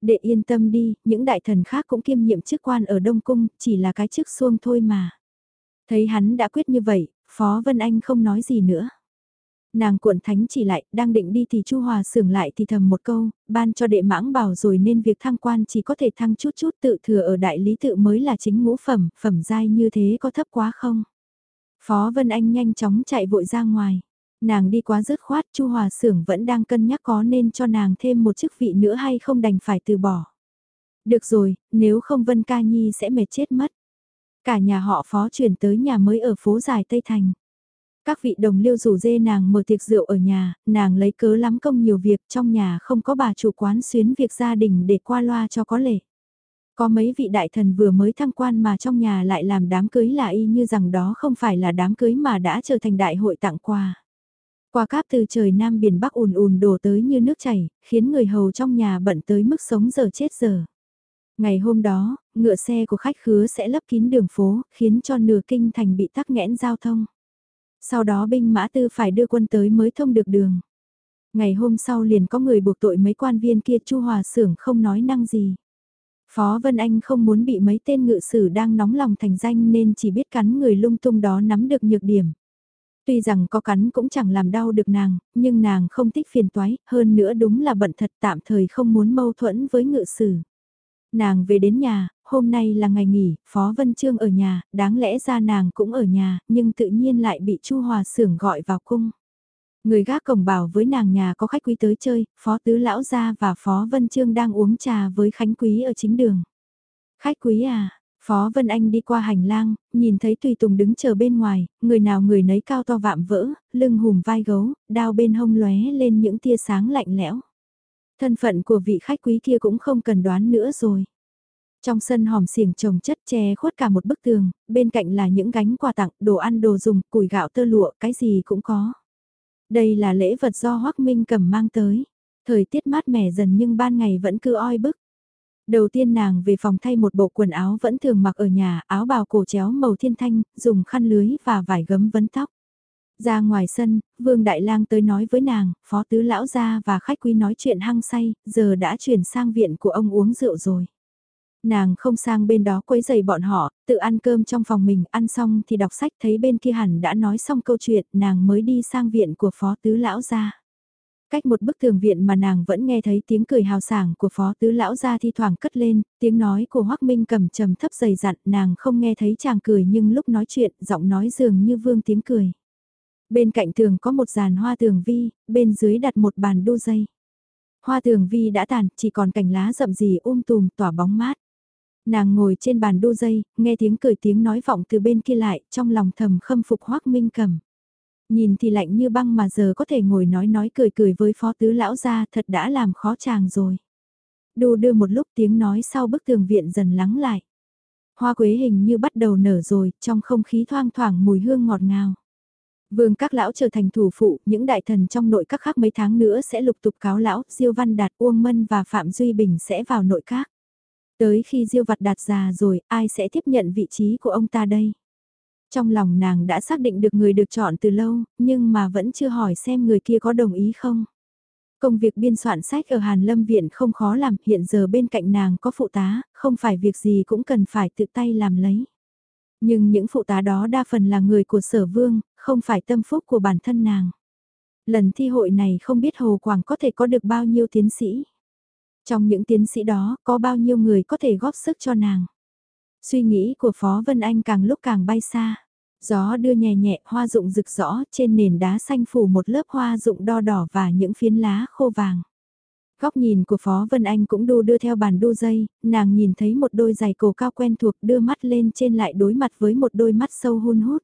Đệ yên tâm đi, những đại thần khác cũng kiêm nhiệm chức quan ở Đông Cung, chỉ là cái chức xuông thôi mà. Thấy hắn đã quyết như vậy, Phó Vân Anh không nói gì nữa. Nàng cuộn thánh chỉ lại, đang định đi thì Chu Hòa sưởng lại thì thầm một câu, ban cho đệ mãng bảo rồi nên việc thăng quan chỉ có thể thăng chút chút tự thừa ở đại lý tự mới là chính ngũ phẩm, phẩm giai như thế có thấp quá không? Phó Vân Anh nhanh chóng chạy vội ra ngoài. Nàng đi quá dứt khoát, Chu Hòa Sưởng vẫn đang cân nhắc có nên cho nàng thêm một chức vị nữa hay không đành phải từ bỏ. Được rồi, nếu không Vân Ca Nhi sẽ mệt chết mất. Cả nhà họ phó chuyển tới nhà mới ở phố dài Tây Thành. Các vị đồng liêu rủ dê nàng mở tiệc rượu ở nhà, nàng lấy cớ lắm công nhiều việc trong nhà không có bà chủ quán xuyến việc gia đình để qua loa cho có lệ. Có mấy vị đại thần vừa mới thăng quan mà trong nhà lại làm đám cưới là y như rằng đó không phải là đám cưới mà đã trở thành đại hội tặng quà. Qua cáp từ trời Nam biển Bắc ùn ùn đổ tới như nước chảy, khiến người hầu trong nhà bận tới mức sống giờ chết giờ. Ngày hôm đó, ngựa xe của khách khứa sẽ lấp kín đường phố, khiến cho nửa kinh thành bị tắc nghẽn giao thông. Sau đó binh mã tư phải đưa quân tới mới thông được đường. Ngày hôm sau liền có người buộc tội mấy quan viên kia Chu Hòa Sưởng không nói năng gì. Phó Vân Anh không muốn bị mấy tên ngự sử đang nóng lòng thành danh nên chỉ biết cắn người lung tung đó nắm được nhược điểm. Tuy rằng có cắn cũng chẳng làm đau được nàng, nhưng nàng không thích phiền toái, hơn nữa đúng là bận thật tạm thời không muốn mâu thuẫn với ngự sử. Nàng về đến nhà, hôm nay là ngày nghỉ, Phó Vân Trương ở nhà, đáng lẽ ra nàng cũng ở nhà, nhưng tự nhiên lại bị Chu Hòa Sưởng gọi vào cung. Người gác cổng bảo với nàng nhà có khách quý tới chơi, Phó Tứ Lão Gia và Phó Vân Trương đang uống trà với Khánh Quý ở chính đường. Khách quý à, Phó Vân Anh đi qua hành lang, nhìn thấy Tùy Tùng đứng chờ bên ngoài, người nào người nấy cao to vạm vỡ, lưng hùm vai gấu, đao bên hông lóe lên những tia sáng lạnh lẽo. Thân phận của vị khách quý kia cũng không cần đoán nữa rồi. Trong sân hòm xiềng trồng chất che khuất cả một bức tường, bên cạnh là những gánh quà tặng, đồ ăn đồ dùng, củi gạo tơ lụa, cái gì cũng có. Đây là lễ vật do Hoác Minh cầm mang tới. Thời tiết mát mẻ dần nhưng ban ngày vẫn cứ oi bức. Đầu tiên nàng về phòng thay một bộ quần áo vẫn thường mặc ở nhà, áo bào cổ chéo màu thiên thanh, dùng khăn lưới và vải gấm vấn tóc. Ra ngoài sân, Vương Đại Lang tới nói với nàng, Phó Tứ Lão gia và khách quý nói chuyện hăng say, giờ đã chuyển sang viện của ông uống rượu rồi. Nàng không sang bên đó quấy giày bọn họ, tự ăn cơm trong phòng mình, ăn xong thì đọc sách thấy bên kia hẳn đã nói xong câu chuyện, nàng mới đi sang viện của Phó Tứ Lão gia. Cách một bức tường viện mà nàng vẫn nghe thấy tiếng cười hào sảng của phó tứ lão ra thi thoảng cất lên, tiếng nói của Hoác Minh cầm trầm thấp dày dặn, nàng không nghe thấy chàng cười nhưng lúc nói chuyện, giọng nói dường như vương tiếng cười. Bên cạnh tường có một dàn hoa tường vi, bên dưới đặt một bàn đu dây. Hoa tường vi đã tàn, chỉ còn cành lá rậm rì um tùm tỏa bóng mát. Nàng ngồi trên bàn đu dây, nghe tiếng cười tiếng nói vọng từ bên kia lại, trong lòng thầm khâm phục Hoác Minh cầm. Nhìn thì lạnh như băng mà giờ có thể ngồi nói nói cười cười với phó tứ lão ra thật đã làm khó chàng rồi. Đu đưa một lúc tiếng nói sau bức tường viện dần lắng lại. Hoa quế hình như bắt đầu nở rồi, trong không khí thoang thoảng mùi hương ngọt ngào. Vương các lão trở thành thủ phụ, những đại thần trong nội các khác mấy tháng nữa sẽ lục tục cáo lão, Diêu Văn Đạt, Uông Mân và Phạm Duy Bình sẽ vào nội các. Tới khi Diêu Vặt Đạt già rồi, ai sẽ tiếp nhận vị trí của ông ta đây? Trong lòng nàng đã xác định được người được chọn từ lâu, nhưng mà vẫn chưa hỏi xem người kia có đồng ý không. Công việc biên soạn sách ở Hàn Lâm Viện không khó làm, hiện giờ bên cạnh nàng có phụ tá, không phải việc gì cũng cần phải tự tay làm lấy. Nhưng những phụ tá đó đa phần là người của sở vương, không phải tâm phúc của bản thân nàng. Lần thi hội này không biết Hồ Quảng có thể có được bao nhiêu tiến sĩ. Trong những tiến sĩ đó, có bao nhiêu người có thể góp sức cho nàng. Suy nghĩ của Phó Vân Anh càng lúc càng bay xa. Gió đưa nhẹ nhẹ hoa rụng rực rõ trên nền đá xanh phủ một lớp hoa rụng đo đỏ và những phiến lá khô vàng. Góc nhìn của Phó Vân Anh cũng đu đưa theo bàn đu dây, nàng nhìn thấy một đôi giày cổ cao quen thuộc đưa mắt lên trên lại đối mặt với một đôi mắt sâu hun hút.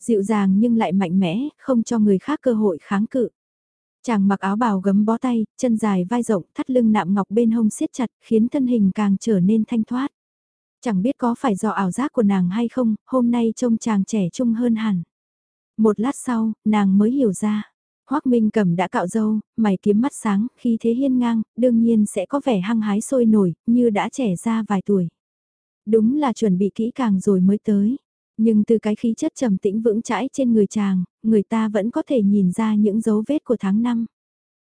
Dịu dàng nhưng lại mạnh mẽ, không cho người khác cơ hội kháng cự. Chàng mặc áo bào gấm bó tay, chân dài vai rộng, thắt lưng nạm ngọc bên hông siết chặt, khiến thân hình càng trở nên thanh thoát. Chẳng biết có phải do ảo giác của nàng hay không, hôm nay trông chàng trẻ trung hơn hẳn. Một lát sau, nàng mới hiểu ra. Hoác Minh cầm đã cạo râu, mày kiếm mắt sáng, khi thế hiên ngang, đương nhiên sẽ có vẻ hăng hái sôi nổi, như đã trẻ ra vài tuổi. Đúng là chuẩn bị kỹ càng rồi mới tới. Nhưng từ cái khí chất trầm tĩnh vững chãi trên người chàng, người ta vẫn có thể nhìn ra những dấu vết của tháng năm.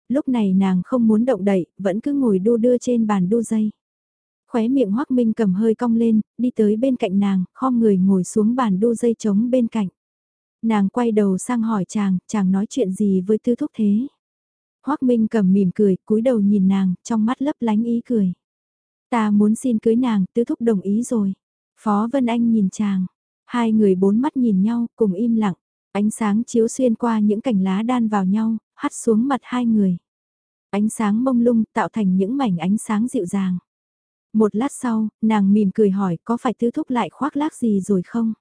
Lúc này nàng không muốn động đậy, vẫn cứ ngồi đu đưa trên bàn đu dây. Khóe miệng Hoác Minh cầm hơi cong lên, đi tới bên cạnh nàng, khom người ngồi xuống bàn đu dây trống bên cạnh. Nàng quay đầu sang hỏi chàng, chàng nói chuyện gì với tư thúc thế? Hoác Minh cầm mỉm cười, cúi đầu nhìn nàng, trong mắt lấp lánh ý cười. Ta muốn xin cưới nàng, tư thúc đồng ý rồi. Phó Vân Anh nhìn chàng, hai người bốn mắt nhìn nhau, cùng im lặng. Ánh sáng chiếu xuyên qua những cành lá đan vào nhau, hắt xuống mặt hai người. Ánh sáng mông lung tạo thành những mảnh ánh sáng dịu dàng. Một lát sau, nàng mỉm cười hỏi có phải tư thúc lại khoác lác gì rồi không?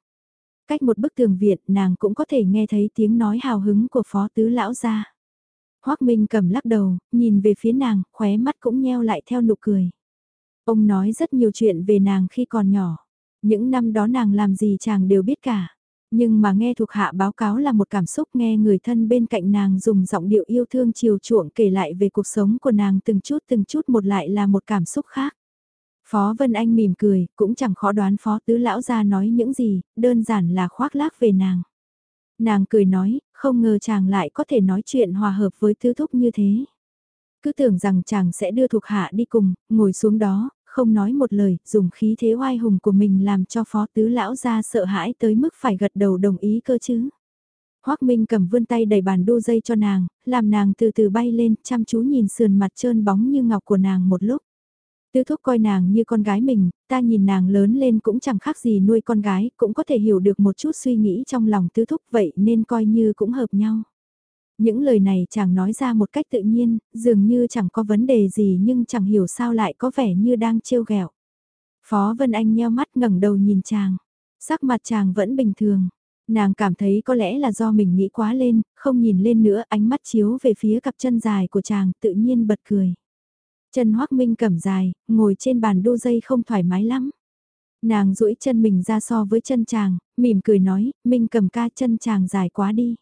Cách một bức tường viện nàng cũng có thể nghe thấy tiếng nói hào hứng của phó tứ lão ra. Hoác Minh cầm lắc đầu, nhìn về phía nàng, khóe mắt cũng nheo lại theo nụ cười. Ông nói rất nhiều chuyện về nàng khi còn nhỏ. Những năm đó nàng làm gì chàng đều biết cả. Nhưng mà nghe thuộc hạ báo cáo là một cảm xúc nghe người thân bên cạnh nàng dùng giọng điệu yêu thương chiều chuộng kể lại về cuộc sống của nàng từng chút từng chút một lại là một cảm xúc khác. Phó Vân Anh mỉm cười, cũng chẳng khó đoán Phó Tứ Lão ra nói những gì, đơn giản là khoác lác về nàng. Nàng cười nói, không ngờ chàng lại có thể nói chuyện hòa hợp với Tứ Thúc như thế. Cứ tưởng rằng chàng sẽ đưa thuộc hạ đi cùng, ngồi xuống đó, không nói một lời, dùng khí thế oai hùng của mình làm cho Phó Tứ Lão ra sợ hãi tới mức phải gật đầu đồng ý cơ chứ. Hoác Minh cầm vươn tay đẩy bàn đu dây cho nàng, làm nàng từ từ bay lên, chăm chú nhìn sườn mặt trơn bóng như ngọc của nàng một lúc. Tứ thúc coi nàng như con gái mình, ta nhìn nàng lớn lên cũng chẳng khác gì nuôi con gái, cũng có thể hiểu được một chút suy nghĩ trong lòng tứ thúc vậy nên coi như cũng hợp nhau. Những lời này chàng nói ra một cách tự nhiên, dường như chẳng có vấn đề gì nhưng chẳng hiểu sao lại có vẻ như đang trêu ghẹo. Phó Vân Anh nheo mắt ngẩng đầu nhìn chàng, sắc mặt chàng vẫn bình thường. Nàng cảm thấy có lẽ là do mình nghĩ quá lên, không nhìn lên nữa ánh mắt chiếu về phía cặp chân dài của chàng tự nhiên bật cười. Chân Hoác Minh cẩm dài, ngồi trên bàn đu dây không thoải mái lắm. Nàng duỗi chân mình ra so với chân chàng, mỉm cười nói, Minh cầm ca chân chàng dài quá đi.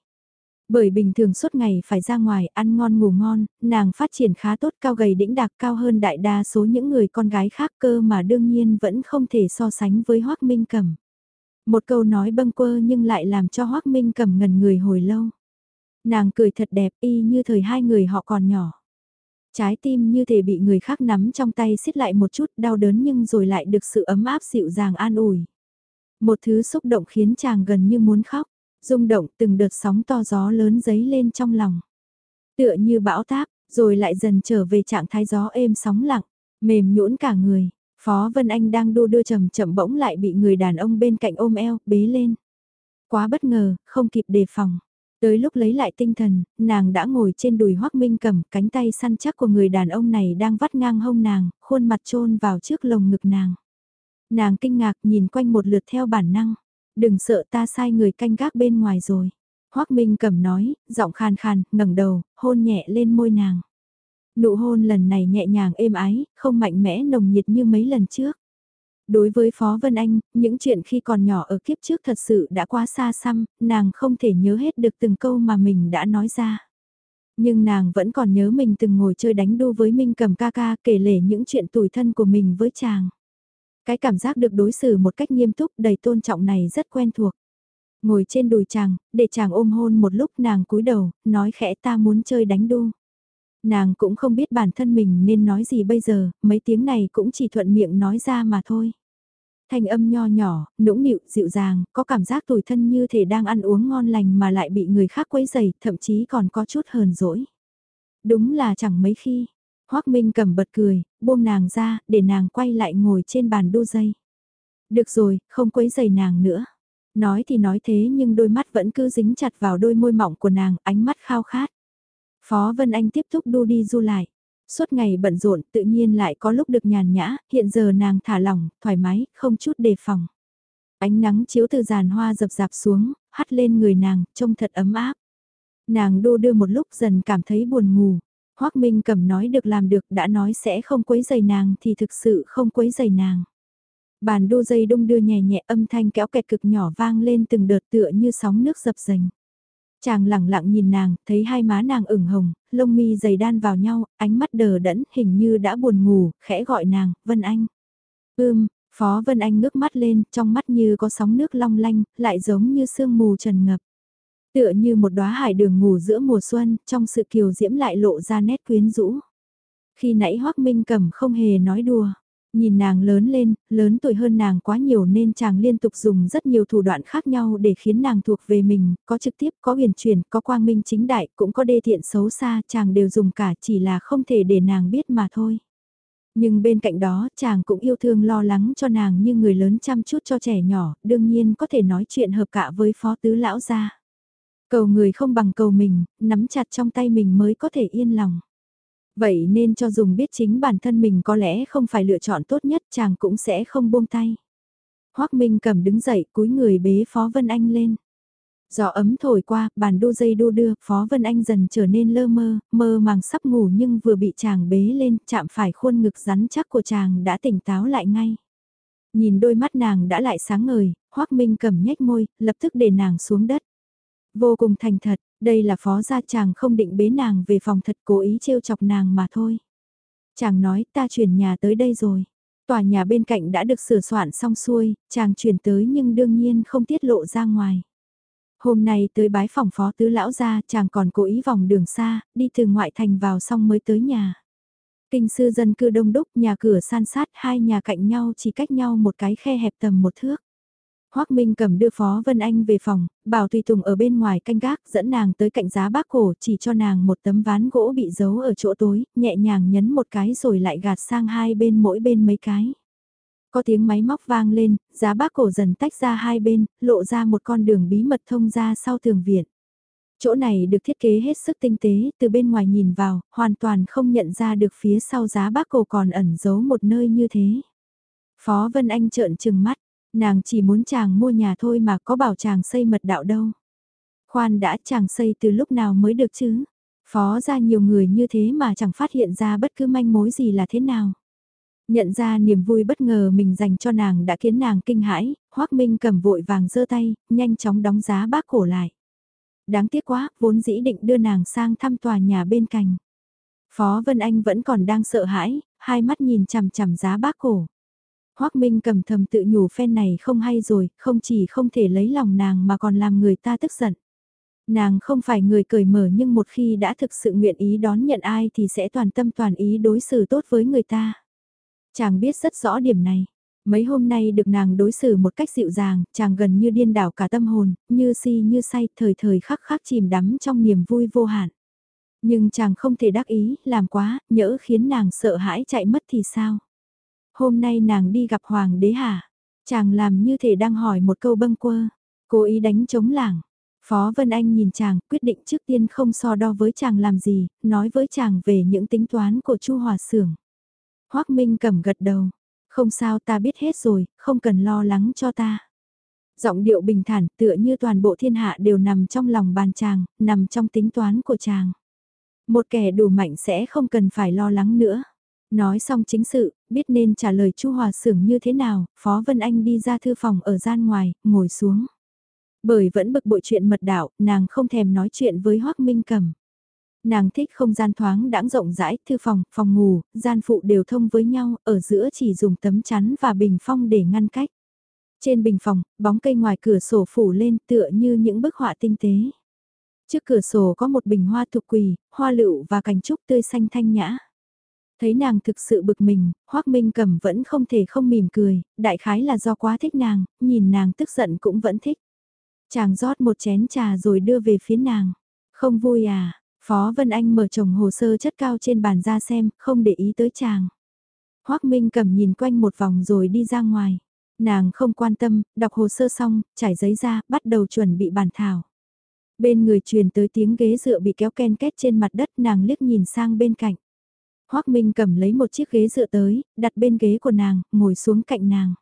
Bởi bình thường suốt ngày phải ra ngoài ăn ngon ngủ ngon, nàng phát triển khá tốt cao gầy đĩnh đạc cao hơn đại đa số những người con gái khác cơ mà đương nhiên vẫn không thể so sánh với Hoác Minh cầm. Một câu nói bâng quơ nhưng lại làm cho Hoác Minh cầm ngần người hồi lâu. Nàng cười thật đẹp y như thời hai người họ còn nhỏ. Trái tim như thể bị người khác nắm trong tay xiết lại một chút đau đớn nhưng rồi lại được sự ấm áp dịu dàng an ủi. Một thứ xúc động khiến chàng gần như muốn khóc, rung động từng đợt sóng to gió lớn dấy lên trong lòng. Tựa như bão táp, rồi lại dần trở về trạng thái gió êm sóng lặng, mềm nhũn cả người. Phó Vân Anh đang đu đưa chậm chậm bỗng lại bị người đàn ông bên cạnh ôm eo, bế lên. Quá bất ngờ, không kịp đề phòng. Tới lúc lấy lại tinh thần, nàng đã ngồi trên đùi Hoác Minh cầm cánh tay săn chắc của người đàn ông này đang vắt ngang hông nàng, khuôn mặt trôn vào trước lồng ngực nàng. Nàng kinh ngạc nhìn quanh một lượt theo bản năng. Đừng sợ ta sai người canh gác bên ngoài rồi. Hoác Minh cầm nói, giọng khàn khàn, ngẩng đầu, hôn nhẹ lên môi nàng. Nụ hôn lần này nhẹ nhàng êm ái, không mạnh mẽ nồng nhiệt như mấy lần trước. Đối với Phó Vân Anh, những chuyện khi còn nhỏ ở kiếp trước thật sự đã quá xa xăm, nàng không thể nhớ hết được từng câu mà mình đã nói ra. Nhưng nàng vẫn còn nhớ mình từng ngồi chơi đánh đu với Minh cầm ca ca kể lể những chuyện tủi thân của mình với chàng. Cái cảm giác được đối xử một cách nghiêm túc đầy tôn trọng này rất quen thuộc. Ngồi trên đùi chàng, để chàng ôm hôn một lúc nàng cúi đầu, nói khẽ ta muốn chơi đánh đu. Nàng cũng không biết bản thân mình nên nói gì bây giờ, mấy tiếng này cũng chỉ thuận miệng nói ra mà thôi. Thanh âm nho nhỏ, nũng nịu, dịu dàng, có cảm giác tủi thân như thể đang ăn uống ngon lành mà lại bị người khác quấy dày, thậm chí còn có chút hờn dỗi. Đúng là chẳng mấy khi. Hoác Minh cầm bật cười, buông nàng ra, để nàng quay lại ngồi trên bàn đu dây. Được rồi, không quấy dày nàng nữa. Nói thì nói thế nhưng đôi mắt vẫn cứ dính chặt vào đôi môi mỏng của nàng, ánh mắt khao khát. Phó Vân Anh tiếp tục đu đi du lại. Suốt ngày bận rộn tự nhiên lại có lúc được nhàn nhã, hiện giờ nàng thả lỏng, thoải mái, không chút đề phòng. Ánh nắng chiếu từ giàn hoa dập dạp xuống, hắt lên người nàng, trông thật ấm áp. Nàng đô đưa một lúc dần cảm thấy buồn ngủ. Hoác Minh cầm nói được làm được đã nói sẽ không quấy giày nàng thì thực sự không quấy giày nàng. Bàn đô dây đung đưa nhẹ nhẹ âm thanh kéo kẹt cực nhỏ vang lên từng đợt tựa như sóng nước dập dềnh. Chàng lẳng lặng nhìn nàng, thấy hai má nàng ửng hồng, lông mi dày đan vào nhau, ánh mắt đờ đẫn, hình như đã buồn ngủ, khẽ gọi nàng, Vân Anh. Ưm, Phó Vân Anh ngước mắt lên, trong mắt như có sóng nước long lanh, lại giống như sương mù trần ngập. Tựa như một đóa hải đường ngủ giữa mùa xuân, trong sự kiều diễm lại lộ ra nét quyến rũ. Khi nãy Hoác Minh Cẩm không hề nói đùa. Nhìn nàng lớn lên, lớn tuổi hơn nàng quá nhiều nên chàng liên tục dùng rất nhiều thủ đoạn khác nhau để khiến nàng thuộc về mình, có trực tiếp, có huyền truyền, có quang minh chính đại, cũng có đê thiện xấu xa, chàng đều dùng cả chỉ là không thể để nàng biết mà thôi. Nhưng bên cạnh đó, chàng cũng yêu thương lo lắng cho nàng như người lớn chăm chút cho trẻ nhỏ, đương nhiên có thể nói chuyện hợp cả với phó tứ lão gia. Cầu người không bằng cầu mình, nắm chặt trong tay mình mới có thể yên lòng. Vậy nên cho dùng biết chính bản thân mình có lẽ không phải lựa chọn tốt nhất chàng cũng sẽ không buông tay. Hoác Minh cầm đứng dậy cúi người bế Phó Vân Anh lên. Gió ấm thổi qua, bàn đu dây đu đưa, Phó Vân Anh dần trở nên lơ mơ, mơ màng sắp ngủ nhưng vừa bị chàng bế lên, chạm phải khuôn ngực rắn chắc của chàng đã tỉnh táo lại ngay. Nhìn đôi mắt nàng đã lại sáng ngời, Hoác Minh cầm nhếch môi, lập tức để nàng xuống đất. Vô cùng thành thật, đây là phó gia chàng không định bế nàng về phòng thật cố ý trêu chọc nàng mà thôi. Chàng nói ta chuyển nhà tới đây rồi. Tòa nhà bên cạnh đã được sửa soạn xong xuôi, chàng chuyển tới nhưng đương nhiên không tiết lộ ra ngoài. Hôm nay tới bái phòng phó tứ lão gia chàng còn cố ý vòng đường xa, đi từ ngoại thành vào xong mới tới nhà. Kinh sư dân cư đông đúc, nhà cửa san sát, hai nhà cạnh nhau chỉ cách nhau một cái khe hẹp tầm một thước. Hoác Minh cầm đưa Phó Vân Anh về phòng, bảo Tùy Tùng ở bên ngoài canh gác dẫn nàng tới cạnh giá bác cổ chỉ cho nàng một tấm ván gỗ bị giấu ở chỗ tối, nhẹ nhàng nhấn một cái rồi lại gạt sang hai bên mỗi bên mấy cái. Có tiếng máy móc vang lên, giá bác cổ dần tách ra hai bên, lộ ra một con đường bí mật thông ra sau tường viện. Chỗ này được thiết kế hết sức tinh tế, từ bên ngoài nhìn vào, hoàn toàn không nhận ra được phía sau giá bác cổ còn ẩn giấu một nơi như thế. Phó Vân Anh trợn trừng mắt, Nàng chỉ muốn chàng mua nhà thôi mà có bảo chàng xây mật đạo đâu. Khoan đã chàng xây từ lúc nào mới được chứ? Phó ra nhiều người như thế mà chẳng phát hiện ra bất cứ manh mối gì là thế nào. Nhận ra niềm vui bất ngờ mình dành cho nàng đã khiến nàng kinh hãi, Hoác Minh cầm vội vàng giơ tay, nhanh chóng đóng giá bác cổ lại. Đáng tiếc quá, vốn dĩ định đưa nàng sang thăm tòa nhà bên cạnh. Phó Vân Anh vẫn còn đang sợ hãi, hai mắt nhìn chằm chằm giá bác cổ. Hoác Minh cầm thầm tự nhủ phen này không hay rồi, không chỉ không thể lấy lòng nàng mà còn làm người ta tức giận. Nàng không phải người cởi mở nhưng một khi đã thực sự nguyện ý đón nhận ai thì sẽ toàn tâm toàn ý đối xử tốt với người ta. Chàng biết rất rõ điểm này. Mấy hôm nay được nàng đối xử một cách dịu dàng, chàng gần như điên đảo cả tâm hồn, như si như say, thời thời khắc khắc chìm đắm trong niềm vui vô hạn. Nhưng chàng không thể đắc ý, làm quá, nhỡ khiến nàng sợ hãi chạy mất thì sao? Hôm nay nàng đi gặp hoàng đế hả? Chàng làm như thể đang hỏi một câu bâng quơ, cố ý đánh chống làng. Phó Vân Anh nhìn chàng, quyết định trước tiên không so đo với chàng làm gì, nói với chàng về những tính toán của Chu Hòa Sưởng. Hoắc Minh cầm gật đầu, không sao ta biết hết rồi, không cần lo lắng cho ta. Giọng điệu bình thản tựa như toàn bộ thiên hạ đều nằm trong lòng bàn chàng, nằm trong tính toán của chàng. Một kẻ đủ mạnh sẽ không cần phải lo lắng nữa. Nói xong chính sự, biết nên trả lời Chu Hòa Sưởng như thế nào, Phó Vân Anh đi ra thư phòng ở gian ngoài, ngồi xuống. Bởi vẫn bực bội chuyện mật đạo, nàng không thèm nói chuyện với Hoác Minh Cầm. Nàng thích không gian thoáng đãng rộng rãi, thư phòng, phòng ngủ, gian phụ đều thông với nhau, ở giữa chỉ dùng tấm chắn và bình phong để ngăn cách. Trên bình phòng, bóng cây ngoài cửa sổ phủ lên tựa như những bức họa tinh tế. Trước cửa sổ có một bình hoa thục quỳ, hoa lựu và cành trúc tươi xanh thanh nhã. Thấy nàng thực sự bực mình, Hoác Minh Cẩm vẫn không thể không mỉm cười, đại khái là do quá thích nàng, nhìn nàng tức giận cũng vẫn thích. Chàng rót một chén trà rồi đưa về phía nàng. Không vui à, Phó Vân Anh mở chồng hồ sơ chất cao trên bàn ra xem, không để ý tới chàng. Hoác Minh Cẩm nhìn quanh một vòng rồi đi ra ngoài. Nàng không quan tâm, đọc hồ sơ xong, trải giấy ra, bắt đầu chuẩn bị bàn thảo. Bên người truyền tới tiếng ghế dựa bị kéo ken két trên mặt đất nàng liếc nhìn sang bên cạnh. Hoác Minh cầm lấy một chiếc ghế dựa tới, đặt bên ghế của nàng, ngồi xuống cạnh nàng.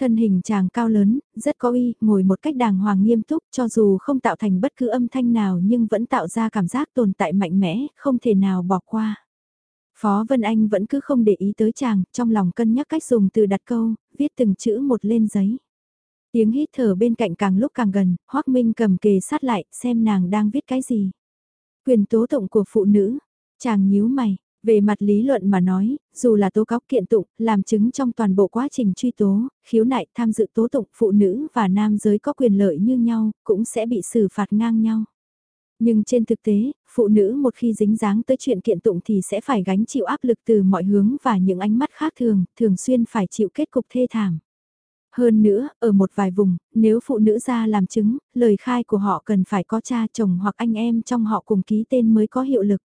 Thân hình chàng cao lớn, rất có uy, ngồi một cách đàng hoàng nghiêm túc cho dù không tạo thành bất cứ âm thanh nào nhưng vẫn tạo ra cảm giác tồn tại mạnh mẽ, không thể nào bỏ qua. Phó Vân Anh vẫn cứ không để ý tới chàng, trong lòng cân nhắc cách dùng từ đặt câu, viết từng chữ một lên giấy. Tiếng hít thở bên cạnh càng lúc càng gần, Hoác Minh cầm kề sát lại, xem nàng đang viết cái gì. Quyền tố tụng của phụ nữ, chàng nhíu mày, về mặt lý luận mà nói, dù là tố cáo kiện tụng, làm chứng trong toàn bộ quá trình truy tố, khiếu nại tham dự tố tụng phụ nữ và nam giới có quyền lợi như nhau, cũng sẽ bị xử phạt ngang nhau. Nhưng trên thực tế, phụ nữ một khi dính dáng tới chuyện kiện tụng thì sẽ phải gánh chịu áp lực từ mọi hướng và những ánh mắt khác thường, thường xuyên phải chịu kết cục thê thảm. Hơn nữa, ở một vài vùng, nếu phụ nữ ra làm chứng, lời khai của họ cần phải có cha chồng hoặc anh em trong họ cùng ký tên mới có hiệu lực.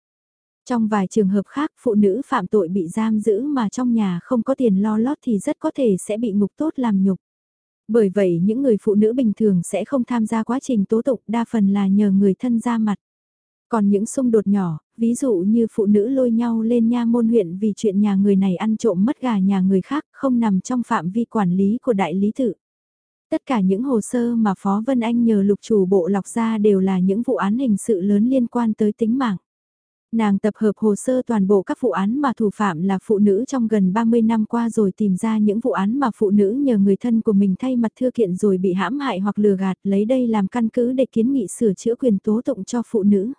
Trong vài trường hợp khác, phụ nữ phạm tội bị giam giữ mà trong nhà không có tiền lo lót thì rất có thể sẽ bị ngục tốt làm nhục. Bởi vậy những người phụ nữ bình thường sẽ không tham gia quá trình tố tụng đa phần là nhờ người thân ra mặt. Còn những xung đột nhỏ, ví dụ như phụ nữ lôi nhau lên nha môn huyện vì chuyện nhà người này ăn trộm mất gà nhà người khác không nằm trong phạm vi quản lý của đại lý tự. Tất cả những hồ sơ mà Phó Vân Anh nhờ lục chủ bộ lọc ra đều là những vụ án hình sự lớn liên quan tới tính mạng. Nàng tập hợp hồ sơ toàn bộ các vụ án mà thủ phạm là phụ nữ trong gần 30 năm qua rồi tìm ra những vụ án mà phụ nữ nhờ người thân của mình thay mặt thư kiện rồi bị hãm hại hoặc lừa gạt lấy đây làm căn cứ để kiến nghị sửa chữa quyền tố tụng cho phụ nữ.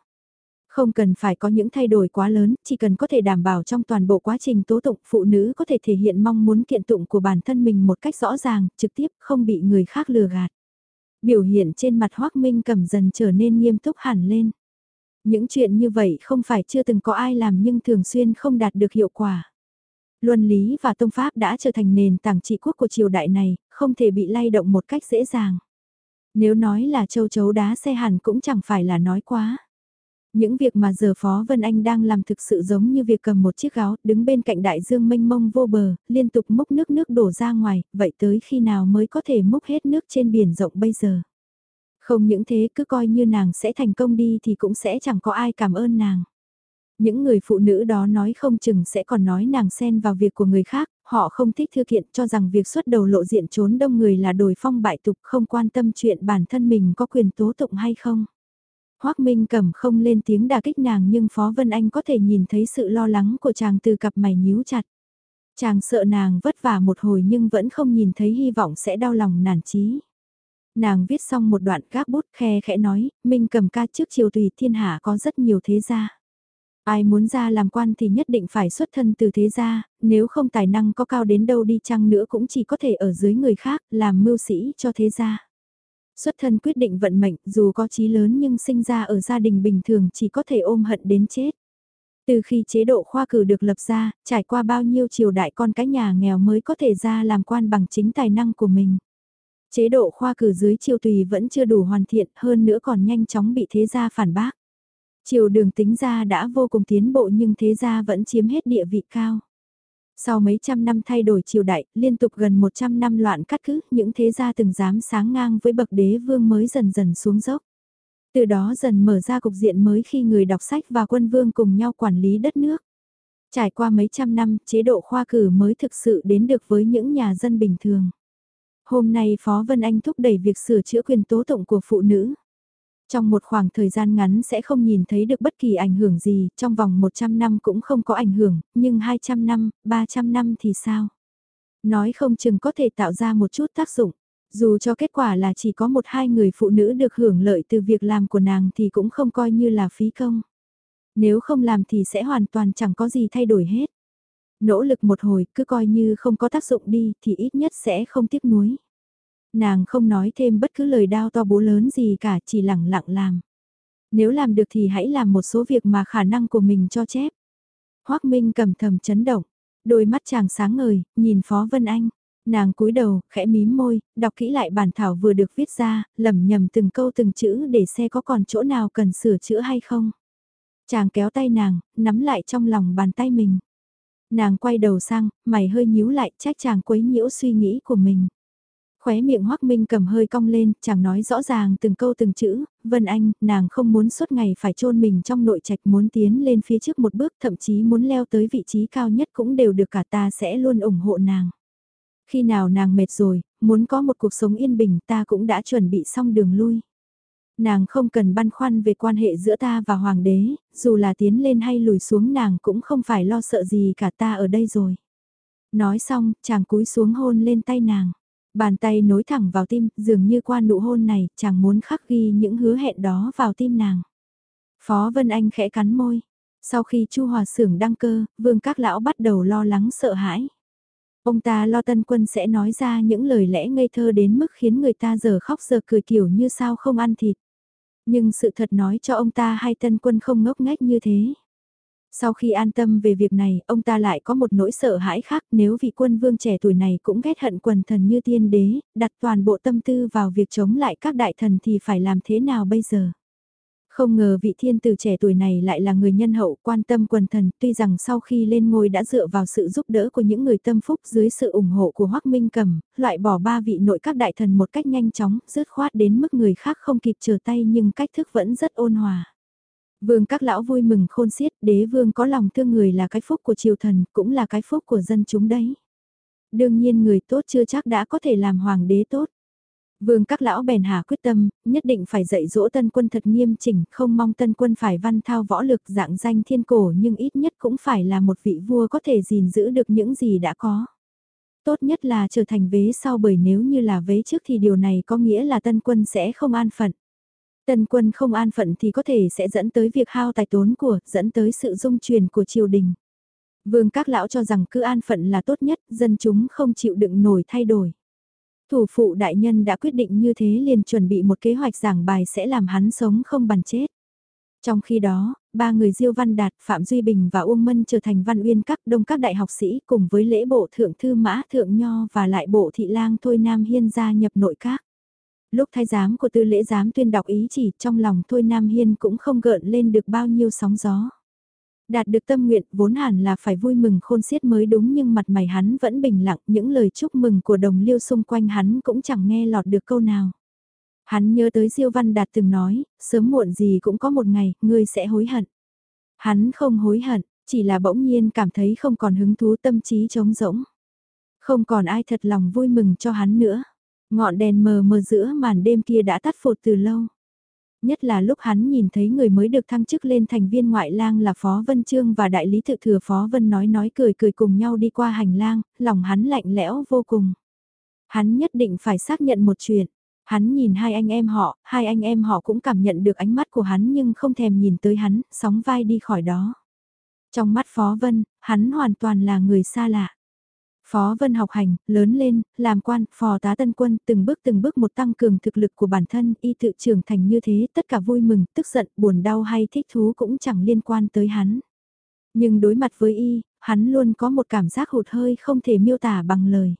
Không cần phải có những thay đổi quá lớn, chỉ cần có thể đảm bảo trong toàn bộ quá trình tố tụng phụ nữ có thể thể hiện mong muốn kiện tụng của bản thân mình một cách rõ ràng, trực tiếp, không bị người khác lừa gạt. Biểu hiện trên mặt Hoác Minh cầm dần trở nên nghiêm túc hẳn lên. Những chuyện như vậy không phải chưa từng có ai làm nhưng thường xuyên không đạt được hiệu quả. Luân lý và tông pháp đã trở thành nền tảng trị quốc của triều đại này, không thể bị lay động một cách dễ dàng. Nếu nói là châu chấu đá xe hẳn cũng chẳng phải là nói quá. Những việc mà giờ Phó Vân Anh đang làm thực sự giống như việc cầm một chiếc gáo, đứng bên cạnh đại dương mênh mông vô bờ, liên tục múc nước nước đổ ra ngoài, vậy tới khi nào mới có thể múc hết nước trên biển rộng bây giờ? Không những thế cứ coi như nàng sẽ thành công đi thì cũng sẽ chẳng có ai cảm ơn nàng. Những người phụ nữ đó nói không chừng sẽ còn nói nàng xen vào việc của người khác, họ không thích thư kiện cho rằng việc xuất đầu lộ diện trốn đông người là đồi phong bại tục không quan tâm chuyện bản thân mình có quyền tố tụng hay không. Hoác Minh cầm không lên tiếng đà kích nàng nhưng Phó Vân Anh có thể nhìn thấy sự lo lắng của chàng từ cặp mày nhíu chặt. Chàng sợ nàng vất vả một hồi nhưng vẫn không nhìn thấy hy vọng sẽ đau lòng nản chí. Nàng viết xong một đoạn gác bút khe khẽ nói, Minh cầm ca trước chiều tùy thiên hạ có rất nhiều thế gia. Ai muốn ra làm quan thì nhất định phải xuất thân từ thế gia, nếu không tài năng có cao đến đâu đi chăng nữa cũng chỉ có thể ở dưới người khác, làm mưu sĩ cho thế gia. Xuất thân quyết định vận mệnh, dù có chí lớn nhưng sinh ra ở gia đình bình thường chỉ có thể ôm hận đến chết. Từ khi chế độ khoa cử được lập ra, trải qua bao nhiêu triều đại con cái nhà nghèo mới có thể ra làm quan bằng chính tài năng của mình. Chế độ khoa cử dưới triều tùy vẫn chưa đủ hoàn thiện hơn nữa còn nhanh chóng bị thế gia phản bác. Triều đường tính ra đã vô cùng tiến bộ nhưng thế gia vẫn chiếm hết địa vị cao. Sau mấy trăm năm thay đổi triều đại, liên tục gần 100 năm loạn cắt cứ, những thế gia từng dám sáng ngang với bậc đế vương mới dần dần xuống dốc. Từ đó dần mở ra cục diện mới khi người đọc sách và quân vương cùng nhau quản lý đất nước. Trải qua mấy trăm năm, chế độ khoa cử mới thực sự đến được với những nhà dân bình thường. Hôm nay Phó Vân Anh thúc đẩy việc sửa chữa quyền tố tụng của phụ nữ. Trong một khoảng thời gian ngắn sẽ không nhìn thấy được bất kỳ ảnh hưởng gì, trong vòng 100 năm cũng không có ảnh hưởng, nhưng 200 năm, 300 năm thì sao? Nói không chừng có thể tạo ra một chút tác dụng. Dù cho kết quả là chỉ có một hai người phụ nữ được hưởng lợi từ việc làm của nàng thì cũng không coi như là phí công. Nếu không làm thì sẽ hoàn toàn chẳng có gì thay đổi hết. Nỗ lực một hồi cứ coi như không có tác dụng đi thì ít nhất sẽ không tiếc nuối. Nàng không nói thêm bất cứ lời đao to bố lớn gì cả chỉ lặng lặng làm. Nếu làm được thì hãy làm một số việc mà khả năng của mình cho chép. Hoác Minh cầm thầm chấn động, đôi mắt chàng sáng ngời, nhìn Phó Vân Anh. Nàng cúi đầu, khẽ mím môi, đọc kỹ lại bản thảo vừa được viết ra, lẩm nhẩm từng câu từng chữ để xe có còn chỗ nào cần sửa chữa hay không. Chàng kéo tay nàng, nắm lại trong lòng bàn tay mình. Nàng quay đầu sang, mày hơi nhíu lại, trách chàng quấy nhiễu suy nghĩ của mình. Khóe miệng Hoắc Minh cầm hơi cong lên, chàng nói rõ ràng từng câu từng chữ, Vân Anh, nàng không muốn suốt ngày phải chôn mình trong nội trạch muốn tiến lên phía trước một bước thậm chí muốn leo tới vị trí cao nhất cũng đều được cả ta sẽ luôn ủng hộ nàng. Khi nào nàng mệt rồi, muốn có một cuộc sống yên bình ta cũng đã chuẩn bị xong đường lui. Nàng không cần băn khoăn về quan hệ giữa ta và hoàng đế, dù là tiến lên hay lùi xuống nàng cũng không phải lo sợ gì cả ta ở đây rồi. Nói xong, chàng cúi xuống hôn lên tay nàng. Bàn tay nối thẳng vào tim, dường như qua nụ hôn này, chàng muốn khắc ghi những hứa hẹn đó vào tim nàng. Phó Vân Anh khẽ cắn môi. Sau khi Chu Hòa Sưởng đăng cơ, vương các lão bắt đầu lo lắng sợ hãi. Ông ta lo tân quân sẽ nói ra những lời lẽ ngây thơ đến mức khiến người ta giờ khóc giờ cười kiểu như sao không ăn thịt. Nhưng sự thật nói cho ông ta hay tân quân không ngốc nghếch như thế. Sau khi an tâm về việc này, ông ta lại có một nỗi sợ hãi khác nếu vị quân vương trẻ tuổi này cũng ghét hận quần thần như tiên đế, đặt toàn bộ tâm tư vào việc chống lại các đại thần thì phải làm thế nào bây giờ? Không ngờ vị thiên tử trẻ tuổi này lại là người nhân hậu quan tâm quần thần, tuy rằng sau khi lên ngôi đã dựa vào sự giúp đỡ của những người tâm phúc dưới sự ủng hộ của Hoắc Minh Cầm, loại bỏ ba vị nội các đại thần một cách nhanh chóng, dứt khoát đến mức người khác không kịp trở tay nhưng cách thức vẫn rất ôn hòa. Vương các lão vui mừng khôn xiết, đế vương có lòng thương người là cái phúc của triều thần, cũng là cái phúc của dân chúng đấy. Đương nhiên người tốt chưa chắc đã có thể làm hoàng đế tốt. Vương các lão bèn hà quyết tâm, nhất định phải dạy dỗ tân quân thật nghiêm chỉnh, không mong tân quân phải văn thao võ lực dạng danh thiên cổ nhưng ít nhất cũng phải là một vị vua có thể gìn giữ được những gì đã có. Tốt nhất là trở thành vế sau bởi nếu như là vế trước thì điều này có nghĩa là tân quân sẽ không an phận. Tân quân không an phận thì có thể sẽ dẫn tới việc hao tài tốn của, dẫn tới sự dung truyền của triều đình. Vương các lão cho rằng cứ an phận là tốt nhất, dân chúng không chịu đựng nổi thay đổi. Thủ phụ đại nhân đã quyết định như thế liền chuẩn bị một kế hoạch giảng bài sẽ làm hắn sống không bằng chết. Trong khi đó, ba người Diêu Văn Đạt, Phạm Duy Bình và Uông Mân trở thành văn uyên các đông các đại học sĩ cùng với lễ bộ thượng thư mã thượng nho và lại bộ thị lang Thôi Nam Hiên gia nhập nội các. Lúc thái giám của tư lễ giám tuyên đọc ý chỉ trong lòng Thôi Nam Hiên cũng không gợn lên được bao nhiêu sóng gió. Đạt được tâm nguyện vốn hẳn là phải vui mừng khôn xiết mới đúng nhưng mặt mày hắn vẫn bình lặng những lời chúc mừng của đồng liêu xung quanh hắn cũng chẳng nghe lọt được câu nào. Hắn nhớ tới Diêu Văn Đạt từng nói, sớm muộn gì cũng có một ngày, ngươi sẽ hối hận. Hắn không hối hận, chỉ là bỗng nhiên cảm thấy không còn hứng thú tâm trí trống rỗng. Không còn ai thật lòng vui mừng cho hắn nữa. Ngọn đèn mờ mờ giữa màn đêm kia đã tắt phụt từ lâu. Nhất là lúc hắn nhìn thấy người mới được thăng chức lên thành viên ngoại lang là Phó Vân Trương và đại lý thực thừa Phó Vân nói nói cười cười cùng nhau đi qua hành lang, lòng hắn lạnh lẽo vô cùng. Hắn nhất định phải xác nhận một chuyện. Hắn nhìn hai anh em họ, hai anh em họ cũng cảm nhận được ánh mắt của hắn nhưng không thèm nhìn tới hắn, sóng vai đi khỏi đó. Trong mắt Phó Vân, hắn hoàn toàn là người xa lạ. Phó Vân học hành, lớn lên, làm quan, phò tá tân quân, từng bước từng bước một tăng cường thực lực của bản thân, y tự trưởng thành như thế, tất cả vui mừng, tức giận, buồn đau hay thích thú cũng chẳng liên quan tới hắn. Nhưng đối mặt với y, hắn luôn có một cảm giác hụt hơi không thể miêu tả bằng lời.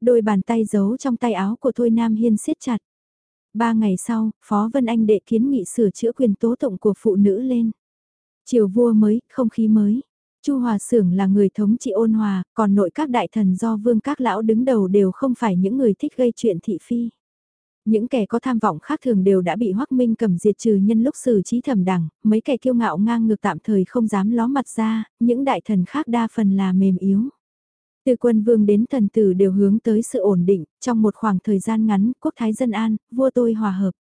Đôi bàn tay giấu trong tay áo của Thôi Nam Hiên siết chặt. Ba ngày sau, Phó Vân Anh đệ kiến nghị sửa chữa quyền tố tụng của phụ nữ lên. Triều vua mới, không khí mới. Chu Hòa Sưởng là người thống trị ôn hòa, còn nội các đại thần do vương các lão đứng đầu đều không phải những người thích gây chuyện thị phi. Những kẻ có tham vọng khác thường đều đã bị Hoắc Minh cầm diệt trừ nhân lúc xử trí thẩm đẳng, mấy kẻ kiêu ngạo ngang ngược tạm thời không dám ló mặt ra, những đại thần khác đa phần là mềm yếu. Từ quân vương đến thần tử đều hướng tới sự ổn định, trong một khoảng thời gian ngắn, quốc thái dân an, vua tôi hòa hợp.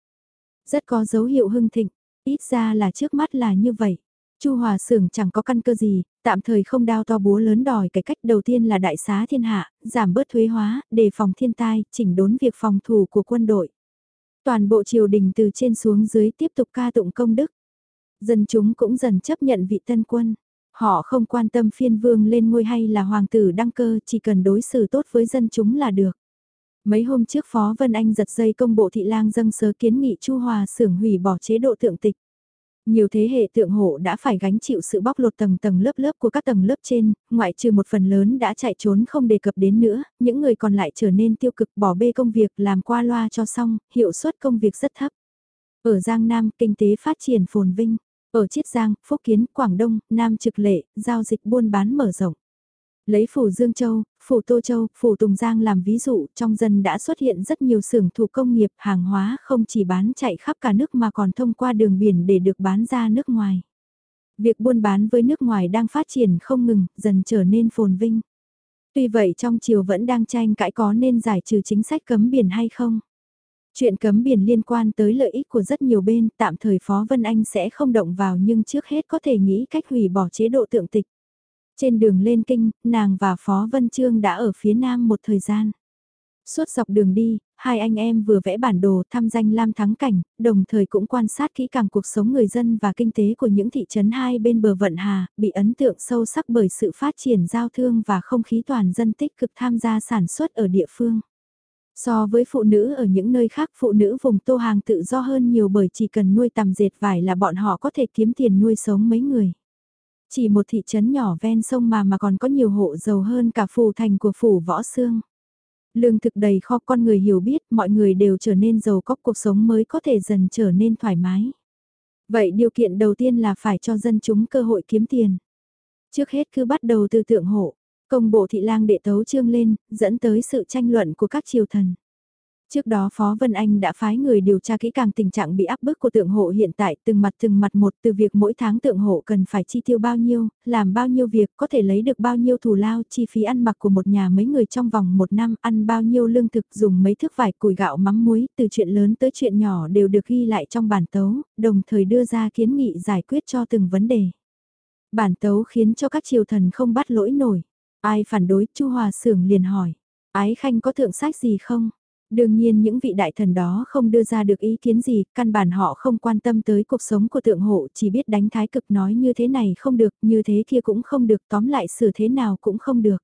Rất có dấu hiệu hưng thịnh, ít ra là trước mắt là như vậy. Chu Hòa Sưởng chẳng có căn cơ gì, tạm thời không đao to búa lớn đòi cái cách đầu tiên là đại xá thiên hạ, giảm bớt thuế hóa, đề phòng thiên tai, chỉnh đốn việc phòng thủ của quân đội. Toàn bộ triều đình từ trên xuống dưới tiếp tục ca tụng công đức. Dân chúng cũng dần chấp nhận vị tân quân. Họ không quan tâm phiên vương lên ngôi hay là hoàng tử đăng cơ, chỉ cần đối xử tốt với dân chúng là được. Mấy hôm trước Phó Vân Anh giật dây công bộ thị lang dâng sớ kiến nghị Chu Hòa sưởng hủy bỏ chế độ thượng tịch. Nhiều thế hệ tượng hộ đã phải gánh chịu sự bóc lột tầng tầng lớp lớp của các tầng lớp trên, ngoại trừ một phần lớn đã chạy trốn không đề cập đến nữa, những người còn lại trở nên tiêu cực bỏ bê công việc làm qua loa cho xong, hiệu suất công việc rất thấp. Ở Giang Nam, kinh tế phát triển phồn vinh. Ở Chiết Giang, Phúc Kiến, Quảng Đông, Nam Trực Lệ, giao dịch buôn bán mở rộng. Lấy phủ Dương Châu, phủ Tô Châu, phủ Tùng Giang làm ví dụ, trong dân đã xuất hiện rất nhiều xưởng thủ công nghiệp, hàng hóa không chỉ bán chạy khắp cả nước mà còn thông qua đường biển để được bán ra nước ngoài. Việc buôn bán với nước ngoài đang phát triển không ngừng, dần trở nên phồn vinh. Tuy vậy trong chiều vẫn đang tranh cãi có nên giải trừ chính sách cấm biển hay không. Chuyện cấm biển liên quan tới lợi ích của rất nhiều bên, tạm thời Phó Vân Anh sẽ không động vào nhưng trước hết có thể nghĩ cách hủy bỏ chế độ tượng tịch. Trên đường lên kinh, nàng và Phó Vân Trương đã ở phía nam một thời gian. Suốt dọc đường đi, hai anh em vừa vẽ bản đồ thăm danh lam thắng cảnh, đồng thời cũng quan sát kỹ càng cuộc sống người dân và kinh tế của những thị trấn hai bên bờ vận hà, bị ấn tượng sâu sắc bởi sự phát triển giao thương và không khí toàn dân tích cực tham gia sản xuất ở địa phương. So với phụ nữ ở những nơi khác phụ nữ vùng tô hàng tự do hơn nhiều bởi chỉ cần nuôi tầm dệt vải là bọn họ có thể kiếm tiền nuôi sống mấy người. Chỉ một thị trấn nhỏ ven sông mà mà còn có nhiều hộ giàu hơn cả phủ thành của phủ võ xương. Lương thực đầy kho con người hiểu biết mọi người đều trở nên giàu có cuộc sống mới có thể dần trở nên thoải mái. Vậy điều kiện đầu tiên là phải cho dân chúng cơ hội kiếm tiền. Trước hết cứ bắt đầu từ tượng hộ, công bộ thị lang đệ tấu trương lên, dẫn tới sự tranh luận của các triều thần. Trước đó Phó Vân Anh đã phái người điều tra kỹ càng tình trạng bị áp bức của tượng hộ hiện tại từng mặt từng mặt một từ việc mỗi tháng tượng hộ cần phải chi tiêu bao nhiêu, làm bao nhiêu việc, có thể lấy được bao nhiêu thù lao, chi phí ăn mặc của một nhà mấy người trong vòng một năm, ăn bao nhiêu lương thực dùng mấy thước vải củi gạo mắm muối, từ chuyện lớn tới chuyện nhỏ đều được ghi lại trong bản tấu, đồng thời đưa ra kiến nghị giải quyết cho từng vấn đề. Bản tấu khiến cho các triều thần không bắt lỗi nổi. Ai phản đối, Chu Hòa Sưởng liền hỏi. Ái Khanh có thượng sách gì không? Đương nhiên những vị đại thần đó không đưa ra được ý kiến gì, căn bản họ không quan tâm tới cuộc sống của tượng hộ, chỉ biết đánh thái cực nói như thế này không được, như thế kia cũng không được, tóm lại xử thế nào cũng không được.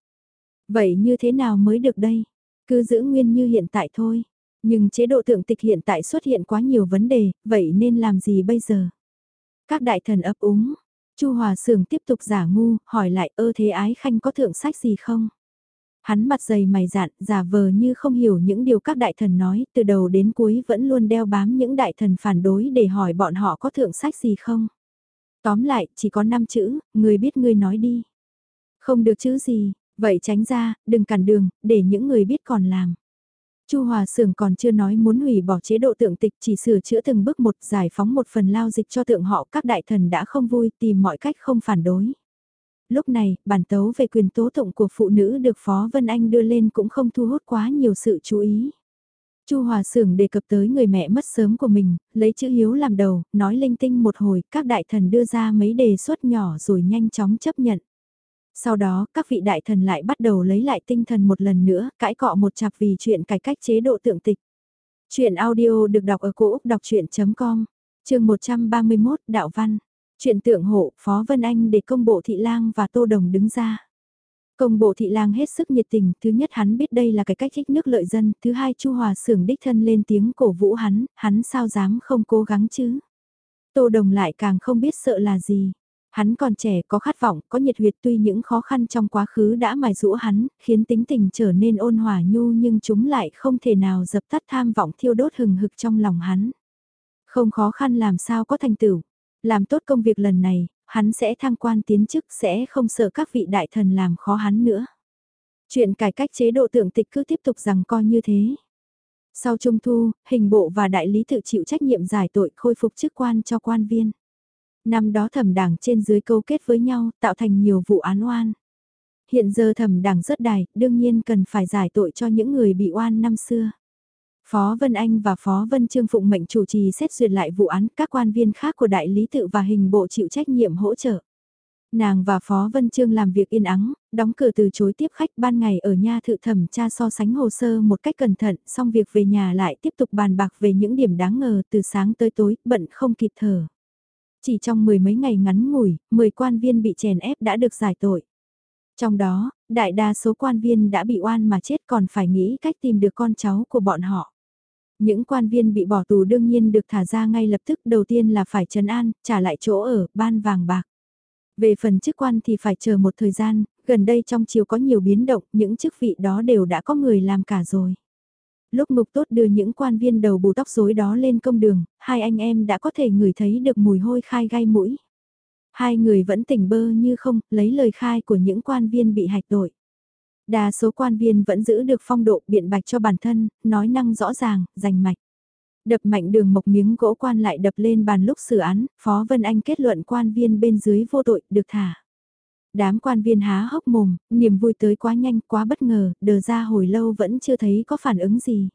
Vậy như thế nào mới được đây? Cứ giữ nguyên như hiện tại thôi. Nhưng chế độ tượng tịch hiện tại xuất hiện quá nhiều vấn đề, vậy nên làm gì bây giờ? Các đại thần ấp úng, Chu Hòa Sường tiếp tục giả ngu, hỏi lại ơ thế ái khanh có thượng sách gì không? Hắn mặt dày mày dạn, giả vờ như không hiểu những điều các đại thần nói, từ đầu đến cuối vẫn luôn đeo bám những đại thần phản đối để hỏi bọn họ có thượng sách gì không. Tóm lại, chỉ có 5 chữ, người biết người nói đi. Không được chữ gì, vậy tránh ra, đừng cản đường, để những người biết còn làm. Chu Hòa Sường còn chưa nói muốn hủy bỏ chế độ tượng tịch chỉ sửa chữa từng bước một giải phóng một phần lao dịch cho tượng họ các đại thần đã không vui tìm mọi cách không phản đối lúc này, bản tấu về quyền tố tụng của phụ nữ được Phó Vân Anh đưa lên cũng không thu hút quá nhiều sự chú ý. Chu Hòa Sưởng đề cập tới người mẹ mất sớm của mình, lấy chữ hiếu làm đầu, nói linh tinh một hồi, các đại thần đưa ra mấy đề xuất nhỏ rồi nhanh chóng chấp nhận. Sau đó, các vị đại thần lại bắt đầu lấy lại tinh thần một lần nữa, cãi cọ một chặp vì chuyện cải cách chế độ tượng tịch. Chuyện audio được đọc ở cổ Úc đọc chuyện.com, trường 131, Đạo Văn. Chuyện tượng hộ, Phó Vân Anh để công bộ thị lang và Tô Đồng đứng ra. Công bộ thị lang hết sức nhiệt tình, thứ nhất hắn biết đây là cái cách thích nước lợi dân, thứ hai Chu Hòa sưởng đích thân lên tiếng cổ vũ hắn, hắn sao dám không cố gắng chứ. Tô Đồng lại càng không biết sợ là gì. Hắn còn trẻ có khát vọng, có nhiệt huyệt tuy những khó khăn trong quá khứ đã mài rũ hắn, khiến tính tình trở nên ôn hòa nhu nhưng chúng lại không thể nào dập tắt tham vọng thiêu đốt hừng hực trong lòng hắn. Không khó khăn làm sao có thành tựu, làm tốt công việc lần này, hắn sẽ thăng quan tiến chức sẽ không sợ các vị đại thần làm khó hắn nữa. Chuyện cải cách chế độ tượng tịch cứ tiếp tục rằng coi như thế. Sau trung thu, hình bộ và đại lý tự chịu trách nhiệm giải tội khôi phục chức quan cho quan viên. Năm đó thẩm đảng trên dưới câu kết với nhau tạo thành nhiều vụ án oan. Hiện giờ thẩm đảng rất đài, đương nhiên cần phải giải tội cho những người bị oan năm xưa. Phó Vân Anh và Phó Vân Trương phụng mệnh chủ trì xét duyệt lại vụ án các quan viên khác của đại lý tự và hình bộ chịu trách nhiệm hỗ trợ. Nàng và Phó Vân Trương làm việc yên ắng, đóng cửa từ chối tiếp khách ban ngày ở nha thự thẩm tra so sánh hồ sơ một cách cẩn thận, xong việc về nhà lại tiếp tục bàn bạc về những điểm đáng ngờ từ sáng tới tối, bận không kịp thở. Chỉ trong mười mấy ngày ngắn ngủi, mười quan viên bị chèn ép đã được giải tội. Trong đó, đại đa số quan viên đã bị oan mà chết còn phải nghĩ cách tìm được con cháu của bọn họ. Những quan viên bị bỏ tù đương nhiên được thả ra ngay lập tức đầu tiên là phải trấn an, trả lại chỗ ở, ban vàng bạc. Về phần chức quan thì phải chờ một thời gian, gần đây trong chiều có nhiều biến động, những chức vị đó đều đã có người làm cả rồi. Lúc mục tốt đưa những quan viên đầu bù tóc rối đó lên công đường, hai anh em đã có thể ngửi thấy được mùi hôi khai gai mũi. Hai người vẫn tỉnh bơ như không, lấy lời khai của những quan viên bị hạch tội. Đa số quan viên vẫn giữ được phong độ biện bạch cho bản thân, nói năng rõ ràng, rành mạch. Đập mạnh đường mộc miếng gỗ quan lại đập lên bàn lúc xử án, Phó Vân Anh kết luận quan viên bên dưới vô tội, được thả. Đám quan viên há hốc mồm, niềm vui tới quá nhanh, quá bất ngờ, đờ ra hồi lâu vẫn chưa thấy có phản ứng gì.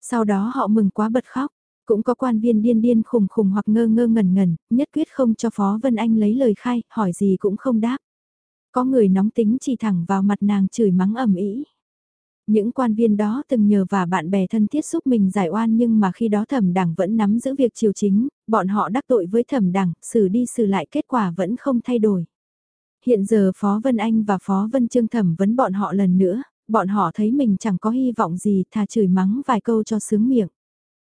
Sau đó họ mừng quá bật khóc, cũng có quan viên điên điên khùng khùng hoặc ngơ ngơ ngẩn ngẩn, nhất quyết không cho Phó Vân Anh lấy lời khai, hỏi gì cũng không đáp. Có người nóng tính chỉ thẳng vào mặt nàng chửi mắng ầm ĩ Những quan viên đó từng nhờ và bạn bè thân thiết giúp mình giải oan nhưng mà khi đó thẩm đảng vẫn nắm giữ việc triều chính, bọn họ đắc tội với thẩm đảng, xử đi xử lại kết quả vẫn không thay đổi. Hiện giờ Phó Vân Anh và Phó Vân Trương thẩm vấn bọn họ lần nữa, bọn họ thấy mình chẳng có hy vọng gì thà chửi mắng vài câu cho sướng miệng.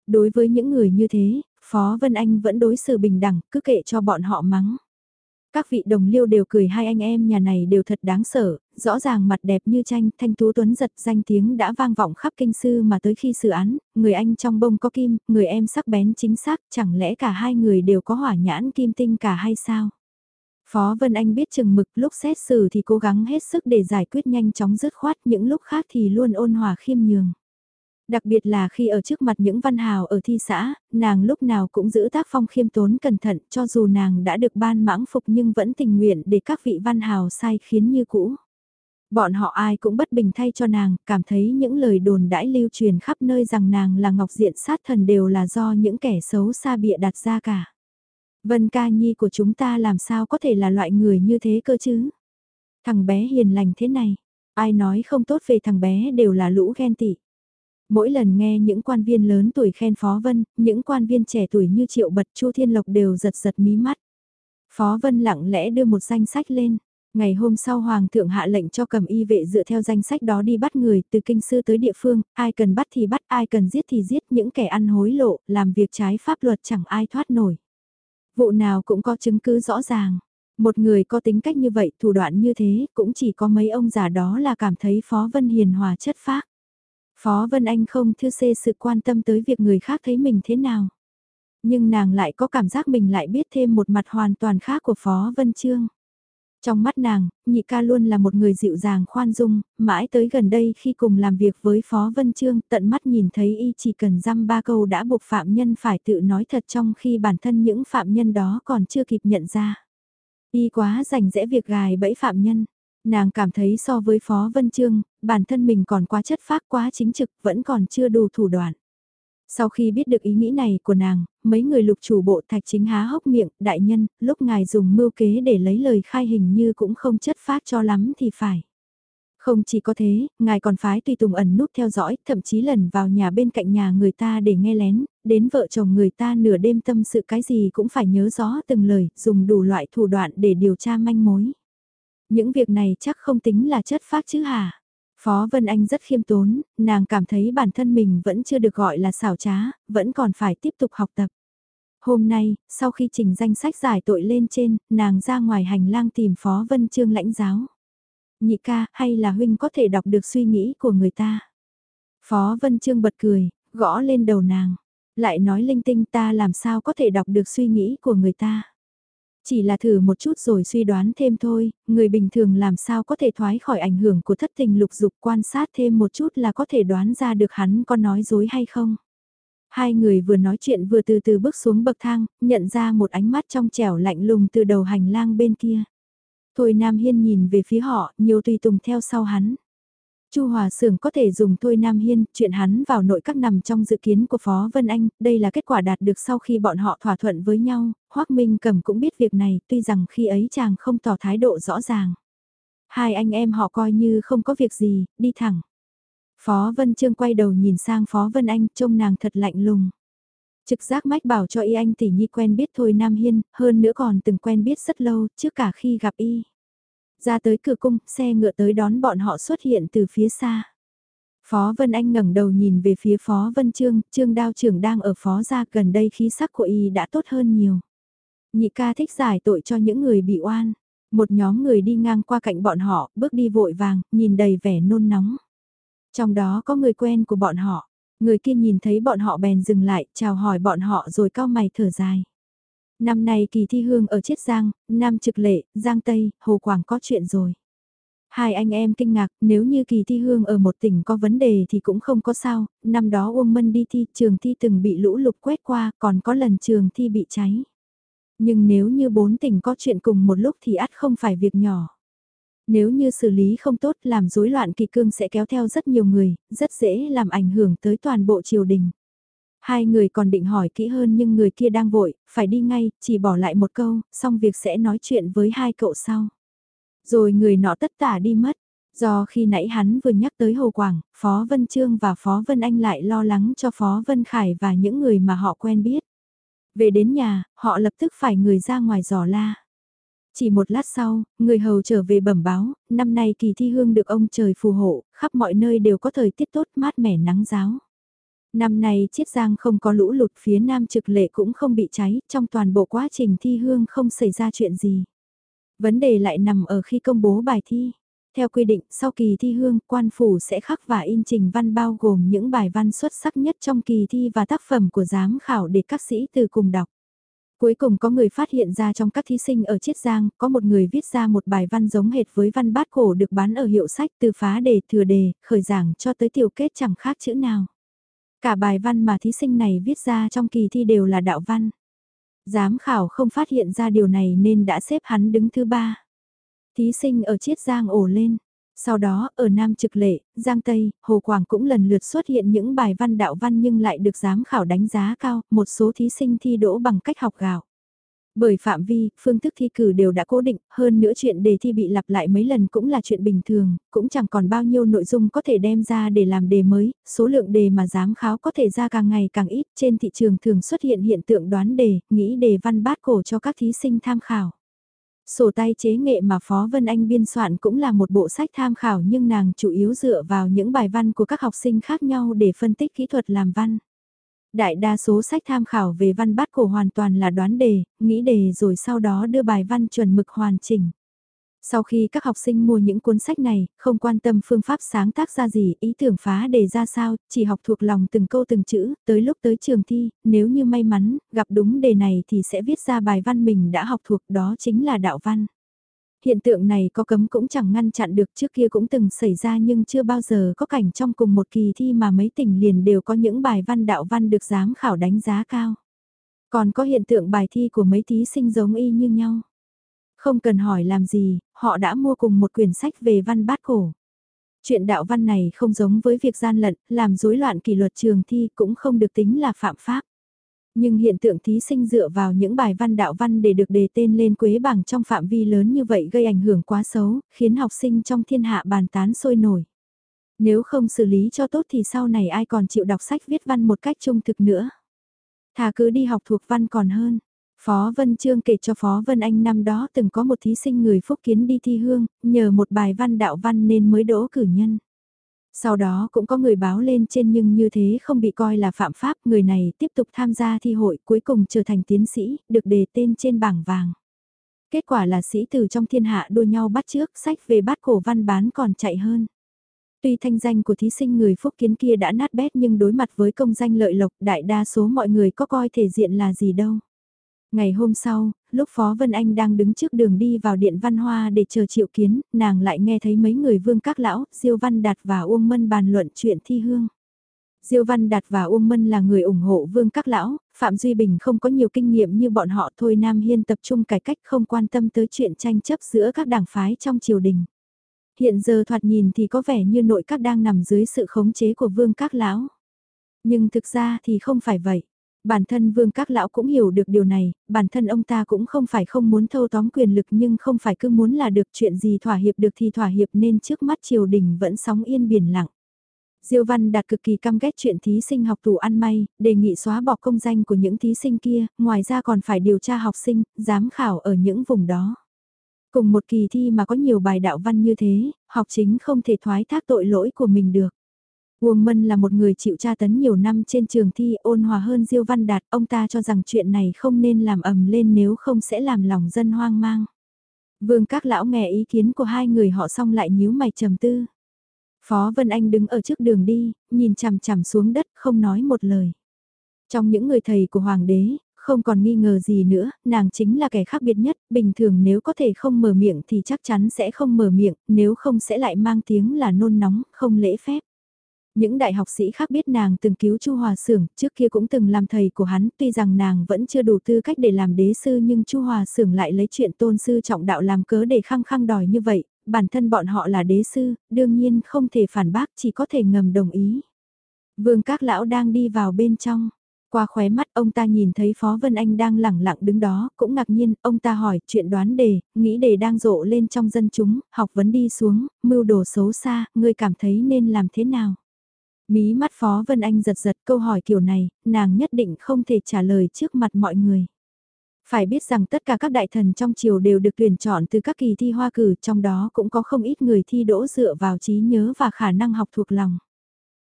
Đối với những người như thế, Phó Vân Anh vẫn đối xử bình đẳng, cứ kệ cho bọn họ mắng. Các vị đồng liêu đều cười hai anh em nhà này đều thật đáng sợ, rõ ràng mặt đẹp như tranh, thanh tú tuấn giật danh tiếng đã vang vọng khắp kinh sư mà tới khi xử án, người anh trong bông có kim, người em sắc bén chính xác, chẳng lẽ cả hai người đều có hỏa nhãn kim tinh cả hay sao? Phó Vân Anh biết chừng mực lúc xét xử thì cố gắng hết sức để giải quyết nhanh chóng dứt khoát những lúc khác thì luôn ôn hòa khiêm nhường. Đặc biệt là khi ở trước mặt những văn hào ở thi xã, nàng lúc nào cũng giữ tác phong khiêm tốn cẩn thận cho dù nàng đã được ban mãng phục nhưng vẫn tình nguyện để các vị văn hào sai khiến như cũ. Bọn họ ai cũng bất bình thay cho nàng, cảm thấy những lời đồn đãi lưu truyền khắp nơi rằng nàng là ngọc diện sát thần đều là do những kẻ xấu xa bịa đặt ra cả. Vân ca nhi của chúng ta làm sao có thể là loại người như thế cơ chứ? Thằng bé hiền lành thế này, ai nói không tốt về thằng bé đều là lũ ghen tị. Mỗi lần nghe những quan viên lớn tuổi khen Phó Vân, những quan viên trẻ tuổi như Triệu Bật Chu Thiên Lộc đều giật giật mí mắt. Phó Vân lặng lẽ đưa một danh sách lên. Ngày hôm sau Hoàng thượng hạ lệnh cho cầm y vệ dựa theo danh sách đó đi bắt người từ kinh sư tới địa phương, ai cần bắt thì bắt, ai cần giết thì giết, những kẻ ăn hối lộ, làm việc trái pháp luật chẳng ai thoát nổi. Vụ nào cũng có chứng cứ rõ ràng. Một người có tính cách như vậy, thủ đoạn như thế, cũng chỉ có mấy ông già đó là cảm thấy Phó Vân hiền hòa chất phác. Phó Vân Anh không thư xê sự quan tâm tới việc người khác thấy mình thế nào. Nhưng nàng lại có cảm giác mình lại biết thêm một mặt hoàn toàn khác của Phó Vân Trương. Trong mắt nàng, nhị ca luôn là một người dịu dàng khoan dung, mãi tới gần đây khi cùng làm việc với Phó Vân Trương tận mắt nhìn thấy y chỉ cần dăm ba câu đã buộc phạm nhân phải tự nói thật trong khi bản thân những phạm nhân đó còn chưa kịp nhận ra. Y quá rành rẽ việc gài bẫy phạm nhân, Nàng cảm thấy so với Phó Vân Trương, bản thân mình còn quá chất phác quá chính trực, vẫn còn chưa đủ thủ đoạn. Sau khi biết được ý nghĩ này của nàng, mấy người lục chủ bộ thạch chính há hốc miệng, đại nhân, lúc ngài dùng mưu kế để lấy lời khai hình như cũng không chất phác cho lắm thì phải. Không chỉ có thế, ngài còn phái tùy tùng ẩn núp theo dõi, thậm chí lần vào nhà bên cạnh nhà người ta để nghe lén, đến vợ chồng người ta nửa đêm tâm sự cái gì cũng phải nhớ rõ từng lời, dùng đủ loại thủ đoạn để điều tra manh mối. Những việc này chắc không tính là chất phát chứ hả? Phó Vân Anh rất khiêm tốn, nàng cảm thấy bản thân mình vẫn chưa được gọi là xảo trá, vẫn còn phải tiếp tục học tập. Hôm nay, sau khi trình danh sách giải tội lên trên, nàng ra ngoài hành lang tìm Phó Vân Trương lãnh giáo. Nhị ca, hay là huynh có thể đọc được suy nghĩ của người ta? Phó Vân Trương bật cười, gõ lên đầu nàng. Lại nói linh tinh ta làm sao có thể đọc được suy nghĩ của người ta? Chỉ là thử một chút rồi suy đoán thêm thôi, người bình thường làm sao có thể thoái khỏi ảnh hưởng của thất tình lục dục quan sát thêm một chút là có thể đoán ra được hắn có nói dối hay không. Hai người vừa nói chuyện vừa từ từ bước xuống bậc thang, nhận ra một ánh mắt trong trẻo lạnh lùng từ đầu hành lang bên kia. Thôi Nam Hiên nhìn về phía họ, nhiều tùy tùng theo sau hắn. Chu Hòa Sưởng có thể dùng Thôi Nam Hiên, chuyện hắn vào nội các nằm trong dự kiến của Phó Vân Anh, đây là kết quả đạt được sau khi bọn họ thỏa thuận với nhau, Hoác Minh Cầm cũng biết việc này, tuy rằng khi ấy chàng không tỏ thái độ rõ ràng. Hai anh em họ coi như không có việc gì, đi thẳng. Phó Vân Trương quay đầu nhìn sang Phó Vân Anh, trông nàng thật lạnh lùng. Trực giác mách bảo cho y anh tỷ nhi quen biết thôi Nam Hiên, hơn nữa còn từng quen biết rất lâu, trước cả khi gặp y. Ra tới cửa cung, xe ngựa tới đón bọn họ xuất hiện từ phía xa. Phó Vân Anh ngẩng đầu nhìn về phía Phó Vân Trương, Trương Đao trưởng đang ở phó gia gần đây khí sắc của y đã tốt hơn nhiều. Nhị ca thích giải tội cho những người bị oan. Một nhóm người đi ngang qua cạnh bọn họ, bước đi vội vàng, nhìn đầy vẻ nôn nóng. Trong đó có người quen của bọn họ. Người kia nhìn thấy bọn họ bèn dừng lại, chào hỏi bọn họ rồi cao mày thở dài. Năm nay kỳ thi hương ở Chiết Giang, Nam Trực Lệ, Giang Tây, Hồ Quảng có chuyện rồi. Hai anh em kinh ngạc, nếu như kỳ thi hương ở một tỉnh có vấn đề thì cũng không có sao, năm đó Uông Mân đi thi, trường thi từng bị lũ lụt quét qua, còn có lần trường thi bị cháy. Nhưng nếu như bốn tỉnh có chuyện cùng một lúc thì ắt không phải việc nhỏ. Nếu như xử lý không tốt làm rối loạn kỳ cương sẽ kéo theo rất nhiều người, rất dễ làm ảnh hưởng tới toàn bộ triều đình. Hai người còn định hỏi kỹ hơn nhưng người kia đang vội, phải đi ngay, chỉ bỏ lại một câu, xong việc sẽ nói chuyện với hai cậu sau. Rồi người nọ tất tả đi mất. Do khi nãy hắn vừa nhắc tới Hồ Quảng, Phó Vân Trương và Phó Vân Anh lại lo lắng cho Phó Vân Khải và những người mà họ quen biết. Về đến nhà, họ lập tức phải người ra ngoài giò la. Chỉ một lát sau, người hầu trở về bẩm báo, năm nay kỳ thi hương được ông trời phù hộ, khắp mọi nơi đều có thời tiết tốt mát mẻ nắng giáo. Năm nay Chiết Giang không có lũ lụt phía nam trực lệ cũng không bị cháy, trong toàn bộ quá trình thi hương không xảy ra chuyện gì. Vấn đề lại nằm ở khi công bố bài thi. Theo quy định, sau kỳ thi hương, quan phủ sẽ khắc và in trình văn bao gồm những bài văn xuất sắc nhất trong kỳ thi và tác phẩm của giám khảo để các sĩ từ cùng đọc. Cuối cùng có người phát hiện ra trong các thí sinh ở Chiết Giang, có một người viết ra một bài văn giống hệt với văn bát cổ được bán ở hiệu sách từ phá đề, thừa đề, khởi giảng cho tới tiểu kết chẳng khác chữ nào. Cả bài văn mà thí sinh này viết ra trong kỳ thi đều là đạo văn. Giám khảo không phát hiện ra điều này nên đã xếp hắn đứng thứ ba. Thí sinh ở Chiết Giang ổ lên. Sau đó, ở Nam Trực Lệ, Giang Tây, Hồ Quảng cũng lần lượt xuất hiện những bài văn đạo văn nhưng lại được giám khảo đánh giá cao, một số thí sinh thi đỗ bằng cách học gạo. Bởi phạm vi, phương thức thi cử đều đã cố định, hơn nữa chuyện đề thi bị lặp lại mấy lần cũng là chuyện bình thường, cũng chẳng còn bao nhiêu nội dung có thể đem ra để làm đề mới, số lượng đề mà giám khảo có thể ra càng ngày càng ít, trên thị trường thường xuất hiện hiện tượng đoán đề, nghĩ đề văn bát cổ cho các thí sinh tham khảo. Sổ tay chế nghệ mà Phó Vân Anh biên soạn cũng là một bộ sách tham khảo nhưng nàng chủ yếu dựa vào những bài văn của các học sinh khác nhau để phân tích kỹ thuật làm văn. Đại đa số sách tham khảo về văn bát cổ hoàn toàn là đoán đề, nghĩ đề rồi sau đó đưa bài văn chuẩn mực hoàn chỉnh. Sau khi các học sinh mua những cuốn sách này, không quan tâm phương pháp sáng tác ra gì, ý tưởng phá đề ra sao, chỉ học thuộc lòng từng câu từng chữ, tới lúc tới trường thi, nếu như may mắn, gặp đúng đề này thì sẽ viết ra bài văn mình đã học thuộc đó chính là đạo văn. Hiện tượng này có cấm cũng chẳng ngăn chặn được trước kia cũng từng xảy ra nhưng chưa bao giờ có cảnh trong cùng một kỳ thi mà mấy tỉnh liền đều có những bài văn đạo văn được giám khảo đánh giá cao. Còn có hiện tượng bài thi của mấy thí sinh giống y như nhau. Không cần hỏi làm gì, họ đã mua cùng một quyển sách về văn bát cổ. Chuyện đạo văn này không giống với việc gian lận, làm rối loạn kỷ luật trường thi cũng không được tính là phạm pháp. Nhưng hiện tượng thí sinh dựa vào những bài văn đạo văn để được đề tên lên quế bảng trong phạm vi lớn như vậy gây ảnh hưởng quá xấu, khiến học sinh trong thiên hạ bàn tán sôi nổi. Nếu không xử lý cho tốt thì sau này ai còn chịu đọc sách viết văn một cách trung thực nữa. Thà cứ đi học thuộc văn còn hơn. Phó Vân Trương kể cho Phó Vân Anh năm đó từng có một thí sinh người Phúc Kiến đi thi hương, nhờ một bài văn đạo văn nên mới đỗ cử nhân. Sau đó cũng có người báo lên trên nhưng như thế không bị coi là phạm pháp, người này tiếp tục tham gia thi hội cuối cùng trở thành tiến sĩ, được đề tên trên bảng vàng. Kết quả là sĩ tử trong thiên hạ đua nhau bắt trước, sách về bát cổ văn bán còn chạy hơn. Tuy thanh danh của thí sinh người phúc kiến kia đã nát bét nhưng đối mặt với công danh lợi lộc đại đa số mọi người có coi thể diện là gì đâu. Ngày hôm sau, lúc Phó Vân Anh đang đứng trước đường đi vào điện văn hoa để chờ triệu kiến, nàng lại nghe thấy mấy người vương các lão, Diêu Văn Đạt và Uông Mân bàn luận chuyện thi hương. Diêu Văn Đạt và Uông Mân là người ủng hộ vương các lão, Phạm Duy Bình không có nhiều kinh nghiệm như bọn họ thôi Nam Hiên tập trung cải cách không quan tâm tới chuyện tranh chấp giữa các đảng phái trong triều đình. Hiện giờ thoạt nhìn thì có vẻ như nội các đang nằm dưới sự khống chế của vương các lão. Nhưng thực ra thì không phải vậy. Bản thân vương các lão cũng hiểu được điều này, bản thân ông ta cũng không phải không muốn thâu tóm quyền lực nhưng không phải cứ muốn là được chuyện gì thỏa hiệp được thì thỏa hiệp nên trước mắt triều đình vẫn sóng yên biển lặng. Diêu Văn Đạt cực kỳ căm ghét chuyện thí sinh học tù ăn may, đề nghị xóa bỏ công danh của những thí sinh kia, ngoài ra còn phải điều tra học sinh, giám khảo ở những vùng đó. Cùng một kỳ thi mà có nhiều bài đạo văn như thế, học chính không thể thoái thác tội lỗi của mình được. Uông Mân là một người chịu tra tấn nhiều năm trên trường thi ôn hòa hơn Diêu Văn Đạt, ông ta cho rằng chuyện này không nên làm ầm lên nếu không sẽ làm lòng dân hoang mang. Vương các lão nghe ý kiến của hai người họ xong lại nhíu mày trầm tư. Phó Vân Anh đứng ở trước đường đi, nhìn chằm chằm xuống đất không nói một lời. Trong những người thầy của Hoàng đế, không còn nghi ngờ gì nữa, nàng chính là kẻ khác biệt nhất, bình thường nếu có thể không mở miệng thì chắc chắn sẽ không mở miệng, nếu không sẽ lại mang tiếng là nôn nóng, không lễ phép. Những đại học sĩ khác biết nàng từng cứu Chu Hòa Sưởng, trước kia cũng từng làm thầy của hắn, tuy rằng nàng vẫn chưa đủ tư cách để làm đế sư nhưng Chu Hòa Sưởng lại lấy chuyện tôn sư trọng đạo làm cớ để khăng khăng đòi như vậy, bản thân bọn họ là đế sư, đương nhiên không thể phản bác chỉ có thể ngầm đồng ý. Vương các lão đang đi vào bên trong. Qua khóe mắt ông ta nhìn thấy Phó Vân Anh đang lẳng lặng đứng đó, cũng ngạc nhiên, ông ta hỏi chuyện đoán đề, nghĩ đề đang rộ lên trong dân chúng, học vấn đi xuống, mưu đồ xấu xa, ngươi cảm thấy nên làm thế nào? Mí mắt Phó Vân Anh giật giật câu hỏi kiểu này, nàng nhất định không thể trả lời trước mặt mọi người. Phải biết rằng tất cả các đại thần trong triều đều được tuyển chọn từ các kỳ thi hoa cử, trong đó cũng có không ít người thi đỗ dựa vào trí nhớ và khả năng học thuộc lòng.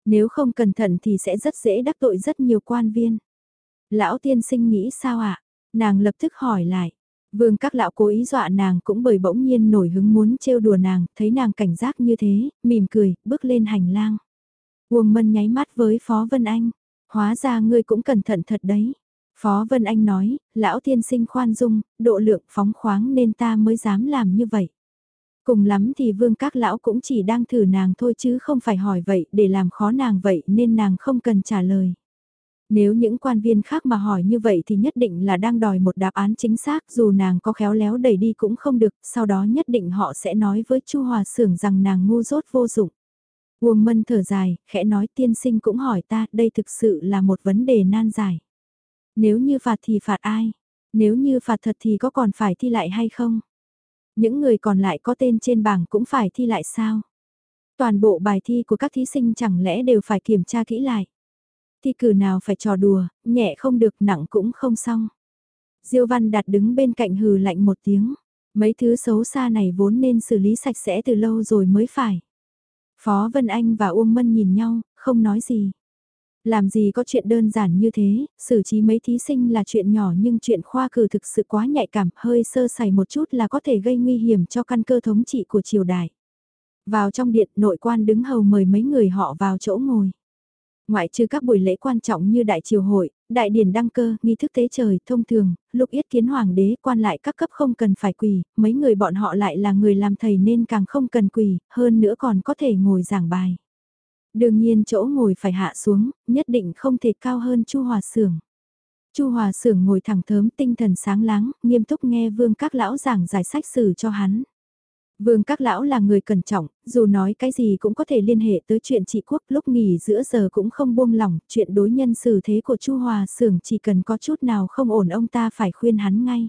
Nếu không cẩn thận thì sẽ rất dễ đắc tội rất nhiều quan viên. Lão tiên sinh nghĩ sao ạ? Nàng lập tức hỏi lại. Vương các lão cố ý dọa nàng cũng bởi bỗng nhiên nổi hứng muốn trêu đùa nàng, thấy nàng cảnh giác như thế, mỉm cười, bước lên hành lang. Uông Mân nháy mắt với Phó Vân Anh. Hóa ra ngươi cũng cẩn thận thật đấy. Phó Vân Anh nói, lão tiên sinh khoan dung, độ lượng phóng khoáng nên ta mới dám làm như vậy. Cùng lắm thì vương các lão cũng chỉ đang thử nàng thôi chứ không phải hỏi vậy để làm khó nàng vậy nên nàng không cần trả lời. Nếu những quan viên khác mà hỏi như vậy thì nhất định là đang đòi một đáp án chính xác dù nàng có khéo léo đẩy đi cũng không được, sau đó nhất định họ sẽ nói với Chu Hòa Sưởng rằng nàng ngu dốt vô dụng. Uông Mân thở dài, khẽ nói tiên sinh cũng hỏi ta, đây thực sự là một vấn đề nan giải. Nếu như phạt thì phạt ai? Nếu như phạt thật thì có còn phải thi lại hay không? Những người còn lại có tên trên bảng cũng phải thi lại sao? Toàn bộ bài thi của các thí sinh chẳng lẽ đều phải kiểm tra kỹ lại? Thi cử nào phải trò đùa, nhẹ không được nặng cũng không xong. Diêu Văn Đạt đứng bên cạnh hừ lạnh một tiếng. Mấy thứ xấu xa này vốn nên xử lý sạch sẽ từ lâu rồi mới phải. Phó Vân Anh và Uông Mân nhìn nhau, không nói gì. Làm gì có chuyện đơn giản như thế, xử trí mấy thí sinh là chuyện nhỏ nhưng chuyện khoa cử thực sự quá nhạy cảm, hơi sơ sẩy một chút là có thể gây nguy hiểm cho căn cơ thống trị của triều đại. Vào trong điện nội quan đứng hầu mời mấy người họ vào chỗ ngồi. Ngoại trừ các buổi lễ quan trọng như đại triều hội, đại điển đăng cơ, nghi thức tế trời, thông thường, lúc yết kiến hoàng đế quan lại các cấp không cần phải quỳ, mấy người bọn họ lại là người làm thầy nên càng không cần quỳ, hơn nữa còn có thể ngồi giảng bài. Đương nhiên chỗ ngồi phải hạ xuống, nhất định không thể cao hơn Chu Hòa Sưởng. Chu Hòa Sưởng ngồi thẳng thớm tinh thần sáng láng, nghiêm túc nghe vương các lão giảng giải sách sử cho hắn. Vương các lão là người cẩn trọng, dù nói cái gì cũng có thể liên hệ tới chuyện trị quốc lúc nghỉ giữa giờ cũng không buông lỏng, chuyện đối nhân xử thế của Chu Hòa Sưởng chỉ cần có chút nào không ổn ông ta phải khuyên hắn ngay.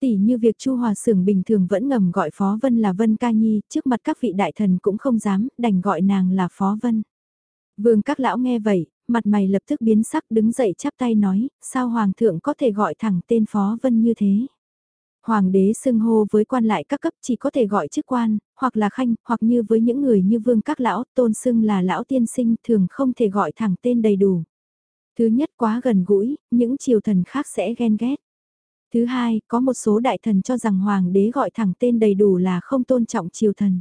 Tỷ như việc Chu Hòa Sưởng bình thường vẫn ngầm gọi Phó Vân là Vân Ca Nhi, trước mặt các vị đại thần cũng không dám, đành gọi nàng là Phó Vân. Vương các lão nghe vậy, mặt mày lập tức biến sắc đứng dậy chắp tay nói, sao Hoàng thượng có thể gọi thẳng tên Phó Vân như thế? Hoàng đế xưng hô với quan lại các cấp chỉ có thể gọi chức quan, hoặc là khanh, hoặc như với những người như vương các lão, tôn xưng là lão tiên sinh thường không thể gọi thẳng tên đầy đủ. Thứ nhất quá gần gũi, những triều thần khác sẽ ghen ghét. Thứ hai, có một số đại thần cho rằng hoàng đế gọi thẳng tên đầy đủ là không tôn trọng triều thần.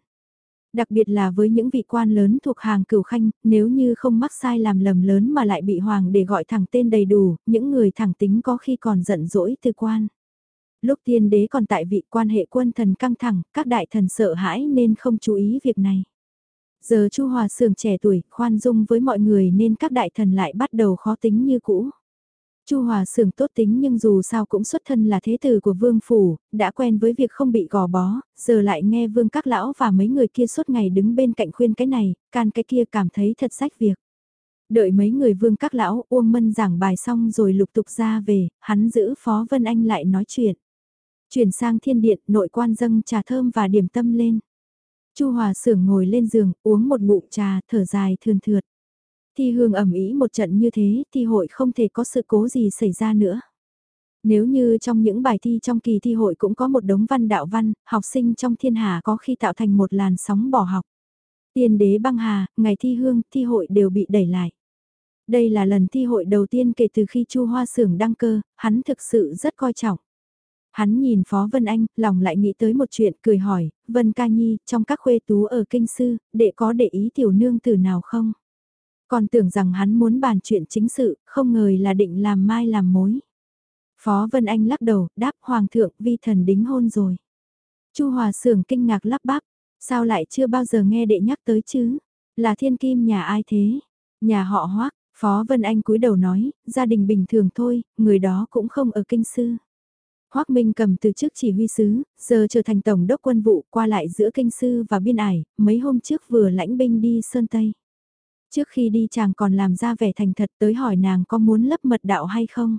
Đặc biệt là với những vị quan lớn thuộc hàng cửu khanh, nếu như không mắc sai làm lầm lớn mà lại bị hoàng đế gọi thẳng tên đầy đủ, những người thẳng tính có khi còn giận dỗi từ quan. Lúc tiên đế còn tại vị quan hệ quân thần căng thẳng, các đại thần sợ hãi nên không chú ý việc này. Giờ Chu Hòa Sường trẻ tuổi, khoan dung với mọi người nên các đại thần lại bắt đầu khó tính như cũ. Chu Hòa Sường tốt tính nhưng dù sao cũng xuất thân là thế tử của Vương Phủ, đã quen với việc không bị gò bó, giờ lại nghe Vương các lão và mấy người kia suốt ngày đứng bên cạnh khuyên cái này, can cái kia cảm thấy thật sách việc. Đợi mấy người Vương các lão Uông Mân giảng bài xong rồi lục tục ra về, hắn giữ Phó Vân Anh lại nói chuyện. Chuyển sang thiên điện, nội quan dâng trà thơm và điểm tâm lên. Chu Hòa Sưởng ngồi lên giường, uống một ngụm trà, thở dài thườn thượt. Thi hương ẩm ý một trận như thế, thi hội không thể có sự cố gì xảy ra nữa. Nếu như trong những bài thi trong kỳ thi hội cũng có một đống văn đạo văn, học sinh trong thiên hà có khi tạo thành một làn sóng bỏ học. Tiên đế băng hà, ngày thi hương, thi hội đều bị đẩy lại. Đây là lần thi hội đầu tiên kể từ khi Chu Hoa Sưởng đăng cơ, hắn thực sự rất coi trọng. Hắn nhìn Phó Vân Anh, lòng lại nghĩ tới một chuyện, cười hỏi, Vân Ca Nhi, trong các khuê tú ở kinh sư, đệ có để ý tiểu nương từ nào không? Còn tưởng rằng hắn muốn bàn chuyện chính sự, không ngờ là định làm mai làm mối. Phó Vân Anh lắc đầu, đáp Hoàng thượng vi thần đính hôn rồi. Chu Hòa Sưởng kinh ngạc lắp bắp, sao lại chưa bao giờ nghe đệ nhắc tới chứ? Là thiên kim nhà ai thế? Nhà họ Hoác, Phó Vân Anh cúi đầu nói, gia đình bình thường thôi, người đó cũng không ở kinh sư. Hoác Minh cầm từ chức chỉ huy sứ, giờ trở thành tổng đốc quân vụ qua lại giữa kinh sư và biên ải, mấy hôm trước vừa lãnh binh đi Sơn Tây. Trước khi đi chàng còn làm ra vẻ thành thật tới hỏi nàng có muốn lấp mật đạo hay không.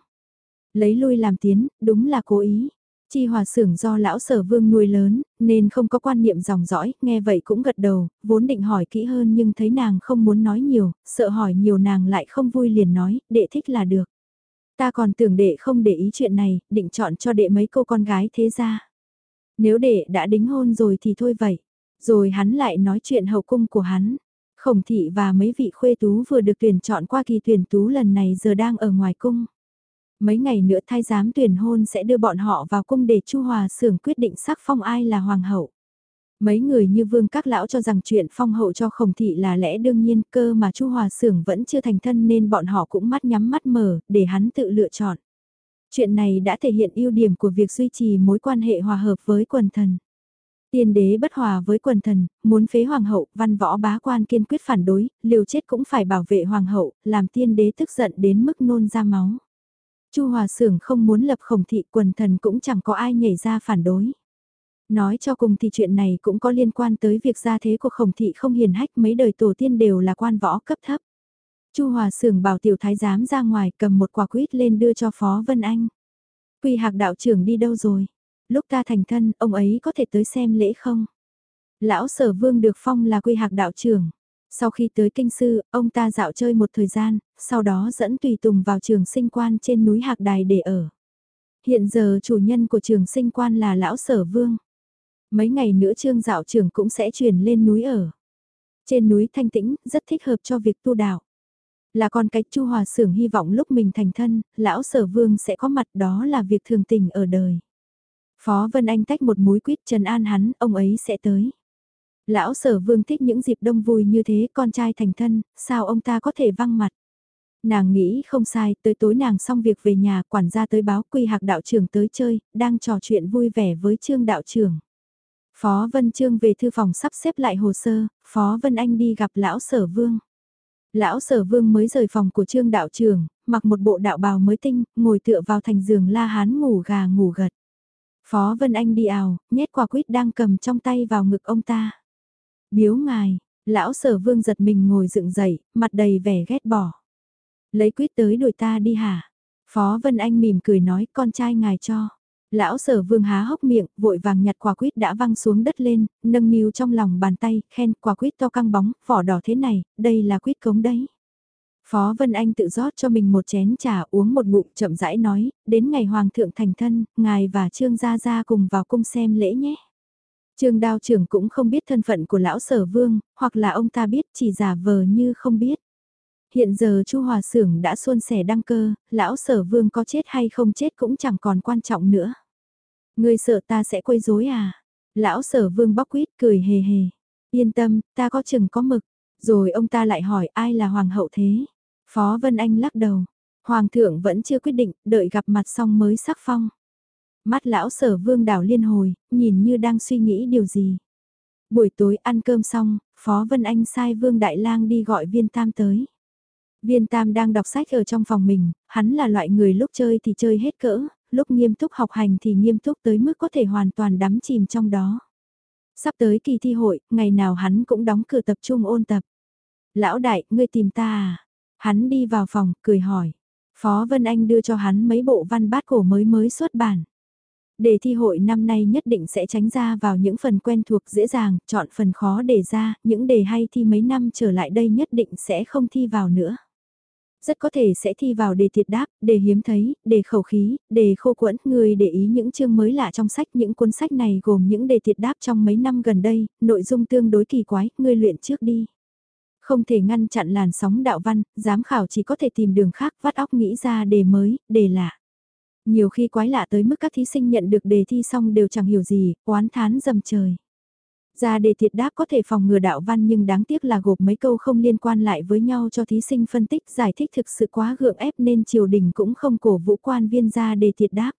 Lấy lui làm tiến, đúng là cố ý. Chi hòa xưởng do lão sở vương nuôi lớn, nên không có quan niệm dòng dõi, nghe vậy cũng gật đầu, vốn định hỏi kỹ hơn nhưng thấy nàng không muốn nói nhiều, sợ hỏi nhiều nàng lại không vui liền nói, đệ thích là được. Ta còn tưởng đệ không để ý chuyện này, định chọn cho đệ mấy cô con gái thế ra. Nếu đệ đã đính hôn rồi thì thôi vậy. Rồi hắn lại nói chuyện hậu cung của hắn. Khổng thị và mấy vị khuê tú vừa được tuyển chọn qua kỳ tuyển tú lần này giờ đang ở ngoài cung. Mấy ngày nữa thái giám tuyển hôn sẽ đưa bọn họ vào cung để Chu Hòa Sưởng quyết định sắc phong ai là hoàng hậu. Mấy người như vương các lão cho rằng chuyện phong hậu cho khổng thị là lẽ đương nhiên cơ mà chu Hòa Sưởng vẫn chưa thành thân nên bọn họ cũng mắt nhắm mắt mở để hắn tự lựa chọn. Chuyện này đã thể hiện ưu điểm của việc duy trì mối quan hệ hòa hợp với quần thần. Tiên đế bất hòa với quần thần, muốn phế hoàng hậu, văn võ bá quan kiên quyết phản đối, liều chết cũng phải bảo vệ hoàng hậu, làm tiên đế tức giận đến mức nôn ra máu. Chu Hòa Sưởng không muốn lập khổng thị quần thần cũng chẳng có ai nhảy ra phản đối. Nói cho cùng thì chuyện này cũng có liên quan tới việc gia thế của khổng thị không hiền hách mấy đời tổ tiên đều là quan võ cấp thấp. Chu Hòa Sưởng bảo tiểu thái giám ra ngoài cầm một quả quýt lên đưa cho Phó Vân Anh. Quy hạc đạo trưởng đi đâu rồi? Lúc ta thành thân, ông ấy có thể tới xem lễ không? Lão sở vương được phong là quy hạc đạo trưởng. Sau khi tới kinh sư, ông ta dạo chơi một thời gian, sau đó dẫn tùy tùng vào trường sinh quan trên núi Hạc Đài để ở. Hiện giờ chủ nhân của trường sinh quan là lão sở vương. Mấy ngày nữa trương dạo trưởng cũng sẽ chuyển lên núi ở. Trên núi thanh tĩnh, rất thích hợp cho việc tu đạo. Là con cái chu hòa sưởng hy vọng lúc mình thành thân, lão sở vương sẽ có mặt đó là việc thường tình ở đời. Phó Vân Anh tách một múi quýt trần an hắn, ông ấy sẽ tới. Lão sở vương thích những dịp đông vui như thế, con trai thành thân, sao ông ta có thể văng mặt. Nàng nghĩ không sai, tới tối nàng xong việc về nhà, quản gia tới báo quy hạc đạo trưởng tới chơi, đang trò chuyện vui vẻ với trương đạo trưởng. Phó Vân Trương về thư phòng sắp xếp lại hồ sơ, Phó Vân Anh đi gặp lão sở vương. Lão sở vương mới rời phòng của trương đạo trưởng, mặc một bộ đạo bào mới tinh, ngồi tựa vào thành giường la hán ngủ gà ngủ gật. Phó Vân Anh đi ào, nhét quả quýt đang cầm trong tay vào ngực ông ta. Biếu ngài, lão sở vương giật mình ngồi dựng dậy, mặt đầy vẻ ghét bỏ. Lấy quýt tới đuổi ta đi hả? Phó Vân Anh mỉm cười nói con trai ngài cho. Lão sở vương há hốc miệng, vội vàng nhặt quả quýt đã văng xuống đất lên, nâng niu trong lòng bàn tay, khen quả quýt to căng bóng, vỏ đỏ thế này, đây là quýt cống đấy. Phó Vân Anh tự rót cho mình một chén trà uống một ngụm chậm rãi nói, đến ngày Hoàng thượng thành thân, ngài và Trương Gia Gia cùng vào cung xem lễ nhé. Trương Đao trưởng cũng không biết thân phận của lão sở vương, hoặc là ông ta biết chỉ giả vờ như không biết. Hiện giờ Chu Hòa Sưởng đã xuân sẻ đăng cơ, lão sở vương có chết hay không chết cũng chẳng còn quan trọng nữa. Ngươi sợ ta sẽ quấy rối à? Lão sở vương bóc quýt cười hề hề. Yên tâm, ta có chừng có mực. Rồi ông ta lại hỏi ai là hoàng hậu thế? Phó Vân Anh lắc đầu. Hoàng thượng vẫn chưa quyết định, đợi gặp mặt xong mới sắc phong. Mắt lão sở vương đảo liên hồi, nhìn như đang suy nghĩ điều gì. Buổi tối ăn cơm xong, Phó Vân Anh sai Vương Đại Lang đi gọi viên tam tới. Viên Tam đang đọc sách ở trong phòng mình, hắn là loại người lúc chơi thì chơi hết cỡ, lúc nghiêm túc học hành thì nghiêm túc tới mức có thể hoàn toàn đắm chìm trong đó. Sắp tới kỳ thi hội, ngày nào hắn cũng đóng cửa tập trung ôn tập. Lão đại, ngươi tìm ta à? Hắn đi vào phòng, cười hỏi. Phó Vân Anh đưa cho hắn mấy bộ văn bát cổ mới mới xuất bản. Đề thi hội năm nay nhất định sẽ tránh ra vào những phần quen thuộc dễ dàng, chọn phần khó để ra, những đề hay thi mấy năm trở lại đây nhất định sẽ không thi vào nữa. Rất có thể sẽ thi vào đề thiệt đáp, đề hiếm thấy, đề khẩu khí, đề khô quẫn. Người để ý những chương mới lạ trong sách. Những cuốn sách này gồm những đề thiệt đáp trong mấy năm gần đây, nội dung tương đối kỳ quái, ngươi luyện trước đi. Không thể ngăn chặn làn sóng đạo văn, giám khảo chỉ có thể tìm đường khác vắt óc nghĩ ra đề mới, đề lạ. Nhiều khi quái lạ tới mức các thí sinh nhận được đề thi xong đều chẳng hiểu gì, oán thán dầm trời. Ra đề thiệt đáp có thể phòng ngừa đạo văn nhưng đáng tiếc là gộp mấy câu không liên quan lại với nhau cho thí sinh phân tích giải thích thực sự quá gượng ép nên triều đình cũng không cổ vũ quan viên ra đề thiệt đáp.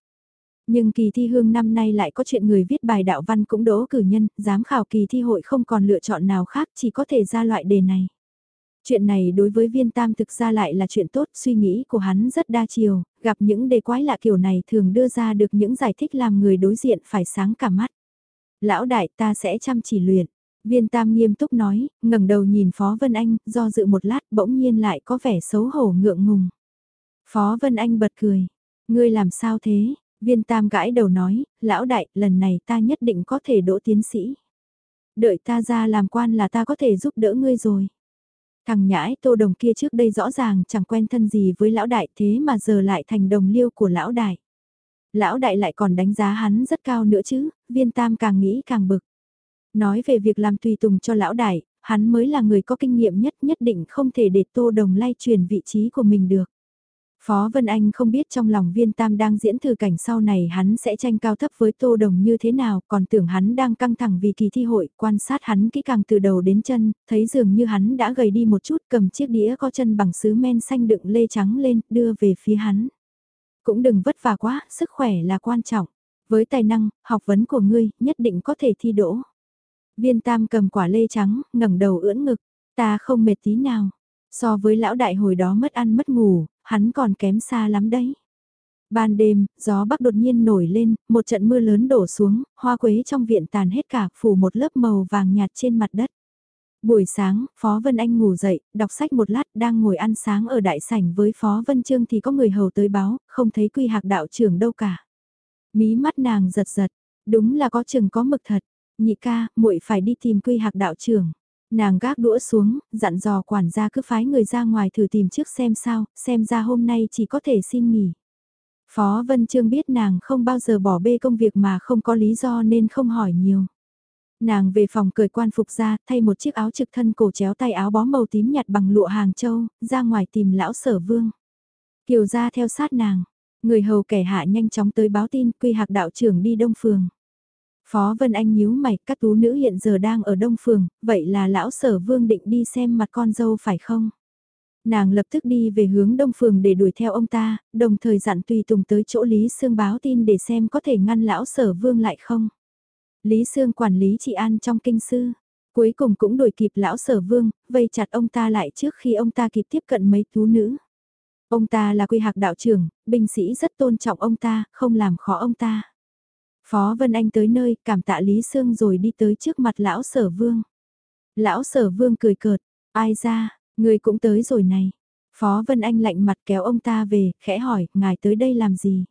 Nhưng kỳ thi hương năm nay lại có chuyện người viết bài đạo văn cũng đỗ cử nhân, giám khảo kỳ thi hội không còn lựa chọn nào khác chỉ có thể ra loại đề này. Chuyện này đối với viên tam thực ra lại là chuyện tốt, suy nghĩ của hắn rất đa chiều, gặp những đề quái lạ kiểu này thường đưa ra được những giải thích làm người đối diện phải sáng cả mắt. Lão đại ta sẽ chăm chỉ luyện. Viên tam nghiêm túc nói, ngẩng đầu nhìn Phó Vân Anh, do dự một lát bỗng nhiên lại có vẻ xấu hổ ngượng ngùng. Phó Vân Anh bật cười. Ngươi làm sao thế? Viên tam gãi đầu nói, lão đại, lần này ta nhất định có thể đỗ tiến sĩ. Đợi ta ra làm quan là ta có thể giúp đỡ ngươi rồi. Thằng nhãi tô đồng kia trước đây rõ ràng chẳng quen thân gì với lão đại thế mà giờ lại thành đồng liêu của lão đại. Lão đại lại còn đánh giá hắn rất cao nữa chứ, viên tam càng nghĩ càng bực. Nói về việc làm tùy tùng cho lão đại, hắn mới là người có kinh nghiệm nhất nhất định không thể để tô đồng lay truyền vị trí của mình được. Phó Vân Anh không biết trong lòng viên tam đang diễn thử cảnh sau này hắn sẽ tranh cao thấp với Tô Đồng như thế nào, còn tưởng hắn đang căng thẳng vì kỳ thi hội, quan sát hắn kỹ càng từ đầu đến chân, thấy dường như hắn đã gầy đi một chút cầm chiếc đĩa có chân bằng sứ men xanh đựng lê trắng lên, đưa về phía hắn. Cũng đừng vất vả quá, sức khỏe là quan trọng. Với tài năng, học vấn của ngươi, nhất định có thể thi đỗ. Viên tam cầm quả lê trắng, ngẩng đầu ưỡn ngực, ta không mệt tí nào. So với lão đại hồi đó mất ăn mất ngủ, hắn còn kém xa lắm đấy. Ban đêm, gió bắc đột nhiên nổi lên, một trận mưa lớn đổ xuống, hoa quế trong viện tàn hết cả, phủ một lớp màu vàng nhạt trên mặt đất. Buổi sáng, Phó Vân Anh ngủ dậy, đọc sách một lát, đang ngồi ăn sáng ở đại sảnh với Phó Vân Trương thì có người hầu tới báo, không thấy quy hạc đạo trưởng đâu cả. Mí mắt nàng giật giật, đúng là có chừng có mực thật, nhị ca, muội phải đi tìm quy hạc đạo trưởng. Nàng gác đũa xuống, dặn dò quản gia cứ phái người ra ngoài thử tìm trước xem sao, xem ra hôm nay chỉ có thể xin nghỉ. Phó Vân Trương biết nàng không bao giờ bỏ bê công việc mà không có lý do nên không hỏi nhiều. Nàng về phòng cởi quan phục ra, thay một chiếc áo trực thân cổ chéo tay áo bó màu tím nhạt bằng lụa hàng châu, ra ngoài tìm lão sở vương. Kiều ra theo sát nàng, người hầu kẻ hạ nhanh chóng tới báo tin quy hạc đạo trưởng đi đông phường. Phó Vân Anh nhíu mày, các tú nữ hiện giờ đang ở Đông Phường, vậy là lão sở vương định đi xem mặt con dâu phải không? Nàng lập tức đi về hướng Đông Phường để đuổi theo ông ta, đồng thời dặn tùy tùng tới chỗ Lý Sương báo tin để xem có thể ngăn lão sở vương lại không. Lý Sương quản lý trị an trong kinh sư, cuối cùng cũng đuổi kịp lão sở vương, vây chặt ông ta lại trước khi ông ta kịp tiếp cận mấy tú nữ. Ông ta là quy hạc đạo trưởng, binh sĩ rất tôn trọng ông ta, không làm khó ông ta. Phó Vân Anh tới nơi, cảm tạ Lý Sương rồi đi tới trước mặt lão sở vương. Lão sở vương cười cợt, ai ra, người cũng tới rồi này. Phó Vân Anh lạnh mặt kéo ông ta về, khẽ hỏi, ngài tới đây làm gì?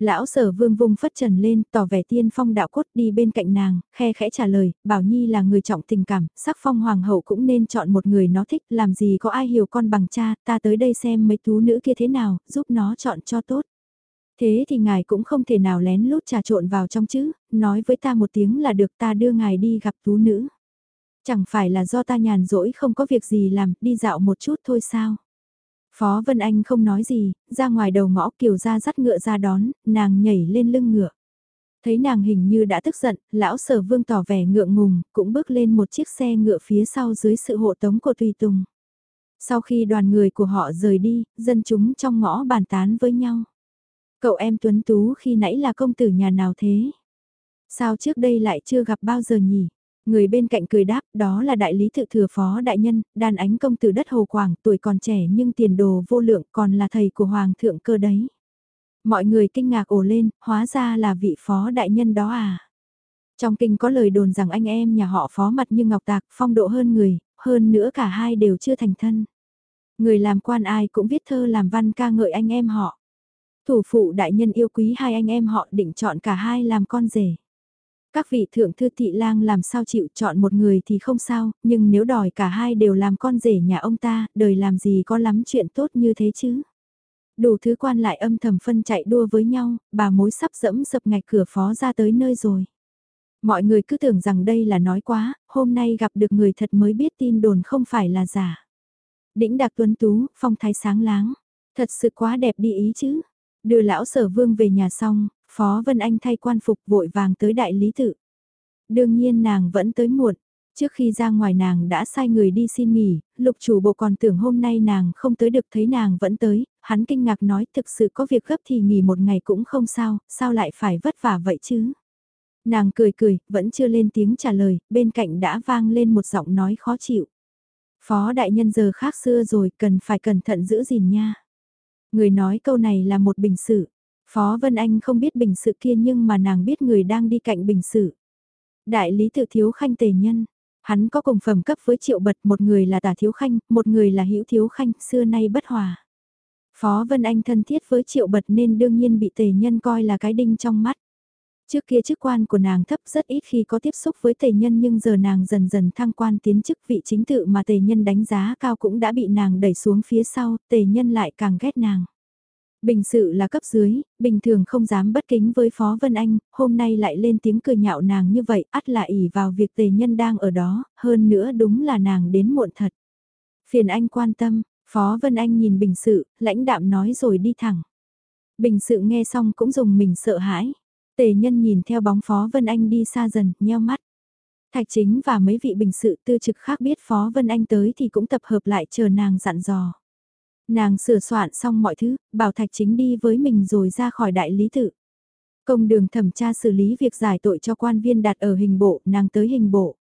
Lão sở vương vung phất trần lên, tỏ vẻ tiên phong đạo cốt đi bên cạnh nàng, khe khẽ trả lời, Bảo Nhi là người trọng tình cảm, sắc phong hoàng hậu cũng nên chọn một người nó thích, làm gì có ai hiểu con bằng cha, ta tới đây xem mấy tú nữ kia thế nào, giúp nó chọn cho tốt. Thế thì ngài cũng không thể nào lén lút trà trộn vào trong chứ, nói với ta một tiếng là được ta đưa ngài đi gặp tú nữ. Chẳng phải là do ta nhàn rỗi không có việc gì làm, đi dạo một chút thôi sao. Phó Vân Anh không nói gì, ra ngoài đầu ngõ kiều ra dắt ngựa ra đón, nàng nhảy lên lưng ngựa. Thấy nàng hình như đã tức giận, lão sở vương tỏ vẻ ngượng ngùng, cũng bước lên một chiếc xe ngựa phía sau dưới sự hộ tống của Tùy Tùng. Sau khi đoàn người của họ rời đi, dân chúng trong ngõ bàn tán với nhau. Cậu em tuấn tú khi nãy là công tử nhà nào thế? Sao trước đây lại chưa gặp bao giờ nhỉ? Người bên cạnh cười đáp, đó là đại lý tự thừa phó đại nhân, đàn ánh công tử đất Hồ Quảng, tuổi còn trẻ nhưng tiền đồ vô lượng còn là thầy của Hoàng thượng cơ đấy. Mọi người kinh ngạc ồ lên, hóa ra là vị phó đại nhân đó à. Trong kinh có lời đồn rằng anh em nhà họ phó mặt như ngọc tạc, phong độ hơn người, hơn nữa cả hai đều chưa thành thân. Người làm quan ai cũng viết thơ làm văn ca ngợi anh em họ. Thủ phụ đại nhân yêu quý hai anh em họ định chọn cả hai làm con rể. Các vị thượng thư thị lang làm sao chịu chọn một người thì không sao, nhưng nếu đòi cả hai đều làm con rể nhà ông ta, đời làm gì có lắm chuyện tốt như thế chứ. Đủ thứ quan lại âm thầm phân chạy đua với nhau, bà mối sắp dẫm sập ngạch cửa phó ra tới nơi rồi. Mọi người cứ tưởng rằng đây là nói quá, hôm nay gặp được người thật mới biết tin đồn không phải là giả. Đĩnh Đạc Tuấn Tú, phong thái sáng láng, thật sự quá đẹp đi ý chứ. Đưa lão sở vương về nhà xong, Phó Vân Anh thay quan phục vội vàng tới đại lý tự. Đương nhiên nàng vẫn tới muộn. Trước khi ra ngoài nàng đã sai người đi xin nghỉ, lục chủ bộ còn tưởng hôm nay nàng không tới được thấy nàng vẫn tới, hắn kinh ngạc nói thực sự có việc gấp thì nghỉ một ngày cũng không sao, sao lại phải vất vả vậy chứ. Nàng cười cười, vẫn chưa lên tiếng trả lời, bên cạnh đã vang lên một giọng nói khó chịu. Phó đại nhân giờ khác xưa rồi, cần phải cẩn thận giữ gìn nha. Người nói câu này là một bình sự. Phó Vân Anh không biết bình sự kia nhưng mà nàng biết người đang đi cạnh bình sự. Đại lý tự thiếu khanh tề nhân. Hắn có cùng phẩm cấp với triệu bật một người là tả thiếu khanh, một người là hữu thiếu khanh, xưa nay bất hòa. Phó Vân Anh thân thiết với triệu bật nên đương nhiên bị tề nhân coi là cái đinh trong mắt. Trước kia chức quan của nàng thấp rất ít khi có tiếp xúc với tề nhân nhưng giờ nàng dần dần thăng quan tiến chức vị chính tự mà tề nhân đánh giá cao cũng đã bị nàng đẩy xuống phía sau, tề nhân lại càng ghét nàng. Bình sự là cấp dưới, bình thường không dám bất kính với Phó Vân Anh, hôm nay lại lên tiếng cười nhạo nàng như vậy, ắt là ỉ vào việc tề nhân đang ở đó, hơn nữa đúng là nàng đến muộn thật. Phiền anh quan tâm, Phó Vân Anh nhìn bình sự, lãnh đạm nói rồi đi thẳng. Bình sự nghe xong cũng dùng mình sợ hãi. Tề nhân nhìn theo bóng Phó Vân Anh đi xa dần, nheo mắt. Thạch chính và mấy vị bình sự tư trực khác biết Phó Vân Anh tới thì cũng tập hợp lại chờ nàng dặn dò. Nàng sửa soạn xong mọi thứ, bảo Thạch chính đi với mình rồi ra khỏi đại lý tự. Công đường thẩm tra xử lý việc giải tội cho quan viên đặt ở hình bộ, nàng tới hình bộ.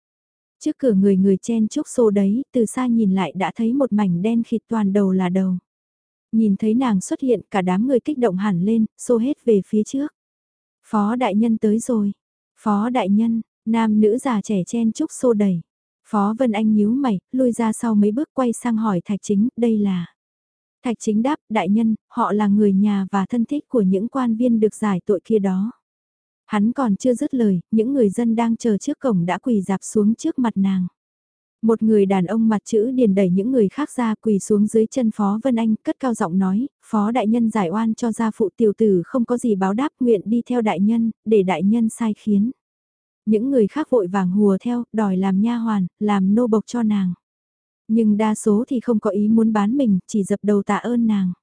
Trước cửa người người chen chúc xô đấy, từ xa nhìn lại đã thấy một mảnh đen khịt toàn đầu là đầu. Nhìn thấy nàng xuất hiện cả đám người kích động hẳn lên, xô hết về phía trước. Phó đại nhân tới rồi. Phó đại nhân, nam nữ già trẻ chen chúc xô đẩy. Phó Vân Anh nhíu mày, lui ra sau mấy bước quay sang hỏi Thạch Chính, đây là... Thạch Chính đáp, đại nhân, họ là người nhà và thân thích của những quan viên được giải tội kia đó. Hắn còn chưa dứt lời, những người dân đang chờ trước cổng đã quỳ dạp xuống trước mặt nàng. Một người đàn ông mặt chữ điền đẩy những người khác ra quỳ xuống dưới chân Phó Vân Anh, cất cao giọng nói, Phó Đại Nhân giải oan cho gia phụ tiểu tử không có gì báo đáp nguyện đi theo Đại Nhân, để Đại Nhân sai khiến. Những người khác vội vàng hùa theo, đòi làm nha hoàn, làm nô bộc cho nàng. Nhưng đa số thì không có ý muốn bán mình, chỉ dập đầu tạ ơn nàng.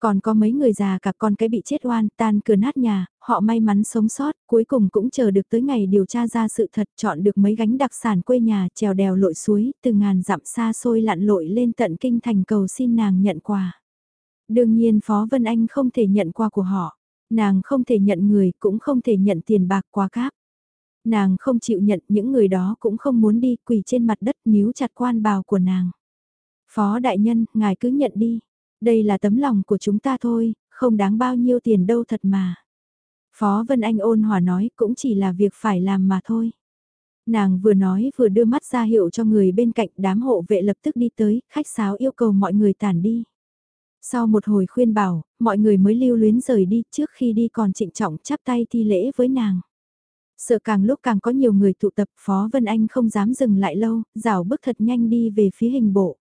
Còn có mấy người già cả con cái bị chết oan, tan cửa nát nhà, họ may mắn sống sót, cuối cùng cũng chờ được tới ngày điều tra ra sự thật, chọn được mấy gánh đặc sản quê nhà, trèo đèo lội suối, từ ngàn dặm xa xôi lặn lội lên tận kinh thành cầu xin nàng nhận quà. Đương nhiên Phó Vân Anh không thể nhận quà của họ, nàng không thể nhận người, cũng không thể nhận tiền bạc quà cáp. Nàng không chịu nhận những người đó cũng không muốn đi quỳ trên mặt đất níu chặt quan bào của nàng. Phó đại nhân, ngài cứ nhận đi. Đây là tấm lòng của chúng ta thôi, không đáng bao nhiêu tiền đâu thật mà. Phó Vân Anh ôn hòa nói cũng chỉ là việc phải làm mà thôi. Nàng vừa nói vừa đưa mắt ra hiệu cho người bên cạnh đám hộ vệ lập tức đi tới, khách sáo yêu cầu mọi người tản đi. Sau một hồi khuyên bảo, mọi người mới lưu luyến rời đi trước khi đi còn trịnh trọng chắp tay thi lễ với nàng. Sợ càng lúc càng có nhiều người tụ tập Phó Vân Anh không dám dừng lại lâu, rảo bước thật nhanh đi về phía hình bộ.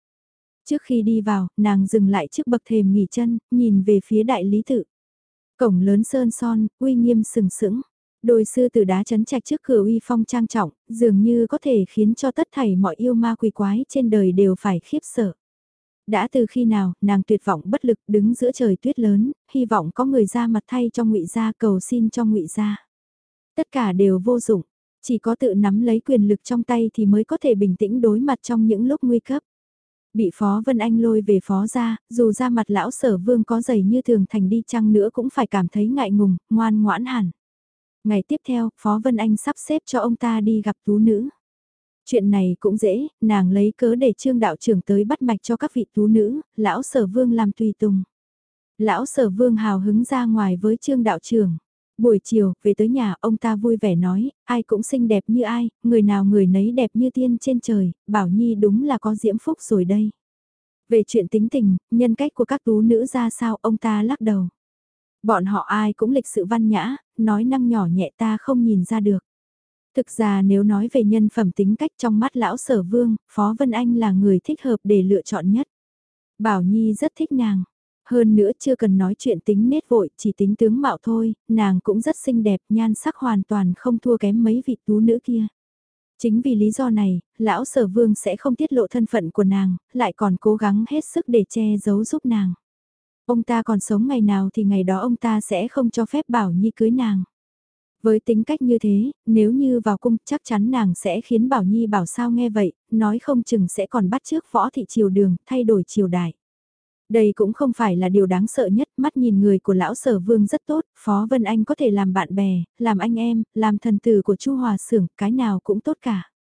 Trước khi đi vào, nàng dừng lại trước bậc thềm nghỉ chân, nhìn về phía đại lý tự. Cổng lớn sơn son, uy nghiêm sừng sững. Đôi sư tử đá chấn trạch trước cửa uy phong trang trọng, dường như có thể khiến cho tất thảy mọi yêu ma quỷ quái trên đời đều phải khiếp sợ. Đã từ khi nào, nàng tuyệt vọng bất lực đứng giữa trời tuyết lớn, hy vọng có người ra mặt thay cho ngụy gia cầu xin cho ngụy gia. Tất cả đều vô dụng, chỉ có tự nắm lấy quyền lực trong tay thì mới có thể bình tĩnh đối mặt trong những lúc nguy cấp. Bị Phó Vân Anh lôi về Phó ra, dù ra mặt lão sở vương có dày như thường thành đi chăng nữa cũng phải cảm thấy ngại ngùng, ngoan ngoãn hẳn. Ngày tiếp theo, Phó Vân Anh sắp xếp cho ông ta đi gặp tú nữ. Chuyện này cũng dễ, nàng lấy cớ để trương đạo trưởng tới bắt mạch cho các vị tú nữ, lão sở vương làm tùy tùng. Lão sở vương hào hứng ra ngoài với trương đạo trưởng. Buổi chiều, về tới nhà, ông ta vui vẻ nói, ai cũng xinh đẹp như ai, người nào người nấy đẹp như tiên trên trời, Bảo Nhi đúng là có diễm phúc rồi đây. Về chuyện tính tình, nhân cách của các tú nữ ra sao, ông ta lắc đầu. Bọn họ ai cũng lịch sự văn nhã, nói năng nhỏ nhẹ ta không nhìn ra được. Thực ra nếu nói về nhân phẩm tính cách trong mắt lão sở vương, Phó Vân Anh là người thích hợp để lựa chọn nhất. Bảo Nhi rất thích nàng. Hơn nữa chưa cần nói chuyện tính nết vội, chỉ tính tướng mạo thôi, nàng cũng rất xinh đẹp, nhan sắc hoàn toàn không thua kém mấy vị tú nữ kia. Chính vì lý do này, lão sở vương sẽ không tiết lộ thân phận của nàng, lại còn cố gắng hết sức để che giấu giúp nàng. Ông ta còn sống ngày nào thì ngày đó ông ta sẽ không cho phép Bảo Nhi cưới nàng. Với tính cách như thế, nếu như vào cung chắc chắn nàng sẽ khiến Bảo Nhi bảo sao nghe vậy, nói không chừng sẽ còn bắt trước võ thị triều đường, thay đổi triều đại. Đây cũng không phải là điều đáng sợ nhất, mắt nhìn người của lão sở vương rất tốt, Phó Vân Anh có thể làm bạn bè, làm anh em, làm thần tử của Chu Hòa Sưởng, cái nào cũng tốt cả.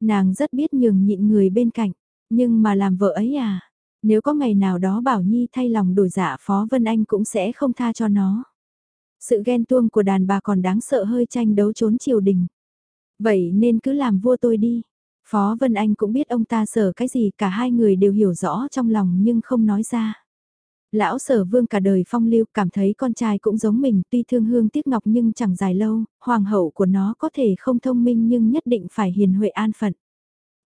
Nàng rất biết nhường nhịn người bên cạnh, Nhưng mà làm vợ ấy à? Nếu có ngày nào đó Bảo Nhi thay lòng đổi dạ Phó Vân Anh cũng sẽ không tha cho nó. Sự ghen tuông của đàn bà còn đáng sợ hơi tranh đấu trốn triều đình. Vậy nên cứ làm vua tôi đi. Phó Vân Anh cũng biết ông ta sở cái gì cả hai người đều hiểu rõ trong lòng nhưng không nói ra. Lão sở vương cả đời phong lưu cảm thấy con trai cũng giống mình tuy thương hương tiếc ngọc nhưng chẳng dài lâu, hoàng hậu của nó có thể không thông minh nhưng nhất định phải hiền huệ an phận.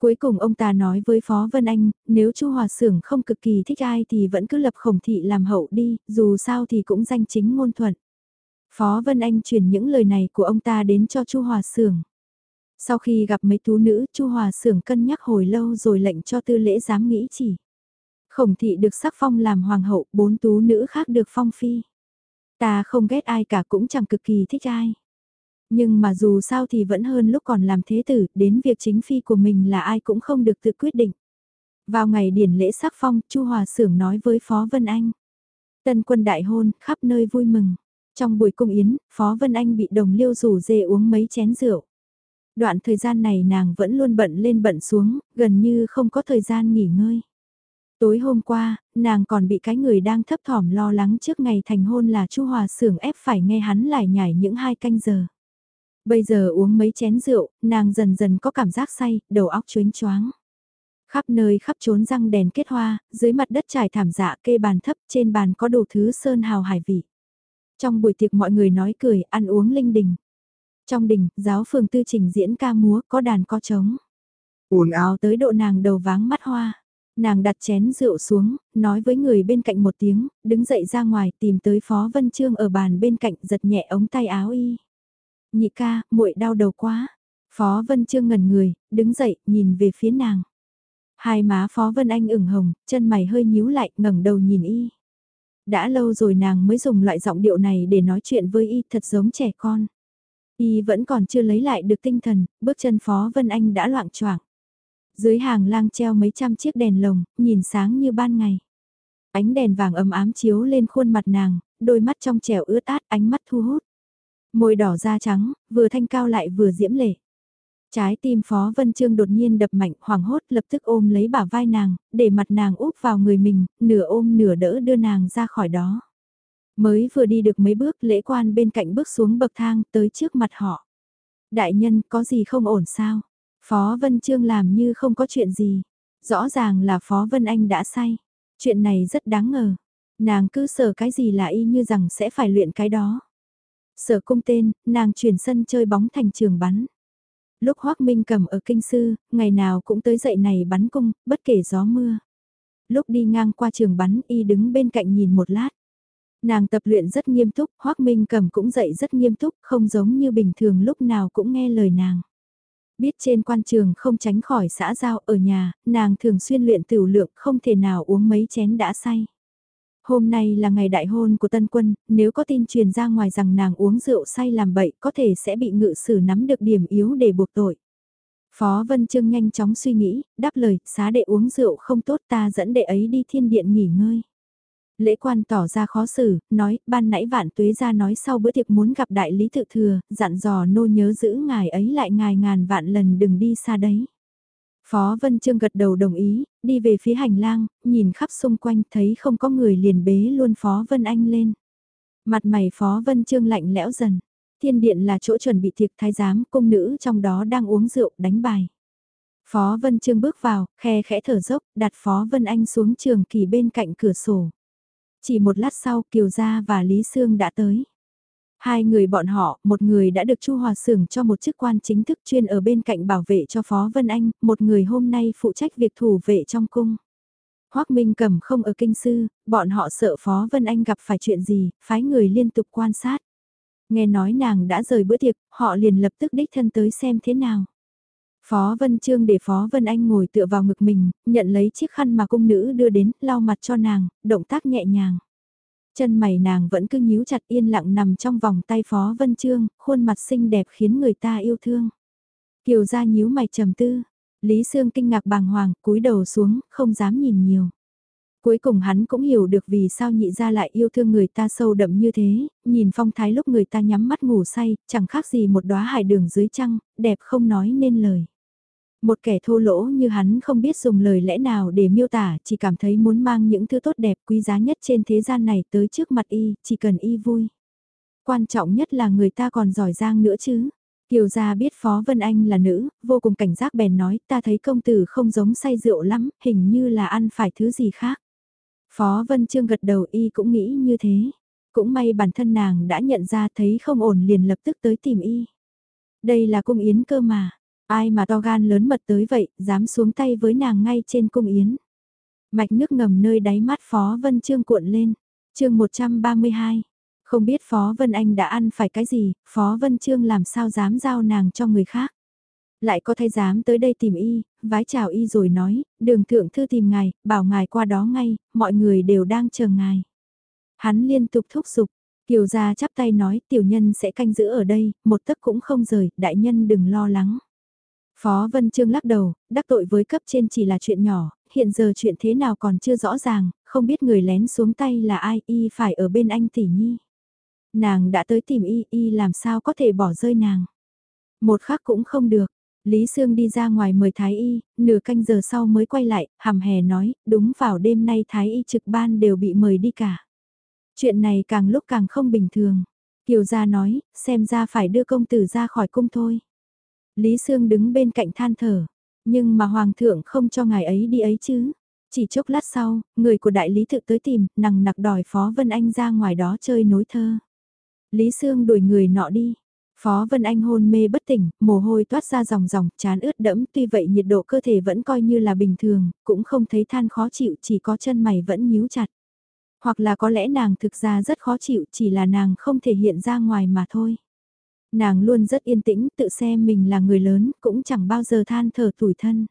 Cuối cùng ông ta nói với Phó Vân Anh, nếu Chu Hòa Sưởng không cực kỳ thích ai thì vẫn cứ lập khổng thị làm hậu đi, dù sao thì cũng danh chính ngôn thuận. Phó Vân Anh truyền những lời này của ông ta đến cho Chu Hòa Sưởng. Sau khi gặp mấy tú nữ, Chu Hòa Sưởng cân nhắc hồi lâu rồi lệnh cho tư lễ dám nghĩ chỉ. Khổng thị được sắc phong làm hoàng hậu, bốn tú nữ khác được phong phi. Ta không ghét ai cả cũng chẳng cực kỳ thích ai. Nhưng mà dù sao thì vẫn hơn lúc còn làm thế tử, đến việc chính phi của mình là ai cũng không được tự quyết định. Vào ngày điển lễ sắc phong, Chu Hòa Sưởng nói với Phó Vân Anh. Tân quân đại hôn, khắp nơi vui mừng. Trong buổi cung yến, Phó Vân Anh bị đồng liêu rủ dê uống mấy chén rượu. Đoạn thời gian này nàng vẫn luôn bận lên bận xuống, gần như không có thời gian nghỉ ngơi. Tối hôm qua, nàng còn bị cái người đang thấp thỏm lo lắng trước ngày thành hôn là Chu Hòa Sưởng ép phải nghe hắn lại nhảy những hai canh giờ. Bây giờ uống mấy chén rượu, nàng dần dần có cảm giác say, đầu óc chuyến choáng. Khắp nơi khắp trốn răng đèn kết hoa, dưới mặt đất trải thảm dạ kê bàn thấp, trên bàn có đồ thứ sơn hào hải vị. Trong buổi tiệc mọi người nói cười, ăn uống linh đình. Trong đình, giáo phường tư trình diễn ca múa, có đàn có trống. Uồn ào tới độ nàng đầu váng mắt hoa. Nàng đặt chén rượu xuống, nói với người bên cạnh một tiếng, đứng dậy ra ngoài tìm tới Phó Vân Trương ở bàn bên cạnh giật nhẹ ống tay áo y. Nhị ca, muội đau đầu quá. Phó Vân Trương ngẩn người, đứng dậy, nhìn về phía nàng. Hai má Phó Vân Anh ửng hồng, chân mày hơi nhíu lại, ngẩng đầu nhìn y. Đã lâu rồi nàng mới dùng loại giọng điệu này để nói chuyện với y thật giống trẻ con. Y vẫn còn chưa lấy lại được tinh thần, bước chân Phó Vân Anh đã loạn choạng. Dưới hàng lang treo mấy trăm chiếc đèn lồng, nhìn sáng như ban ngày. Ánh đèn vàng ấm ám chiếu lên khuôn mặt nàng, đôi mắt trong trẻo ướt át, ánh mắt thu hút. Môi đỏ da trắng, vừa thanh cao lại vừa diễm lệ. Trái tim Phó Vân Trương đột nhiên đập mạnh, hoảng hốt lập tức ôm lấy bả vai nàng, để mặt nàng úp vào người mình, nửa ôm nửa đỡ đưa nàng ra khỏi đó. Mới vừa đi được mấy bước lễ quan bên cạnh bước xuống bậc thang tới trước mặt họ. Đại nhân có gì không ổn sao? Phó Vân Trương làm như không có chuyện gì. Rõ ràng là Phó Vân Anh đã say. Chuyện này rất đáng ngờ. Nàng cứ sợ cái gì là y như rằng sẽ phải luyện cái đó. Sở cung tên, nàng chuyển sân chơi bóng thành trường bắn. Lúc Hoác Minh cầm ở kinh sư, ngày nào cũng tới dậy này bắn cung, bất kể gió mưa. Lúc đi ngang qua trường bắn y đứng bên cạnh nhìn một lát. Nàng tập luyện rất nghiêm túc, Hoác Minh cầm cũng dạy rất nghiêm túc, không giống như bình thường lúc nào cũng nghe lời nàng. Biết trên quan trường không tránh khỏi xã giao ở nhà, nàng thường xuyên luyện tiểu lượng không thể nào uống mấy chén đã say. Hôm nay là ngày đại hôn của tân quân, nếu có tin truyền ra ngoài rằng nàng uống rượu say làm bậy có thể sẽ bị ngự sử nắm được điểm yếu để buộc tội. Phó Vân Trương nhanh chóng suy nghĩ, đáp lời, xá đệ uống rượu không tốt ta dẫn đệ ấy đi thiên điện nghỉ ngơi. Lễ quan tỏ ra khó xử, nói, ban nãy vạn tuế ra nói sau bữa tiệc muốn gặp đại lý tự thừa, dặn dò nô nhớ giữ ngài ấy lại ngài ngàn vạn lần đừng đi xa đấy. Phó Vân Trương gật đầu đồng ý, đi về phía hành lang, nhìn khắp xung quanh thấy không có người liền bế luôn Phó Vân Anh lên. Mặt mày Phó Vân Trương lạnh lẽo dần. Thiên điện là chỗ chuẩn bị tiệc thái giám, cung nữ trong đó đang uống rượu, đánh bài. Phó Vân Trương bước vào, khe khẽ thở dốc, đặt Phó Vân Anh xuống trường kỳ bên cạnh cửa sổ. Chỉ một lát sau Kiều Gia và Lý Sương đã tới. Hai người bọn họ, một người đã được Chu Hòa Sưởng cho một chức quan chính thức chuyên ở bên cạnh bảo vệ cho Phó Vân Anh, một người hôm nay phụ trách việc thủ vệ trong cung. Hoác Minh cầm không ở kinh sư, bọn họ sợ Phó Vân Anh gặp phải chuyện gì, phái người liên tục quan sát. Nghe nói nàng đã rời bữa tiệc, họ liền lập tức đích thân tới xem thế nào. Phó Vân Trương để Phó Vân Anh ngồi tựa vào ngực mình, nhận lấy chiếc khăn mà cung nữ đưa đến, lau mặt cho nàng, động tác nhẹ nhàng. Chân mày nàng vẫn cứ nhíu chặt yên lặng nằm trong vòng tay Phó Vân Trương, khuôn mặt xinh đẹp khiến người ta yêu thương. Kiều ra nhíu mày trầm tư, Lý Sương kinh ngạc bàng hoàng, cúi đầu xuống, không dám nhìn nhiều. Cuối cùng hắn cũng hiểu được vì sao nhị ra lại yêu thương người ta sâu đậm như thế, nhìn phong thái lúc người ta nhắm mắt ngủ say, chẳng khác gì một đóa hải đường dưới trăng, đẹp không nói nên lời. Một kẻ thô lỗ như hắn không biết dùng lời lẽ nào để miêu tả, chỉ cảm thấy muốn mang những thứ tốt đẹp quý giá nhất trên thế gian này tới trước mặt y, chỉ cần y vui. Quan trọng nhất là người ta còn giỏi giang nữa chứ. Kiều gia biết Phó Vân Anh là nữ, vô cùng cảnh giác bèn nói ta thấy công tử không giống say rượu lắm, hình như là ăn phải thứ gì khác. Phó Vân Trương gật đầu y cũng nghĩ như thế. Cũng may bản thân nàng đã nhận ra thấy không ổn liền lập tức tới tìm y. Đây là cung yến cơ mà, ai mà to gan lớn mật tới vậy, dám xuống tay với nàng ngay trên cung yến. Mạch nước ngầm nơi đáy mắt Phó Vân Trương cuộn lên, chương 132. Không biết Phó Vân Anh đã ăn phải cái gì, Phó Vân Trương làm sao dám giao nàng cho người khác. Lại có thay dám tới đây tìm y, vái chào y rồi nói, đường thượng thư tìm ngài, bảo ngài qua đó ngay, mọi người đều đang chờ ngài. Hắn liên tục thúc giục, Kiều gia chắp tay nói tiểu nhân sẽ canh giữ ở đây, một tấc cũng không rời, đại nhân đừng lo lắng. Phó Vân Trương lắc đầu, đắc tội với cấp trên chỉ là chuyện nhỏ, hiện giờ chuyện thế nào còn chưa rõ ràng, không biết người lén xuống tay là ai, y phải ở bên anh tỷ nhi. Nàng đã tới tìm y, y làm sao có thể bỏ rơi nàng. Một khắc cũng không được, Lý Sương đi ra ngoài mời Thái Y, nửa canh giờ sau mới quay lại, hàm hè nói, đúng vào đêm nay Thái Y trực ban đều bị mời đi cả. Chuyện này càng lúc càng không bình thường. Kiều gia nói, xem ra phải đưa công tử ra khỏi cung thôi. Lý Sương đứng bên cạnh than thở, nhưng mà Hoàng thượng không cho ngài ấy đi ấy chứ. Chỉ chốc lát sau, người của đại lý thực tới tìm, nằng nặc đòi Phó Vân Anh ra ngoài đó chơi nối thơ. Lý Sương đuổi người nọ đi. Phó Vân Anh hôn mê bất tỉnh, mồ hôi toát ra dòng dòng, chán ướt đẫm, tuy vậy nhiệt độ cơ thể vẫn coi như là bình thường, cũng không thấy than khó chịu, chỉ có chân mày vẫn nhíu chặt. Hoặc là có lẽ nàng thực ra rất khó chịu, chỉ là nàng không thể hiện ra ngoài mà thôi. Nàng luôn rất yên tĩnh, tự xem mình là người lớn, cũng chẳng bao giờ than thở tủi thân.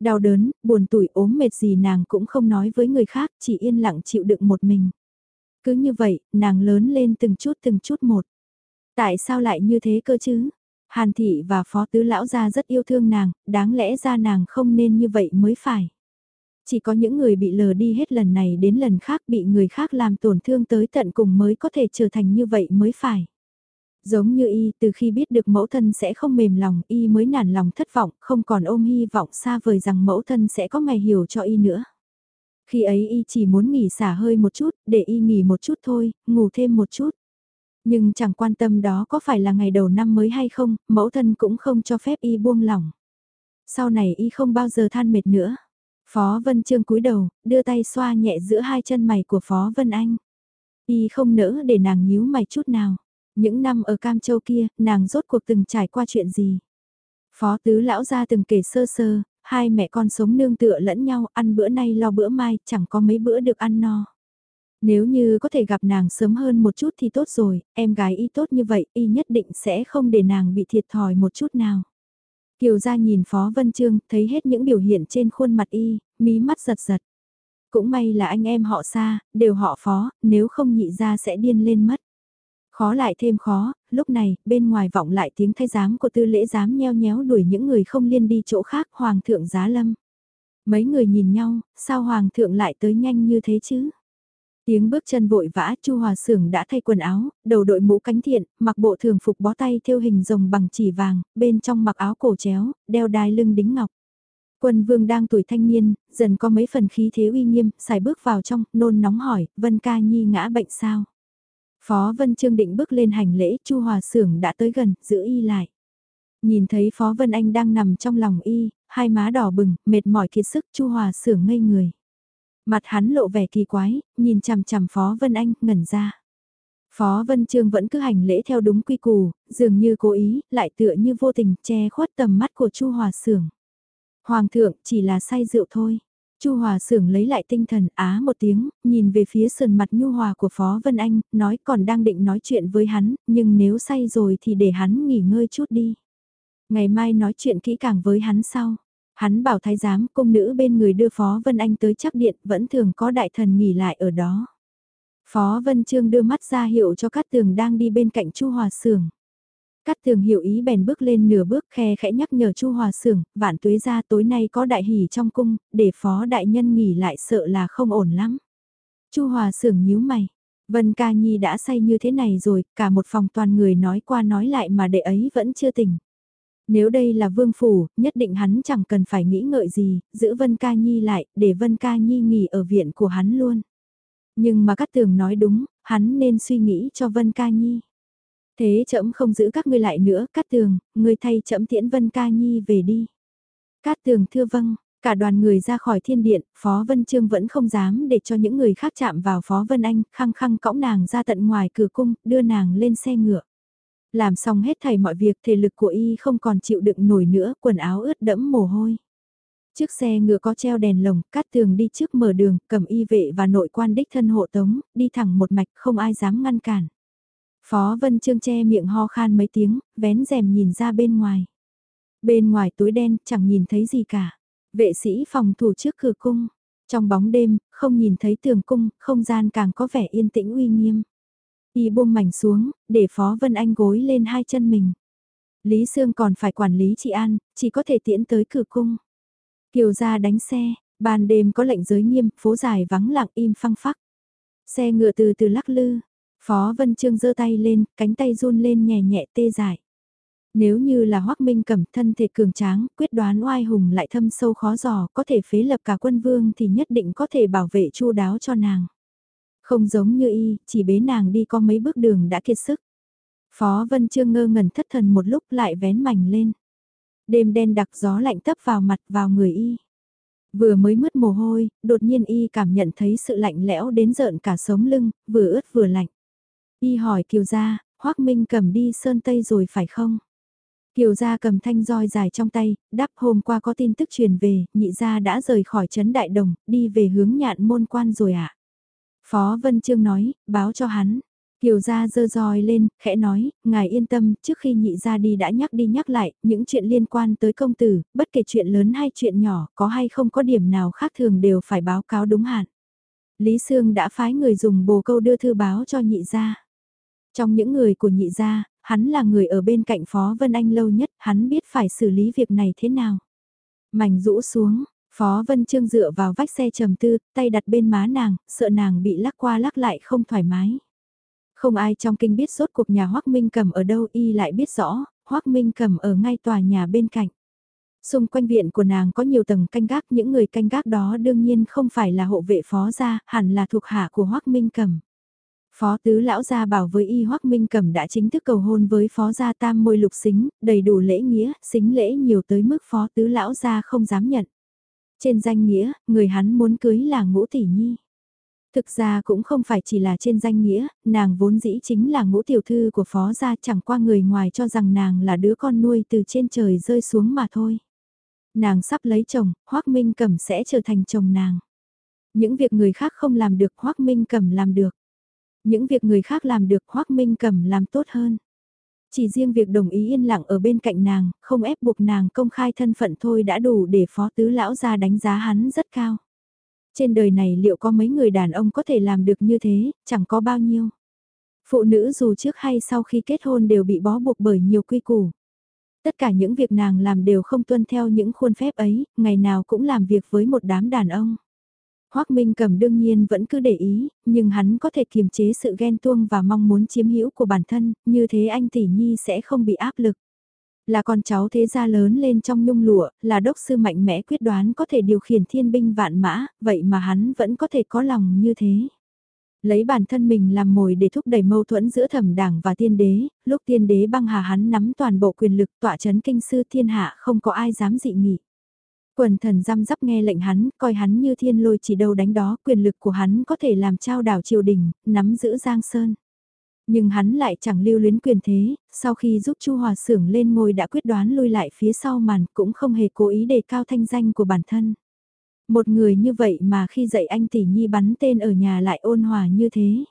Đau đớn, buồn tủi ốm mệt gì nàng cũng không nói với người khác, chỉ yên lặng chịu đựng một mình. Cứ như vậy, nàng lớn lên từng chút từng chút một. Tại sao lại như thế cơ chứ? Hàn thị và phó tứ lão gia rất yêu thương nàng, đáng lẽ ra nàng không nên như vậy mới phải. Chỉ có những người bị lờ đi hết lần này đến lần khác bị người khác làm tổn thương tới tận cùng mới có thể trở thành như vậy mới phải. Giống như y, từ khi biết được mẫu thân sẽ không mềm lòng, y mới nản lòng thất vọng, không còn ôm hy vọng xa vời rằng mẫu thân sẽ có ngày hiểu cho y nữa. Khi ấy y chỉ muốn nghỉ xả hơi một chút, để y nghỉ một chút thôi, ngủ thêm một chút. Nhưng chẳng quan tâm đó có phải là ngày đầu năm mới hay không, mẫu thân cũng không cho phép y buông lỏng. Sau này y không bao giờ than mệt nữa. Phó Vân Trương cúi đầu, đưa tay xoa nhẹ giữa hai chân mày của Phó Vân Anh. Y không nỡ để nàng nhíu mày chút nào. Những năm ở Cam Châu kia, nàng rốt cuộc từng trải qua chuyện gì? Phó tứ lão ra từng kể sơ sơ, hai mẹ con sống nương tựa lẫn nhau, ăn bữa nay lo bữa mai, chẳng có mấy bữa được ăn no. Nếu như có thể gặp nàng sớm hơn một chút thì tốt rồi, em gái y tốt như vậy, y nhất định sẽ không để nàng bị thiệt thòi một chút nào. Kiều gia nhìn Phó Vân Trương, thấy hết những biểu hiện trên khuôn mặt y, mí mắt giật giật. Cũng may là anh em họ xa, đều họ Phó, nếu không nhị ra sẽ điên lên mất. Khó lại thêm khó, lúc này, bên ngoài vọng lại tiếng thay giám của tư lễ giám nheo nhéo đuổi những người không liên đi chỗ khác, Hoàng thượng giá lâm. Mấy người nhìn nhau, sao Hoàng thượng lại tới nhanh như thế chứ? Tiếng bước chân vội vã, Chu Hòa Sưởng đã thay quần áo, đầu đội mũ cánh thiện, mặc bộ thường phục bó tay theo hình rồng bằng chỉ vàng, bên trong mặc áo cổ chéo, đeo đai lưng đính ngọc. Quân vương đang tuổi thanh niên, dần có mấy phần khí thế uy nghiêm, xài bước vào trong, nôn nóng hỏi, Vân ca nhi ngã bệnh sao? Phó Vân Trương định bước lên hành lễ, Chu Hòa Sưởng đã tới gần, giữ y lại. Nhìn thấy Phó Vân Anh đang nằm trong lòng y, hai má đỏ bừng, mệt mỏi kiệt sức, Chu Hòa Sưởng ngây người. Mặt hắn lộ vẻ kỳ quái, nhìn chằm chằm Phó Vân Anh, ngẩn ra. Phó Vân Trương vẫn cứ hành lễ theo đúng quy củ, dường như cố ý, lại tựa như vô tình che khuất tầm mắt của Chu Hòa Sưởng. Hoàng thượng chỉ là say rượu thôi. Chu Hòa Sưởng lấy lại tinh thần á một tiếng, nhìn về phía sườn mặt nhu hòa của Phó Vân Anh, nói còn đang định nói chuyện với hắn, nhưng nếu say rồi thì để hắn nghỉ ngơi chút đi. Ngày mai nói chuyện kỹ càng với hắn sau. Hắn bảo thái giám công nữ bên người đưa Phó Vân Anh tới chắc điện vẫn thường có đại thần nghỉ lại ở đó. Phó Vân Trương đưa mắt ra hiệu cho các Tường đang đi bên cạnh Chu Hòa Sưởng. Cát Tường hiểu ý bèn bước lên nửa bước khe khẽ nhắc nhở Chu Hòa Sưởng, vạn tuế ra tối nay có đại hỉ trong cung, để Phó đại nhân nghỉ lại sợ là không ổn lắm. Chu Hòa Sưởng nhíu mày. Vân Ca Nhi đã say như thế này rồi, cả một phòng toàn người nói qua nói lại mà đệ ấy vẫn chưa tỉnh. Nếu đây là vương phủ, nhất định hắn chẳng cần phải nghĩ ngợi gì, giữ Vân Ca Nhi lại, để Vân Ca Nhi nghỉ ở viện của hắn luôn. Nhưng mà Cát Tường nói đúng, hắn nên suy nghĩ cho Vân Ca Nhi. Thế trẫm không giữ các ngươi lại nữa, Cát Tường, ngươi thay trẫm tiễn Vân Ca Nhi về đi. Cát Tường thưa vâng, cả đoàn người ra khỏi thiên điện, Phó Vân Trương vẫn không dám để cho những người khác chạm vào Phó Vân Anh, khăng khăng cõng nàng ra tận ngoài cửa cung, đưa nàng lên xe ngựa. Làm xong hết thầy mọi việc thể lực của y không còn chịu đựng nổi nữa, quần áo ướt đẫm mồ hôi. Trước xe ngựa có treo đèn lồng, cát tường đi trước mở đường, cầm y vệ và nội quan đích thân hộ tống, đi thẳng một mạch không ai dám ngăn cản. Phó Vân Trương che miệng ho khan mấy tiếng, vén rèm nhìn ra bên ngoài. Bên ngoài tối đen, chẳng nhìn thấy gì cả. Vệ sĩ phòng thủ trước cửa cung. Trong bóng đêm, không nhìn thấy tường cung, không gian càng có vẻ yên tĩnh uy nghiêm. Y buông mảnh xuống, để Phó Vân Anh gối lên hai chân mình. Lý Sương còn phải quản lý chị An, chỉ có thể tiễn tới cửa cung. Kiều ra đánh xe, ban đêm có lệnh giới nghiêm, phố dài vắng lặng im phăng phắc. Xe ngựa từ từ lắc lư, Phó Vân Trương giơ tay lên, cánh tay run lên nhẹ nhẹ tê dại. Nếu như là Hoắc Minh Cẩm thân thể cường tráng, quyết đoán oai hùng lại thâm sâu khó dò, có thể phế lập cả quân vương thì nhất định có thể bảo vệ chu đáo cho nàng. Không giống như y, chỉ bế nàng đi có mấy bước đường đã kiệt sức. Phó Vân Trương ngơ ngẩn thất thần một lúc lại vén mảnh lên. Đêm đen đặc gió lạnh tấp vào mặt vào người y. Vừa mới mứt mồ hôi, đột nhiên y cảm nhận thấy sự lạnh lẽo đến rợn cả sống lưng, vừa ướt vừa lạnh. Y hỏi Kiều Gia, Hoác Minh cầm đi Sơn Tây rồi phải không? Kiều Gia cầm thanh roi dài trong tay, đáp hôm qua có tin tức truyền về, nhị gia đã rời khỏi trấn Đại Đồng, đi về hướng nhạn môn quan rồi ạ. À? Phó Vân Trương nói, báo cho hắn. Kiều gia dơ roi lên, khẽ nói, ngài yên tâm, trước khi nhị gia đi đã nhắc đi nhắc lại, những chuyện liên quan tới công tử, bất kể chuyện lớn hay chuyện nhỏ, có hay không có điểm nào khác thường đều phải báo cáo đúng hạn. Lý Sương đã phái người dùng bồ câu đưa thư báo cho nhị gia. Trong những người của nhị gia, hắn là người ở bên cạnh Phó Vân Anh lâu nhất, hắn biết phải xử lý việc này thế nào. Mảnh rũ xuống, Phó Vân Trương dựa vào vách xe trầm tư, tay đặt bên má nàng, sợ nàng bị lắc qua lắc lại không thoải mái. Không ai trong kinh biết rốt cuộc nhà Hoác Minh Cầm ở đâu y lại biết rõ, Hoác Minh Cầm ở ngay tòa nhà bên cạnh. Xung quanh viện của nàng có nhiều tầng canh gác, những người canh gác đó đương nhiên không phải là hộ vệ phó gia, hẳn là thuộc hạ của Hoác Minh Cầm. Phó tứ lão gia bảo với y Hoắc Minh Cầm đã chính thức cầu hôn với phó gia tam môi lục xính, đầy đủ lễ nghĩa, xính lễ nhiều tới mức phó tứ lão gia không dám nhận. Trên danh nghĩa, người hắn muốn cưới là ngũ tỷ nhi. Thực ra cũng không phải chỉ là trên danh nghĩa, nàng vốn dĩ chính là ngũ tiểu thư của phó gia chẳng qua người ngoài cho rằng nàng là đứa con nuôi từ trên trời rơi xuống mà thôi. Nàng sắp lấy chồng, Hoắc Minh Cẩm sẽ trở thành chồng nàng. Những việc người khác không làm được Hoắc Minh Cẩm làm được. Những việc người khác làm được Hoác Minh Cẩm làm tốt hơn. Chỉ riêng việc đồng ý yên lặng ở bên cạnh nàng, không ép buộc nàng công khai thân phận thôi đã đủ để phó tứ lão ra đánh giá hắn rất cao. Trên đời này liệu có mấy người đàn ông có thể làm được như thế, chẳng có bao nhiêu. Phụ nữ dù trước hay sau khi kết hôn đều bị bó buộc bởi nhiều quy củ. Tất cả những việc nàng làm đều không tuân theo những khuôn phép ấy, ngày nào cũng làm việc với một đám đàn ông. Hoác Minh Cầm đương nhiên vẫn cứ để ý, nhưng hắn có thể kiềm chế sự ghen tuông và mong muốn chiếm hữu của bản thân, như thế anh tỷ nhi sẽ không bị áp lực. Là con cháu thế gia lớn lên trong nhung lụa, là đốc sư mạnh mẽ quyết đoán có thể điều khiển thiên binh vạn mã, vậy mà hắn vẫn có thể có lòng như thế. Lấy bản thân mình làm mồi để thúc đẩy mâu thuẫn giữa thẩm đảng và tiên đế, lúc tiên đế băng hà hắn nắm toàn bộ quyền lực tỏa chấn kinh sư thiên hạ không có ai dám dị nghị. Quần thần răm rắp nghe lệnh hắn, coi hắn như thiên lôi chỉ đâu đánh đó, quyền lực của hắn có thể làm trao đảo triều đình, nắm giữ Giang Sơn. Nhưng hắn lại chẳng lưu luyến quyền thế, sau khi giúp Chu Hòa Sưởng lên ngôi đã quyết đoán lui lại phía sau màn cũng không hề cố ý đề cao thanh danh của bản thân. Một người như vậy mà khi dạy anh tỷ nhi bắn tên ở nhà lại ôn hòa như thế.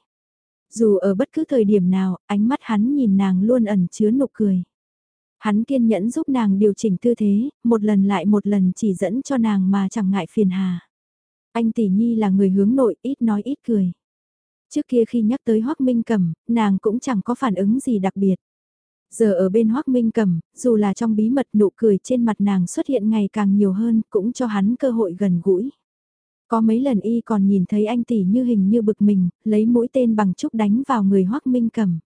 Dù ở bất cứ thời điểm nào, ánh mắt hắn nhìn nàng luôn ẩn chứa nụ cười. Hắn kiên nhẫn giúp nàng điều chỉnh tư thế, một lần lại một lần chỉ dẫn cho nàng mà chẳng ngại phiền hà. Anh tỷ nhi là người hướng nội, ít nói ít cười. Trước kia khi nhắc tới Hoác Minh cẩm nàng cũng chẳng có phản ứng gì đặc biệt. Giờ ở bên Hoác Minh cẩm dù là trong bí mật nụ cười trên mặt nàng xuất hiện ngày càng nhiều hơn, cũng cho hắn cơ hội gần gũi. Có mấy lần y còn nhìn thấy anh tỷ như hình như bực mình, lấy mũi tên bằng chúc đánh vào người Hoác Minh cẩm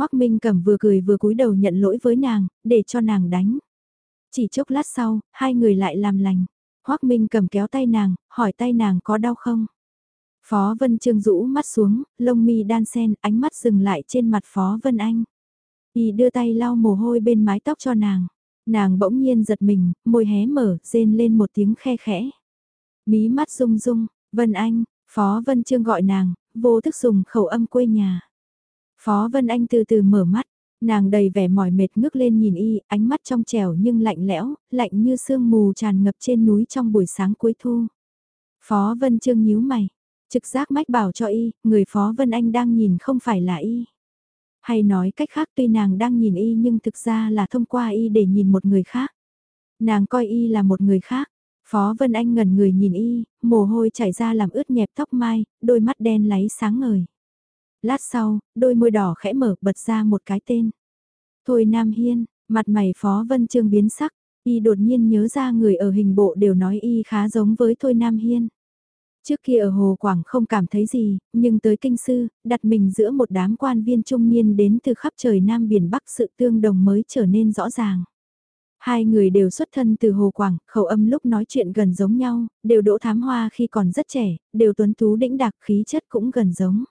Hoác Minh Cẩm vừa cười vừa cúi đầu nhận lỗi với nàng, để cho nàng đánh. Chỉ chốc lát sau, hai người lại làm lành. Hoác Minh cầm kéo tay nàng, hỏi tay nàng có đau không? Phó Vân Trương rũ mắt xuống, lông mi đan sen, ánh mắt dừng lại trên mặt Phó Vân Anh. Y đưa tay lau mồ hôi bên mái tóc cho nàng. Nàng bỗng nhiên giật mình, môi hé mở, rên lên một tiếng khe khẽ. Mí mắt rung rung, Vân Anh, Phó Vân Trương gọi nàng, vô thức dùng khẩu âm quê nhà. Phó Vân Anh từ từ mở mắt, nàng đầy vẻ mỏi mệt ngước lên nhìn y, ánh mắt trong trẻo nhưng lạnh lẽo, lạnh như sương mù tràn ngập trên núi trong buổi sáng cuối thu. Phó Vân Trương nhíu mày, trực giác mách bảo cho y, người Phó Vân Anh đang nhìn không phải là y. Hay nói cách khác tuy nàng đang nhìn y nhưng thực ra là thông qua y để nhìn một người khác. Nàng coi y là một người khác. Phó Vân Anh ngẩn người nhìn y, mồ hôi chảy ra làm ướt nhẹp tóc mai, đôi mắt đen láy sáng ngời. Lát sau, đôi môi đỏ khẽ mở bật ra một cái tên. Thôi Nam Hiên, mặt mày Phó Vân Trương biến sắc, y đột nhiên nhớ ra người ở hình bộ đều nói y khá giống với Thôi Nam Hiên. Trước kia ở Hồ Quảng không cảm thấy gì, nhưng tới kinh sư, đặt mình giữa một đám quan viên trung niên đến từ khắp trời Nam Biển Bắc sự tương đồng mới trở nên rõ ràng. Hai người đều xuất thân từ Hồ Quảng, khẩu âm lúc nói chuyện gần giống nhau, đều đỗ thám hoa khi còn rất trẻ, đều tuấn tú đĩnh đặc khí chất cũng gần giống.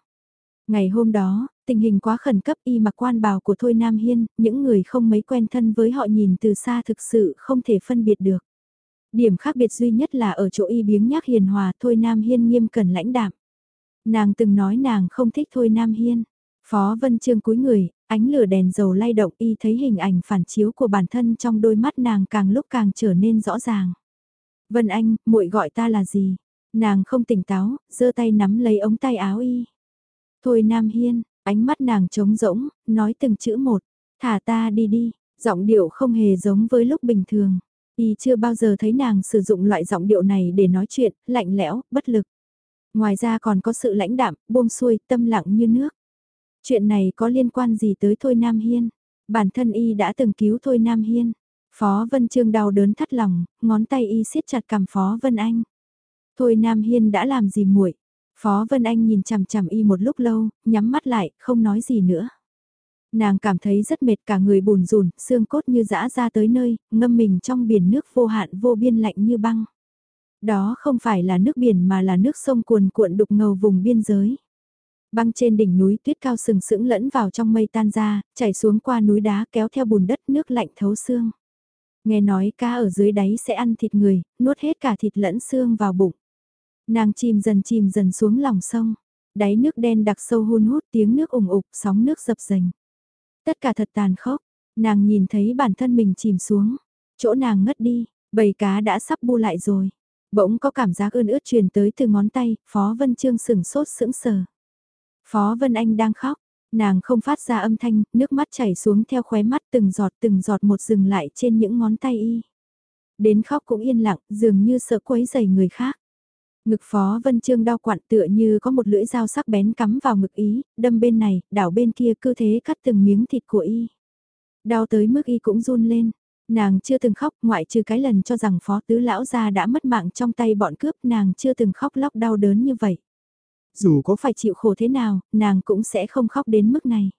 Ngày hôm đó, tình hình quá khẩn cấp y mặc quan bào của Thôi Nam Hiên, những người không mấy quen thân với họ nhìn từ xa thực sự không thể phân biệt được. Điểm khác biệt duy nhất là ở chỗ y biếng nhác hiền hòa Thôi Nam Hiên nghiêm cẩn lãnh đạm. Nàng từng nói nàng không thích Thôi Nam Hiên. Phó Vân Trương cúi người, ánh lửa đèn dầu lay động y thấy hình ảnh phản chiếu của bản thân trong đôi mắt nàng càng lúc càng trở nên rõ ràng. Vân Anh, muội gọi ta là gì? Nàng không tỉnh táo, giơ tay nắm lấy ống tay áo y. Thôi Nam Hiên, ánh mắt nàng trống rỗng, nói từng chữ một, thả ta đi đi, giọng điệu không hề giống với lúc bình thường. Y chưa bao giờ thấy nàng sử dụng loại giọng điệu này để nói chuyện, lạnh lẽo, bất lực. Ngoài ra còn có sự lãnh đạm, buông xuôi, tâm lặng như nước. Chuyện này có liên quan gì tới Thôi Nam Hiên? Bản thân y đã từng cứu Thôi Nam Hiên. Phó Vân Trương đau đớn thắt lòng, ngón tay y siết chặt cầm Phó Vân Anh. Thôi Nam Hiên đã làm gì muội? Phó Vân Anh nhìn chằm chằm y một lúc lâu, nhắm mắt lại, không nói gì nữa. Nàng cảm thấy rất mệt cả người bùn rùn, xương cốt như dã ra tới nơi, ngâm mình trong biển nước vô hạn vô biên lạnh như băng. Đó không phải là nước biển mà là nước sông cuồn cuộn đục ngầu vùng biên giới. Băng trên đỉnh núi tuyết cao sừng sững lẫn vào trong mây tan ra, chảy xuống qua núi đá kéo theo bùn đất nước lạnh thấu xương. Nghe nói cá ở dưới đáy sẽ ăn thịt người, nuốt hết cả thịt lẫn xương vào bụng. Nàng chìm dần chìm dần xuống lòng sông. Đáy nước đen đặc sâu hun hút tiếng nước ủng ục, sóng nước dập dềnh. Tất cả thật tàn khốc, nàng nhìn thấy bản thân mình chìm xuống. Chỗ nàng ngất đi, bầy cá đã sắp bu lại rồi. Bỗng có cảm giác ươn ướt truyền tới từ ngón tay, Phó Vân Trương sừng sốt sững sờ. Phó Vân Anh đang khóc, nàng không phát ra âm thanh, nước mắt chảy xuống theo khóe mắt từng giọt từng giọt một dừng lại trên những ngón tay y. Đến khóc cũng yên lặng, dường như sợ quấy dày người khác. Ngực Phó Vân Trương đau quặn tựa như có một lưỡi dao sắc bén cắm vào ngực ý, đâm bên này, đảo bên kia cứ thế cắt từng miếng thịt của y. Đau tới mức y cũng run lên. Nàng chưa từng khóc, ngoại trừ cái lần cho rằng Phó Tứ Lão gia đã mất mạng trong tay bọn cướp, nàng chưa từng khóc lóc đau đớn như vậy. Dù có phải chịu khổ thế nào, nàng cũng sẽ không khóc đến mức này.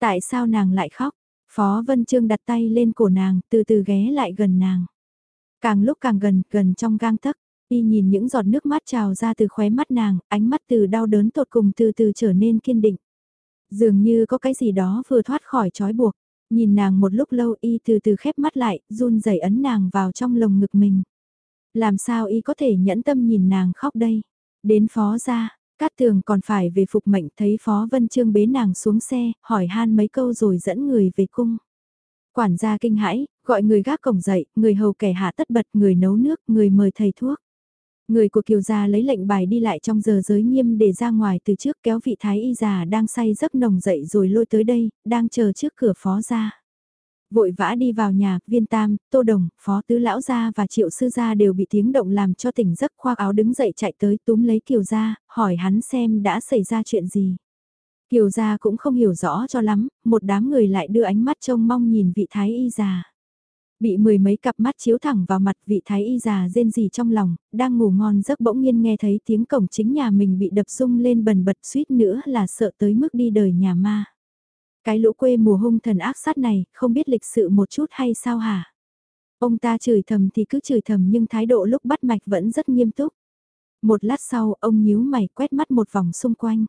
Tại sao nàng lại khóc? Phó Vân Trương đặt tay lên cổ nàng, từ từ ghé lại gần nàng. Càng lúc càng gần, gần trong gang tấc, y nhìn những giọt nước mắt trào ra từ khóe mắt nàng, ánh mắt từ đau đớn tột cùng từ từ trở nên kiên định. Dường như có cái gì đó vừa thoát khỏi trói buộc, nhìn nàng một lúc lâu y từ từ khép mắt lại, run rẩy ấn nàng vào trong lồng ngực mình. Làm sao y có thể nhẫn tâm nhìn nàng khóc đây? Đến phó ra, Cát tường còn phải về phục mệnh thấy Phó Vân Trương bế nàng xuống xe, hỏi han mấy câu rồi dẫn người về cung. Quản gia kinh hãi, gọi người gác cổng dậy, người hầu kẻ hạ tất bật, người nấu nước, người mời thầy thuốc. Người của kiều gia lấy lệnh bài đi lại trong giờ giới nghiêm để ra ngoài từ trước kéo vị thái y già đang say giấc nồng dậy rồi lôi tới đây, đang chờ trước cửa phó ra. Vội vã đi vào nhà, viên tam, tô đồng, phó tứ lão gia và triệu sư gia đều bị tiếng động làm cho tỉnh giấc khoác áo đứng dậy chạy tới túm lấy kiều gia, hỏi hắn xem đã xảy ra chuyện gì. Kiều gia cũng không hiểu rõ cho lắm, một đám người lại đưa ánh mắt trông mong nhìn vị thái y già. Bị mười mấy cặp mắt chiếu thẳng vào mặt vị thái y già rên gì trong lòng, đang ngủ ngon giấc bỗng nhiên nghe thấy tiếng cổng chính nhà mình bị đập sung lên bần bật suýt nữa là sợ tới mức đi đời nhà ma. Cái lũ quê mùa hung thần ác sát này, không biết lịch sự một chút hay sao hả? Ông ta chửi thầm thì cứ chửi thầm nhưng thái độ lúc bắt mạch vẫn rất nghiêm túc. Một lát sau, ông nhíu mày quét mắt một vòng xung quanh.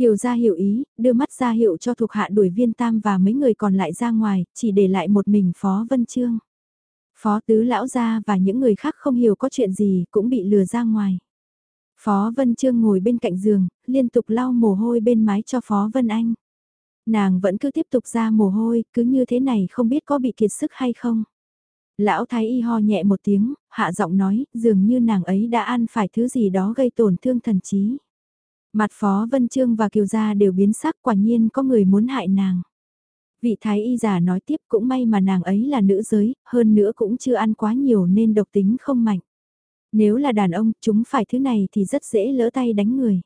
Kiều ra hiểu ý, đưa mắt ra hiệu cho thuộc hạ đuổi viên tam và mấy người còn lại ra ngoài, chỉ để lại một mình Phó Vân Trương. Phó Tứ Lão gia và những người khác không hiểu có chuyện gì cũng bị lừa ra ngoài. Phó Vân Trương ngồi bên cạnh giường, liên tục lau mồ hôi bên mái cho Phó Vân Anh. Nàng vẫn cứ tiếp tục ra mồ hôi, cứ như thế này không biết có bị kiệt sức hay không. Lão Thái Y ho nhẹ một tiếng, hạ giọng nói, dường như nàng ấy đã ăn phải thứ gì đó gây tổn thương thần trí. Mặt Phó Vân Trương và Kiều Gia đều biến sắc quả nhiên có người muốn hại nàng. Vị Thái Y giả nói tiếp cũng may mà nàng ấy là nữ giới, hơn nữa cũng chưa ăn quá nhiều nên độc tính không mạnh. Nếu là đàn ông, chúng phải thứ này thì rất dễ lỡ tay đánh người.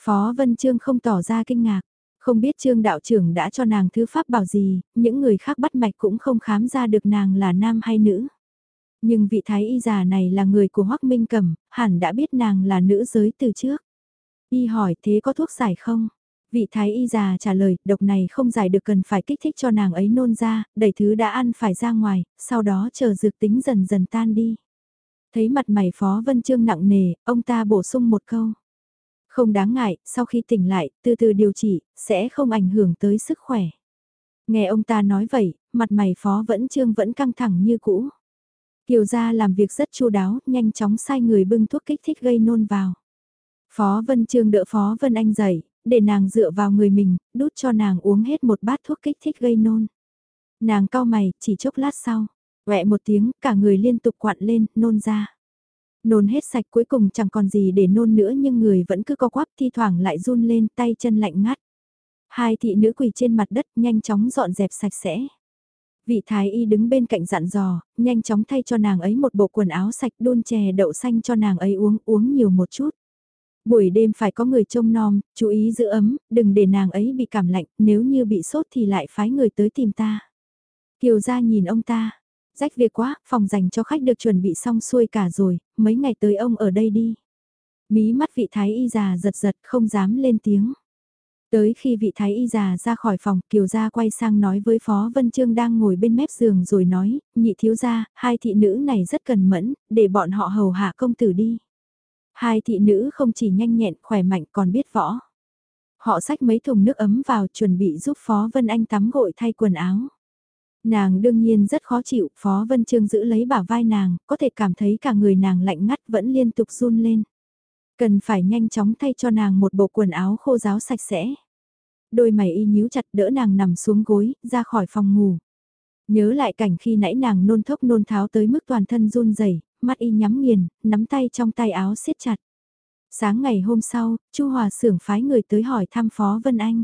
Phó Vân Trương không tỏ ra kinh ngạc. Không biết trương đạo trưởng đã cho nàng thứ pháp bảo gì, những người khác bắt mạch cũng không khám ra được nàng là nam hay nữ. Nhưng vị thái y giả này là người của Hoắc Minh Cẩm, hẳn đã biết nàng là nữ giới từ trước. Y hỏi thế có thuốc giải không? Vị thái y già trả lời, độc này không giải được cần phải kích thích cho nàng ấy nôn ra, đẩy thứ đã ăn phải ra ngoài, sau đó chờ dược tính dần dần tan đi. Thấy mặt mày Phó Vân Trương nặng nề, ông ta bổ sung một câu. Không đáng ngại, sau khi tỉnh lại, từ từ điều trị, sẽ không ảnh hưởng tới sức khỏe. Nghe ông ta nói vậy, mặt mày Phó vẫn Trương vẫn căng thẳng như cũ. Kiều gia làm việc rất chu đáo, nhanh chóng sai người bưng thuốc kích thích gây nôn vào. Phó Vân Trương đỡ Phó Vân Anh dậy, để nàng dựa vào người mình, đút cho nàng uống hết một bát thuốc kích thích gây nôn. Nàng cau mày, chỉ chốc lát sau, quẹ một tiếng, cả người liên tục quặn lên, nôn ra. Nôn hết sạch cuối cùng chẳng còn gì để nôn nữa nhưng người vẫn cứ co quắp thi thoảng lại run lên tay chân lạnh ngắt. Hai thị nữ quỳ trên mặt đất nhanh chóng dọn dẹp sạch sẽ. Vị thái y đứng bên cạnh dặn dò, nhanh chóng thay cho nàng ấy một bộ quần áo sạch đun chè đậu xanh cho nàng ấy uống, uống nhiều một chút. Buổi đêm phải có người trông nom, chú ý giữ ấm, đừng để nàng ấy bị cảm lạnh, nếu như bị sốt thì lại phái người tới tìm ta. Kiều gia nhìn ông ta, rách việc quá, phòng dành cho khách được chuẩn bị xong xuôi cả rồi, mấy ngày tới ông ở đây đi. Mí mắt vị thái y già giật giật không dám lên tiếng. Tới khi vị thái y già ra khỏi phòng, Kiều gia quay sang nói với Phó Vân Trương đang ngồi bên mép giường rồi nói, nhị thiếu gia, hai thị nữ này rất cần mẫn, để bọn họ hầu hạ công tử đi. Hai thị nữ không chỉ nhanh nhẹn, khỏe mạnh còn biết võ. Họ xách mấy thùng nước ấm vào chuẩn bị giúp Phó Vân Anh tắm gội thay quần áo. Nàng đương nhiên rất khó chịu, Phó Vân Trương giữ lấy bả vai nàng, có thể cảm thấy cả người nàng lạnh ngắt vẫn liên tục run lên. Cần phải nhanh chóng thay cho nàng một bộ quần áo khô ráo sạch sẽ. Đôi mày y nhíu chặt đỡ nàng nằm xuống gối, ra khỏi phòng ngủ. Nhớ lại cảnh khi nãy nàng nôn thốc nôn tháo tới mức toàn thân run rẩy, mắt y nhắm nghiền, nắm tay trong tay áo siết chặt. Sáng ngày hôm sau, Chu Hòa Sưởng phái người tới hỏi thăm Phó Vân Anh.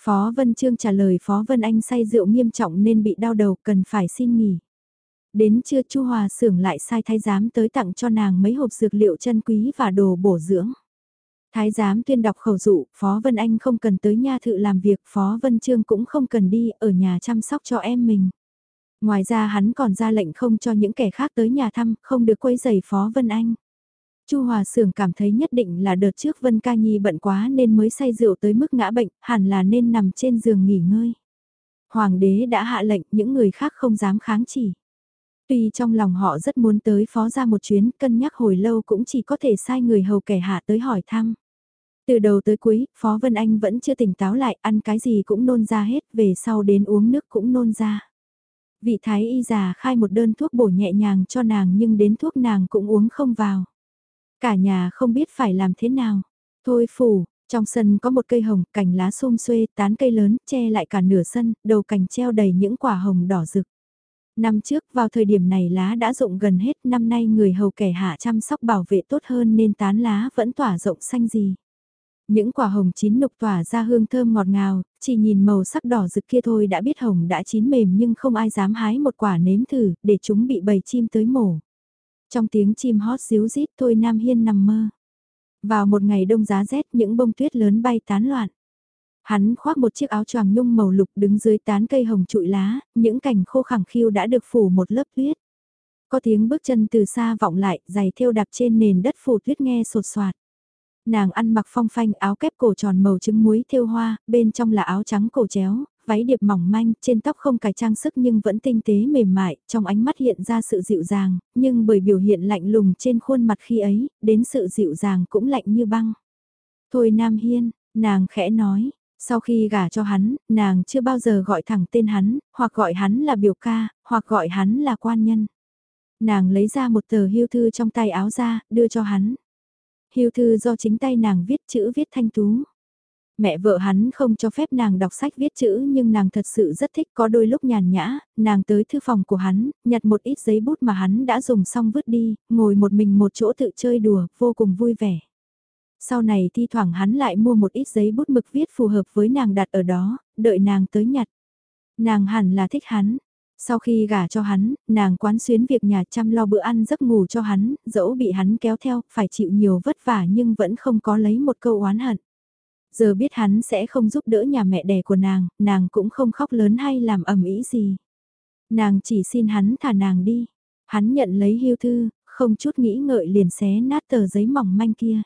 Phó Vân Trương trả lời Phó Vân Anh say rượu nghiêm trọng nên bị đau đầu cần phải xin nghỉ. Đến trưa Chu Hòa Sưởng lại sai thái giám tới tặng cho nàng mấy hộp dược liệu chân quý và đồ bổ dưỡng. Thái giám tuyên đọc khẩu dụ, Phó Vân Anh không cần tới nha thự làm việc, Phó Vân Trương cũng không cần đi ở nhà chăm sóc cho em mình. Ngoài ra hắn còn ra lệnh không cho những kẻ khác tới nhà thăm, không được quấy giày Phó Vân Anh. Chu Hòa Sưởng cảm thấy nhất định là đợt trước Vân Ca Nhi bận quá nên mới say rượu tới mức ngã bệnh, hẳn là nên nằm trên giường nghỉ ngơi. Hoàng đế đã hạ lệnh những người khác không dám kháng chỉ. Tuy trong lòng họ rất muốn tới phó ra một chuyến, cân nhắc hồi lâu cũng chỉ có thể sai người hầu kẻ hạ tới hỏi thăm. Từ đầu tới cuối, Phó Vân Anh vẫn chưa tỉnh táo lại, ăn cái gì cũng nôn ra hết, về sau đến uống nước cũng nôn ra. Vị thái y già khai một đơn thuốc bổ nhẹ nhàng cho nàng nhưng đến thuốc nàng cũng uống không vào. Cả nhà không biết phải làm thế nào. Thôi phủ, trong sân có một cây hồng, cành lá xôm xuê, tán cây lớn, che lại cả nửa sân, đầu cành treo đầy những quả hồng đỏ rực. Năm trước vào thời điểm này lá đã rụng gần hết, năm nay người hầu kẻ hạ chăm sóc bảo vệ tốt hơn nên tán lá vẫn tỏa rộng xanh gì. Những quả hồng chín nục tỏa ra hương thơm ngọt ngào, chỉ nhìn màu sắc đỏ rực kia thôi đã biết hồng đã chín mềm nhưng không ai dám hái một quả nếm thử, để chúng bị bầy chim tới mổ. Trong tiếng chim hót xíu rít thôi Nam Hiên nằm mơ. Vào một ngày đông giá rét những bông tuyết lớn bay tán loạn. Hắn khoác một chiếc áo choàng nhung màu lục đứng dưới tán cây hồng trụi lá, những cành khô khẳng khiu đã được phủ một lớp tuyết. Có tiếng bước chân từ xa vọng lại, giày thêu đạp trên nền đất phủ tuyết nghe sột soạt. Nàng ăn mặc phong phanh áo kép cổ tròn màu trứng muối thêu hoa, bên trong là áo trắng cổ chéo, váy điệp mỏng manh, trên tóc không cài trang sức nhưng vẫn tinh tế mềm mại, trong ánh mắt hiện ra sự dịu dàng, nhưng bởi biểu hiện lạnh lùng trên khuôn mặt khi ấy, đến sự dịu dàng cũng lạnh như băng. Thôi Nam Hiên, nàng khẽ nói, sau khi gả cho hắn, nàng chưa bao giờ gọi thẳng tên hắn, hoặc gọi hắn là biểu ca, hoặc gọi hắn là quan nhân. Nàng lấy ra một tờ hưu thư trong tay áo ra, đưa cho hắn. Hiêu thư do chính tay nàng viết chữ viết thanh tú. Mẹ vợ hắn không cho phép nàng đọc sách viết chữ nhưng nàng thật sự rất thích có đôi lúc nhàn nhã, nàng tới thư phòng của hắn, nhặt một ít giấy bút mà hắn đã dùng xong vứt đi, ngồi một mình một chỗ tự chơi đùa, vô cùng vui vẻ. Sau này thi thoảng hắn lại mua một ít giấy bút mực viết phù hợp với nàng đặt ở đó, đợi nàng tới nhặt. Nàng hẳn là thích hắn. Sau khi gả cho hắn, nàng quán xuyến việc nhà chăm lo bữa ăn giấc ngủ cho hắn, dẫu bị hắn kéo theo, phải chịu nhiều vất vả nhưng vẫn không có lấy một câu oán hận. Giờ biết hắn sẽ không giúp đỡ nhà mẹ đẻ của nàng, nàng cũng không khóc lớn hay làm ầm ĩ gì. Nàng chỉ xin hắn thả nàng đi. Hắn nhận lấy hưu thư, không chút nghĩ ngợi liền xé nát tờ giấy mỏng manh kia.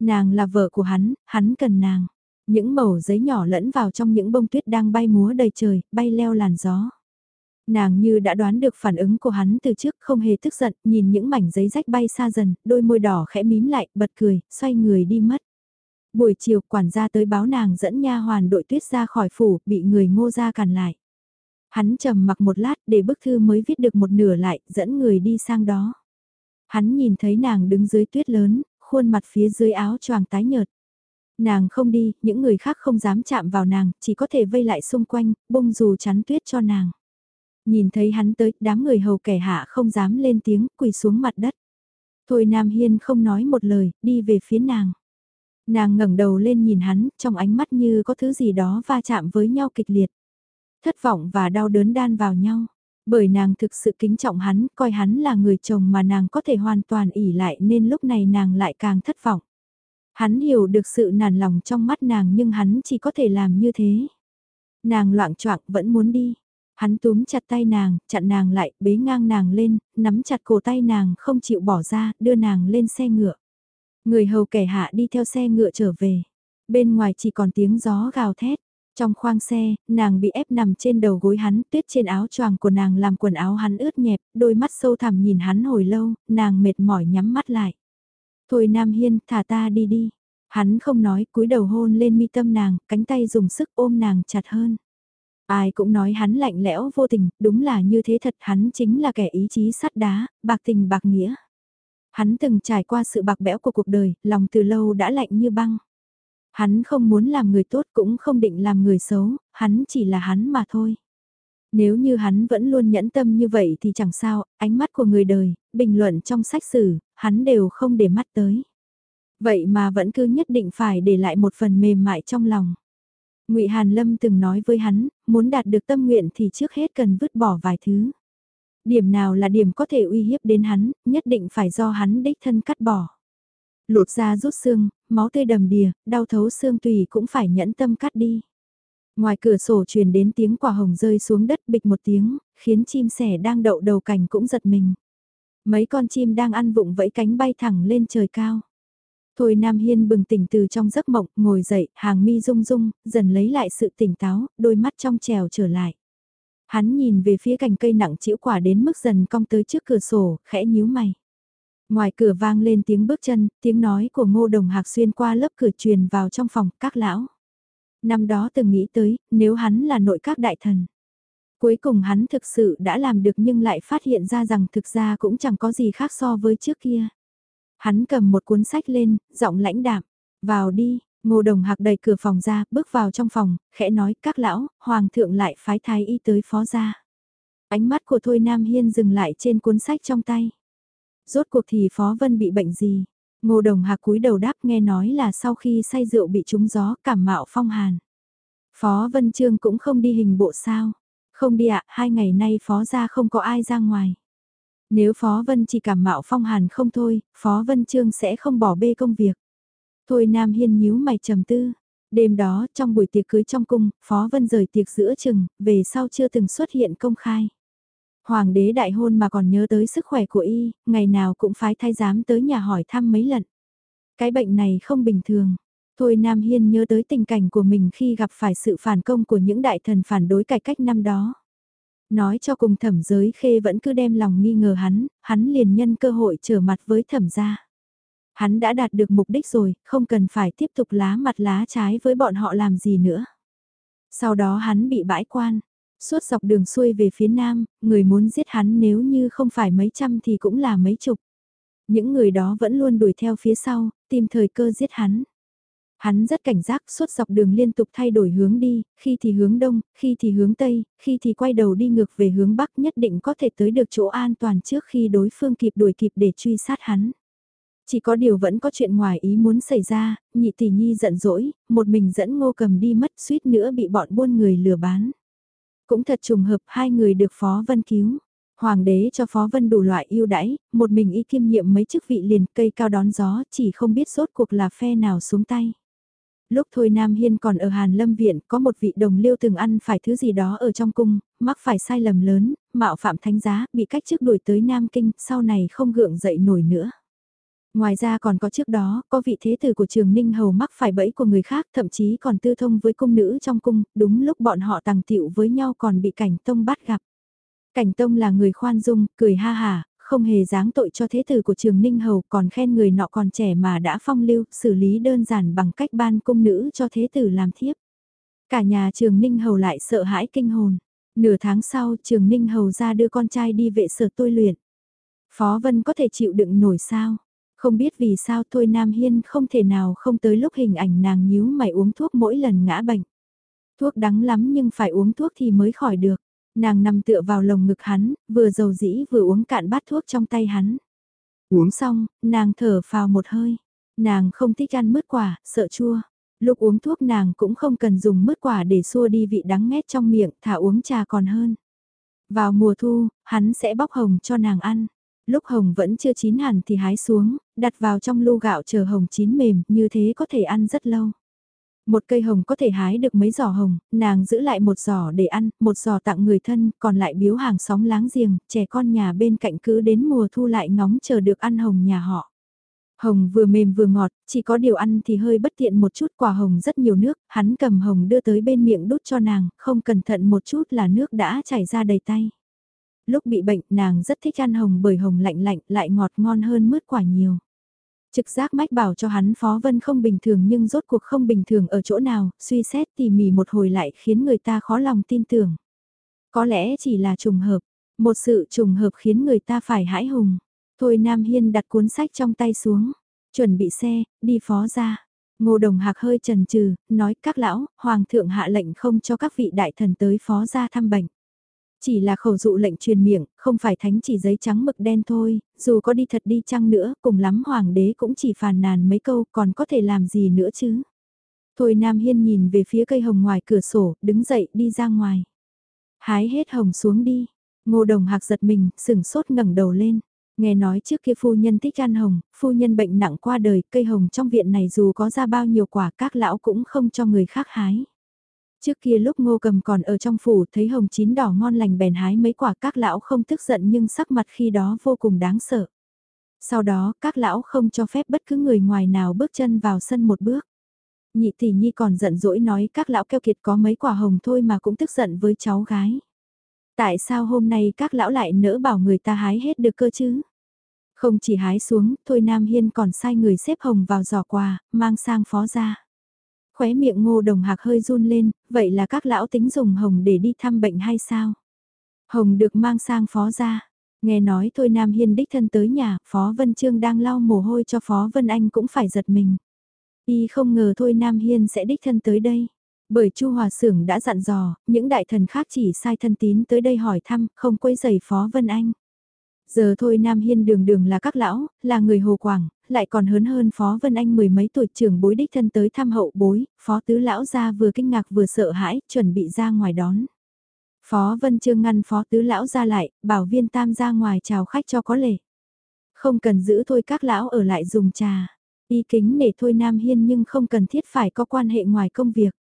Nàng là vợ của hắn, hắn cần nàng. Những mẩu giấy nhỏ lẫn vào trong những bông tuyết đang bay múa đầy trời, bay leo làn gió. Nàng như đã đoán được phản ứng của hắn từ trước không hề tức giận, nhìn những mảnh giấy rách bay xa dần, đôi môi đỏ khẽ mím lại, bật cười, xoay người đi mất. Buổi chiều quản gia tới báo nàng dẫn nha hoàn đội tuyết ra khỏi phủ, bị người ngô ra cản lại. Hắn trầm mặc một lát để bức thư mới viết được một nửa lại, dẫn người đi sang đó. Hắn nhìn thấy nàng đứng dưới tuyết lớn, khuôn mặt phía dưới áo choàng tái nhợt. Nàng không đi, những người khác không dám chạm vào nàng, chỉ có thể vây lại xung quanh, bông dù chắn tuyết cho nàng. Nhìn thấy hắn tới, đám người hầu kẻ hạ không dám lên tiếng, quỳ xuống mặt đất. Thôi Nam Hiên không nói một lời, đi về phía nàng. Nàng ngẩng đầu lên nhìn hắn, trong ánh mắt như có thứ gì đó va chạm với nhau kịch liệt. Thất vọng và đau đớn đan vào nhau. Bởi nàng thực sự kính trọng hắn, coi hắn là người chồng mà nàng có thể hoàn toàn ỉ lại nên lúc này nàng lại càng thất vọng. Hắn hiểu được sự nản lòng trong mắt nàng nhưng hắn chỉ có thể làm như thế. Nàng loạn choạng vẫn muốn đi. Hắn túm chặt tay nàng, chặn nàng lại, bế ngang nàng lên, nắm chặt cổ tay nàng không chịu bỏ ra, đưa nàng lên xe ngựa. Người hầu kẻ hạ đi theo xe ngựa trở về. Bên ngoài chỉ còn tiếng gió gào thét. Trong khoang xe, nàng bị ép nằm trên đầu gối hắn, tuyết trên áo choàng của nàng làm quần áo hắn ướt nhẹp, đôi mắt sâu thẳm nhìn hắn hồi lâu, nàng mệt mỏi nhắm mắt lại. Thôi Nam Hiên, thả ta đi đi. Hắn không nói, cúi đầu hôn lên mi tâm nàng, cánh tay dùng sức ôm nàng chặt hơn. Ai cũng nói hắn lạnh lẽo vô tình, đúng là như thế thật, hắn chính là kẻ ý chí sắt đá, bạc tình bạc nghĩa. Hắn từng trải qua sự bạc bẽo của cuộc đời, lòng từ lâu đã lạnh như băng. Hắn không muốn làm người tốt cũng không định làm người xấu, hắn chỉ là hắn mà thôi. Nếu như hắn vẫn luôn nhẫn tâm như vậy thì chẳng sao, ánh mắt của người đời, bình luận trong sách sử, hắn đều không để mắt tới. Vậy mà vẫn cứ nhất định phải để lại một phần mềm mại trong lòng ngụy Hàn Lâm từng nói với hắn, muốn đạt được tâm nguyện thì trước hết cần vứt bỏ vài thứ. Điểm nào là điểm có thể uy hiếp đến hắn, nhất định phải do hắn đích thân cắt bỏ. Lột da rút xương, máu tươi đầm đìa, đau thấu xương tùy cũng phải nhẫn tâm cắt đi. Ngoài cửa sổ truyền đến tiếng quả hồng rơi xuống đất bịch một tiếng, khiến chim sẻ đang đậu đầu cành cũng giật mình. Mấy con chim đang ăn vụng vẫy cánh bay thẳng lên trời cao. Thôi Nam Hiên bừng tỉnh từ trong giấc mộng, ngồi dậy, hàng mi rung rung, dần lấy lại sự tỉnh táo, đôi mắt trong trèo trở lại. Hắn nhìn về phía cành cây nặng chĩu quả đến mức dần cong tới trước cửa sổ, khẽ nhíu mày. Ngoài cửa vang lên tiếng bước chân, tiếng nói của ngô đồng hạc xuyên qua lớp cửa truyền vào trong phòng các lão. Năm đó từng nghĩ tới, nếu hắn là nội các đại thần. Cuối cùng hắn thực sự đã làm được nhưng lại phát hiện ra rằng thực ra cũng chẳng có gì khác so với trước kia. Hắn cầm một cuốn sách lên, giọng lãnh đạm, vào đi, ngô đồng hạc đẩy cửa phòng ra, bước vào trong phòng, khẽ nói các lão, hoàng thượng lại phái thái y tới phó gia. Ánh mắt của Thôi Nam Hiên dừng lại trên cuốn sách trong tay. Rốt cuộc thì Phó Vân bị bệnh gì? Ngô Đồng Hạc cúi đầu đáp nghe nói là sau khi say rượu bị trúng gió cảm mạo phong hàn. Phó Vân Trương cũng không đi hình bộ sao? Không đi ạ, hai ngày nay Phó ra không có ai ra ngoài. Nếu Phó Vân chỉ cảm mạo phong hàn không thôi, Phó Vân Trương sẽ không bỏ bê công việc. Thôi Nam Hiên nhíu mày trầm tư. Đêm đó, trong buổi tiệc cưới trong cung, Phó Vân rời tiệc giữa chừng, về sau chưa từng xuất hiện công khai. Hoàng đế đại hôn mà còn nhớ tới sức khỏe của y, ngày nào cũng phái thái giám tới nhà hỏi thăm mấy lần. Cái bệnh này không bình thường. Thôi Nam Hiên nhớ tới tình cảnh của mình khi gặp phải sự phản công của những đại thần phản đối cải cách năm đó. Nói cho cùng thẩm giới khê vẫn cứ đem lòng nghi ngờ hắn, hắn liền nhân cơ hội trở mặt với thẩm gia. Hắn đã đạt được mục đích rồi, không cần phải tiếp tục lá mặt lá trái với bọn họ làm gì nữa. Sau đó hắn bị bãi quan, suốt dọc đường xuôi về phía nam, người muốn giết hắn nếu như không phải mấy trăm thì cũng là mấy chục. Những người đó vẫn luôn đuổi theo phía sau, tìm thời cơ giết hắn. Hắn rất cảnh giác suốt dọc đường liên tục thay đổi hướng đi, khi thì hướng đông, khi thì hướng tây, khi thì quay đầu đi ngược về hướng bắc nhất định có thể tới được chỗ an toàn trước khi đối phương kịp đuổi kịp để truy sát hắn. Chỉ có điều vẫn có chuyện ngoài ý muốn xảy ra, nhị tỷ nhi giận dỗi, một mình dẫn ngô cầm đi mất suýt nữa bị bọn buôn người lừa bán. Cũng thật trùng hợp hai người được Phó Vân cứu. Hoàng đế cho Phó Vân đủ loại yêu đãi, một mình y kiêm nhiệm mấy chức vị liền cây cao đón gió chỉ không biết rốt cuộc là phe nào xuống tay. Lúc Thôi Nam Hiên còn ở Hàn Lâm Viện có một vị đồng liêu từng ăn phải thứ gì đó ở trong cung, mắc phải sai lầm lớn, mạo phạm thánh giá, bị cách chức đuổi tới Nam Kinh, sau này không gượng dậy nổi nữa. Ngoài ra còn có trước đó, có vị thế tử của trường Ninh Hầu mắc phải bẫy của người khác, thậm chí còn tư thông với cung nữ trong cung, đúng lúc bọn họ tàng tiệu với nhau còn bị cảnh tông bắt gặp. Cảnh tông là người khoan dung, cười ha hà, không hề dáng tội cho thế tử của trường Ninh Hầu còn khen người nọ còn trẻ mà đã phong lưu, xử lý đơn giản bằng cách ban cung nữ cho thế tử làm thiếp. Cả nhà trường Ninh Hầu lại sợ hãi kinh hồn. Nửa tháng sau trường Ninh Hầu ra đưa con trai đi vệ sở tôi luyện. Phó Vân có thể chịu đựng nổi sao? Không biết vì sao thôi Nam Hiên không thể nào không tới lúc hình ảnh nàng nhíu mày uống thuốc mỗi lần ngã bệnh. Thuốc đắng lắm nhưng phải uống thuốc thì mới khỏi được. Nàng nằm tựa vào lồng ngực hắn, vừa dầu dĩ vừa uống cạn bát thuốc trong tay hắn. Uống xong, nàng thở phào một hơi. Nàng không thích ăn mứt quả, sợ chua. Lúc uống thuốc nàng cũng không cần dùng mứt quả để xua đi vị đắng ngét trong miệng, thả uống trà còn hơn. Vào mùa thu, hắn sẽ bóc hồng cho nàng ăn. Lúc hồng vẫn chưa chín hẳn thì hái xuống, đặt vào trong lu gạo chờ hồng chín mềm, như thế có thể ăn rất lâu. Một cây hồng có thể hái được mấy giỏ hồng, nàng giữ lại một giỏ để ăn, một giỏ tặng người thân, còn lại biếu hàng xóm láng giềng, trẻ con nhà bên cạnh cứ đến mùa thu lại ngóng chờ được ăn hồng nhà họ. Hồng vừa mềm vừa ngọt, chỉ có điều ăn thì hơi bất tiện một chút quả hồng rất nhiều nước, hắn cầm hồng đưa tới bên miệng đút cho nàng, không cẩn thận một chút là nước đã chảy ra đầy tay. Lúc bị bệnh nàng rất thích ăn hồng bởi hồng lạnh lạnh lại ngọt ngon hơn mứt quả nhiều. Trực giác mách bảo cho hắn Phó Vân không bình thường nhưng rốt cuộc không bình thường ở chỗ nào, suy xét tỉ mỉ một hồi lại khiến người ta khó lòng tin tưởng. Có lẽ chỉ là trùng hợp, một sự trùng hợp khiến người ta phải hãi hùng. Thôi Nam Hiên đặt cuốn sách trong tay xuống, chuẩn bị xe, đi phó ra. Ngô Đồng Hạc hơi trần trừ, nói các lão, Hoàng thượng hạ lệnh không cho các vị đại thần tới phó ra thăm bệnh. Chỉ là khẩu dụ lệnh truyền miệng, không phải thánh chỉ giấy trắng mực đen thôi, dù có đi thật đi chăng nữa, cùng lắm hoàng đế cũng chỉ phàn nàn mấy câu, còn có thể làm gì nữa chứ. Thôi Nam Hiên nhìn về phía cây hồng ngoài cửa sổ, đứng dậy đi ra ngoài. Hái hết hồng xuống đi. Ngô Đồng Hạc giật mình, sừng sốt ngẩng đầu lên. Nghe nói trước kia phu nhân thích ăn hồng, phu nhân bệnh nặng qua đời, cây hồng trong viện này dù có ra bao nhiêu quả các lão cũng không cho người khác hái. Trước kia lúc ngô cầm còn ở trong phủ thấy hồng chín đỏ ngon lành bèn hái mấy quả các lão không tức giận nhưng sắc mặt khi đó vô cùng đáng sợ. Sau đó các lão không cho phép bất cứ người ngoài nào bước chân vào sân một bước. Nhị tỷ nhi còn giận dỗi nói các lão keo kiệt có mấy quả hồng thôi mà cũng tức giận với cháu gái. Tại sao hôm nay các lão lại nỡ bảo người ta hái hết được cơ chứ? Không chỉ hái xuống, thôi Nam Hiên còn sai người xếp hồng vào giỏ quà, mang sang phó ra. Khóe miệng ngô đồng hạc hơi run lên, vậy là các lão tính dùng hồng để đi thăm bệnh hay sao? Hồng được mang sang phó ra. Nghe nói thôi Nam Hiên đích thân tới nhà, Phó Vân Trương đang lau mồ hôi cho Phó Vân Anh cũng phải giật mình. Y không ngờ thôi Nam Hiên sẽ đích thân tới đây. Bởi Chu Hòa Sưởng đã dặn dò, những đại thần khác chỉ sai thân tín tới đây hỏi thăm, không quấy giày Phó Vân Anh. Giờ thôi Nam Hiên đường đường là các lão, là người Hồ Quảng, lại còn hớn hơn Phó Vân Anh mười mấy tuổi trưởng bối đích thân tới thăm hậu bối, Phó Tứ Lão ra vừa kinh ngạc vừa sợ hãi, chuẩn bị ra ngoài đón. Phó Vân Trương ngăn Phó Tứ Lão ra lại, bảo viên tam ra ngoài chào khách cho có lệ. Không cần giữ thôi các lão ở lại dùng trà. Y kính để thôi Nam Hiên nhưng không cần thiết phải có quan hệ ngoài công việc.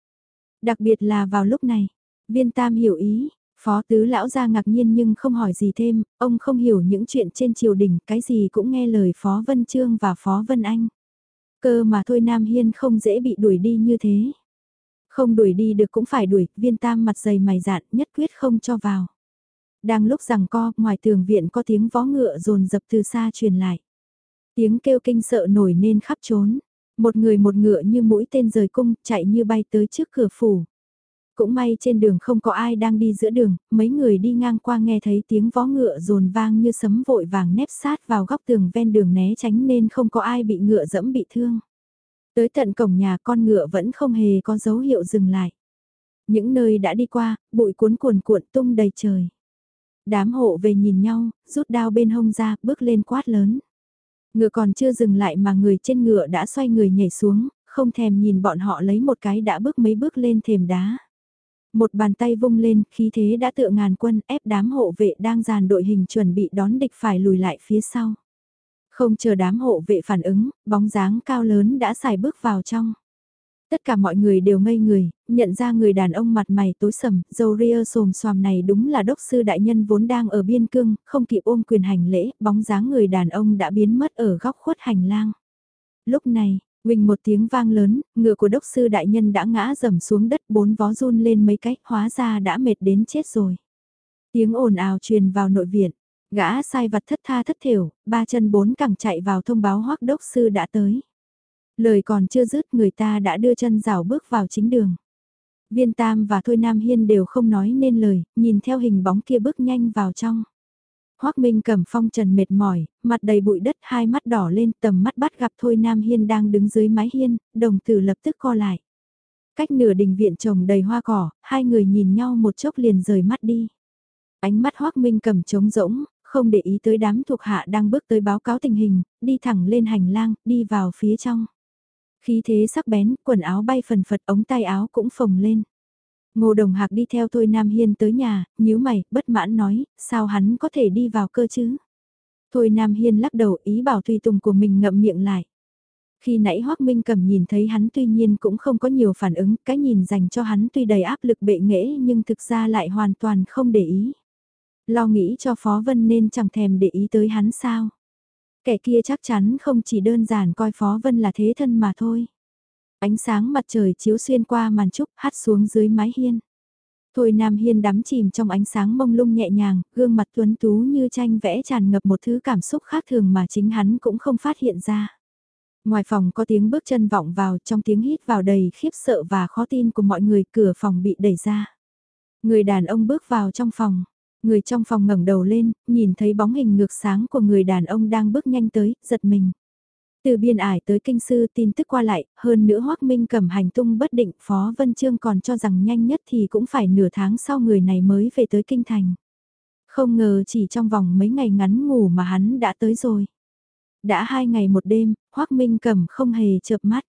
Đặc biệt là vào lúc này, viên tam hiểu ý, Phó tứ lão ra ngạc nhiên nhưng không hỏi gì thêm, ông không hiểu những chuyện trên triều đình, cái gì cũng nghe lời Phó Vân Trương và Phó Vân Anh. Cơ mà thôi Nam Hiên không dễ bị đuổi đi như thế. Không đuổi đi được cũng phải đuổi, viên tam mặt dày mày dạn nhất quyết không cho vào. Đang lúc rằng co, ngoài tường viện có tiếng vó ngựa rồn dập từ xa truyền lại. Tiếng kêu kinh sợ nổi nên khắp trốn. Một người một ngựa như mũi tên rời cung, chạy như bay tới trước cửa phủ. Cũng may trên đường không có ai đang đi giữa đường, mấy người đi ngang qua nghe thấy tiếng vó ngựa rồn vang như sấm vội vàng nép sát vào góc tường ven đường né tránh nên không có ai bị ngựa dẫm bị thương. Tới tận cổng nhà con ngựa vẫn không hề có dấu hiệu dừng lại. Những nơi đã đi qua, bụi cuốn cuồn cuộn tung đầy trời. Đám hộ về nhìn nhau, rút đao bên hông ra, bước lên quát lớn. Ngựa còn chưa dừng lại mà người trên ngựa đã xoay người nhảy xuống, không thèm nhìn bọn họ lấy một cái đã bước mấy bước lên thềm đá. Một bàn tay vung lên, khí thế đã tựa ngàn quân ép đám hộ vệ đang dàn đội hình chuẩn bị đón địch phải lùi lại phía sau. Không chờ đám hộ vệ phản ứng, bóng dáng cao lớn đã xài bước vào trong. Tất cả mọi người đều ngây người, nhận ra người đàn ông mặt mày tối sầm, dâu ria xồm xoàm này đúng là đốc sư đại nhân vốn đang ở biên cương, không kịp ôm quyền hành lễ, bóng dáng người đàn ông đã biến mất ở góc khuất hành lang. Lúc này, Quỳnh một tiếng vang lớn, ngựa của đốc sư đại nhân đã ngã rầm xuống đất bốn vó run lên mấy cách, hóa ra đã mệt đến chết rồi. Tiếng ồn ào truyền vào nội viện, gã sai vặt thất tha thất thiểu, ba chân bốn cẳng chạy vào thông báo hoắc đốc sư đã tới. Lời còn chưa dứt người ta đã đưa chân rào bước vào chính đường. Viên Tam và Thôi Nam Hiên đều không nói nên lời, nhìn theo hình bóng kia bước nhanh vào trong. Hoác Minh cầm phong trần mệt mỏi, mặt đầy bụi đất hai mắt đỏ lên tầm mắt bắt gặp Thôi Nam Hiên đang đứng dưới mái hiên, đồng tử lập tức co lại. Cách nửa đình viện trồng đầy hoa cỏ, hai người nhìn nhau một chốc liền rời mắt đi. Ánh mắt Hoác Minh cầm trống rỗng, không để ý tới đám thuộc hạ đang bước tới báo cáo tình hình, đi thẳng lên hành lang, đi vào phía trong. Khí thế sắc bén, quần áo bay phần phật ống tay áo cũng phồng lên. Ngô Đồng Hạc đi theo Thôi Nam Hiên tới nhà, nhíu mày, bất mãn nói, sao hắn có thể đi vào cơ chứ? Thôi Nam Hiên lắc đầu ý bảo tùy tùng của mình ngậm miệng lại. Khi nãy Hoác Minh Cầm nhìn thấy hắn tuy nhiên cũng không có nhiều phản ứng, cái nhìn dành cho hắn tuy đầy áp lực bệ nghệ nhưng thực ra lại hoàn toàn không để ý. Lo nghĩ cho Phó Vân nên chẳng thèm để ý tới hắn sao. Kẻ kia chắc chắn không chỉ đơn giản coi Phó Vân là thế thân mà thôi. Ánh sáng mặt trời chiếu xuyên qua màn trúc hắt xuống dưới mái hiên. Thôi Nam Hiên đắm chìm trong ánh sáng mông lung nhẹ nhàng, gương mặt tuấn tú như tranh vẽ tràn ngập một thứ cảm xúc khác thường mà chính hắn cũng không phát hiện ra. Ngoài phòng có tiếng bước chân vọng vào trong tiếng hít vào đầy khiếp sợ và khó tin của mọi người cửa phòng bị đẩy ra. Người đàn ông bước vào trong phòng, Người trong phòng ngẩng đầu lên, nhìn thấy bóng hình ngược sáng của người đàn ông đang bước nhanh tới, giật mình. Từ biên ải tới kinh sư tin tức qua lại, hơn nữa Hoác Minh cầm hành tung bất định, Phó Vân Trương còn cho rằng nhanh nhất thì cũng phải nửa tháng sau người này mới về tới kinh thành. Không ngờ chỉ trong vòng mấy ngày ngắn ngủ mà hắn đã tới rồi. Đã hai ngày một đêm, Hoác Minh cầm không hề chợp mắt.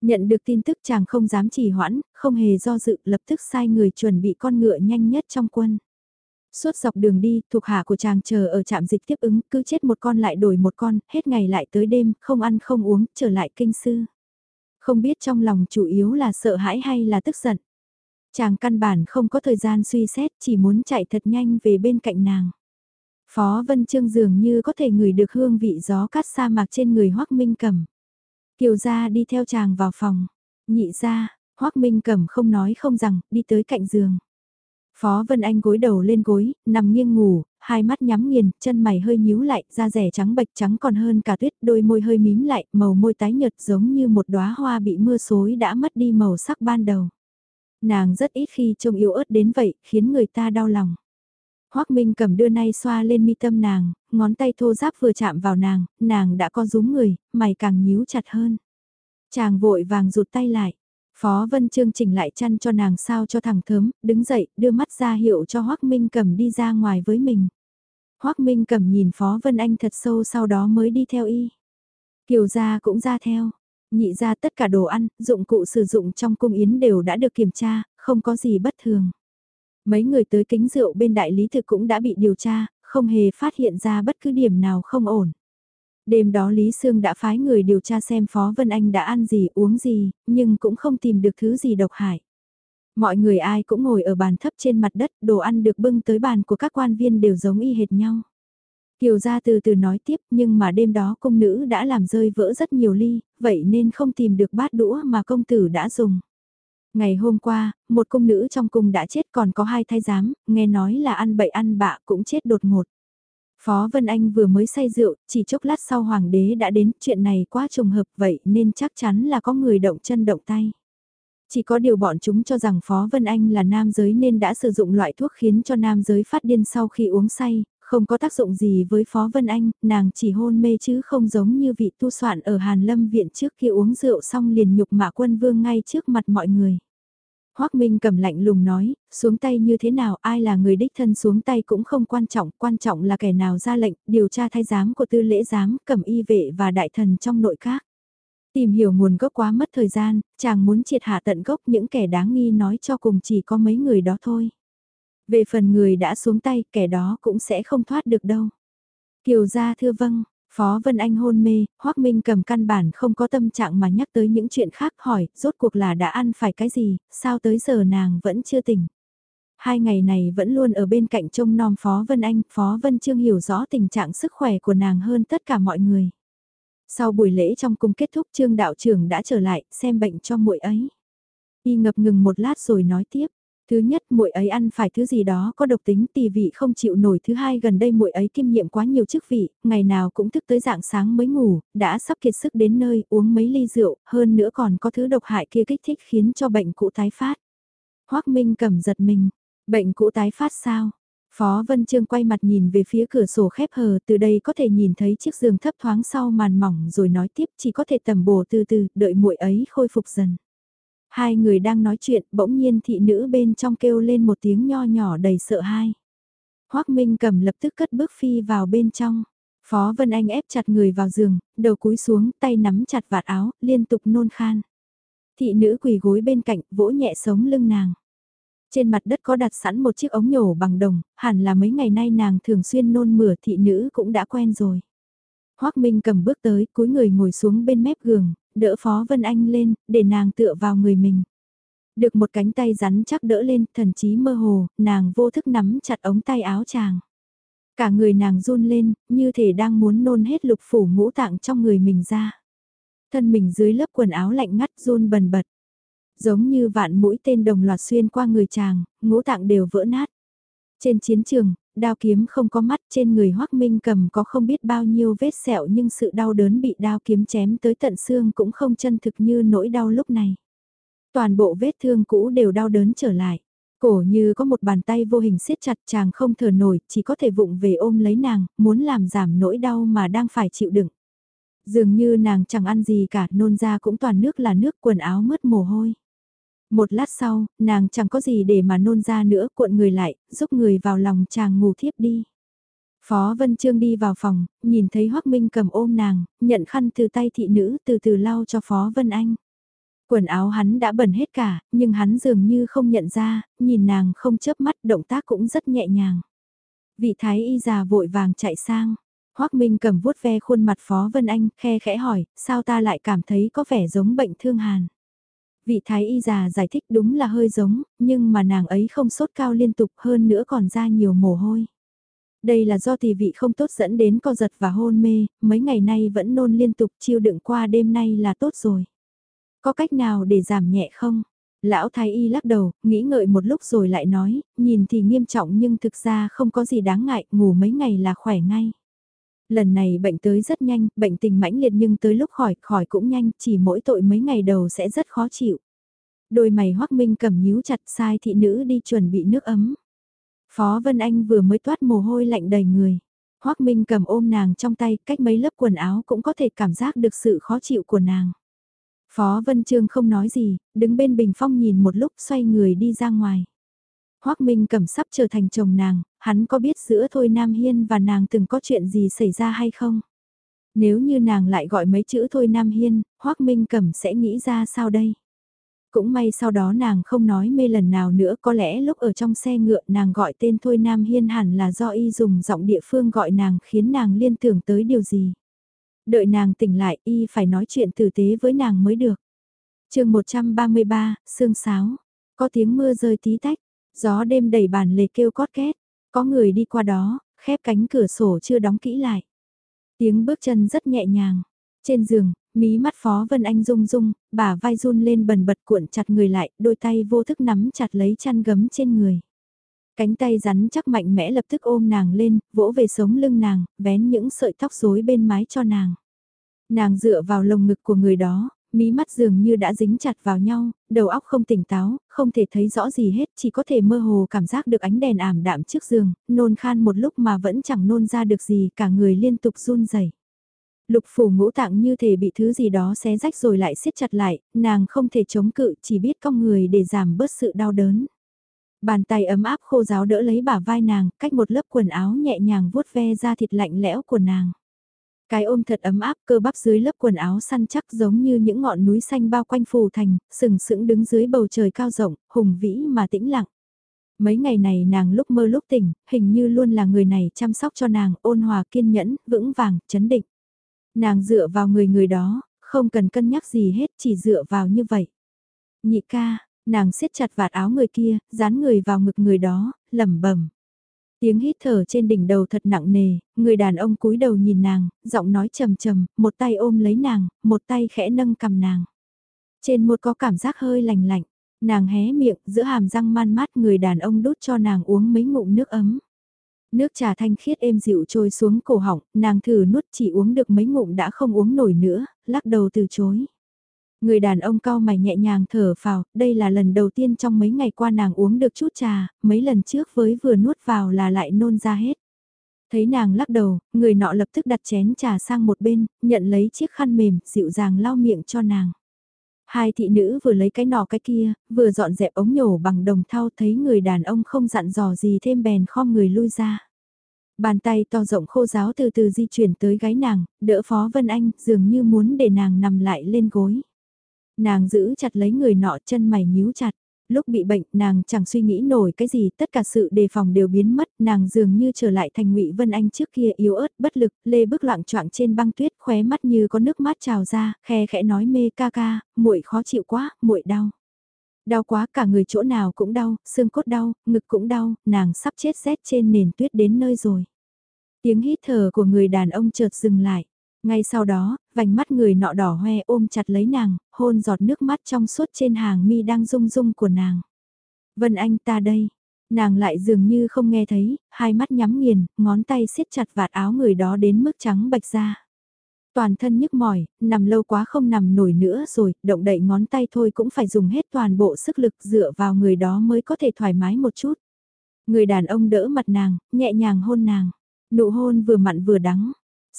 Nhận được tin tức chàng không dám trì hoãn, không hề do dự lập tức sai người chuẩn bị con ngựa nhanh nhất trong quân. Suốt dọc đường đi, thuộc hạ của chàng chờ ở trạm dịch tiếp ứng, cứ chết một con lại đổi một con, hết ngày lại tới đêm, không ăn không uống, trở lại kinh sư. Không biết trong lòng chủ yếu là sợ hãi hay là tức giận. Chàng căn bản không có thời gian suy xét, chỉ muốn chạy thật nhanh về bên cạnh nàng. Phó Vân Trương dường như có thể ngửi được hương vị gió cát sa mạc trên người Hoác Minh Cẩm. Kiều gia đi theo chàng vào phòng. Nhị ra, Hoác Minh Cẩm không nói không rằng, đi tới cạnh giường. Phó Vân Anh gối đầu lên gối, nằm nghiêng ngủ, hai mắt nhắm nghiền, chân mày hơi nhíu lại, da rẻ trắng bạch trắng còn hơn cả tuyết, đôi môi hơi mím lại, màu môi tái nhợt giống như một đóa hoa bị mưa xối đã mất đi màu sắc ban đầu. Nàng rất ít khi trông yếu ớt đến vậy, khiến người ta đau lòng. Hoác Minh cầm đưa nay xoa lên mi tâm nàng, ngón tay thô giáp vừa chạm vào nàng, nàng đã có rúm người, mày càng nhíu chặt hơn. Chàng vội vàng rụt tay lại. Phó Vân Trương chỉnh lại chăn cho nàng sao cho thẳng thớm, đứng dậy, đưa mắt ra hiệu cho Hoác Minh cầm đi ra ngoài với mình. Hoác Minh cầm nhìn Phó Vân Anh thật sâu sau đó mới đi theo y. Kiều gia cũng ra theo. Nhị ra tất cả đồ ăn, dụng cụ sử dụng trong cung yến đều đã được kiểm tra, không có gì bất thường. Mấy người tới kính rượu bên đại lý thực cũng đã bị điều tra, không hề phát hiện ra bất cứ điểm nào không ổn. Đêm đó Lý Sương đã phái người điều tra xem Phó Vân Anh đã ăn gì uống gì, nhưng cũng không tìm được thứ gì độc hại. Mọi người ai cũng ngồi ở bàn thấp trên mặt đất, đồ ăn được bưng tới bàn của các quan viên đều giống y hệt nhau. Kiều gia từ từ nói tiếp nhưng mà đêm đó công nữ đã làm rơi vỡ rất nhiều ly, vậy nên không tìm được bát đũa mà công tử đã dùng. Ngày hôm qua, một công nữ trong cung đã chết còn có hai thái giám, nghe nói là ăn bậy ăn bạ cũng chết đột ngột. Phó Vân Anh vừa mới say rượu, chỉ chốc lát sau hoàng đế đã đến, chuyện này quá trùng hợp vậy nên chắc chắn là có người động chân động tay. Chỉ có điều bọn chúng cho rằng Phó Vân Anh là nam giới nên đã sử dụng loại thuốc khiến cho nam giới phát điên sau khi uống say, không có tác dụng gì với Phó Vân Anh, nàng chỉ hôn mê chứ không giống như vị tu soạn ở Hàn Lâm viện trước khi uống rượu xong liền nhục mạ quân vương ngay trước mặt mọi người. Hoác Minh cầm lạnh lùng nói, xuống tay như thế nào ai là người đích thân xuống tay cũng không quan trọng, quan trọng là kẻ nào ra lệnh, điều tra thái giám của tư lễ giám, cầm y vệ và đại thần trong nội các. Tìm hiểu nguồn gốc quá mất thời gian, chàng muốn triệt hạ tận gốc những kẻ đáng nghi nói cho cùng chỉ có mấy người đó thôi. Về phần người đã xuống tay, kẻ đó cũng sẽ không thoát được đâu. Kiều gia thưa vâng, Phó Vân Anh hôn mê, Hoác Minh cầm căn bản không có tâm trạng mà nhắc tới những chuyện khác hỏi, rốt cuộc là đã ăn phải cái gì, sao tới giờ nàng vẫn chưa tỉnh. Hai ngày này vẫn luôn ở bên cạnh trông nom Phó Vân Anh, Phó Vân Trương hiểu rõ tình trạng sức khỏe của nàng hơn tất cả mọi người. Sau buổi lễ trong cung kết thúc Trương đạo trưởng đã trở lại, xem bệnh cho muội ấy. Y ngập ngừng một lát rồi nói tiếp. Thứ nhất muội ấy ăn phải thứ gì đó có độc tính tỳ vị không chịu nổi. Thứ hai gần đây muội ấy kiêm nhiệm quá nhiều chức vị, ngày nào cũng thức tới dạng sáng mới ngủ, đã sắp kiệt sức đến nơi uống mấy ly rượu, hơn nữa còn có thứ độc hại kia kích thích khiến cho bệnh cũ tái phát. Hoác Minh cầm giật mình, bệnh cũ tái phát sao? Phó Vân Trương quay mặt nhìn về phía cửa sổ khép hờ, từ đây có thể nhìn thấy chiếc giường thấp thoáng sau màn mỏng rồi nói tiếp chỉ có thể tầm bổ từ từ, đợi muội ấy khôi phục dần. Hai người đang nói chuyện, bỗng nhiên thị nữ bên trong kêu lên một tiếng nho nhỏ đầy sợ hãi. Hoác Minh cầm lập tức cất bước phi vào bên trong. Phó Vân Anh ép chặt người vào giường, đầu cúi xuống, tay nắm chặt vạt áo, liên tục nôn khan. Thị nữ quỳ gối bên cạnh, vỗ nhẹ sống lưng nàng. Trên mặt đất có đặt sẵn một chiếc ống nhổ bằng đồng, hẳn là mấy ngày nay nàng thường xuyên nôn mửa thị nữ cũng đã quen rồi. Hoác Minh cầm bước tới, cúi người ngồi xuống bên mép giường, đỡ Phó Vân Anh lên, để nàng tựa vào người mình. Được một cánh tay rắn chắc đỡ lên, thần chí mơ hồ, nàng vô thức nắm chặt ống tay áo chàng. Cả người nàng run lên, như thể đang muốn nôn hết lục phủ ngũ tạng trong người mình ra. Thân mình dưới lớp quần áo lạnh ngắt run bần bật. Giống như vạn mũi tên đồng loạt xuyên qua người chàng, ngũ tạng đều vỡ nát. Trên chiến trường, đao kiếm không có mắt trên người Hoác Minh cầm có không biết bao nhiêu vết sẹo nhưng sự đau đớn bị đao kiếm chém tới tận xương cũng không chân thực như nỗi đau lúc này. Toàn bộ vết thương cũ đều đau đớn trở lại. Cổ như có một bàn tay vô hình siết chặt chàng không thở nổi, chỉ có thể vụng về ôm lấy nàng, muốn làm giảm nỗi đau mà đang phải chịu đựng. Dường như nàng chẳng ăn gì cả, nôn ra cũng toàn nước là nước quần áo mất mồ hôi. Một lát sau, nàng chẳng có gì để mà nôn ra nữa, cuộn người lại, giúp người vào lòng chàng ngủ thiếp đi. Phó Vân Trương đi vào phòng, nhìn thấy Hoắc Minh cầm ôm nàng, nhận khăn từ tay thị nữ từ từ lau cho Phó Vân Anh. Quần áo hắn đã bẩn hết cả, nhưng hắn dường như không nhận ra, nhìn nàng không chớp mắt động tác cũng rất nhẹ nhàng. Vị thái y già vội vàng chạy sang. Hoắc Minh cầm vuốt ve khuôn mặt Phó Vân Anh, khe khẽ hỏi, sao ta lại cảm thấy có vẻ giống bệnh thương hàn. Vị thái y già giải thích đúng là hơi giống, nhưng mà nàng ấy không sốt cao liên tục hơn nữa còn ra nhiều mồ hôi. Đây là do tỷ vị không tốt dẫn đến co giật và hôn mê, mấy ngày nay vẫn nôn liên tục chiêu đựng qua đêm nay là tốt rồi. Có cách nào để giảm nhẹ không? Lão thái y lắc đầu, nghĩ ngợi một lúc rồi lại nói, nhìn thì nghiêm trọng nhưng thực ra không có gì đáng ngại, ngủ mấy ngày là khỏe ngay. Lần này bệnh tới rất nhanh, bệnh tình mãnh liệt nhưng tới lúc khỏi, khỏi cũng nhanh, chỉ mỗi tội mấy ngày đầu sẽ rất khó chịu. Đôi mày hoắc minh cầm nhíu chặt sai thị nữ đi chuẩn bị nước ấm. Phó Vân Anh vừa mới toát mồ hôi lạnh đầy người. Hoắc Minh cầm ôm nàng trong tay, cách mấy lớp quần áo cũng có thể cảm giác được sự khó chịu của nàng. Phó Vân Trương không nói gì, đứng bên bình phong nhìn một lúc xoay người đi ra ngoài. Hoác Minh cầm sắp trở thành chồng nàng, hắn có biết giữa Thôi Nam Hiên và nàng từng có chuyện gì xảy ra hay không? Nếu như nàng lại gọi mấy chữ Thôi Nam Hiên, Hoác Minh cầm sẽ nghĩ ra sao đây? Cũng may sau đó nàng không nói mê lần nào nữa có lẽ lúc ở trong xe ngựa nàng gọi tên Thôi Nam Hiên hẳn là do y dùng giọng địa phương gọi nàng khiến nàng liên tưởng tới điều gì. Đợi nàng tỉnh lại y phải nói chuyện tử tế với nàng mới được. chương 133, Sương Sáo, có tiếng mưa rơi tí tách, Gió đêm đầy bàn lề kêu cót két, có người đi qua đó, khép cánh cửa sổ chưa đóng kỹ lại. Tiếng bước chân rất nhẹ nhàng. Trên giường, mí mắt Phó Vân Anh rung rung, bà vai run lên bần bật cuộn chặt người lại, đôi tay vô thức nắm chặt lấy chăn gấm trên người. Cánh tay rắn chắc mạnh mẽ lập tức ôm nàng lên, vỗ về sống lưng nàng, vén những sợi tóc rối bên mái cho nàng. Nàng dựa vào lồng ngực của người đó, mí mắt dường như đã dính chặt vào nhau, đầu óc không tỉnh táo, không thể thấy rõ gì hết, chỉ có thể mơ hồ cảm giác được ánh đèn ảm đạm trước giường, nôn khan một lúc mà vẫn chẳng nôn ra được gì, cả người liên tục run rẩy. Lục phủ ngũ tạng như thể bị thứ gì đó xé rách rồi lại siết chặt lại, nàng không thể chống cự, chỉ biết cong người để giảm bớt sự đau đớn. Bàn tay ấm áp khô giáo đỡ lấy bả vai nàng, cách một lớp quần áo nhẹ nhàng vuốt ve ra thịt lạnh lẽo của nàng. Cái ôm thật ấm áp cơ bắp dưới lớp quần áo săn chắc giống như những ngọn núi xanh bao quanh phù thành, sừng sững đứng dưới bầu trời cao rộng, hùng vĩ mà tĩnh lặng. Mấy ngày này nàng lúc mơ lúc tỉnh, hình như luôn là người này chăm sóc cho nàng, ôn hòa kiên nhẫn, vững vàng, chấn định. Nàng dựa vào người người đó, không cần cân nhắc gì hết, chỉ dựa vào như vậy. Nhị ca, nàng siết chặt vạt áo người kia, dán người vào ngực người đó, lẩm bẩm. Tiếng hít thở trên đỉnh đầu thật nặng nề, người đàn ông cúi đầu nhìn nàng, giọng nói trầm trầm, một tay ôm lấy nàng, một tay khẽ nâng cầm nàng. Trên một có cảm giác hơi lành lạnh, nàng hé miệng, giữa hàm răng man mát người đàn ông đút cho nàng uống mấy ngụm nước ấm. Nước trà thanh khiết êm dịu trôi xuống cổ họng, nàng thử nuốt chỉ uống được mấy ngụm đã không uống nổi nữa, lắc đầu từ chối. Người đàn ông cao mày nhẹ nhàng thở phào, đây là lần đầu tiên trong mấy ngày qua nàng uống được chút trà, mấy lần trước với vừa nuốt vào là lại nôn ra hết. Thấy nàng lắc đầu, người nọ lập tức đặt chén trà sang một bên, nhận lấy chiếc khăn mềm, dịu dàng lau miệng cho nàng. Hai thị nữ vừa lấy cái nọ cái kia, vừa dọn dẹp ống nhổ bằng đồng thau thấy người đàn ông không dặn dò gì thêm bèn khom người lui ra. Bàn tay to rộng khô giáo từ từ di chuyển tới gái nàng, đỡ Phó Vân Anh dường như muốn để nàng nằm lại lên gối. Nàng giữ chặt lấy người nọ chân mày nhíu chặt. Lúc bị bệnh, nàng chẳng suy nghĩ nổi cái gì, tất cả sự đề phòng đều biến mất, nàng dường như trở lại thành ngụy Vân Anh trước kia yếu ớt, bất lực, lê bước loạn choạng trên băng tuyết, khóe mắt như có nước mắt trào ra, khe khẽ nói mê ca ca, muội khó chịu quá, muội đau. Đau quá cả người chỗ nào cũng đau, xương cốt đau, ngực cũng đau, nàng sắp chết rét trên nền tuyết đến nơi rồi. Tiếng hít thở của người đàn ông chợt dừng lại. Ngay sau đó, vành mắt người nọ đỏ hoe ôm chặt lấy nàng, hôn giọt nước mắt trong suốt trên hàng mi đang rung rung của nàng. Vân Anh ta đây. Nàng lại dường như không nghe thấy, hai mắt nhắm nghiền, ngón tay siết chặt vạt áo người đó đến mức trắng bạch ra. Toàn thân nhức mỏi, nằm lâu quá không nằm nổi nữa rồi, động đậy ngón tay thôi cũng phải dùng hết toàn bộ sức lực dựa vào người đó mới có thể thoải mái một chút. Người đàn ông đỡ mặt nàng, nhẹ nhàng hôn nàng. Nụ hôn vừa mặn vừa đắng,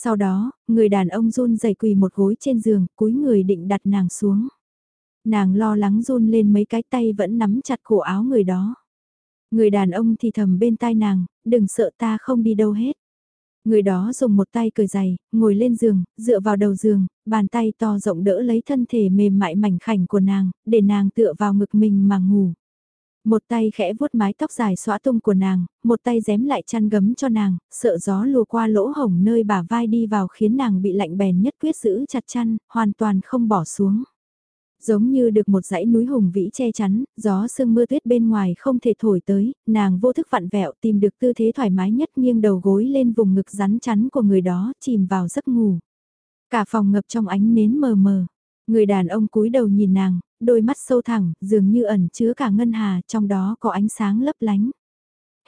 sau đó, người đàn ông run dày quỳ một gối trên giường, cúi người định đặt nàng xuống. Nàng lo lắng run lên mấy cái tay vẫn nắm chặt cổ áo người đó. Người đàn ông thì thầm bên tai nàng, đừng sợ ta không đi đâu hết. Người đó dùng một tay cười dày, ngồi lên giường, dựa vào đầu giường, bàn tay to rộng đỡ lấy thân thể mềm mại mảnh khảnh của nàng, để nàng tựa vào ngực mình mà ngủ. Một tay khẽ vuốt mái tóc dài xõa tung của nàng, một tay dém lại chăn gấm cho nàng, sợ gió lùa qua lỗ hổng nơi bà vai đi vào khiến nàng bị lạnh bèn nhất quyết giữ chặt chăn, hoàn toàn không bỏ xuống. Giống như được một dãy núi hùng vĩ che chắn, gió sương mưa tuyết bên ngoài không thể thổi tới, nàng vô thức vặn vẹo tìm được tư thế thoải mái nhất nghiêng đầu gối lên vùng ngực rắn chắn của người đó, chìm vào giấc ngủ. Cả phòng ngập trong ánh nến mờ mờ. Người đàn ông cúi đầu nhìn nàng, đôi mắt sâu thẳng, dường như ẩn chứa cả ngân hà, trong đó có ánh sáng lấp lánh.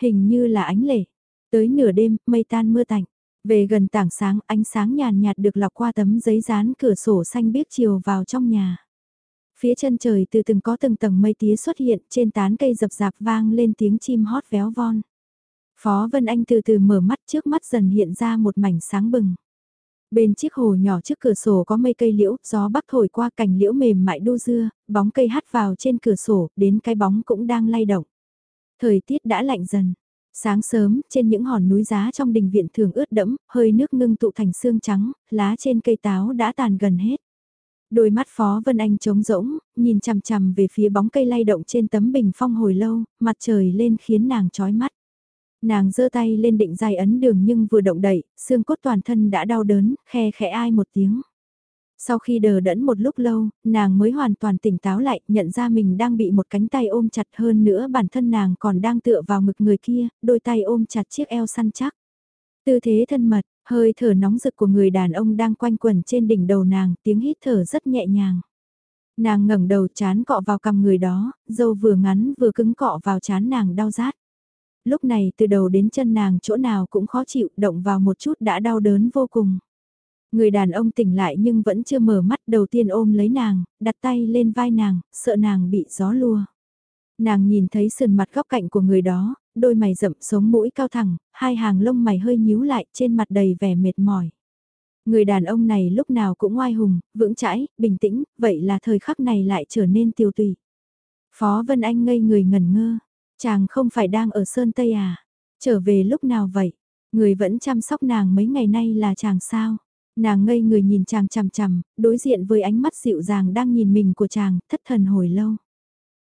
Hình như là ánh lệ. Tới nửa đêm, mây tan mưa tạnh. Về gần tảng sáng, ánh sáng nhàn nhạt được lọc qua tấm giấy dán cửa sổ xanh biếc chiều vào trong nhà. Phía chân trời từ từng có từng tầng mây tía xuất hiện, trên tán cây dập dạp vang lên tiếng chim hót véo von. Phó Vân Anh từ từ mở mắt trước mắt dần hiện ra một mảnh sáng bừng. Bên chiếc hồ nhỏ trước cửa sổ có mây cây liễu, gió bắc thổi qua cành liễu mềm mại đu dưa, bóng cây hắt vào trên cửa sổ, đến cái bóng cũng đang lay động. Thời tiết đã lạnh dần. Sáng sớm, trên những hòn núi giá trong đình viện thường ướt đẫm, hơi nước ngưng tụ thành xương trắng, lá trên cây táo đã tàn gần hết. Đôi mắt Phó Vân Anh trống rỗng, nhìn chằm chằm về phía bóng cây lay động trên tấm bình phong hồi lâu, mặt trời lên khiến nàng chói mắt. Nàng giơ tay lên định dài ấn đường nhưng vừa động đậy, xương cốt toàn thân đã đau đớn, khe khẽ ai một tiếng. Sau khi đờ đẫn một lúc lâu, nàng mới hoàn toàn tỉnh táo lại, nhận ra mình đang bị một cánh tay ôm chặt hơn nữa bản thân nàng còn đang tựa vào ngực người kia, đôi tay ôm chặt chiếc eo săn chắc. Tư thế thân mật, hơi thở nóng rực của người đàn ông đang quanh quẩn trên đỉnh đầu nàng, tiếng hít thở rất nhẹ nhàng. Nàng ngẩng đầu chán cọ vào cằm người đó, dâu vừa ngắn vừa cứng cọ vào chán nàng đau rát. Lúc này từ đầu đến chân nàng chỗ nào cũng khó chịu, động vào một chút đã đau đớn vô cùng. Người đàn ông tỉnh lại nhưng vẫn chưa mở mắt đầu tiên ôm lấy nàng, đặt tay lên vai nàng, sợ nàng bị gió lùa. Nàng nhìn thấy sườn mặt góc cạnh của người đó, đôi mày rậm sống mũi cao thẳng, hai hàng lông mày hơi nhíu lại trên mặt đầy vẻ mệt mỏi. Người đàn ông này lúc nào cũng oai hùng, vững chãi, bình tĩnh, vậy là thời khắc này lại trở nên tiêu tùy. Phó Vân Anh ngây người ngẩn ngơ, chàng không phải đang ở Sơn Tây à, trở về lúc nào vậy, người vẫn chăm sóc nàng mấy ngày nay là chàng sao. Nàng ngây người nhìn chàng chằm chằm, đối diện với ánh mắt dịu dàng đang nhìn mình của chàng, thất thần hồi lâu.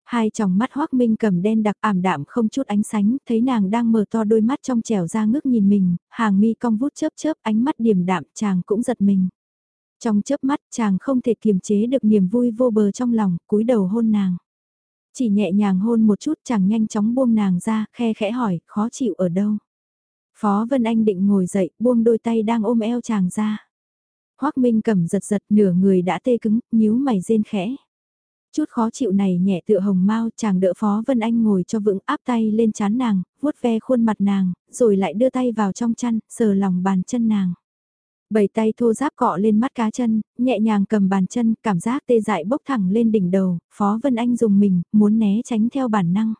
Hai tròng mắt hoác minh cầm đen đặc ảm đạm không chút ánh sánh, thấy nàng đang mở to đôi mắt trong trẻo ra ngước nhìn mình, hàng mi cong vút chớp chớp ánh mắt điềm đạm chàng cũng giật mình. Trong chớp mắt chàng không thể kiềm chế được niềm vui vô bờ trong lòng, cúi đầu hôn nàng. Chỉ nhẹ nhàng hôn một chút chàng nhanh chóng buông nàng ra, khe khẽ hỏi, khó chịu ở đâu. Phó Vân Anh định ngồi dậy, buông đôi tay đang ôm eo chàng ra. Hoác Minh cầm giật giật nửa người đã tê cứng, nhíu mày rên khẽ. Chút khó chịu này nhẹ tựa hồng mau chàng đỡ Phó Vân Anh ngồi cho vững áp tay lên chán nàng, vuốt ve khuôn mặt nàng, rồi lại đưa tay vào trong chăn, sờ lòng bàn chân nàng. Bảy tay thô giáp cọ lên mắt cá chân, nhẹ nhàng cầm bàn chân, cảm giác tê dại bốc thẳng lên đỉnh đầu, Phó Vân Anh dùng mình, muốn né tránh theo bản năng.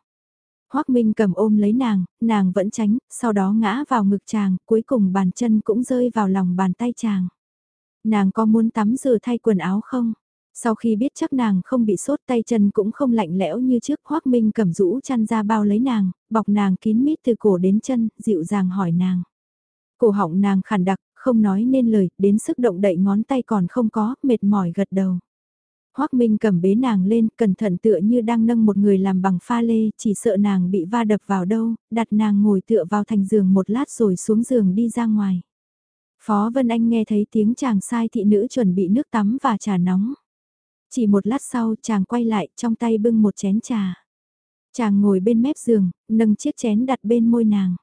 Hoác Minh cầm ôm lấy nàng, nàng vẫn tránh, sau đó ngã vào ngực chàng, cuối cùng bàn chân cũng rơi vào lòng bàn tay chàng. Nàng có muốn tắm rửa thay quần áo không? Sau khi biết chắc nàng không bị sốt tay chân cũng không lạnh lẽo như trước Hoác Minh cầm rũ chăn ra bao lấy nàng, bọc nàng kín mít từ cổ đến chân, dịu dàng hỏi nàng. Cổ họng nàng khản đặc, không nói nên lời, đến sức động đậy ngón tay còn không có, mệt mỏi gật đầu. Hoác Minh cầm bế nàng lên, cẩn thận tựa như đang nâng một người làm bằng pha lê, chỉ sợ nàng bị va đập vào đâu, đặt nàng ngồi tựa vào thành giường một lát rồi xuống giường đi ra ngoài. Phó Vân Anh nghe thấy tiếng chàng sai thị nữ chuẩn bị nước tắm và trà nóng. Chỉ một lát sau chàng quay lại trong tay bưng một chén trà. Chàng ngồi bên mép giường, nâng chiếc chén đặt bên môi nàng.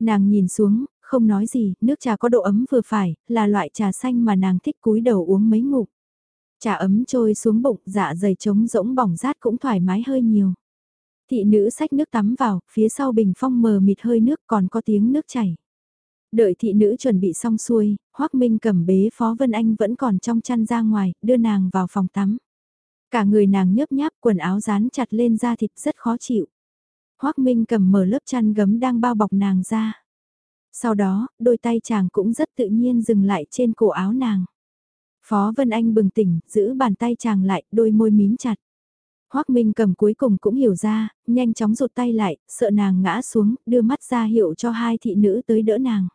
Nàng nhìn xuống, không nói gì, nước trà có độ ấm vừa phải, là loại trà xanh mà nàng thích cúi đầu uống mấy ngụm. Trà ấm trôi xuống bụng, dạ dày trống rỗng bỏng rát cũng thoải mái hơi nhiều. Thị nữ xách nước tắm vào, phía sau bình phong mờ mịt hơi nước còn có tiếng nước chảy. Đợi thị nữ chuẩn bị xong xuôi, Hoác Minh cầm bế Phó Vân Anh vẫn còn trong chăn ra ngoài, đưa nàng vào phòng tắm. Cả người nàng nhớp nháp quần áo dán chặt lên da thịt rất khó chịu. Hoác Minh cầm mở lớp chăn gấm đang bao bọc nàng ra. Sau đó, đôi tay chàng cũng rất tự nhiên dừng lại trên cổ áo nàng. Phó Vân Anh bừng tỉnh, giữ bàn tay chàng lại, đôi môi mím chặt. Hoác Minh cầm cuối cùng cũng hiểu ra, nhanh chóng rụt tay lại, sợ nàng ngã xuống, đưa mắt ra hiệu cho hai thị nữ tới đỡ nàng.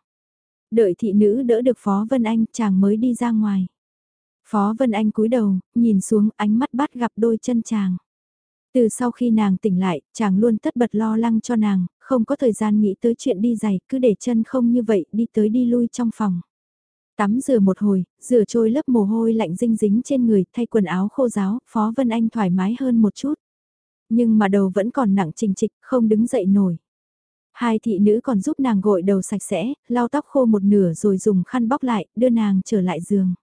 Đợi thị nữ đỡ được Phó Vân Anh, chàng mới đi ra ngoài. Phó Vân Anh cúi đầu, nhìn xuống ánh mắt bắt gặp đôi chân chàng. Từ sau khi nàng tỉnh lại, chàng luôn tất bật lo lắng cho nàng, không có thời gian nghĩ tới chuyện đi giày, cứ để chân không như vậy đi tới đi lui trong phòng. Tắm rửa một hồi, rửa trôi lớp mồ hôi lạnh dinh dính trên người, thay quần áo khô ráo, Phó Vân Anh thoải mái hơn một chút. Nhưng mà đầu vẫn còn nặng trình trịch, không đứng dậy nổi. Hai thị nữ còn giúp nàng gội đầu sạch sẽ, lau tóc khô một nửa rồi dùng khăn bóc lại, đưa nàng trở lại giường.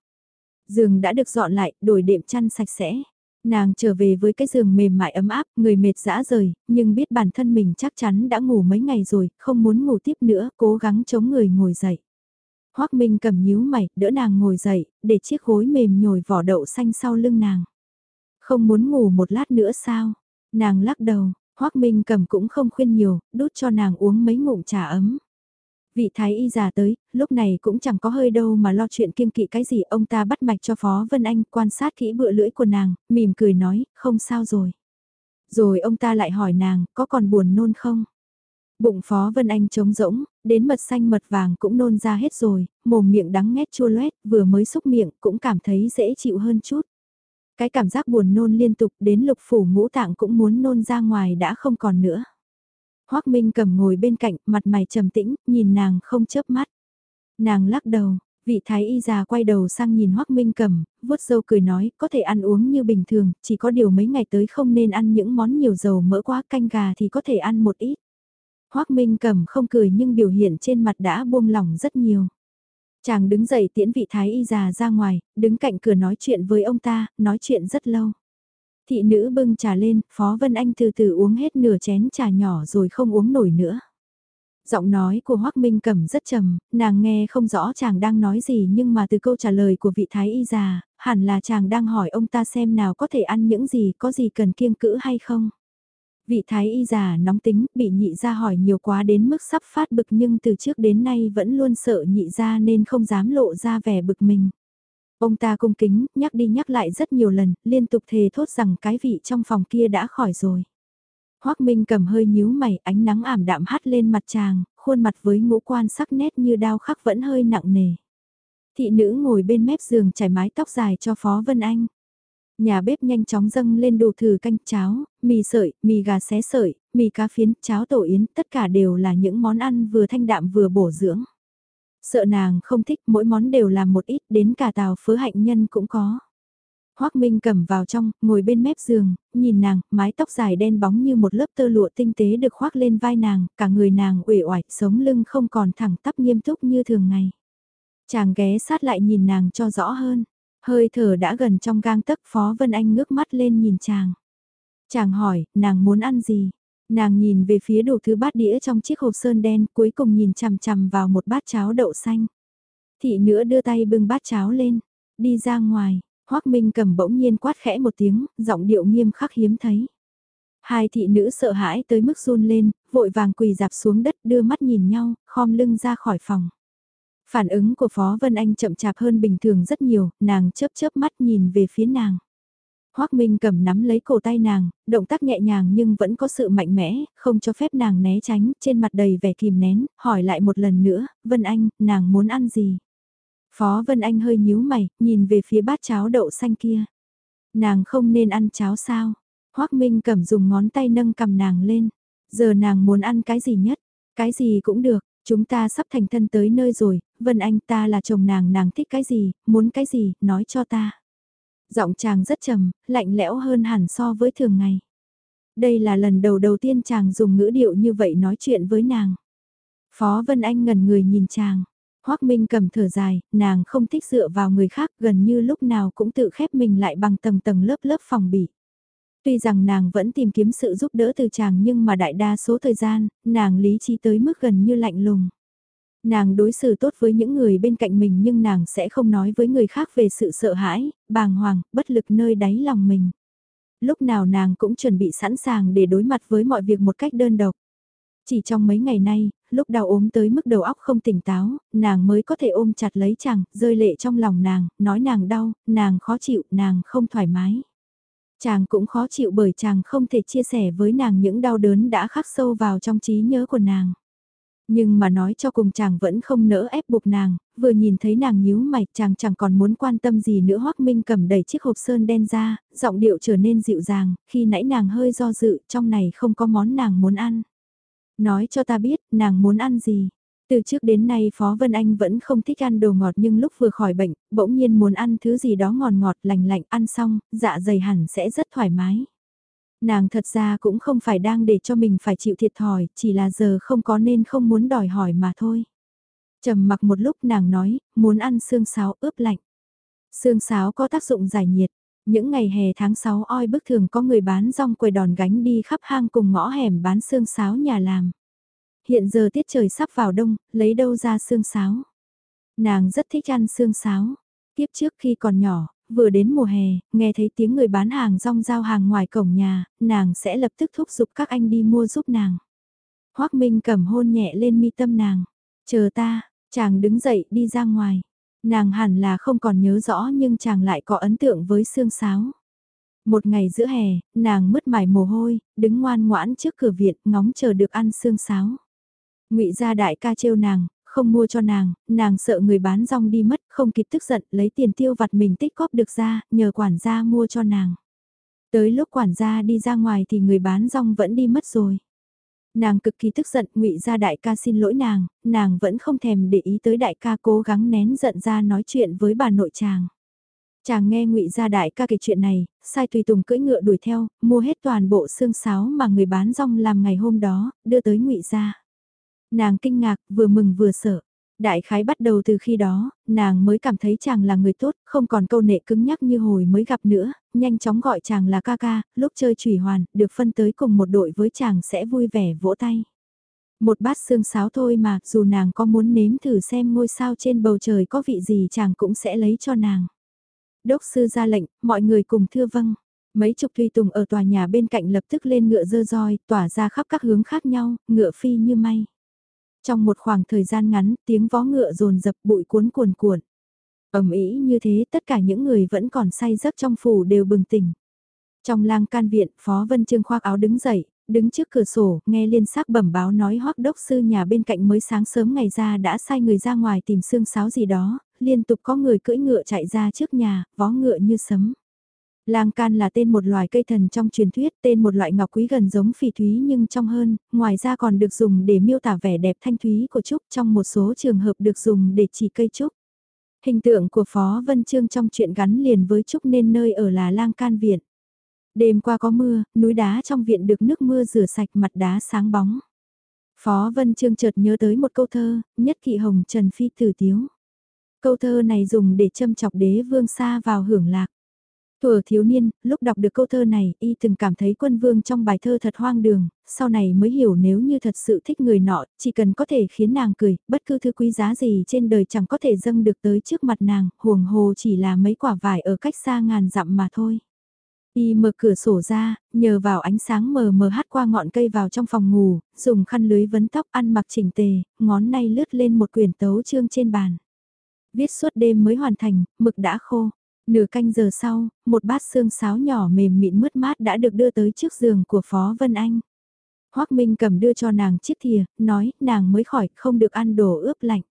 Giường đã được dọn lại, đổi đệm chăn sạch sẽ. Nàng trở về với cái giường mềm mại ấm áp, người mệt dã rời, nhưng biết bản thân mình chắc chắn đã ngủ mấy ngày rồi, không muốn ngủ tiếp nữa, cố gắng chống người ngồi dậy. Hoác Minh cầm nhíu mày, đỡ nàng ngồi dậy, để chiếc gối mềm nhồi vỏ đậu xanh sau lưng nàng. Không muốn ngủ một lát nữa sao? Nàng lắc đầu, Hoác Minh cầm cũng không khuyên nhiều, đút cho nàng uống mấy ngụm trà ấm. Vị thái y già tới, lúc này cũng chẳng có hơi đâu mà lo chuyện kiêng kỵ cái gì ông ta bắt mạch cho Phó Vân Anh quan sát kỹ bựa lưỡi của nàng, mỉm cười nói, không sao rồi. Rồi ông ta lại hỏi nàng, có còn buồn nôn không? Bụng Phó Vân Anh trống rỗng, đến mật xanh mật vàng cũng nôn ra hết rồi, mồm miệng đắng nghét chua loét, vừa mới xúc miệng cũng cảm thấy dễ chịu hơn chút. Cái cảm giác buồn nôn liên tục đến lục phủ ngũ tạng cũng muốn nôn ra ngoài đã không còn nữa. Hoác Minh cầm ngồi bên cạnh, mặt mày trầm tĩnh, nhìn nàng không chớp mắt. Nàng lắc đầu, vị thái y già quay đầu sang nhìn Hoác Minh cầm, vuốt dâu cười nói, có thể ăn uống như bình thường, chỉ có điều mấy ngày tới không nên ăn những món nhiều dầu mỡ quá canh gà thì có thể ăn một ít. Hoác Minh Cẩm không cười nhưng biểu hiện trên mặt đã buông lỏng rất nhiều. Chàng đứng dậy tiễn vị thái y già ra ngoài, đứng cạnh cửa nói chuyện với ông ta, nói chuyện rất lâu. Thị nữ bưng trà lên, Phó Vân Anh từ từ uống hết nửa chén trà nhỏ rồi không uống nổi nữa. Giọng nói của Hoác Minh Cẩm rất trầm, nàng nghe không rõ chàng đang nói gì nhưng mà từ câu trả lời của vị thái y già, hẳn là chàng đang hỏi ông ta xem nào có thể ăn những gì, có gì cần kiêng cữ hay không. Vị thái y già nóng tính, bị nhị gia hỏi nhiều quá đến mức sắp phát bực nhưng từ trước đến nay vẫn luôn sợ nhị gia nên không dám lộ ra vẻ bực mình. Ông ta cung kính, nhắc đi nhắc lại rất nhiều lần, liên tục thề thốt rằng cái vị trong phòng kia đã khỏi rồi. Hoác Minh cầm hơi nhíu mày, ánh nắng ảm đạm hắt lên mặt chàng, khuôn mặt với ngũ quan sắc nét như đao khắc vẫn hơi nặng nề. Thị nữ ngồi bên mép giường trải mái tóc dài cho Phó Vân Anh. Nhà bếp nhanh chóng dâng lên đồ thử canh cháo, mì sợi, mì gà xé sợi, mì cá phiến, cháo tổ yến, tất cả đều là những món ăn vừa thanh đạm vừa bổ dưỡng. Sợ nàng không thích mỗi món đều làm một ít đến cả tàu phớ hạnh nhân cũng có. Hoác Minh cầm vào trong, ngồi bên mép giường, nhìn nàng, mái tóc dài đen bóng như một lớp tơ lụa tinh tế được khoác lên vai nàng, cả người nàng uể oải, sống lưng không còn thẳng tắp nghiêm túc như thường ngày. Chàng ghé sát lại nhìn nàng cho rõ hơn, hơi thở đã gần trong gang tấc Phó Vân Anh ngước mắt lên nhìn chàng. Chàng hỏi, nàng muốn ăn gì? Nàng nhìn về phía đồ thứ bát đĩa trong chiếc hộp sơn đen cuối cùng nhìn chằm chằm vào một bát cháo đậu xanh. Thị nữa đưa tay bưng bát cháo lên, đi ra ngoài, Hoác Minh cầm bỗng nhiên quát khẽ một tiếng, giọng điệu nghiêm khắc hiếm thấy. Hai thị nữ sợ hãi tới mức run lên, vội vàng quỳ dạp xuống đất đưa mắt nhìn nhau, khom lưng ra khỏi phòng. Phản ứng của Phó Vân Anh chậm chạp hơn bình thường rất nhiều, nàng chớp chớp mắt nhìn về phía nàng. Hoác Minh cầm nắm lấy cổ tay nàng, động tác nhẹ nhàng nhưng vẫn có sự mạnh mẽ, không cho phép nàng né tránh, trên mặt đầy vẻ kìm nén, hỏi lại một lần nữa, Vân Anh, nàng muốn ăn gì? Phó Vân Anh hơi nhíu mày, nhìn về phía bát cháo đậu xanh kia. Nàng không nên ăn cháo sao? Hoác Minh cầm dùng ngón tay nâng cầm nàng lên. Giờ nàng muốn ăn cái gì nhất? Cái gì cũng được, chúng ta sắp thành thân tới nơi rồi, Vân Anh ta là chồng nàng nàng thích cái gì, muốn cái gì, nói cho ta. Giọng chàng rất trầm, lạnh lẽo hơn hẳn so với thường ngày. Đây là lần đầu đầu tiên chàng dùng ngữ điệu như vậy nói chuyện với nàng. Phó Vân Anh ngần người nhìn chàng. Hoác Minh cầm thở dài, nàng không thích dựa vào người khác gần như lúc nào cũng tự khép mình lại bằng tầng tầng lớp lớp phòng bị. Tuy rằng nàng vẫn tìm kiếm sự giúp đỡ từ chàng nhưng mà đại đa số thời gian, nàng lý trí tới mức gần như lạnh lùng. Nàng đối xử tốt với những người bên cạnh mình nhưng nàng sẽ không nói với người khác về sự sợ hãi, bàng hoàng, bất lực nơi đáy lòng mình. Lúc nào nàng cũng chuẩn bị sẵn sàng để đối mặt với mọi việc một cách đơn độc. Chỉ trong mấy ngày nay, lúc đau ốm tới mức đầu óc không tỉnh táo, nàng mới có thể ôm chặt lấy chàng, rơi lệ trong lòng nàng, nói nàng đau, nàng khó chịu, nàng không thoải mái. Chàng cũng khó chịu bởi chàng không thể chia sẻ với nàng những đau đớn đã khắc sâu vào trong trí nhớ của nàng. Nhưng mà nói cho cùng chàng vẫn không nỡ ép buộc nàng, vừa nhìn thấy nàng nhíu mày chàng chẳng còn muốn quan tâm gì nữa Hoắc Minh cầm đầy chiếc hộp sơn đen ra, giọng điệu trở nên dịu dàng, khi nãy nàng hơi do dự, trong này không có món nàng muốn ăn. Nói cho ta biết, nàng muốn ăn gì. Từ trước đến nay Phó Vân Anh vẫn không thích ăn đồ ngọt nhưng lúc vừa khỏi bệnh, bỗng nhiên muốn ăn thứ gì đó ngọt ngọt lành lạnh ăn xong, dạ dày hẳn sẽ rất thoải mái. Nàng thật ra cũng không phải đang để cho mình phải chịu thiệt thòi, chỉ là giờ không có nên không muốn đòi hỏi mà thôi. trầm mặc một lúc nàng nói, muốn ăn xương sáo ướp lạnh. Xương sáo có tác dụng giải nhiệt. Những ngày hè tháng 6 oi bức thường có người bán rong quầy đòn gánh đi khắp hang cùng ngõ hẻm bán xương sáo nhà làm. Hiện giờ tiết trời sắp vào đông, lấy đâu ra xương sáo. Nàng rất thích ăn xương sáo. Tiếp trước khi còn nhỏ, vừa đến mùa hè, nghe thấy tiếng người bán hàng rong giao hàng ngoài cổng nhà, nàng sẽ lập tức thúc giục các anh đi mua giúp nàng. Hoác Minh cầm hôn nhẹ lên mi tâm nàng. Chờ ta, chàng đứng dậy đi ra ngoài. Nàng hẳn là không còn nhớ rõ nhưng chàng lại có ấn tượng với xương sáo. Một ngày giữa hè, nàng mứt mải mồ hôi, đứng ngoan ngoãn trước cửa viện ngóng chờ được ăn xương sáo. ngụy gia đại ca trêu nàng, không mua cho nàng, nàng sợ người bán rong đi mất, không kịp tức giận, lấy tiền tiêu vặt mình tích góp được ra, nhờ quản gia mua cho nàng. Tới lúc quản gia đi ra ngoài thì người bán rong vẫn đi mất rồi. Nàng cực kỳ tức giận, ngụy ra đại ca xin lỗi nàng, nàng vẫn không thèm để ý tới đại ca cố gắng nén giận ra nói chuyện với bà nội chàng. Chàng nghe ngụy gia đại ca kể chuyện này, sai tùy tùng cưỡi ngựa đuổi theo, mua hết toàn bộ xương sáo mà người bán rong làm ngày hôm đó, đưa tới ngụy gia. Nàng kinh ngạc, vừa mừng vừa sợ. Đại khái bắt đầu từ khi đó, nàng mới cảm thấy chàng là người tốt, không còn câu nệ cứng nhắc như hồi mới gặp nữa, nhanh chóng gọi chàng là ca ca, lúc chơi trùy hoàn, được phân tới cùng một đội với chàng sẽ vui vẻ vỗ tay. Một bát xương sáo thôi mà, dù nàng có muốn nếm thử xem ngôi sao trên bầu trời có vị gì chàng cũng sẽ lấy cho nàng. Đốc sư ra lệnh, mọi người cùng thưa vâng. Mấy chục tùy tùng ở tòa nhà bên cạnh lập tức lên ngựa dơ roi, tỏa ra khắp các hướng khác nhau, ngựa phi như may. Trong một khoảng thời gian ngắn, tiếng vó ngựa rồn dập bụi cuốn cuồn cuộn. ầm ĩ như thế, tất cả những người vẫn còn say giấc trong phủ đều bừng tỉnh. Trong lang can viện, Phó Vân Trương khoác áo đứng dậy, đứng trước cửa sổ, nghe liên sắc bẩm báo nói hoác đốc sư nhà bên cạnh mới sáng sớm ngày ra đã sai người ra ngoài tìm xương sáo gì đó, liên tục có người cưỡi ngựa chạy ra trước nhà, vó ngựa như sấm. Lang can là tên một loài cây thần trong truyền thuyết, tên một loại ngọc quý gần giống phỉ thúy nhưng trong hơn, ngoài ra còn được dùng để miêu tả vẻ đẹp thanh thúy của trúc trong một số trường hợp được dùng để chỉ cây trúc. Hình tượng của Phó Vân Trương trong chuyện gắn liền với trúc nên nơi ở là lang can viện. Đêm qua có mưa, núi đá trong viện được nước mưa rửa sạch mặt đá sáng bóng. Phó Vân Trương chợt nhớ tới một câu thơ, nhất kỵ hồng Trần Phi tử tiếu. Câu thơ này dùng để châm chọc đế vương xa vào hưởng lạc. Thuở thiếu niên, lúc đọc được câu thơ này, y từng cảm thấy quân vương trong bài thơ thật hoang đường, sau này mới hiểu nếu như thật sự thích người nọ, chỉ cần có thể khiến nàng cười, bất cứ thứ quý giá gì trên đời chẳng có thể dâng được tới trước mặt nàng, huồng hồ chỉ là mấy quả vải ở cách xa ngàn dặm mà thôi. Y mở cửa sổ ra, nhờ vào ánh sáng mờ mờ hắt qua ngọn cây vào trong phòng ngủ, dùng khăn lưới vấn tóc ăn mặc chỉnh tề, ngón nay lướt lên một quyển tấu chương trên bàn. Viết suốt đêm mới hoàn thành, mực đã khô. Nửa canh giờ sau, một bát xương sáo nhỏ mềm mịn mướt mát đã được đưa tới trước giường của Phó Vân Anh. Hoác Minh cầm đưa cho nàng chiếc thìa, nói nàng mới khỏi không được ăn đồ ướp lạnh.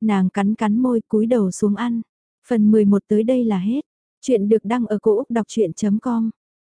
Nàng cắn cắn môi cúi đầu xuống ăn. Phần 11 tới đây là hết. Chuyện được đăng ở cổ Úc đọc chuyện.com